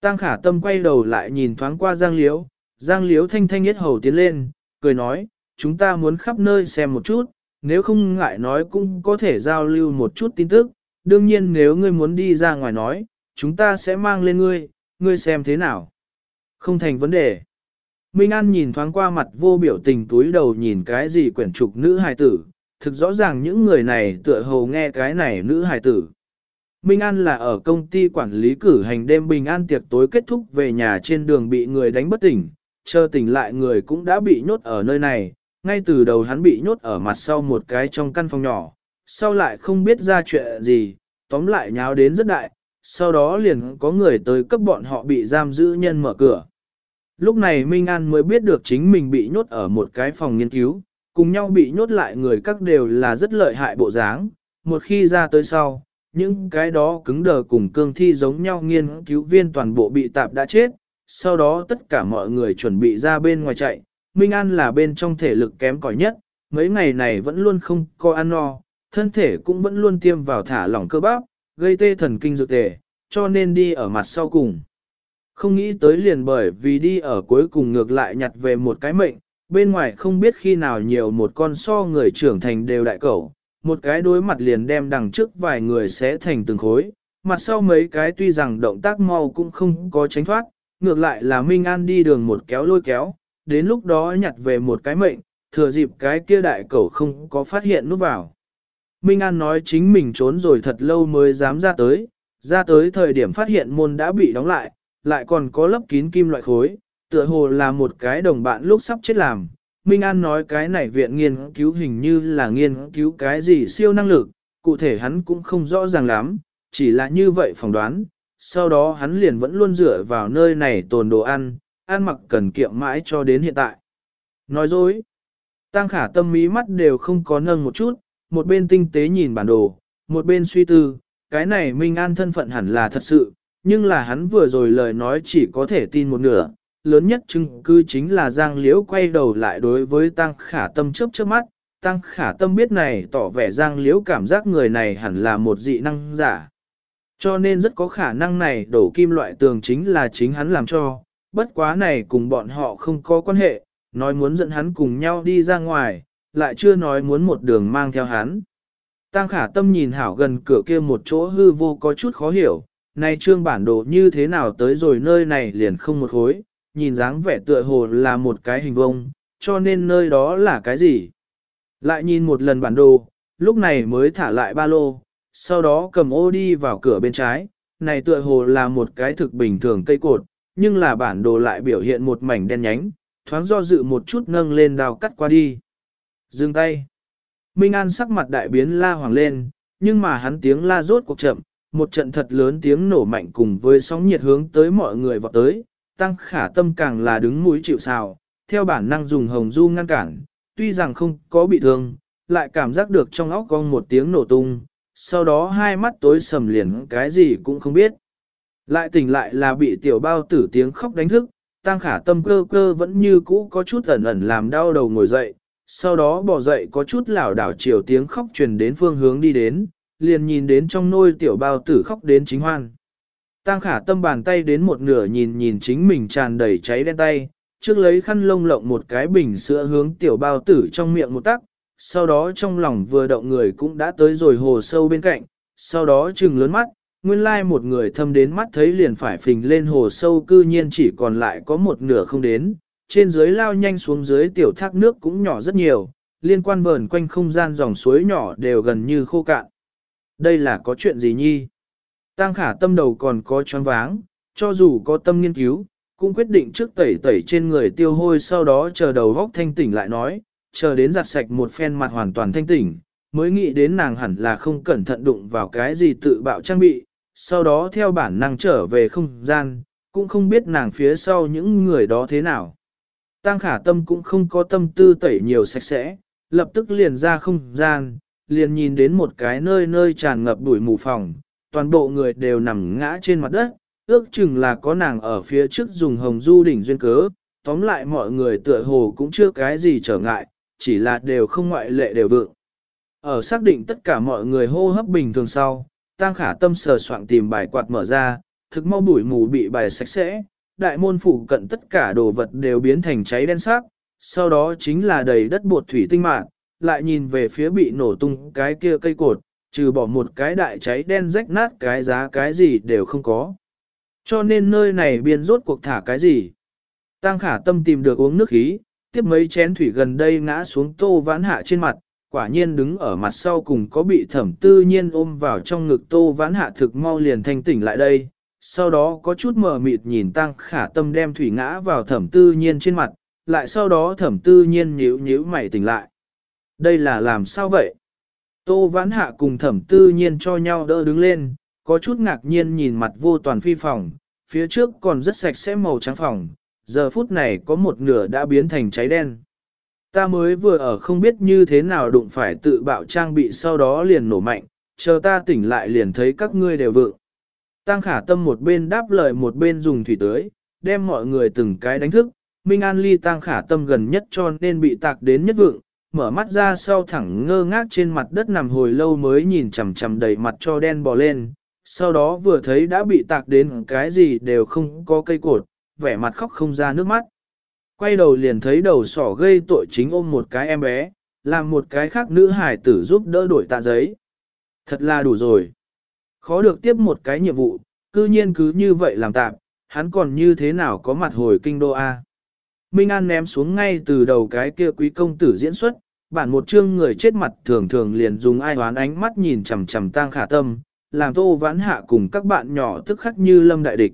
Tăng khả tâm quay đầu lại nhìn thoáng qua Giang Liễu, Giang Liễu thanh thanh nhất hầu tiến lên, cười nói, chúng ta muốn khắp nơi xem một chút, nếu không ngại nói cũng có thể giao lưu một chút tin tức, đương nhiên nếu ngươi muốn đi ra ngoài nói, chúng ta sẽ mang lên ngươi, ngươi xem thế nào. Không thành vấn đề. Minh An nhìn thoáng qua mặt vô biểu tình túi đầu nhìn cái gì quyển trục nữ hài tử, thực rõ ràng những người này tựa hồ nghe cái này nữ hài tử. Minh An là ở công ty quản lý cử hành đêm bình an tiệc tối kết thúc về nhà trên đường bị người đánh bất tỉnh, chờ tỉnh lại người cũng đã bị nhốt ở nơi này, ngay từ đầu hắn bị nhốt ở mặt sau một cái trong căn phòng nhỏ, sau lại không biết ra chuyện gì, tóm lại nháo đến rất đại, sau đó liền có người tới cấp bọn họ bị giam giữ nhân mở cửa. Lúc này Minh An mới biết được chính mình bị nhốt ở một cái phòng nghiên cứu, cùng nhau bị nhốt lại người các đều là rất lợi hại bộ dáng, một khi ra tới sau, những cái đó cứng đờ cùng cương thi giống nhau nghiên cứu viên toàn bộ bị tạp đã chết, sau đó tất cả mọi người chuẩn bị ra bên ngoài chạy, Minh An là bên trong thể lực kém cỏi nhất, mấy ngày này vẫn luôn không có ăn no, thân thể cũng vẫn luôn tiêm vào thả lỏng cơ bắp, gây tê thần kinh dược tề, cho nên đi ở mặt sau cùng. Không nghĩ tới liền bởi vì đi ở cuối cùng ngược lại nhặt về một cái mệnh, bên ngoài không biết khi nào nhiều một con so người trưởng thành đều đại cẩu, một cái đối mặt liền đem đằng trước vài người sẽ thành từng khối, mặt sau mấy cái tuy rằng động tác mau cũng không có tránh thoát, ngược lại là Minh An đi đường một kéo lôi kéo, đến lúc đó nhặt về một cái mệnh, thừa dịp cái kia đại cẩu không có phát hiện nút vào. Minh An nói chính mình trốn rồi thật lâu mới dám ra tới, ra tới thời điểm phát hiện môn đã bị đóng lại, lại còn có lấp kín kim loại khối, tựa hồ là một cái đồng bạn lúc sắp chết làm. Minh An nói cái này viện nghiên cứu hình như là nghiên cứu cái gì siêu năng lực, cụ thể hắn cũng không rõ ràng lắm, chỉ là như vậy phỏng đoán. Sau đó hắn liền vẫn luôn dựa vào nơi này tồn đồ ăn, ăn mặc cần kiệm mãi cho đến hiện tại. Nói dối, tăng khả tâm mí mắt đều không có nâng một chút, một bên tinh tế nhìn bản đồ, một bên suy tư, cái này Minh An thân phận hẳn là thật sự, nhưng là hắn vừa rồi lời nói chỉ có thể tin một nửa. Lớn nhất chứng cứ chính là Giang Liễu quay đầu lại đối với Tăng Khả Tâm chớp chớp mắt, Tăng Khả Tâm biết này tỏ vẻ Giang Liễu cảm giác người này hẳn là một dị năng giả. Cho nên rất có khả năng này đổ kim loại tường chính là chính hắn làm cho, bất quá này cùng bọn họ không có quan hệ, nói muốn dẫn hắn cùng nhau đi ra ngoài, lại chưa nói muốn một đường mang theo hắn. Tăng khả tâm nhìn hảo gần cửa kia một chỗ hư vô có chút khó hiểu, này trương bản đồ như thế nào tới rồi nơi này liền không một khối, nhìn dáng vẻ tựa hồ là một cái hình vông, cho nên nơi đó là cái gì. Lại nhìn một lần bản đồ, lúc này mới thả lại ba lô, sau đó cầm ô đi vào cửa bên trái, này tựa hồ là một cái thực bình thường cây cột, nhưng là bản đồ lại biểu hiện một mảnh đen nhánh, thoáng do dự một chút nâng lên đào cắt qua đi. Dừng tay. Minh An sắc mặt đại biến la hoàng lên, nhưng mà hắn tiếng la rốt cuộc chậm, một trận thật lớn tiếng nổ mạnh cùng với sóng nhiệt hướng tới mọi người vọt tới, tăng khả tâm càng là đứng mũi chịu sào, theo bản năng dùng hồng du ngăn cản, tuy rằng không có bị thương, lại cảm giác được trong óc con một tiếng nổ tung, sau đó hai mắt tối sầm liền cái gì cũng không biết. Lại tỉnh lại là bị tiểu bao tử tiếng khóc đánh thức, tăng khả tâm cơ cơ vẫn như cũ có chút ẩn ẩn làm đau đầu ngồi dậy, sau đó bỏ dậy có chút lảo đảo chiều tiếng khóc truyền đến phương hướng đi đến, liền nhìn đến trong nôi tiểu bao tử khóc đến chính hoan. Tăng khả tâm bàn tay đến một nửa nhìn nhìn chính mình tràn đầy cháy đen tay, trước lấy khăn lông lộng một cái bình sữa hướng tiểu bao tử trong miệng một tắc, sau đó trong lòng vừa động người cũng đã tới rồi hồ sâu bên cạnh, sau đó trừng lớn mắt, nguyên lai một người thâm đến mắt thấy liền phải phình lên hồ sâu cư nhiên chỉ còn lại có một nửa không đến, trên dưới lao nhanh xuống dưới tiểu thác nước cũng nhỏ rất nhiều, liên quan vờn quanh không gian dòng suối nhỏ đều gần như khô cạn. Đây là có chuyện gì nhi? Tăng khả tâm đầu còn có choáng váng, cho dù có tâm nghiên cứu, cũng quyết định trước tẩy tẩy trên người tiêu hôi sau đó chờ đầu góc thanh tỉnh lại nói, chờ đến giặt sạch một phen mặt hoàn toàn thanh tỉnh, mới nghĩ đến nàng hẳn là không cẩn thận đụng vào cái gì tự bạo trang bị, sau đó theo bản năng trở về không gian, cũng không biết nàng phía sau những người đó thế nào. Tăng khả tâm cũng không có tâm tư tẩy nhiều sạch sẽ, lập tức liền ra không gian, liền nhìn đến một cái nơi nơi tràn ngập bụi mù phòng, toàn bộ người đều nằm ngã trên mặt đất, ước chừng là có nàng ở phía trước dùng hồng du đỉnh duyên cớ, tóm lại mọi người tựa hồ cũng chưa cái gì trở ngại, chỉ là đều không ngoại lệ đều vượng. Ở xác định tất cả mọi người hô hấp bình thường sau, Tăng khả tâm sờ soạn tìm bài quạt mở ra, thực mau bụi mù bị bài sạch sẽ, đại môn phủ cận tất cả đồ vật đều biến thành cháy đen sắc, sau đó chính là đầy đất bột thủy tinh mạng, lại nhìn về phía bị nổ tung cái kia cây cột, trừ bỏ một cái đại cháy đen rách nát cái giá cái gì đều không có. Cho nên nơi này biên rốt cuộc thả cái gì. Tăng khả tâm tìm được uống nước khí, tiếp mấy chén thủy gần đây ngã xuống tô vãn hạ trên mặt, quả nhiên đứng ở mặt sau cùng có bị thẩm tư nhiên ôm vào trong ngực tô vãn hạ thực mau liền thanh tỉnh lại đây. Sau đó có chút mờ mịt nhìn tăng khả tâm đem thủy ngã vào thẩm tư nhiên trên mặt, lại sau đó thẩm tư nhiên nhíu nhíu mày tỉnh lại. Đây là làm sao vậy? Tô vãn hạ cùng thẩm tư nhiên cho nhau đỡ đứng lên, có chút ngạc nhiên nhìn mặt vô toàn phi phòng, phía trước còn rất sạch sẽ màu trắng phòng, giờ phút này có một nửa đã biến thành cháy đen. Ta mới vừa ở không biết như thế nào đụng phải tự bạo trang bị sau đó liền nổ mạnh, chờ ta tỉnh lại liền thấy các ngươi đều vượng. Tăng khả tâm một bên đáp lời một bên dùng thủy tưới, đem mọi người từng cái đánh thức, Minh An Ly tăng khả tâm gần nhất cho nên bị tạc đến nhất vượng, mở mắt ra sau thẳng ngơ ngác trên mặt đất nằm hồi lâu mới nhìn chằm chằm đầy mặt cho đen bò lên, sau đó vừa thấy đã bị tạc đến cái gì đều không có cây cột, vẻ mặt khóc không ra nước mắt. Quay đầu liền thấy đầu sỏ gây tội chính ôm một cái em bé, làm một cái khác nữ hải tử giúp đỡ đổi tạ giấy. Thật là đủ rồi. Khó được tiếp một cái nhiệm vụ, cư nhiên cứ như vậy làm tạm, hắn còn như thế nào có mặt hồi kinh đô A. Minh An ném xuống ngay từ đầu cái kia quý công tử diễn xuất, bản một chương người chết mặt thường thường liền dùng ai hoán ánh mắt nhìn chằm chằm tang khả tâm, làm tô vãn hạ cùng các bạn nhỏ tức khắc như lâm đại địch.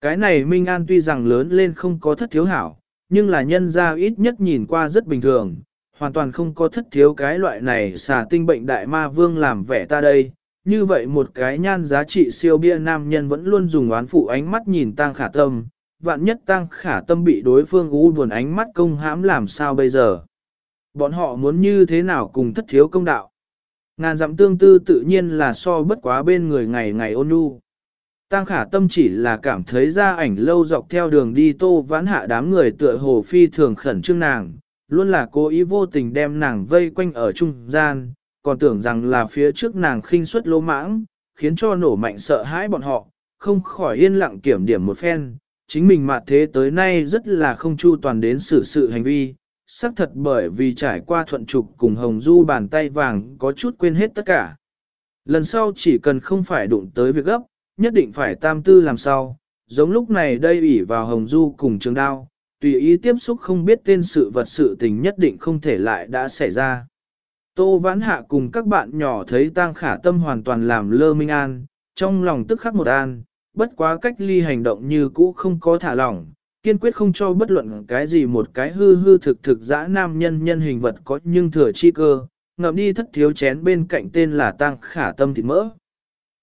Cái này Minh An tuy rằng lớn lên không có thất thiếu hảo, nhưng là nhân ra ít nhất nhìn qua rất bình thường, hoàn toàn không có thất thiếu cái loại này xà tinh bệnh đại ma vương làm vẻ ta đây. Như vậy một cái nhan giá trị siêu bia nam nhân vẫn luôn dùng oán phụ ánh mắt nhìn tang khả tâm, vạn nhất tăng khả tâm bị đối phương u buồn ánh mắt công hãm làm sao bây giờ. Bọn họ muốn như thế nào cùng thất thiếu công đạo. Ngàn dặm tương tư tự nhiên là so bất quá bên người ngày ngày ôn nhu. Tăng khả tâm chỉ là cảm thấy ra ảnh lâu dọc theo đường đi tô vãn hạ đám người tựa hồ phi thường khẩn trương nàng, luôn là cố ý vô tình đem nàng vây quanh ở trung gian, còn tưởng rằng là phía trước nàng khinh suất lỗ mãng, khiến cho nổ mạnh sợ hãi bọn họ, không khỏi yên lặng kiểm điểm một phen, chính mình mà thế tới nay rất là không chu toàn đến xử sự hành vi, xác thật bởi vì trải qua thuận trục cùng Hồng Du bàn tay vàng có chút quên hết tất cả. Lần sau chỉ cần không phải đụng tới việc gấp, nhất định phải tam tư làm sao, giống lúc này đây ủy vào Hồng Du cùng trường đao, tùy ý tiếp xúc không biết tên sự vật sự tình nhất định không thể lại đã xảy ra. Tô Vãn Hạ cùng các bạn nhỏ thấy tang khả tâm hoàn toàn làm lơ minh an, trong lòng tức khắc một an, bất quá cách ly hành động như cũ không có thả lỏng, kiên quyết không cho bất luận cái gì một cái hư hư thực thực dã nam nhân nhân hình vật có nhưng thừa chi cơ, ngậm đi thất thiếu chén bên cạnh tên là tăng khả tâm thịt mỡ.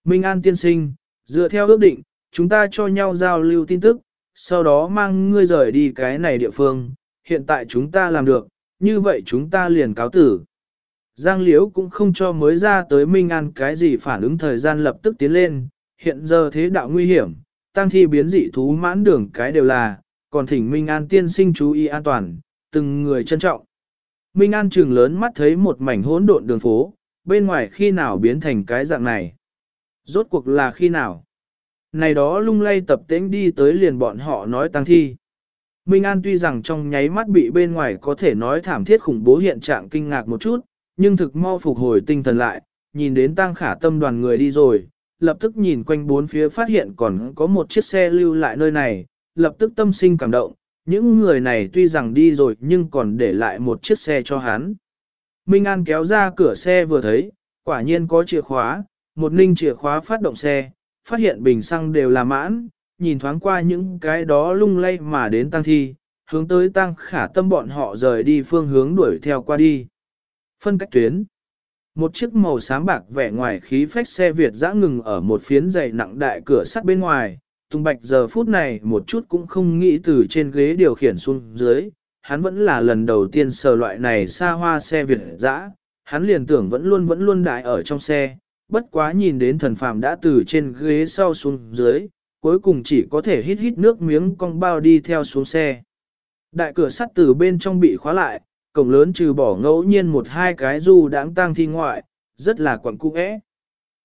Minh An tiên sinh, dựa theo ước định, chúng ta cho nhau giao lưu tin tức, sau đó mang ngươi rời đi cái này địa phương, hiện tại chúng ta làm được, như vậy chúng ta liền cáo tử. Giang Liễu cũng không cho mới ra tới Minh An cái gì phản ứng thời gian lập tức tiến lên, hiện giờ thế đạo nguy hiểm, tăng thi biến dị thú mãn đường cái đều là, còn thỉnh Minh An tiên sinh chú ý an toàn, từng người trân trọng. Minh An trừng lớn mắt thấy một mảnh hỗn độn đường phố, bên ngoài khi nào biến thành cái dạng này. Rốt cuộc là khi nào? Này đó lung lay tập tễnh đi tới liền bọn họ nói tăng thi. Minh An tuy rằng trong nháy mắt bị bên ngoài có thể nói thảm thiết khủng bố hiện trạng kinh ngạc một chút, nhưng thực mau phục hồi tinh thần lại, nhìn đến tăng khả tâm đoàn người đi rồi, lập tức nhìn quanh bốn phía phát hiện còn có một chiếc xe lưu lại nơi này, lập tức tâm sinh cảm động, những người này tuy rằng đi rồi nhưng còn để lại một chiếc xe cho hắn. Minh An kéo ra cửa xe vừa thấy, quả nhiên có chìa khóa, một ninh chìa khóa phát động xe, phát hiện bình xăng đều là mãn, nhìn thoáng qua những cái đó lung lay mà đến tăng thi, hướng tới tăng khả tâm bọn họ rời đi phương hướng đuổi theo qua đi. Phân cách tuyến một chiếc màu xám bạc vẻ ngoài khí phách xe Việt dã ngừng ở một phiến dày nặng đại cửa sắt bên ngoài, Tùng Bạch giờ phút này một chút cũng không nghĩ từ trên ghế điều khiển xuống dưới, hắn vẫn là lần đầu tiên sờ loại này xa hoa xe Việt dã, hắn liền tưởng vẫn luôn vẫn luôn đại ở trong xe, bất quá nhìn đến thần phàm đã từ trên ghế sau xuống dưới, cuối cùng chỉ có thể hít hít nước miếng cong bao đi theo xuống xe. Đại cửa sắt từ bên trong bị khóa lại, cổng lớn trừ bỏ ngẫu nhiên một hai cái du đãng tang thi ngoại, rất là quẩn cung ẽ.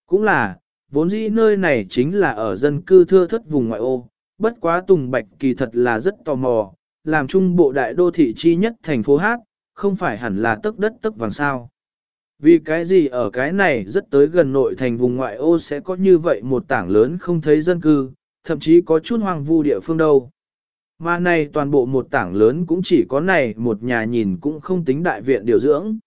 Cũng là, vốn dĩ nơi này chính là ở dân cư thưa thất vùng ngoại ô, bất quá Tùng Bạch kỳ thật là rất tò mò, làm trung bộ đại đô thị chi nhất thành phố Hát, không phải hẳn là tức đất tức vàng sao. Vì cái gì ở cái này rất tới gần nội thành vùng ngoại ô sẽ có như vậy một tảng lớn không thấy dân cư, thậm chí có chút hoang vu địa phương đâu. Mà này toàn bộ một tảng lớn cũng chỉ có này một nhà nhìn cũng không tính đại viện điều dưỡng.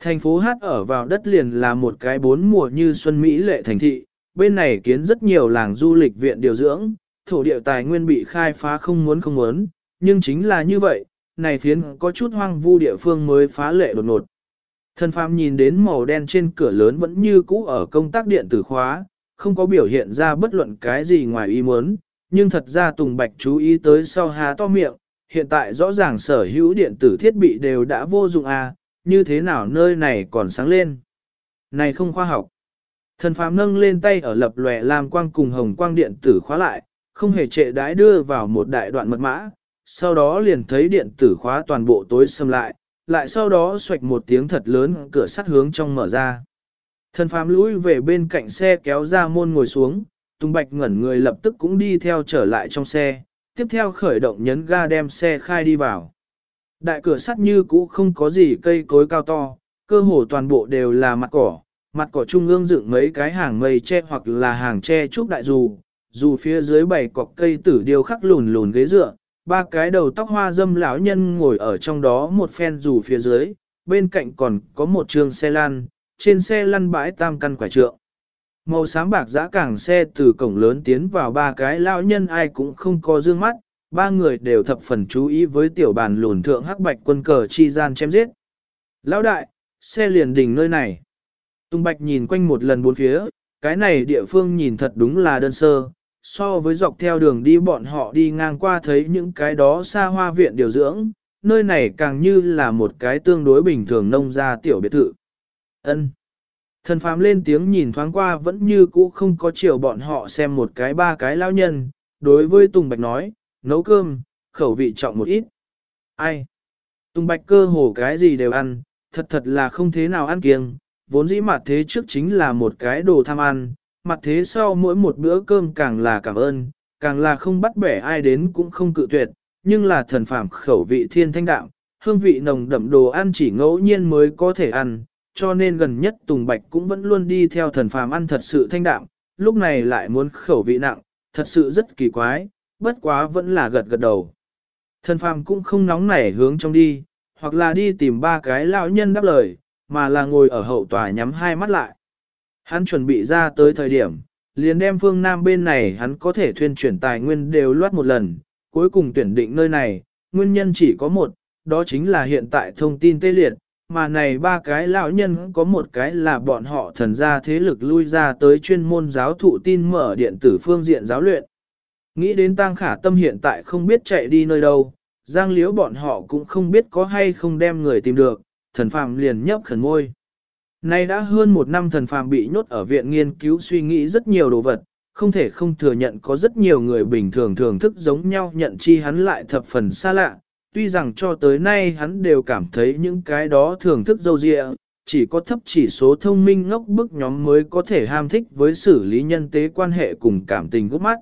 Thành phố Hát ở vào đất liền là một cái bốn mùa như xuân Mỹ lệ thành thị, bên này kiến rất nhiều làng du lịch viện điều dưỡng, thổ địa tài nguyên bị khai phá không muốn không muốn, nhưng chính là như vậy, này phiến có chút hoang vu địa phương mới phá lệ đột ngột. Thần phàm nhìn đến màu đen trên cửa lớn vẫn như cũ ở công tác điện tử khóa, không có biểu hiện ra bất luận cái gì ngoài ý muốn, nhưng thật ra Tùng Bạch chú ý tới sau há to miệng, hiện tại rõ ràng sở hữu điện tử thiết bị đều đã vô dụng à, như thế nào nơi này còn sáng lên. Này không khoa học. Thần phàm nâng lên tay ở lập lòe làm quang cùng hồng quang điện tử khóa lại, không hề trệ đãi đưa vào một đại đoạn mật mã, sau đó liền thấy điện tử khóa toàn bộ tối xâm lại, lại sau đó xoạch một tiếng thật lớn cửa sắt hướng trong mở ra. Thần phàm lũi về bên cạnh xe kéo ra môn ngồi xuống, Tùng Bạch ngẩn người lập tức cũng đi theo trở lại trong xe, tiếp theo khởi động nhấn ga đem xe khai đi vào. Đại cửa sắt như cũ không có gì cây cối cao to, cơ hồ toàn bộ đều là mặt cỏ, mặt cỏ trung ương dựng mấy cái hàng mây che hoặc là hàng che trúc đại dù, dù phía dưới bảy cọc cây tử điêu khắc lùn lùn ghế dựa, ba cái đầu tóc hoa dâm lão nhân ngồi ở trong đó một phen dù phía dưới, bên cạnh còn có một trường xe lăn, trên xe lăn bãi tam căn quả trượng. Màu xám bạc giã cảng xe từ cổng lớn tiến vào ba cái lão nhân ai cũng không có dương mắt, ba người đều thập phần chú ý với tiểu bàn lùn thượng hắc bạch quân cờ chi gian chém giết. Lão đại, xe liền đỉnh nơi này. Tung bạch nhìn quanh một lần bốn phía, cái này địa phương nhìn thật đúng là đơn sơ, so với dọc theo đường đi bọn họ đi ngang qua thấy những cái đó xa hoa viện điều dưỡng, nơi này càng như là một cái tương đối bình thường nông gia tiểu biệt thự. Ân. Thần phàm lên tiếng nhìn thoáng qua vẫn như cũ không có chiều bọn họ xem một cái ba cái lao nhân, đối với Tùng Bạch nói, nấu cơm, khẩu vị trọng một ít. Ai? Tùng Bạch cơ hồ cái gì đều ăn, thật thật là không thế nào ăn kiêng, vốn dĩ mặt thế trước chính là một cái đồ tham ăn, mặt thế sau mỗi một bữa cơm càng là cảm ơn, càng là không bắt bẻ ai đến cũng không cự tuyệt, nhưng là thần phàm khẩu vị thiên thanh đạo hương vị nồng đậm đồ ăn chỉ ngẫu nhiên mới có thể ăn, cho nên gần nhất Tùng Bạch cũng vẫn luôn đi theo thần phàm ăn thật sự thanh đạm, lúc này lại muốn khẩu vị nặng, thật sự rất kỳ quái, bất quá vẫn là gật gật đầu. Thần phàm cũng không nóng nảy hướng trong đi, hoặc là đi tìm ba cái lão nhân đáp lời, mà là ngồi ở hậu tòa nhắm hai mắt lại. Hắn chuẩn bị ra tới thời điểm, liền đem phương Nam bên này hắn có thể thuyên chuyển tài nguyên đều loát một lần, cuối cùng tuyển định nơi này, nguyên nhân chỉ có một, đó chính là hiện tại thông tin tê liệt, mà này ba cái lão nhân có một cái là bọn họ thần gia thế lực lui ra tới chuyên môn giáo thụ tin mở điện tử phương diện giáo luyện. Nghĩ đến tăng khả tâm hiện tại không biết chạy đi nơi đâu, giang liếu bọn họ cũng không biết có hay không đem người tìm được, thần phàm liền nhấp khẩn môi. Nay đã hơn một năm thần phàm bị nhốt ở viện nghiên cứu suy nghĩ rất nhiều đồ vật, không thể không thừa nhận có rất nhiều người bình thường thường thức giống nhau nhận chi hắn lại thập phần xa lạ, tuy rằng cho tới nay hắn đều cảm thấy những cái đó thưởng thức dâu dịa, chỉ có thấp chỉ số thông minh ngốc bức nhóm mới có thể ham thích với xử lý nhân tế quan hệ cùng cảm tình gốc mắt.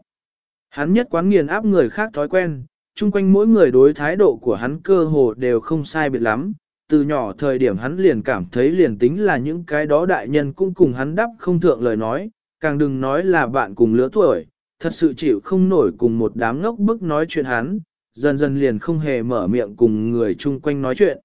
Hắn nhất quán nghiền áp người khác thói quen, chung quanh mỗi người đối thái độ của hắn cơ hồ đều không sai biệt lắm. Từ nhỏ thời điểm hắn liền cảm thấy liền tính là những cái đó đại nhân cũng cùng hắn đắp không thượng lời nói, càng đừng nói là bạn cùng lứa tuổi, thật sự chịu không nổi cùng một đám ngốc bức nói chuyện hắn, dần dần liền không hề mở miệng cùng người chung quanh nói chuyện.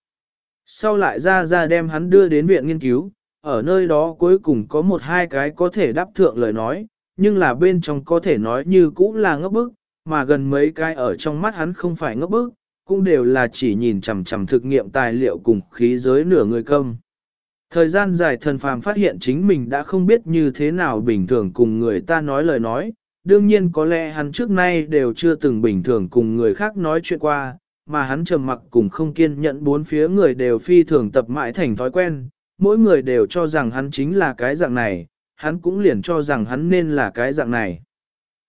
Sau lại ra ra đem hắn đưa đến viện nghiên cứu, ở nơi đó cuối cùng có một hai cái có thể đáp thượng lời nói, nhưng là bên trong có thể nói như cũ là ngốc bức, mà gần mấy cái ở trong mắt hắn không phải ngốc bức, cũng đều là chỉ nhìn chằm chằm thực nghiệm tài liệu cùng khí giới nửa người công. Thời gian dài thần phàm phát hiện chính mình đã không biết như thế nào bình thường cùng người ta nói lời nói, đương nhiên có lẽ hắn trước nay đều chưa từng bình thường cùng người khác nói chuyện qua, mà hắn trầm mặc cùng không kiên nhẫn bốn phía người đều phi thường tập mãi thành thói quen, mỗi người đều cho rằng hắn chính là cái dạng này, hắn cũng liền cho rằng hắn nên là cái dạng này.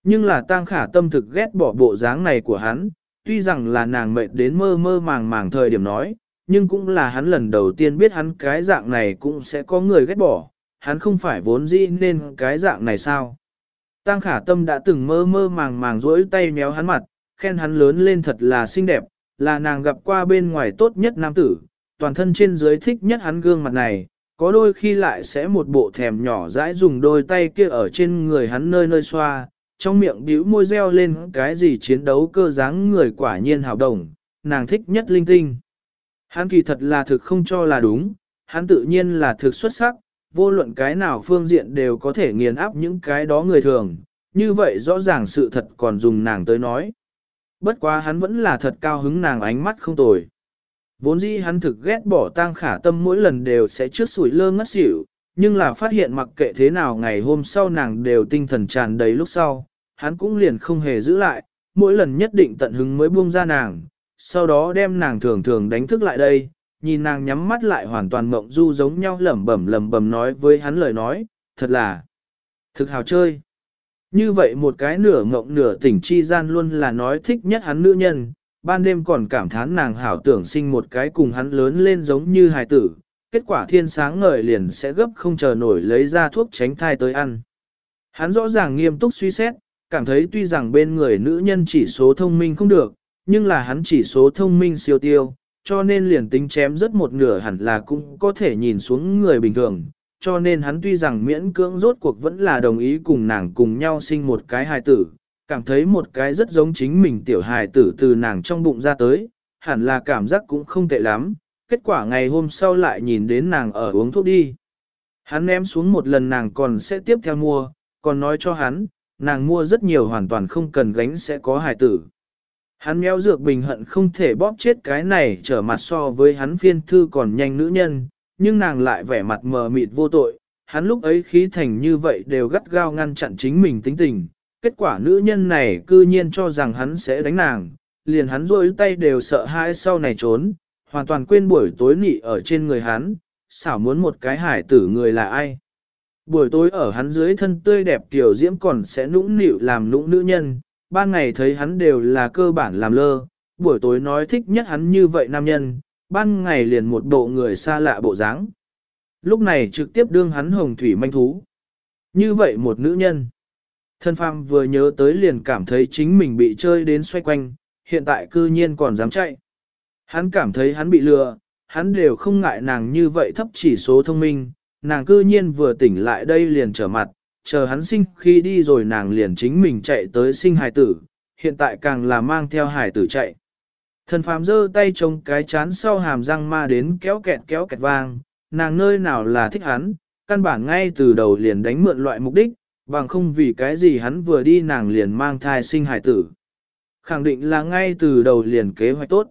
Nhưng là tang khả tâm thực ghét bỏ bộ dáng này của hắn, tuy rằng là nàng mệt đến mơ mơ màng màng thời điểm nói, nhưng cũng là hắn lần đầu tiên biết hắn cái dạng này cũng sẽ có người ghét bỏ, hắn không phải vốn dĩ nên cái dạng này sao. Tăng khả tâm đã từng mơ mơ màng màng rỗi tay méo hắn mặt, khen hắn lớn lên thật là xinh đẹp, là nàng gặp qua bên ngoài tốt nhất nam tử, toàn thân trên dưới thích nhất hắn gương mặt này, có đôi khi lại sẽ một bộ thèm nhỏ dãi dùng đôi tay kia ở trên người hắn nơi nơi xoa, trong miệng bĩu môi reo lên cái gì chiến đấu cơ dáng người quả nhiên hào đồng, nàng thích nhất linh tinh. Hắn kỳ thật là thực không cho là đúng, hắn tự nhiên là thực xuất sắc, vô luận cái nào phương diện đều có thể nghiền áp những cái đó người thường, như vậy rõ ràng sự thật còn dùng nàng tới nói. Bất quá hắn vẫn là thật cao hứng nàng ánh mắt không tồi. Vốn dĩ hắn thực ghét bỏ tang khả tâm mỗi lần đều sẽ trước sủi lơ ngất xỉu, nhưng là phát hiện mặc kệ thế nào ngày hôm sau nàng đều tinh thần tràn đầy lúc sau, hắn cũng liền không hề giữ lại, mỗi lần nhất định tận hứng mới buông ra nàng, sau đó đem nàng thường thường đánh thức lại đây, nhìn nàng nhắm mắt lại hoàn toàn mộng du giống nhau lẩm bẩm lẩm bẩm nói với hắn lời nói, thật là thực hào chơi. Như vậy một cái nửa ngộng nửa tỉnh chi gian luôn là nói thích nhất hắn nữ nhân, ban đêm còn cảm thán nàng hảo tưởng sinh một cái cùng hắn lớn lên giống như hài tử, kết quả thiên sáng ngời liền sẽ gấp không chờ nổi lấy ra thuốc tránh thai tới ăn. Hắn rõ ràng nghiêm túc suy xét, cảm thấy tuy rằng bên người nữ nhân chỉ số thông minh không được, nhưng là hắn chỉ số thông minh siêu tiêu, cho nên liền tính chém rất một nửa hẳn là cũng có thể nhìn xuống người bình thường, cho nên hắn tuy rằng miễn cưỡng rốt cuộc vẫn là đồng ý cùng nàng cùng nhau sinh một cái hài tử, cảm thấy một cái rất giống chính mình tiểu hài tử từ nàng trong bụng ra tới, hẳn là cảm giác cũng không tệ lắm, kết quả ngày hôm sau lại nhìn đến nàng ở uống thuốc đi. Hắn ném xuống một lần nàng còn sẽ tiếp theo mua, còn nói cho hắn, nàng mua rất nhiều hoàn toàn không cần gánh sẽ có hài tử. Hắn méo dược bình hận không thể bóp chết cái này trở mặt so với hắn phiên thư còn nhanh nữ nhân, nhưng nàng lại vẻ mặt mờ mịt vô tội, hắn lúc ấy khí thành như vậy đều gắt gao ngăn chặn chính mình tính tình, kết quả nữ nhân này cư nhiên cho rằng hắn sẽ đánh nàng, liền hắn rôi tay đều sợ hãi sau này trốn, hoàn toàn quên buổi tối nị ở trên người hắn, xảo muốn một cái hải tử người là ai. Buổi tối ở hắn dưới thân tươi đẹp tiểu diễm còn sẽ nũng nịu làm nũng nữ nhân, ban ngày thấy hắn đều là cơ bản làm lơ, buổi tối nói thích nhất hắn như vậy nam nhân, ban ngày liền một bộ người xa lạ bộ dáng. Lúc này trực tiếp đương hắn hồng thủy manh thú. Như vậy một nữ nhân. Thân phàm vừa nhớ tới liền cảm thấy chính mình bị chơi đến xoay quanh, hiện tại cư nhiên còn dám chạy. Hắn cảm thấy hắn bị lừa, hắn đều không ngại nàng như vậy thấp chỉ số thông minh, nàng cư nhiên vừa tỉnh lại đây liền trở mặt, chờ hắn sinh khi đi rồi nàng liền chính mình chạy tới sinh hài tử, hiện tại càng là mang theo hài tử chạy. Thần phàm giơ tay chống cái chán sau hàm răng ma đến kéo kẹt kéo kẹt vang, nàng nơi nào là thích hắn, căn bản ngay từ đầu liền đánh mượn loại mục đích, bằng không vì cái gì hắn vừa đi nàng liền mang thai sinh hài tử. Khẳng định là ngay từ đầu liền kế hoạch tốt.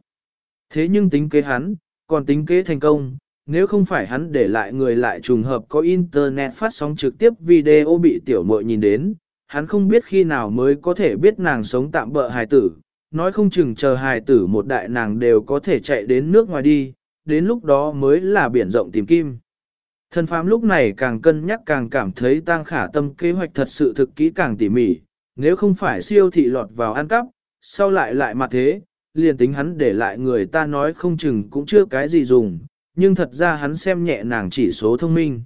Thế nhưng tính kế hắn, còn tính kế thành công, nếu không phải hắn để lại người lại trùng hợp có internet phát sóng trực tiếp video bị tiểu muội nhìn đến, hắn không biết khi nào mới có thể biết nàng sống tạm bỡ hài tử, nói không chừng chờ hài tử một đại nàng đều có thể chạy đến nước ngoài đi, đến lúc đó mới là biển rộng tìm kim. Thần phàm lúc này càng cân nhắc càng cảm thấy tăng khả tâm kế hoạch thật sự thực kỹ càng tỉ mỉ, nếu không phải siêu thị lọt vào ăn cắp, sau lại lại mặt thế, liền tính hắn để lại người ta nói không chừng cũng chưa cái gì dùng, nhưng thật ra hắn xem nhẹ nàng chỉ số thông minh.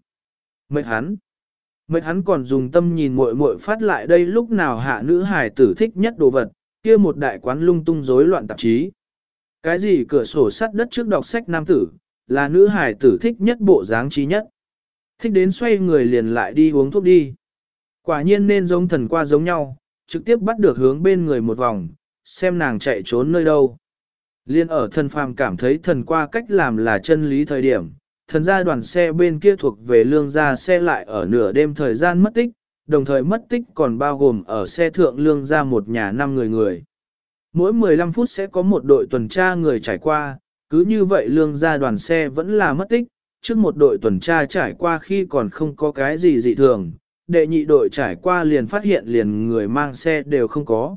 Mệt hắn. Mệt hắn còn dùng tâm nhìn muội muội phát lại đây lúc nào hạ nữ hải tử thích nhất đồ vật, kia một đại quán lung tung rối loạn tạp chí. Cái gì cửa sổ sắt đất trước đọc sách nam tử, là nữ hải tử thích nhất bộ dáng trí nhất. Thích đến xoay người liền lại đi uống thuốc đi. Quả nhiên nên giống thần qua giống nhau, trực tiếp bắt được hướng bên người một vòng, xem nàng chạy trốn nơi đâu. Liên ở thần phàm cảm thấy thần qua cách làm là chân lý thời điểm, thần gia đoàn xe bên kia thuộc về lương gia xe lại ở nửa đêm thời gian mất tích, đồng thời mất tích còn bao gồm ở xe thượng lương gia một nhà năm người người. Mỗi 15 phút sẽ có một đội tuần tra người trải qua, cứ như vậy lương gia đoàn xe vẫn là mất tích, trước một đội tuần tra trải qua khi còn không có cái gì dị thường, đệ nhị đội trải qua liền phát hiện liền người mang xe đều không có.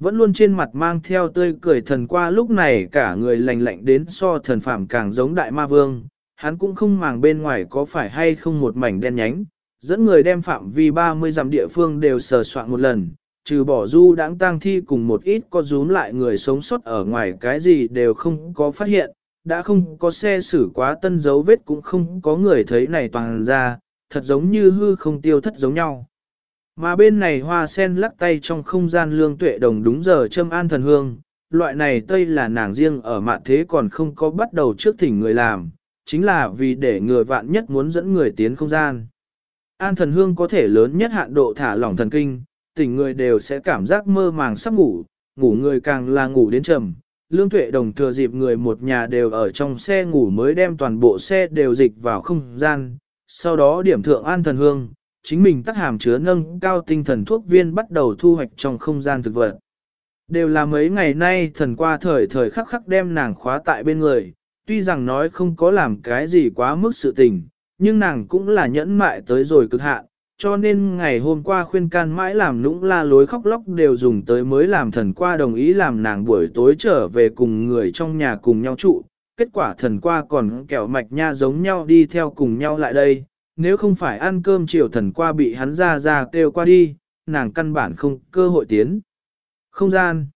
Vẫn luôn trên mặt mang theo tươi cười thần qua lúc này cả người lành lạnh đến so thần phạm càng giống đại ma vương, hắn cũng không màng bên ngoài có phải hay không một mảnh đen nhánh, dẫn người đem phạm vi 30 dặm địa phương đều sờ soạn một lần, trừ bỏ du đãng tang thi cùng một ít có rúm lại người sống sót ở ngoài cái gì đều không có phát hiện, đã không có xe xử quá tân dấu vết cũng không có người thấy này toàn ra, thật giống như hư không tiêu thất giống nhau. Mà bên này hoa sen lắc tay trong không gian lương tuệ đồng đúng giờ châm an thần hương, loại này tây là nàng riêng ở mạn thế còn không có bắt đầu trước thỉnh người làm, chính là vì để người vạn nhất muốn dẫn người tiến không gian. An thần hương có thể lớn nhất hạn độ thả lỏng thần kinh, tỉnh người đều sẽ cảm giác mơ màng sắp ngủ, ngủ người càng là ngủ đến trầm. Lương Tuệ Đồng thừa dịp người một nhà đều ở trong xe ngủ mới đem toàn bộ xe đều dịch vào không gian, sau đó điểm thượng an thần hương, chính mình tắc hàm chứa nâng cao tinh thần thuốc viên bắt đầu thu hoạch trong không gian thực vật. Đều là mấy ngày nay thần qua thời thời khắc khắc đem nàng khóa tại bên người, tuy rằng nói không có làm cái gì quá mức sự tình, nhưng nàng cũng là nhẫn mại tới rồi cực hạn, cho nên ngày hôm qua khuyên can mãi làm nũng la lối khóc lóc đều dùng tới mới làm thần qua đồng ý làm nàng buổi tối trở về cùng người trong nhà cùng nhau trụ, kết quả thần qua còn kẹo mạch nha giống nhau đi theo cùng nhau lại đây, nếu không phải ăn cơm chiều thần qua bị hắn ra ra kêu qua đi, nàng căn bản không cơ hội tiến. Không gian.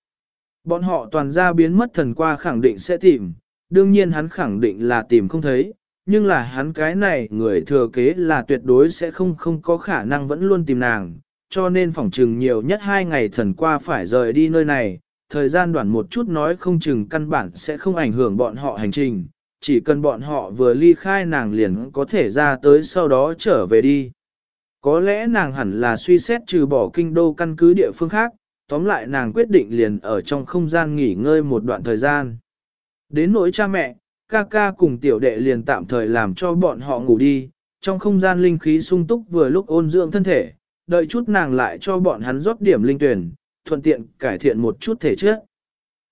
Bọn họ toàn ra biến mất thần qua khẳng định sẽ tìm, đương nhiên hắn khẳng định là tìm không thấy, nhưng là hắn cái này người thừa kế là tuyệt đối sẽ không không có khả năng vẫn luôn tìm nàng, cho nên phỏng chừng nhiều nhất hai ngày thần qua phải rời đi nơi này, thời gian đoạn một chút nói không chừng căn bản sẽ không ảnh hưởng bọn họ hành trình, chỉ cần bọn họ vừa ly khai nàng liền có thể ra tới sau đó trở về đi. Có lẽ nàng hẳn là suy xét trừ bỏ kinh đô căn cứ địa phương khác, tóm lại nàng quyết định liền ở trong không gian nghỉ ngơi một đoạn thời gian. Đến nỗi cha mẹ, ca ca cùng tiểu đệ liền tạm thời làm cho bọn họ ngủ đi, trong không gian linh khí sung túc vừa lúc ôn dưỡng thân thể, đợi chút nàng lại cho bọn hắn rót điểm linh tuyển, thuận tiện cải thiện một chút thể chất.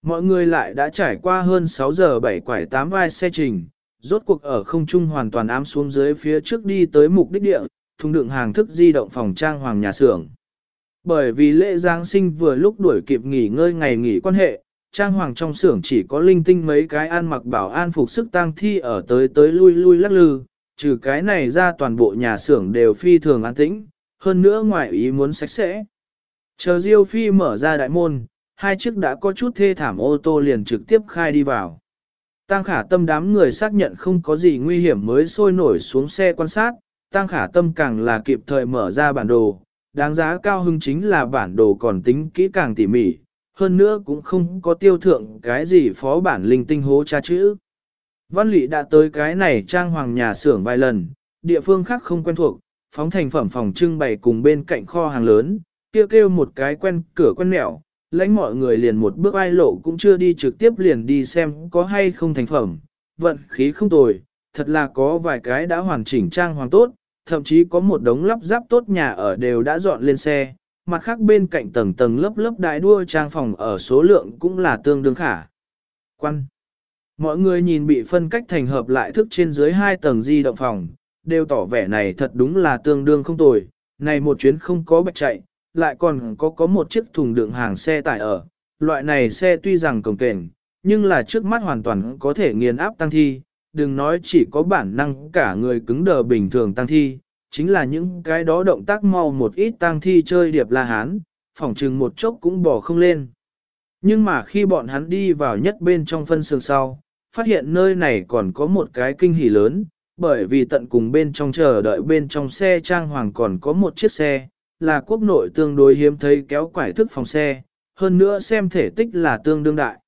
Mọi người lại đã trải qua hơn 6 giờ 7 quải 8 vai xe trình, rốt cuộc ở không trung hoàn toàn ám xuống dưới phía trước đi tới mục đích địa, thùng đựng hàng thức di động phòng trang hoàng nhà xưởng. Bởi vì lễ Giáng sinh vừa lúc đuổi kịp nghỉ ngơi ngày nghỉ quan hệ, trang hoàng trong xưởng chỉ có linh tinh mấy cái ăn mặc bảo an phục sức tang thi ở tới tới lui lui lắc lư, trừ cái này ra toàn bộ nhà xưởng đều phi thường an tĩnh, hơn nữa ngoài ý muốn sạch sẽ. Chờ Diêu Phi mở ra đại môn, hai chiếc đã có chút thê thảm ô tô liền trực tiếp khai đi vào. Tăng khả tâm đám người xác nhận không có gì nguy hiểm mới sôi nổi xuống xe quan sát, tăng khả tâm càng là kịp thời mở ra bản đồ, đáng giá cao hưng chính là bản đồ còn tính kỹ càng tỉ mỉ, hơn nữa cũng không có tiêu thượng cái gì phó bản linh tinh hố tra chữ. Văn lị đã tới cái này trang hoàng nhà xưởng vài lần, địa phương khác không quen thuộc, phóng thành phẩm phòng trưng bày cùng bên cạnh kho hàng lớn, kêu kêu một cái quen cửa quen mẹo, lãnh mọi người liền một bước ai lộ cũng chưa đi trực tiếp liền đi xem có hay không thành phẩm, vận khí không tồi, thật là có vài cái đã hoàn chỉnh trang hoàng tốt, thậm chí có một đống lắp ráp tốt nhà ở đều đã dọn lên xe, mặt khác bên cạnh tầng tầng lớp lớp đại đua trang phòng ở số lượng cũng là tương đương khả. Quan. Mọi người nhìn bị phân cách thành hợp lại thức trên dưới hai tầng di động phòng, đều tỏ vẻ này thật đúng là tương đương không tồi, này một chuyến không có bạch chạy, lại còn có có một chiếc thùng đựng hàng xe tải ở. Loại này xe tuy rằng cồng kềnh, nhưng là trước mắt hoàn toàn có thể nghiền áp tăng thi, đừng nói chỉ có bản năng cả người cứng đờ bình thường tăng thi, chính là những cái đó động tác mau một ít tăng thi chơi điệp la hán, phỏng chừng một chốc cũng bỏ không lên. Nhưng mà khi bọn hắn đi vào nhất bên trong phân xương sau, phát hiện nơi này còn có một cái kinh hỉ lớn, bởi vì tận cùng bên trong chờ đợi bên trong xe trang hoàng còn có một chiếc xe, là quốc nội tương đối hiếm thấy kéo quải thức phòng xe, hơn nữa xem thể tích là tương đương đại.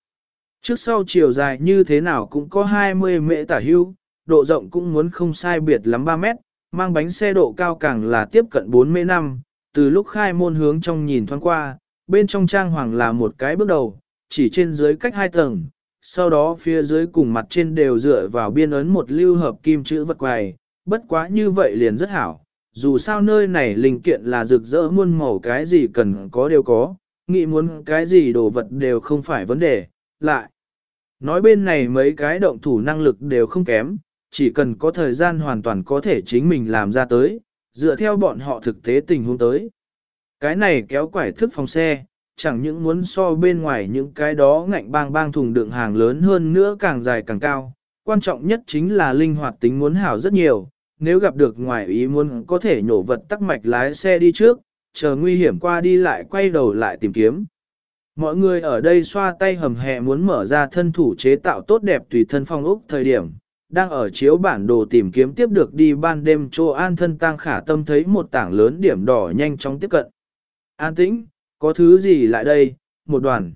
Trước sau chiều dài như thế nào cũng có 20 mễ tả hưu, độ rộng cũng muốn không sai biệt lắm 3 mét, mang bánh xe độ cao càng là tiếp cận 4 mễ năm, từ lúc khai môn hướng trong nhìn thoáng qua, bên trong trang hoàng là một cái bước đầu, chỉ trên dưới cách hai tầng, sau đó phía dưới cùng mặt trên đều dựa vào biên ấn một lưu hợp kim chữ vật quài, bất quá như vậy liền rất hảo. Dù sao nơi này linh kiện là rực rỡ muôn màu cái gì cần có đều có, nghĩ muốn cái gì đồ vật đều không phải vấn đề, lại. Nói bên này mấy cái động thủ năng lực đều không kém, chỉ cần có thời gian hoàn toàn có thể chính mình làm ra tới, dựa theo bọn họ thực tế tình huống tới. Cái này kéo quải thức phòng xe, chẳng những muốn so bên ngoài những cái đó ngạnh bang bang thùng đựng hàng lớn hơn nữa càng dài càng cao. Quan trọng nhất chính là linh hoạt tính muốn hảo rất nhiều, nếu gặp được ngoài ý muốn có thể nhổ vật tắc mạch lái xe đi trước, chờ nguy hiểm qua đi lại quay đầu lại tìm kiếm. Mọi người ở đây xoa tay hầm hè muốn mở ra thân thủ chế tạo tốt đẹp tùy thân phong ốc thời điểm, đang ở chiếu bản đồ tìm kiếm tiếp được đi ban đêm chỗ an thân tang khả tâm thấy một tảng lớn điểm đỏ nhanh chóng tiếp cận. An tĩnh, có thứ gì lại đây, một đoàn.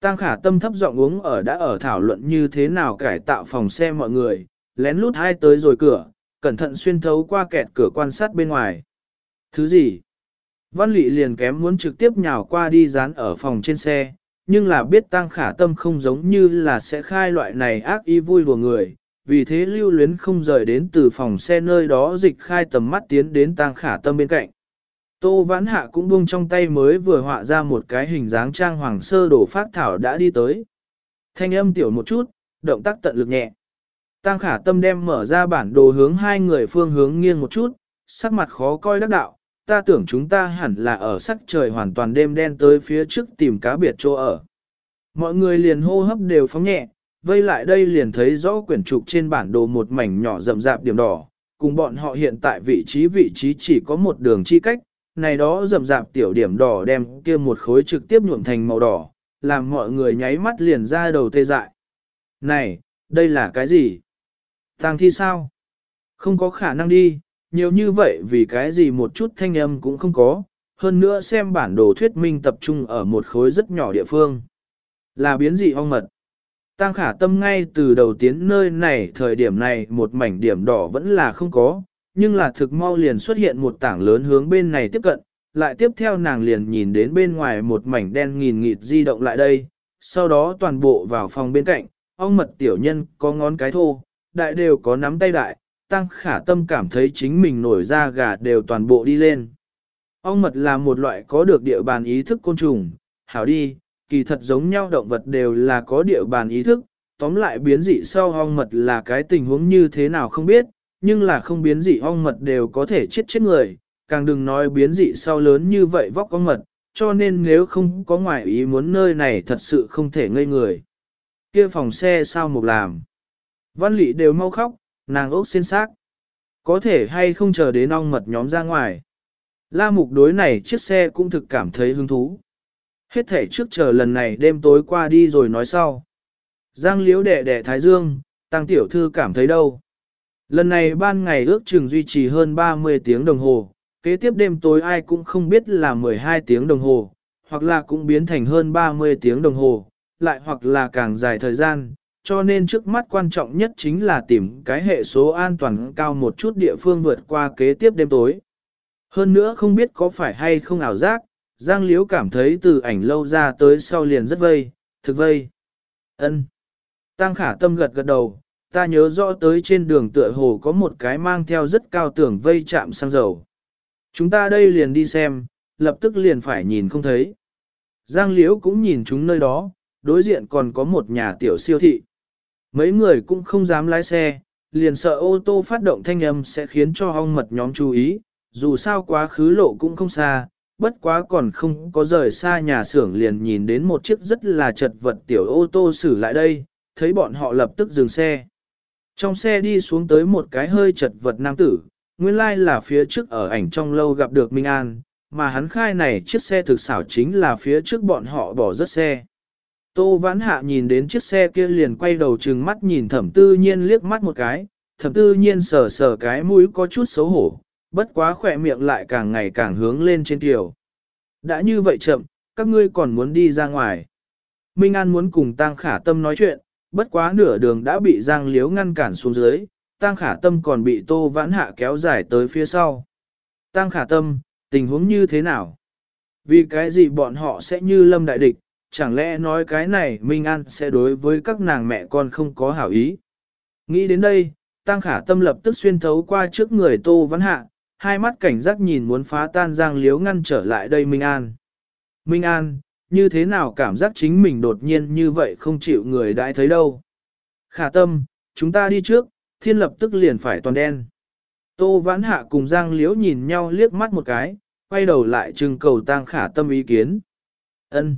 Tang khả tâm thấp giọng uống ở đã ở thảo luận như thế nào cải tạo phòng xe mọi người, lén lút hai tới rồi cửa, cẩn thận xuyên thấu qua kẹt cửa quan sát bên ngoài. Thứ gì? Văn lị liền kém muốn trực tiếp nhào qua đi dán ở phòng trên xe, nhưng là biết tăng khả tâm không giống như là sẽ khai loại này ác ý vui đùa người, vì thế lưu luyến không rời đến từ phòng xe nơi đó dịch khai tầm mắt tiến đến tăng khả tâm bên cạnh. Tô vãn hạ cũng buông trong tay mới vừa họa ra một cái hình dáng trang hoàng sơ đổ phát thảo đã đi tới. Thanh âm tiểu một chút, động tác tận lực nhẹ. Tăng khả tâm đem mở ra bản đồ hướng hai người phương hướng nghiêng một chút, sắc mặt khó coi đắc đạo, ta tưởng chúng ta hẳn là ở sắc trời hoàn toàn đêm đen tới phía trước tìm cá biệt chỗ ở. Mọi người liền hô hấp đều phóng nhẹ, vây lại đây liền thấy rõ quyển trục trên bản đồ một mảnh nhỏ rậm rạp điểm đỏ, cùng bọn họ hiện tại vị trí vị trí chỉ có một đường chi cách, này đó rậm rạp tiểu điểm đỏ đem kia một khối trực tiếp nhuộm thành màu đỏ, làm mọi người nháy mắt liền ra đầu tê dại. Này, đây là cái gì? Tang thi sao? Không có khả năng đi, nhiều như vậy vì cái gì một chút thanh âm cũng không có, hơn nữa xem bản đồ thuyết minh tập trung ở một khối rất nhỏ địa phương. Là biến dị ong mật. Tăng khả tâm ngay từ đầu tiến nơi này thời điểm này một mảnh điểm đỏ vẫn là không có, nhưng là thực mau liền xuất hiện một tảng lớn hướng bên này tiếp cận, lại tiếp theo nàng liền nhìn đến bên ngoài một mảnh đen nghìn nghịt di động lại đây, sau đó toàn bộ vào phòng bên cạnh, ong mật tiểu nhân có ngón cái thô, đại đều có nắm tay đại, tăng khả tâm cảm thấy chính mình nổi ra gà đều toàn bộ đi lên. Ong mật là một loại có được địa bàn ý thức côn trùng, hảo đi, kỳ thật giống nhau động vật đều là có địa bàn ý thức, tóm lại biến dị sau ong mật là cái tình huống như thế nào không biết, nhưng là không biến dị ong mật đều có thể chết chết người, càng đừng nói biến dị sau lớn như vậy vóc ong mật, cho nên nếu không có ngoại ý muốn nơi này thật sự không thể ngây người. Kia phòng xe sao một làm? Văn lị đều mau khóc, nàng ốc xin xác. Có thể hay không chờ đến ong mật nhóm ra ngoài. La mục đối này chiếc xe cũng thực cảm thấy hứng thú. Hết thể trước chờ lần này đêm tối qua đi rồi nói sau. Giang liễu đệ đệ Thái Dương, tăng tiểu thư cảm thấy đâu. Lần này ban ngày ước chừng duy trì hơn 30 tiếng đồng hồ, kế tiếp đêm tối ai cũng không biết là 12 tiếng đồng hồ, hoặc là cũng biến thành hơn 30 tiếng đồng hồ, lại hoặc là càng dài thời gian, cho nên trước mắt quan trọng nhất chính là tìm cái hệ số an toàn cao một chút địa phương vượt qua kế tiếp đêm tối. Hơn nữa không biết có phải hay không ảo giác, Giang Liễu cảm thấy từ ảnh lâu ra tới sau liền rất vây, thực vây. ân Tăng khả tâm gật gật đầu, ta nhớ rõ tới trên đường tựa hồ có một cái mang theo rất cao tưởng vây chạm xăng dầu. Chúng ta đây liền đi xem, lập tức liền phải nhìn không thấy. Giang Liễu cũng nhìn chúng nơi đó, đối diện còn có một nhà tiểu siêu thị. Mấy người cũng không dám lái xe, liền sợ ô tô phát động thanh âm sẽ khiến cho ong mật nhóm chú ý, dù sao quá khứ lộ cũng không xa, bất quá còn không có rời xa nhà xưởng liền nhìn đến một chiếc rất là chật vật tiểu ô tô xử lại đây, thấy bọn họ lập tức dừng xe. Trong xe đi xuống tới một cái hơi chật vật nam tử, nguyên lai like là phía trước ở ảnh trong lâu gặp được Minh An, mà hắn khai này chiếc xe thực xảo chính là phía trước bọn họ bỏ rớt xe. Tô Vãn Hạ nhìn đến chiếc xe kia liền quay đầu trừng mắt nhìn thẩm tư nhiên liếc mắt một cái, thẩm tư nhiên sờ sờ cái mũi có chút xấu hổ, bất quá khỏe miệng lại càng ngày càng hướng lên trên tiểu. Đã như vậy chậm, các ngươi còn muốn đi ra ngoài. Minh An muốn cùng Tăng Khả Tâm nói chuyện, bất quá nửa đường đã bị Giang Liếu ngăn cản xuống dưới, Tăng Khả Tâm còn bị Tô Vãn Hạ kéo dài tới phía sau. Tăng Khả Tâm, tình huống như thế nào? Vì cái gì bọn họ sẽ như lâm đại địch, chẳng lẽ nói cái này Minh An sẽ đối với các nàng mẹ con không có hảo ý? Nghĩ đến đây, Tăng Khả Tâm lập tức xuyên thấu qua trước người Tô Văn Hạ, hai mắt cảnh giác nhìn muốn phá tan Giang Liếu ngăn trở lại đây Minh An. Minh An, như thế nào cảm giác chính mình đột nhiên như vậy không chịu người đãi thấy đâu. Khả Tâm, chúng ta đi trước, thiên lập tức liền phải toàn đen. Tô Vãn Hạ cùng Giang Liễu nhìn nhau liếc mắt một cái, quay đầu lại trưng cầu Tăng Khả Tâm ý kiến. Ân.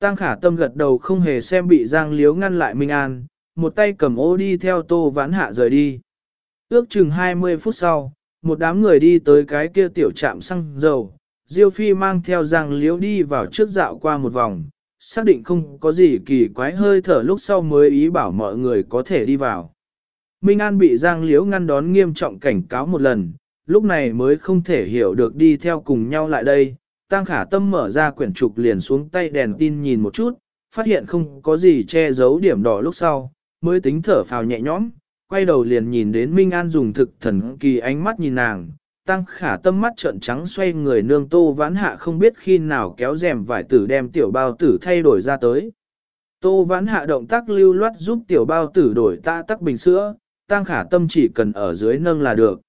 Tăng Khả Tâm gật đầu không hề xem bị Giang Liễu ngăn lại Minh An, một tay cầm ô đi theo Tô Vãn Hạ rời đi. Ước chừng 20 phút sau, một đám người đi tới cái kia tiểu trạm xăng dầu, Diêu Phi mang theo Giang Liễu đi vào trước dạo qua một vòng, xác định không có gì kỳ quái hơi thở lúc sau mới ý bảo mọi người có thể đi vào. Minh An bị Giang Liễu ngăn đón nghiêm trọng cảnh cáo một lần, lúc này mới không thể hiểu được đi theo cùng nhau lại đây. Tăng khả tâm mở ra quyển trục liền xuống tay đèn tin nhìn một chút, phát hiện không có gì che giấu điểm đỏ lúc sau, mới tính thở phào nhẹ nhõm, quay đầu liền nhìn đến Minh An dùng thực thần kỳ ánh mắt nhìn nàng, tăng khả tâm mắt trợn trắng xoay người nương tô vãn hạ không biết khi nào kéo rèm vải tử đem tiểu bao tử thay đổi ra tới. Tô vãn hạ động tác lưu loát giúp tiểu bao tử đổi ta tắc bình sữa, tăng khả tâm chỉ cần ở dưới nâng là được.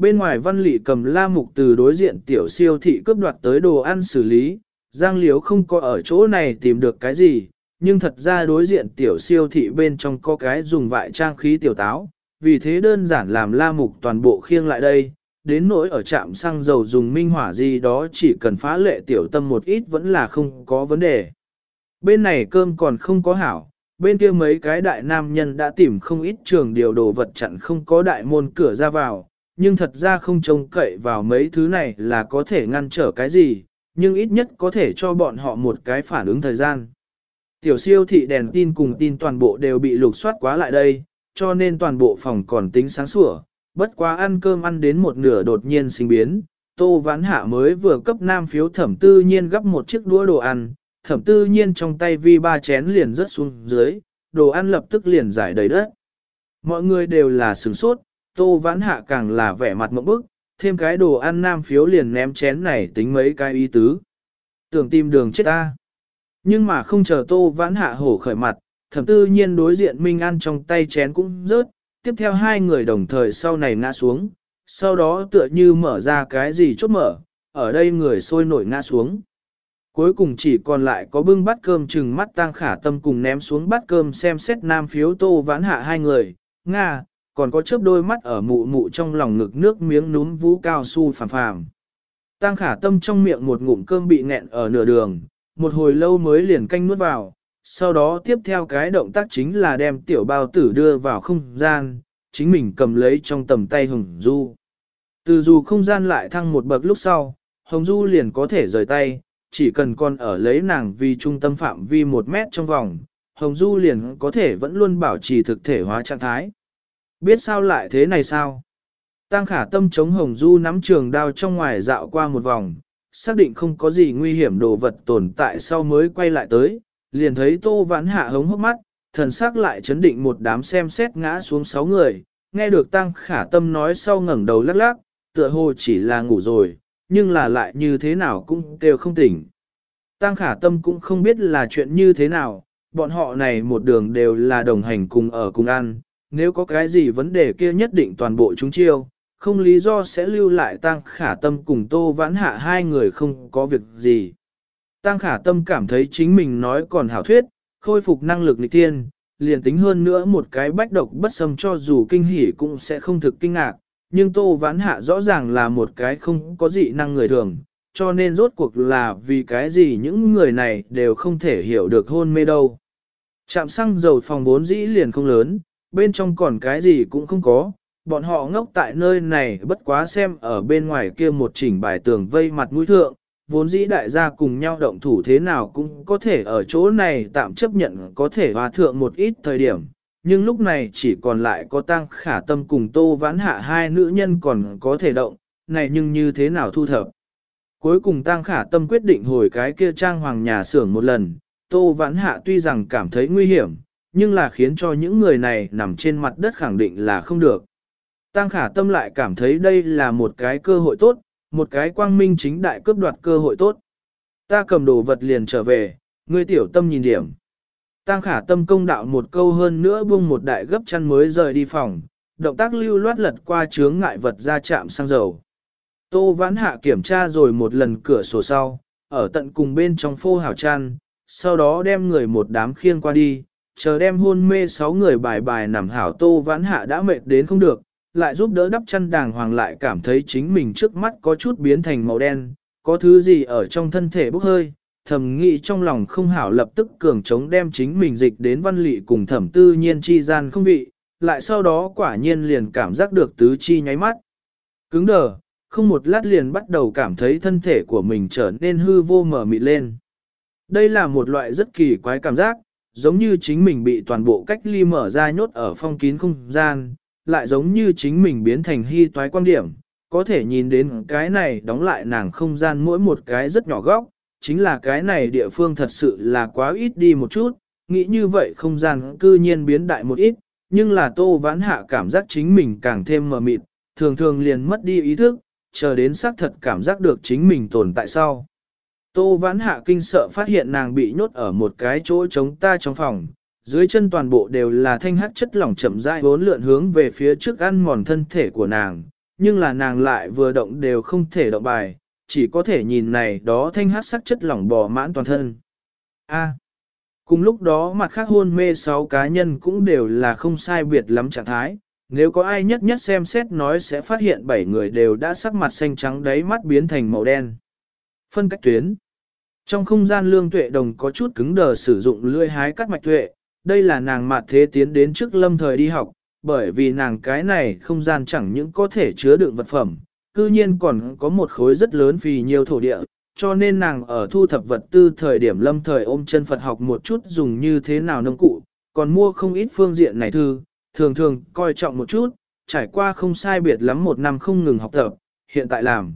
Bên ngoài văn lị cầm la mục từ đối diện tiểu siêu thị cướp đoạt tới đồ ăn xử lý, Giang Liếu không có ở chỗ này tìm được cái gì, nhưng thật ra đối diện tiểu siêu thị bên trong có cái dùng vại trang khí tiểu táo, vì thế đơn giản làm la mục toàn bộ khiêng lại đây, đến nỗi ở trạm xăng dầu dùng minh hỏa gì đó chỉ cần phá lệ tiểu tâm một ít vẫn là không có vấn đề. Bên này cơm còn không có hảo, bên kia mấy cái đại nam nhân đã tìm không ít trường điều đồ vật chặn không có đại môn cửa ra vào, nhưng thật ra không trông cậy vào mấy thứ này là có thể ngăn trở cái gì, nhưng ít nhất có thể cho bọn họ một cái phản ứng thời gian. Tiểu siêu thị đèn tin cùng tin toàn bộ đều bị lục soát quá lại đây, cho nên toàn bộ phòng còn tính sáng sủa, bất quá ăn cơm ăn đến một nửa đột nhiên sinh biến. Tô Vãn Hạ mới vừa cấp nam phiếu thẩm tư nhiên gấp một chiếc đũa đồ ăn, thẩm tư nhiên trong tay vi ba chén liền rớt xuống dưới, đồ ăn lập tức liền giải đầy đất. Mọi người đều là sửng sốt, Tô Vãn Hạ càng là vẻ mặt mộng bức, thêm cái đồ ăn nam phiếu liền ném chén này tính mấy cái ý tứ. Tưởng tìm đường chết ta. Nhưng mà không chờ Tô Vãn Hạ hổ khởi mặt, thẩm tư nhiên đối diện Minh An trong tay chén cũng rớt, tiếp theo hai người đồng thời sau này ngã xuống, sau đó tựa như mở ra cái gì chốt mở, ở đây người sôi nổi ngã xuống. Cuối cùng chỉ còn lại có bưng bát cơm chừng mắt tang khả tâm cùng ném xuống bát cơm xem xét nam phiếu tô vãn hạ hai người, Nga, còn có chớp đôi mắt ở mụ mụ trong lòng ngực nước miếng núm vũ cao su phàm phàm. Tang khả tâm trong miệng một ngụm cơm bị nghẹn ở nửa đường, một hồi lâu mới liền canh nuốt vào, sau đó tiếp theo cái động tác chính là đem tiểu bao tử đưa vào không gian, chính mình cầm lấy trong tầm tay Hồng Du. Từ dù không gian lại thăng một bậc lúc sau, Hồng Du liền có thể rời tay, chỉ cần còn ở lấy nàng vì trung tâm phạm vi một mét trong vòng, Hồng Du liền có thể vẫn luôn bảo trì thực thể hóa trạng thái. Biết sao lại thế này sao? Tăng khả tâm chống Hồng Du nắm trường đao trong ngoài dạo qua một vòng, xác định không có gì nguy hiểm đồ vật tồn tại sau mới quay lại tới, liền thấy tô vãn hạ hống hốc mắt, thần sắc lại chấn định một đám xem xét ngã xuống sáu người, nghe được tăng khả tâm nói sau ngẩng đầu lắc lắc, tựa hồ chỉ là ngủ rồi, nhưng là lại như thế nào cũng đều không tỉnh. Tăng khả tâm cũng không biết là chuyện như thế nào, bọn họ này một đường đều là đồng hành cùng ở cùng ăn, nếu có cái gì vấn đề kia nhất định toàn bộ chúng chiêu, không lý do sẽ lưu lại tăng khả tâm cùng tô vãn hạ hai người không có việc gì. Tăng khả tâm cảm thấy chính mình nói còn hảo thuyết, khôi phục năng lực lịch tiên, liền tính hơn nữa một cái bách độc bất xâm cho dù kinh hỉ cũng sẽ không thực kinh ngạc, nhưng tô vãn hạ rõ ràng là một cái không có dị năng người thường, cho nên rốt cuộc là vì cái gì những người này đều không thể hiểu được hôn mê đâu. Trạm xăng dầu phòng vốn dĩ liền không lớn, bên trong còn cái gì cũng không có, bọn họ ngốc tại nơi này bất quá xem ở bên ngoài kia một chỉnh bài tường vây mặt mũi thượng, vốn dĩ đại gia cùng nhau động thủ thế nào cũng có thể ở chỗ này tạm chấp nhận có thể hòa thượng một ít thời điểm, nhưng lúc này chỉ còn lại có tăng khả tâm cùng tô vãn hạ hai nữ nhân còn có thể động, này nhưng như thế nào thu thập. Cuối cùng tăng khả tâm quyết định hồi cái kia trang hoàng nhà xưởng một lần, tô vãn hạ tuy rằng cảm thấy nguy hiểm, nhưng là khiến cho những người này nằm trên mặt đất khẳng định là không được. Tăng khả tâm lại cảm thấy đây là một cái cơ hội tốt, một cái quang minh chính đại cướp đoạt cơ hội tốt. Ta cầm đồ vật liền trở về, ngươi tiểu tâm nhìn điểm. Tăng khả tâm công đạo một câu hơn nữa buông một đại gấp chăn mới rời đi phòng, động tác lưu loát lật qua chướng ngại vật ra chạm sang dầu. Tô vãn hạ kiểm tra rồi một lần cửa sổ sau, ở tận cùng bên trong phô hào chăn, sau đó đem người một đám khiêng qua đi, chờ đem hôn mê sáu người bài bài nằm hảo tô vãn hạ đã mệt đến không được, lại giúp đỡ đắp chăn đàng hoàng lại cảm thấy chính mình trước mắt có chút biến thành màu đen, có thứ gì ở trong thân thể bốc hơi, thầm nghĩ trong lòng không hảo lập tức cường chống đem chính mình dịch đến văn lị cùng thẩm tư nhiên chi gian không vị, lại sau đó quả nhiên liền cảm giác được tứ chi nháy mắt. Cứng đờ, không một lát liền bắt đầu cảm thấy thân thể của mình trở nên hư vô mở mịt lên. Đây là một loại rất kỳ quái cảm giác, giống như chính mình bị toàn bộ cách ly mở ra nhốt ở phong kín không gian, lại giống như chính mình biến thành hy toái quan điểm, có thể nhìn đến cái này đóng lại nàng không gian mỗi một cái rất nhỏ góc, chính là cái này địa phương thật sự là quá ít đi một chút, nghĩ như vậy không gian cư nhiên biến đại một ít, nhưng là tô vãn hạ cảm giác chính mình càng thêm mờ mịt, thường thường liền mất đi ý thức, chờ đến xác thật cảm giác được chính mình tồn tại sau. Tô vãn hạ kinh sợ phát hiện nàng bị nhốt ở một cái chỗ trống ta trong phòng, dưới chân toàn bộ đều là thanh hắc chất lỏng chậm rãi vốn lượn hướng về phía trước ăn mòn thân thể của nàng, nhưng là nàng lại vừa động đều không thể động bài, chỉ có thể nhìn này đó thanh hắc sắc chất lỏng bò mãn toàn thân. A. À, cùng lúc đó mặt khác hôn mê sáu cá nhân cũng đều là không sai biệt lắm trạng thái, nếu có ai nhất nhất xem xét nói sẽ phát hiện bảy người đều đã sắc mặt xanh trắng đấy mắt biến thành màu đen. Phân cách tuyến Trong không gian lương tuệ đồng có chút cứng đờ sử dụng lưỡi hái cắt mạch tuệ, đây là nàng mạt thế tiến đến trước lâm thời đi học, bởi vì nàng cái này không gian chẳng những có thể chứa đựng vật phẩm, cư nhiên còn có một khối rất lớn vì nhiều thổ địa, cho nên nàng ở thu thập vật tư thời điểm lâm thời ôm chân Phật học một chút dùng như thế nào nông cụ, còn mua không ít phương diện này thư, thường thường coi trọng một chút, trải qua không sai biệt lắm một năm không ngừng học tập, hiện tại làm.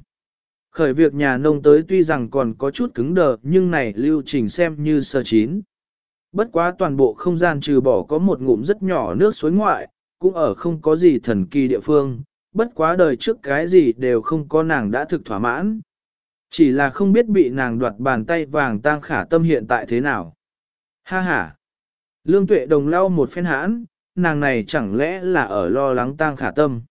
Khởi việc nhà nông tới tuy rằng còn có chút cứng đờ nhưng này lưu trình xem như sơ chín. Bất quá toàn bộ không gian trừ bỏ có một ngụm rất nhỏ nước suối ngoại, cũng ở không có gì thần kỳ địa phương, bất quá đời trước cái gì đều không có nàng đã thực thỏa mãn. Chỉ là không biết bị nàng đoạt bàn tay vàng tang khả tâm hiện tại thế nào. Ha ha! Lương tuệ đồng lau một phen hãn, nàng này chẳng lẽ là ở lo lắng tang khả tâm.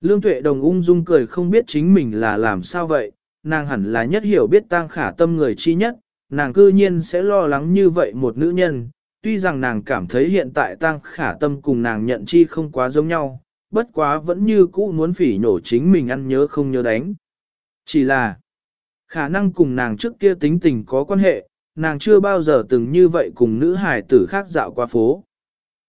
Lương tuệ đồng ung dung cười không biết chính mình là làm sao vậy, nàng hẳn là nhất hiểu biết tang khả tâm người chi nhất, nàng cư nhiên sẽ lo lắng như vậy một nữ nhân, tuy rằng nàng cảm thấy hiện tại tang khả tâm cùng nàng nhận chi không quá giống nhau, bất quá vẫn như cũ muốn phỉ nhổ chính mình ăn nhớ không nhớ đánh. Chỉ là, khả năng cùng nàng trước kia tính tình có quan hệ, nàng chưa bao giờ từng như vậy cùng nữ hải tử khác dạo qua phố.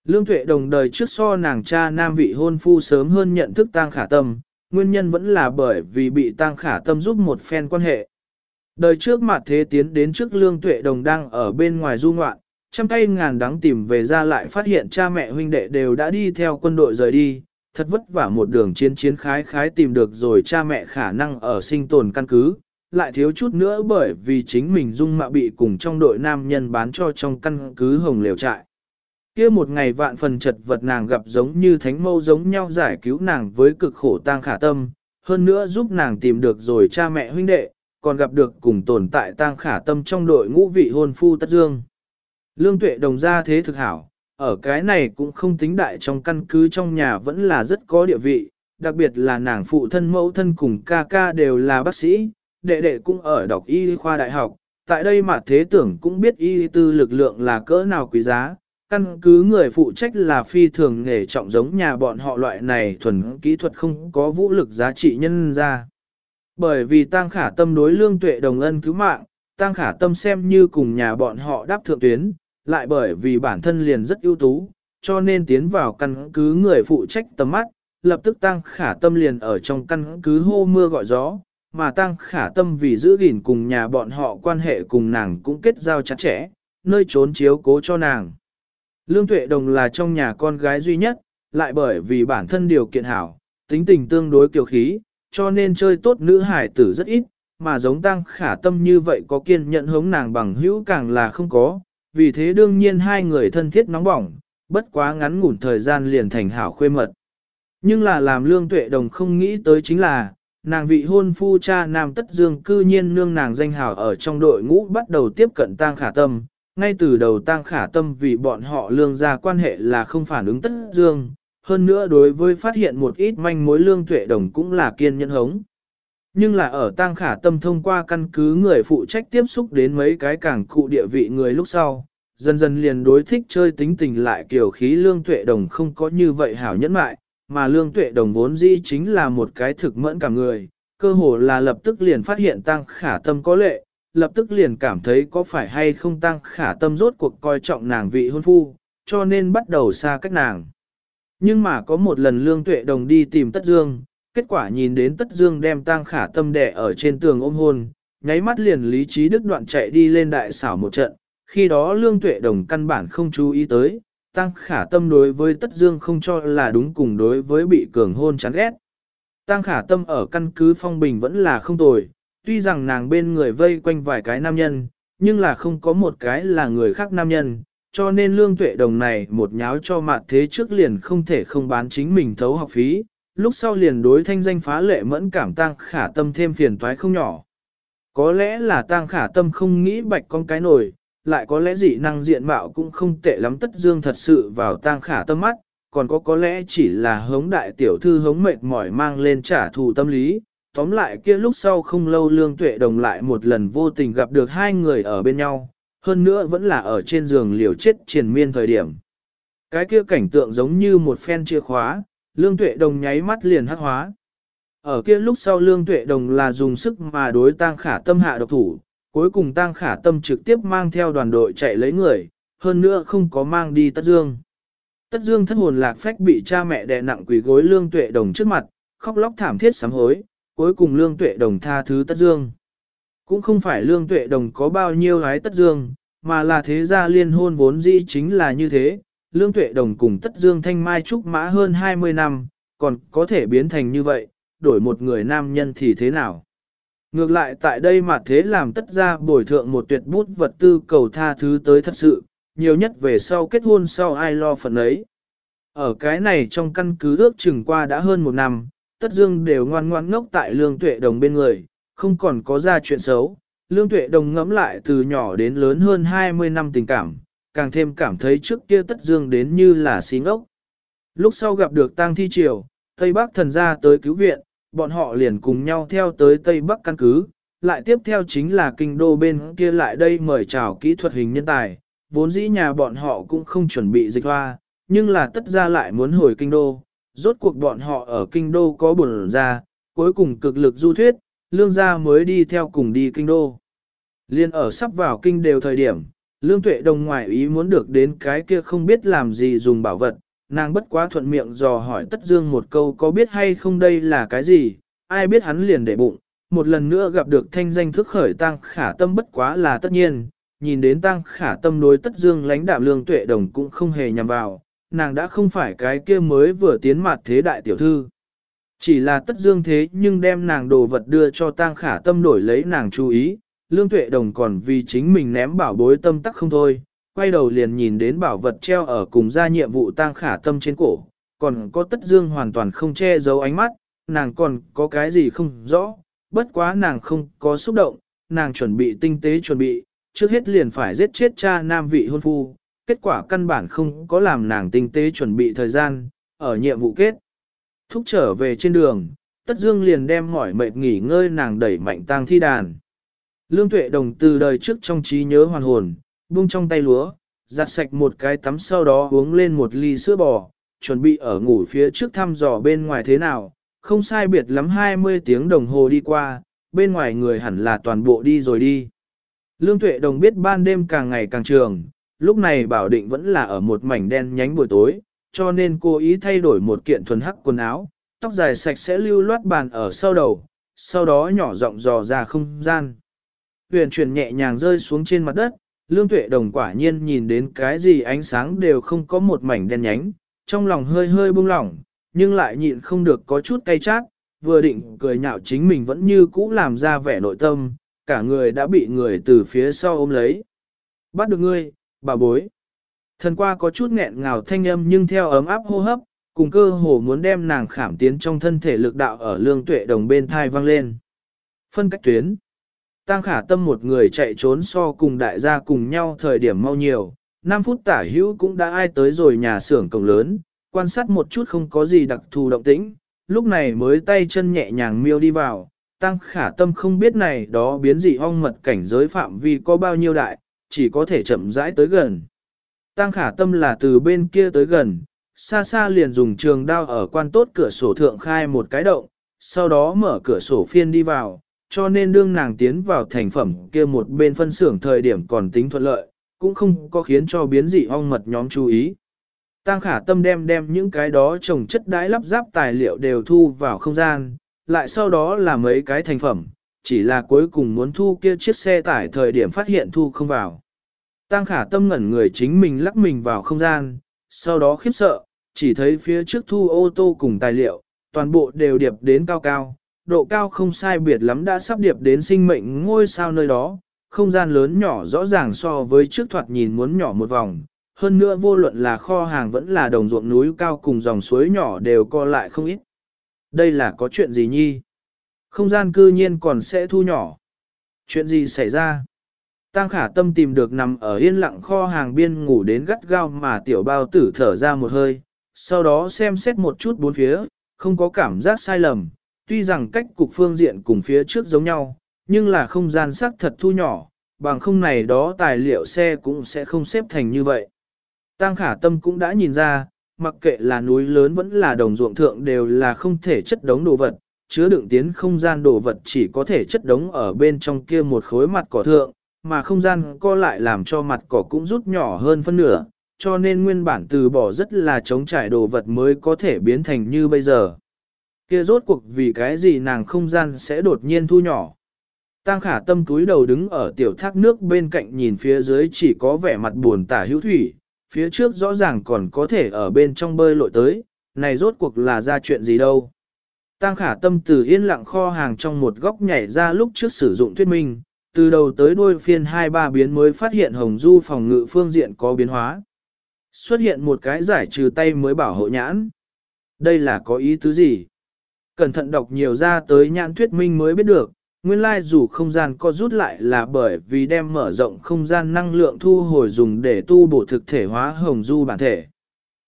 Lương Tuệ đồng đời trước so nàng cha nam vị hôn phu sớm hơn nhận thức tang khả tâm, nguyên nhân vẫn là bởi vì bị tang khả tâm giúp một phen quan hệ. Đời trước mặt thế tiến đến trước Lương Tuệ đồng đang ở bên ngoài du ngoạn, trăm tay ngàn đắng tìm về ra lại phát hiện cha mẹ huynh đệ đều đã đi theo quân đội rời đi, thật vất vả một đường chiến chiến khái khái tìm được rồi cha mẹ khả năng ở sinh tồn căn cứ, lại thiếu chút nữa bởi vì chính mình dung mạo bị cùng trong đội nam nhân bán cho trong căn cứ hồng liều trại kia một ngày vạn phần chật vật nàng gặp giống như thánh mâu giống nhau giải cứu nàng với cực khổ tang khả tâm, hơn nữa giúp nàng tìm được rồi cha mẹ huynh đệ, còn gặp được cùng tồn tại tang khả tâm trong đội ngũ vị hôn phu tất dương. Lương tuệ đồng ra thế thực hảo, ở cái này cũng không tính đại trong căn cứ trong nhà vẫn là rất có địa vị, đặc biệt là nàng phụ thân mẫu thân cùng ca ca đều là bác sĩ, đệ đệ cũng ở đọc y khoa đại học, tại đây mà thế tưởng cũng biết y tư lực lượng là cỡ nào quý giá, căn cứ người phụ trách là phi thường nghề trọng giống nhà bọn họ loại này thuần kỹ thuật không có vũ lực giá trị nhân ra. Bởi vì tăng khả tâm đối lương tuệ đồng ân cứu mạng, tăng khả tâm xem như cùng nhà bọn họ đáp thượng tuyến, lại bởi vì bản thân liền rất ưu tú, cho nên tiến vào căn cứ người phụ trách tầm mắt, lập tức tăng khả tâm liền ở trong căn cứ hô mưa gọi gió, mà tăng khả tâm vì giữ gìn cùng nhà bọn họ quan hệ cùng nàng cũng kết giao chặt chẽ, nơi trốn chiếu cố cho nàng. Lương Tuệ Đồng là trong nhà con gái duy nhất, lại bởi vì bản thân điều kiện hảo, tính tình tương đối kiều khí, cho nên chơi tốt nữ hải tử rất ít, mà giống tăng khả tâm như vậy có kiên nhận hống nàng bằng hữu càng là không có, vì thế đương nhiên hai người thân thiết nóng bỏng, bất quá ngắn ngủn thời gian liền thành hảo khuê mật. Nhưng là làm lương tuệ đồng không nghĩ tới chính là, nàng vị hôn phu cha nam tất dương cư nhiên nương nàng danh hào ở trong đội ngũ bắt đầu tiếp cận tang khả tâm, ngay từ đầu tang khả tâm vì bọn họ lương ra quan hệ là không phản ứng tất dương, hơn nữa đối với phát hiện một ít manh mối lương tuệ đồng cũng là kiên nhẫn hống. Nhưng là ở tang khả tâm thông qua căn cứ người phụ trách tiếp xúc đến mấy cái cảng cụ địa vị người lúc sau, dần dần liền đối thích chơi tính tình lại kiểu khí lương tuệ đồng không có như vậy hảo nhẫn mại, mà lương tuệ đồng vốn dĩ chính là một cái thực mẫn cả người, cơ hồ là lập tức liền phát hiện tăng khả tâm có lệ, lập tức liền cảm thấy có phải hay không tăng khả tâm rốt cuộc coi trọng nàng vị hôn phu, cho nên bắt đầu xa cách nàng. Nhưng mà có một lần lương tuệ đồng đi tìm tất dương, kết quả nhìn đến tất dương đem tăng khả tâm đẻ ở trên tường ôm hôn, nháy mắt liền lý trí đức đoạn chạy đi lên đại xảo một trận, khi đó lương tuệ đồng căn bản không chú ý tới, tăng khả tâm đối với tất dương không cho là đúng cùng đối với bị cường hôn chán ghét. Tăng khả tâm ở căn cứ phong bình vẫn là không tồi, tuy rằng nàng bên người vây quanh vài cái nam nhân, nhưng là không có một cái là người khác nam nhân, cho nên lương tuệ đồng này một nháo cho mặt thế trước liền không thể không bán chính mình thấu học phí, lúc sau liền đối thanh danh phá lệ mẫn cảm tăng khả tâm thêm phiền toái không nhỏ. Có lẽ là tăng khả tâm không nghĩ bạch con cái nổi, lại có lẽ dị năng diện mạo cũng không tệ lắm tất dương thật sự vào tăng khả tâm mắt, còn có có lẽ chỉ là hống đại tiểu thư hống mệt mỏi mang lên trả thù tâm lý. Tóm lại kia lúc sau không lâu lương tuệ đồng lại một lần vô tình gặp được hai người ở bên nhau, hơn nữa vẫn là ở trên giường liều chết triền miên thời điểm. Cái kia cảnh tượng giống như một phen chìa khóa, lương tuệ đồng nháy mắt liền hắc hóa. Ở kia lúc sau lương tuệ đồng là dùng sức mà đối tang khả tâm hạ độc thủ, cuối cùng tang Khả Tâm trực tiếp mang theo đoàn đội chạy lấy người, hơn nữa không có mang đi Tất Dương. Tất Dương thất hồn lạc phách bị cha mẹ đè nặng quỷ gối Lương Tuệ Đồng trước mặt, khóc lóc thảm thiết sám hối, cuối cùng Lương Tuệ Đồng tha thứ Tất Dương. Cũng không phải Lương Tuệ Đồng có bao nhiêu gái Tất Dương, mà là thế gia liên hôn vốn dĩ chính là như thế. Lương Tuệ Đồng cùng Tất Dương thanh mai trúc mã hơn 20 năm, còn có thể biến thành như vậy, đổi một người nam nhân thì thế nào? Ngược lại tại đây mà thế làm tất ra bồi thượng một tuyệt bút vật tư cầu tha thứ tới thật sự, nhiều nhất về sau kết hôn sau ai lo phần ấy. Ở cái này trong căn cứ ước chừng qua đã hơn một năm, tất dương đều ngoan ngoan ngốc tại lương tuệ đồng bên người, không còn có ra chuyện xấu. Lương tuệ đồng ngẫm lại từ nhỏ đến lớn hơn 20 năm tình cảm, càng thêm cảm thấy trước kia tất dương đến như là xí ngốc. Lúc sau gặp được tang thi triều, Tây Bắc thần ra tới cứu viện, bọn họ liền cùng nhau theo tới Tây Bắc căn cứ, lại tiếp theo chính là kinh đô bên kia lại đây mời chào kỹ thuật hình nhân tài, vốn dĩ nhà bọn họ cũng không chuẩn bị dịch hoa, nhưng là tất ra lại muốn hồi kinh đô, rốt cuộc bọn họ ở kinh đô có buồn ra, cuối cùng cực lực du thuyết, lương gia mới đi theo cùng đi kinh đô. Liên ở sắp vào kinh đều thời điểm, lương tuệ đồng ngoại ý muốn được đến cái kia không biết làm gì dùng bảo vật, nàng bất quá thuận miệng dò hỏi Tất Dương một câu có biết hay không đây là cái gì, ai biết hắn liền để bụng, một lần nữa gặp được thanh danh thức khởi tăng khả tâm bất quá là tất nhiên, nhìn đến tăng khả tâm đối Tất Dương lãnh đạm lương tuệ đồng cũng không hề nhằm vào, nàng đã không phải cái kia mới vừa tiến mặt thế đại tiểu thư. Chỉ là Tất Dương thế nhưng đem nàng đồ vật đưa cho tang khả tâm đổi lấy nàng chú ý, lương tuệ đồng còn vì chính mình ném bảo bối tâm tắc không thôi quay đầu liền nhìn đến bảo vật treo ở cùng ra nhiệm vụ tang khả tâm trên cổ, còn có tất dương hoàn toàn không che giấu ánh mắt, nàng còn có cái gì không rõ, bất quá nàng không có xúc động, nàng chuẩn bị tinh tế chuẩn bị, trước hết liền phải giết chết cha nam vị hôn phu, kết quả căn bản không có làm nàng tinh tế chuẩn bị thời gian, ở nhiệm vụ kết. Thúc trở về trên đường, tất dương liền đem mỏi mệt nghỉ ngơi nàng đẩy mạnh tang thi đàn. Lương tuệ đồng từ đời trước trong trí nhớ hoàn hồn, buông trong tay lúa, giặt sạch một cái tắm sau đó uống lên một ly sữa bò, chuẩn bị ở ngủ phía trước thăm dò bên ngoài thế nào, không sai biệt lắm 20 tiếng đồng hồ đi qua, bên ngoài người hẳn là toàn bộ đi rồi đi. Lương Tuệ Đồng biết ban đêm càng ngày càng trường, lúc này bảo định vẫn là ở một mảnh đen nhánh buổi tối, cho nên cô ý thay đổi một kiện thuần hắc quần áo, tóc dài sạch sẽ lưu loát bàn ở sau đầu, sau đó nhỏ rộng dò ra không gian. Huyền chuyển nhẹ nhàng rơi xuống trên mặt đất, Lương Tuệ Đồng quả nhiên nhìn đến cái gì ánh sáng đều không có một mảnh đen nhánh, trong lòng hơi hơi buông lỏng, nhưng lại nhịn không được có chút cay chát, vừa định cười nhạo chính mình vẫn như cũ làm ra vẻ nội tâm, cả người đã bị người từ phía sau ôm lấy. Bắt được ngươi, bà bối. Thần qua có chút nghẹn ngào thanh âm nhưng theo ấm áp hô hấp, cùng cơ hồ muốn đem nàng khảm tiến trong thân thể lực đạo ở lương tuệ đồng bên thai vang lên. Phân cách tuyến. Tăng khả tâm một người chạy trốn so cùng đại gia cùng nhau thời điểm mau nhiều, 5 phút tả hữu cũng đã ai tới rồi nhà xưởng cổng lớn, quan sát một chút không có gì đặc thù động tĩnh, lúc này mới tay chân nhẹ nhàng miêu đi vào, tăng khả tâm không biết này đó biến dị ong mật cảnh giới phạm vi có bao nhiêu đại, chỉ có thể chậm rãi tới gần. Tăng khả tâm là từ bên kia tới gần, xa xa liền dùng trường đao ở quan tốt cửa sổ thượng khai một cái động, sau đó mở cửa sổ phiên đi vào, cho nên đương nàng tiến vào thành phẩm kia một bên phân xưởng thời điểm còn tính thuận lợi, cũng không có khiến cho biến dị ong mật nhóm chú ý. Tăng khả tâm đem đem những cái đó trồng chất đãi lắp ráp tài liệu đều thu vào không gian, lại sau đó là mấy cái thành phẩm, chỉ là cuối cùng muốn thu kia chiếc xe tải thời điểm phát hiện thu không vào. Tăng khả tâm ngẩn người chính mình lắc mình vào không gian, sau đó khiếp sợ, chỉ thấy phía trước thu ô tô cùng tài liệu, toàn bộ đều điệp đến cao cao, độ cao không sai biệt lắm đã sắp điệp đến sinh mệnh ngôi sao nơi đó, không gian lớn nhỏ rõ ràng so với trước thoạt nhìn muốn nhỏ một vòng, hơn nữa vô luận là kho hàng vẫn là đồng ruộng núi cao cùng dòng suối nhỏ đều co lại không ít. Đây là có chuyện gì nhi? Không gian cư nhiên còn sẽ thu nhỏ. Chuyện gì xảy ra? Tăng khả tâm tìm được nằm ở yên lặng kho hàng biên ngủ đến gắt gao mà tiểu bao tử thở ra một hơi, sau đó xem xét một chút bốn phía, không có cảm giác sai lầm, tuy rằng cách cục phương diện cùng phía trước giống nhau, nhưng là không gian sắc thật thu nhỏ, bằng không này đó tài liệu xe cũng sẽ không xếp thành như vậy. Tăng khả tâm cũng đã nhìn ra, mặc kệ là núi lớn vẫn là đồng ruộng thượng đều là không thể chất đống đồ vật, chứa đựng tiến không gian đồ vật chỉ có thể chất đống ở bên trong kia một khối mặt cỏ thượng, mà không gian co lại làm cho mặt cỏ cũng rút nhỏ hơn phân nửa, cho nên nguyên bản từ bỏ rất là chống trải đồ vật mới có thể biến thành như bây giờ. Kia rốt cuộc vì cái gì nàng không gian sẽ đột nhiên thu nhỏ. Tăng khả tâm túi đầu đứng ở tiểu thác nước bên cạnh nhìn phía dưới chỉ có vẻ mặt buồn tả hữu thủy, phía trước rõ ràng còn có thể ở bên trong bơi lội tới, này rốt cuộc là ra chuyện gì đâu. Tăng khả tâm từ yên lặng kho hàng trong một góc nhảy ra lúc trước sử dụng thuyết minh, từ đầu tới đuôi phiên hai ba biến mới phát hiện hồng du phòng ngự phương diện có biến hóa. Xuất hiện một cái giải trừ tay mới bảo hộ nhãn. Đây là có ý tứ gì? Cẩn thận đọc nhiều ra tới nhãn thuyết minh mới biết được, nguyên lai dù không gian co rút lại là bởi vì đem mở rộng không gian năng lượng thu hồi dùng để tu bổ thực thể hóa hồng du bản thể.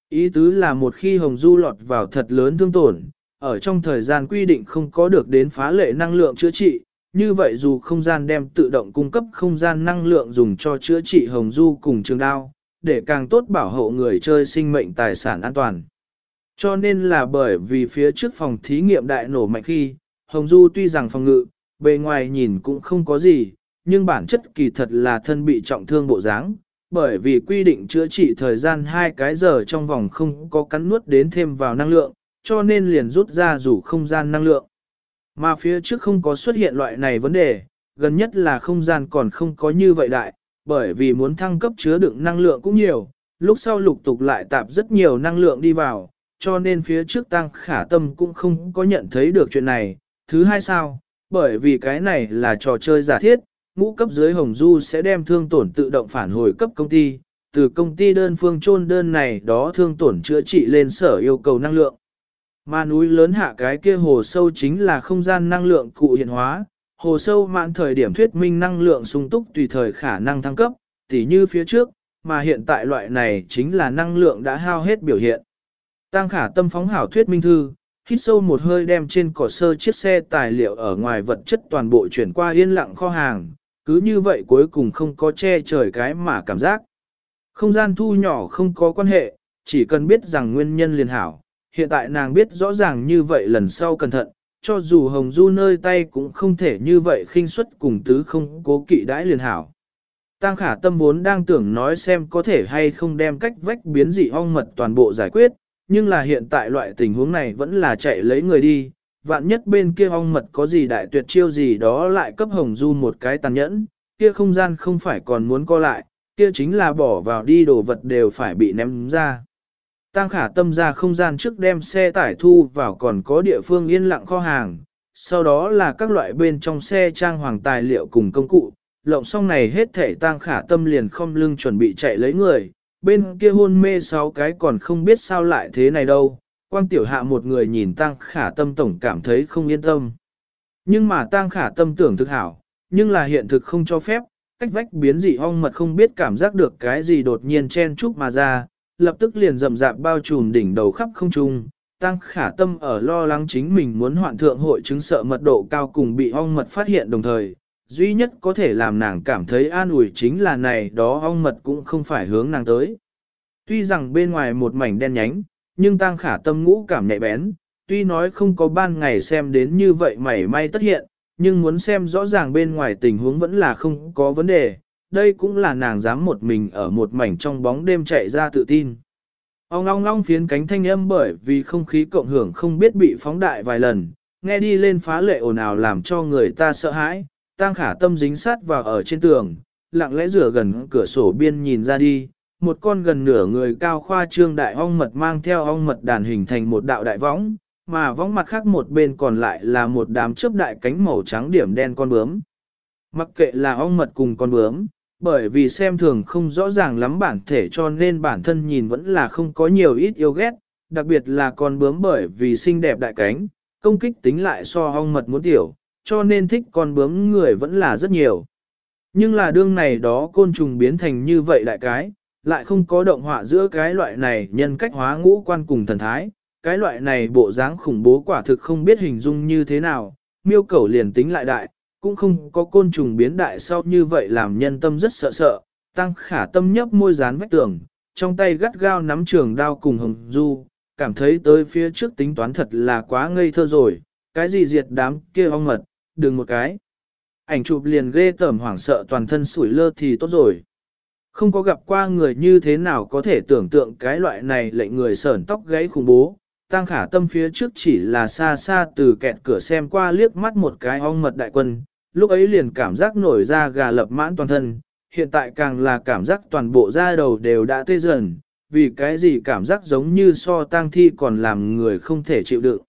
Ý tứ là một khi hồng du lọt vào thật lớn thương tổn, ở trong thời gian quy định không có được đến phá lệ năng lượng chữa trị, như vậy dù không gian đem tự động cung cấp không gian năng lượng dùng cho chữa trị hồng du cùng trường đao, để càng tốt bảo hộ người chơi sinh mệnh tài sản an toàn. Cho nên là bởi vì phía trước phòng thí nghiệm đại nổ mạnh khi, hồng du tuy rằng phòng ngự, bề ngoài nhìn cũng không có gì, nhưng bản chất kỳ thật là thân bị trọng thương bộ dáng, bởi vì quy định chữa trị thời gian hai cái giờ trong vòng không có cắn nuốt đến thêm vào năng lượng, cho nên liền rút ra rủ không gian năng lượng. Mà phía trước không có xuất hiện loại này vấn đề, gần nhất là không gian còn không có như vậy đại, bởi vì muốn thăng cấp chứa đựng năng lượng cũng nhiều, lúc sau lục tục lại tạp rất nhiều năng lượng đi vào, cho nên phía trước tăng khả tâm cũng không có nhận thấy được chuyện này. Thứ hai sao, bởi vì cái này là trò chơi giả thiết, ngũ cấp dưới Hồng Du sẽ đem thương tổn tự động phản hồi cấp công ty, từ công ty đơn phương trôn đơn này đó thương tổn chữa trị lên sở yêu cầu năng lượng. Mà núi lớn hạ cái kia hồ sâu chính là không gian năng lượng cụ hiện hóa, hồ sâu mạn thời điểm thuyết minh năng lượng sung túc tùy thời khả năng thăng cấp, tỉ như phía trước, mà hiện tại loại này chính là năng lượng đã hao hết biểu hiện. Tăng khả tâm phóng hảo thuyết minh thư, hít sâu một hơi đem trên cỏ sơ chiếc xe tài liệu ở ngoài vật chất toàn bộ chuyển qua yên lặng kho hàng, cứ như vậy cuối cùng không có che trời cái mà cảm giác. Không gian thu nhỏ không có quan hệ, chỉ cần biết rằng nguyên nhân liền hảo. Hiện tại nàng biết rõ ràng như vậy lần sau cẩn thận, cho dù Hồng Du nơi tay cũng không thể như vậy khinh suất cùng tứ không cố kỵ đãi liền hảo. Tăng khả tâm vốn đang tưởng nói xem có thể hay không đem cách vách biến dị ong mật toàn bộ giải quyết, nhưng là hiện tại loại tình huống này vẫn là chạy lấy người đi, vạn nhất bên kia ong mật có gì đại tuyệt chiêu gì đó lại cấp hồng du một cái tàn nhẫn, kia không gian không phải còn muốn co lại, kia chính là bỏ vào đi đồ vật đều phải bị ném ra. Tăng khả tâm ra không gian trước đem xe tải thu vào còn có địa phương yên lặng kho hàng, sau đó là các loại bên trong xe trang hoàng tài liệu cùng công cụ, lộng xong này hết thể tăng khả tâm liền không lưng chuẩn bị chạy lấy người, bên kia hôn mê sáu cái còn không biết sao lại thế này đâu, Quang tiểu hạ một người nhìn tăng khả tâm tổng cảm thấy không yên tâm. Nhưng mà tăng khả tâm tưởng thực hảo, nhưng là hiện thực không cho phép, cách vách biến dị ong mật không biết cảm giác được cái gì đột nhiên chen chúc mà ra, lập tức liền rậm rạp bao trùm đỉnh đầu khắp không trung. Tăng khả tâm ở lo lắng chính mình muốn hoạn thượng hội chứng sợ mật độ cao cùng bị ong mật phát hiện đồng thời, duy nhất có thể làm nàng cảm thấy an ủi chính là này đó ong mật cũng không phải hướng nàng tới. Tuy rằng bên ngoài một mảnh đen nhánh, nhưng tăng khả tâm ngũ cảm nhạy bén, tuy nói không có ban ngày xem đến như vậy mảy may tất hiện, nhưng muốn xem rõ ràng bên ngoài tình huống vẫn là không có vấn đề, đây cũng là nàng dám một mình ở một mảnh trong bóng đêm chạy ra tự tin. Ông long long phiến cánh thanh âm bởi vì không khí cộng hưởng không biết bị phóng đại vài lần, nghe đi lên phá lệ ồn ào làm cho người ta sợ hãi, tăng khả tâm dính sát vào ở trên tường, lặng lẽ rửa gần cửa sổ biên nhìn ra đi, một con gần nửa người cao khoa trương đại ong mật mang theo ong mật đàn hình thành một đạo đại võng, mà võng mặt khác một bên còn lại là một đám chớp đại cánh màu trắng điểm đen con bướm. Mặc kệ là ong mật cùng con bướm, bởi vì xem thường không rõ ràng lắm bản thể cho nên bản thân nhìn vẫn là không có nhiều ít yêu ghét, đặc biệt là con bướm bởi vì xinh đẹp đại cánh, công kích tính lại so hong mật muốn tiểu, cho nên thích con bướm người vẫn là rất nhiều. Nhưng là đương này đó côn trùng biến thành như vậy đại cái, lại không có động họa giữa cái loại này nhân cách hóa ngũ quan cùng thần thái, cái loại này bộ dáng khủng bố quả thực không biết hình dung như thế nào, miêu cẩu liền tính lại đại, cũng không có côn trùng biến đại sau như vậy làm nhân tâm rất sợ sợ, tăng khả tâm nhấp môi dán vách tường, trong tay gắt gao nắm trường đao cùng hồng du, cảm thấy tới phía trước tính toán thật là quá ngây thơ rồi, cái gì diệt đám kia ong mật, đừng một cái. Ảnh chụp liền ghê tởm hoảng sợ toàn thân sủi lơ thì tốt rồi. Không có gặp qua người như thế nào có thể tưởng tượng cái loại này lệnh người sởn tóc gáy khủng bố. Tăng khả tâm phía trước chỉ là xa xa từ kẹt cửa xem qua liếc mắt một cái ong mật đại quân, lúc ấy liền cảm giác nổi ra gà lập mãn toàn thân, hiện tại càng là cảm giác toàn bộ da đầu đều đã tê dần, vì cái gì cảm giác giống như so tang thi còn làm người không thể chịu đựng.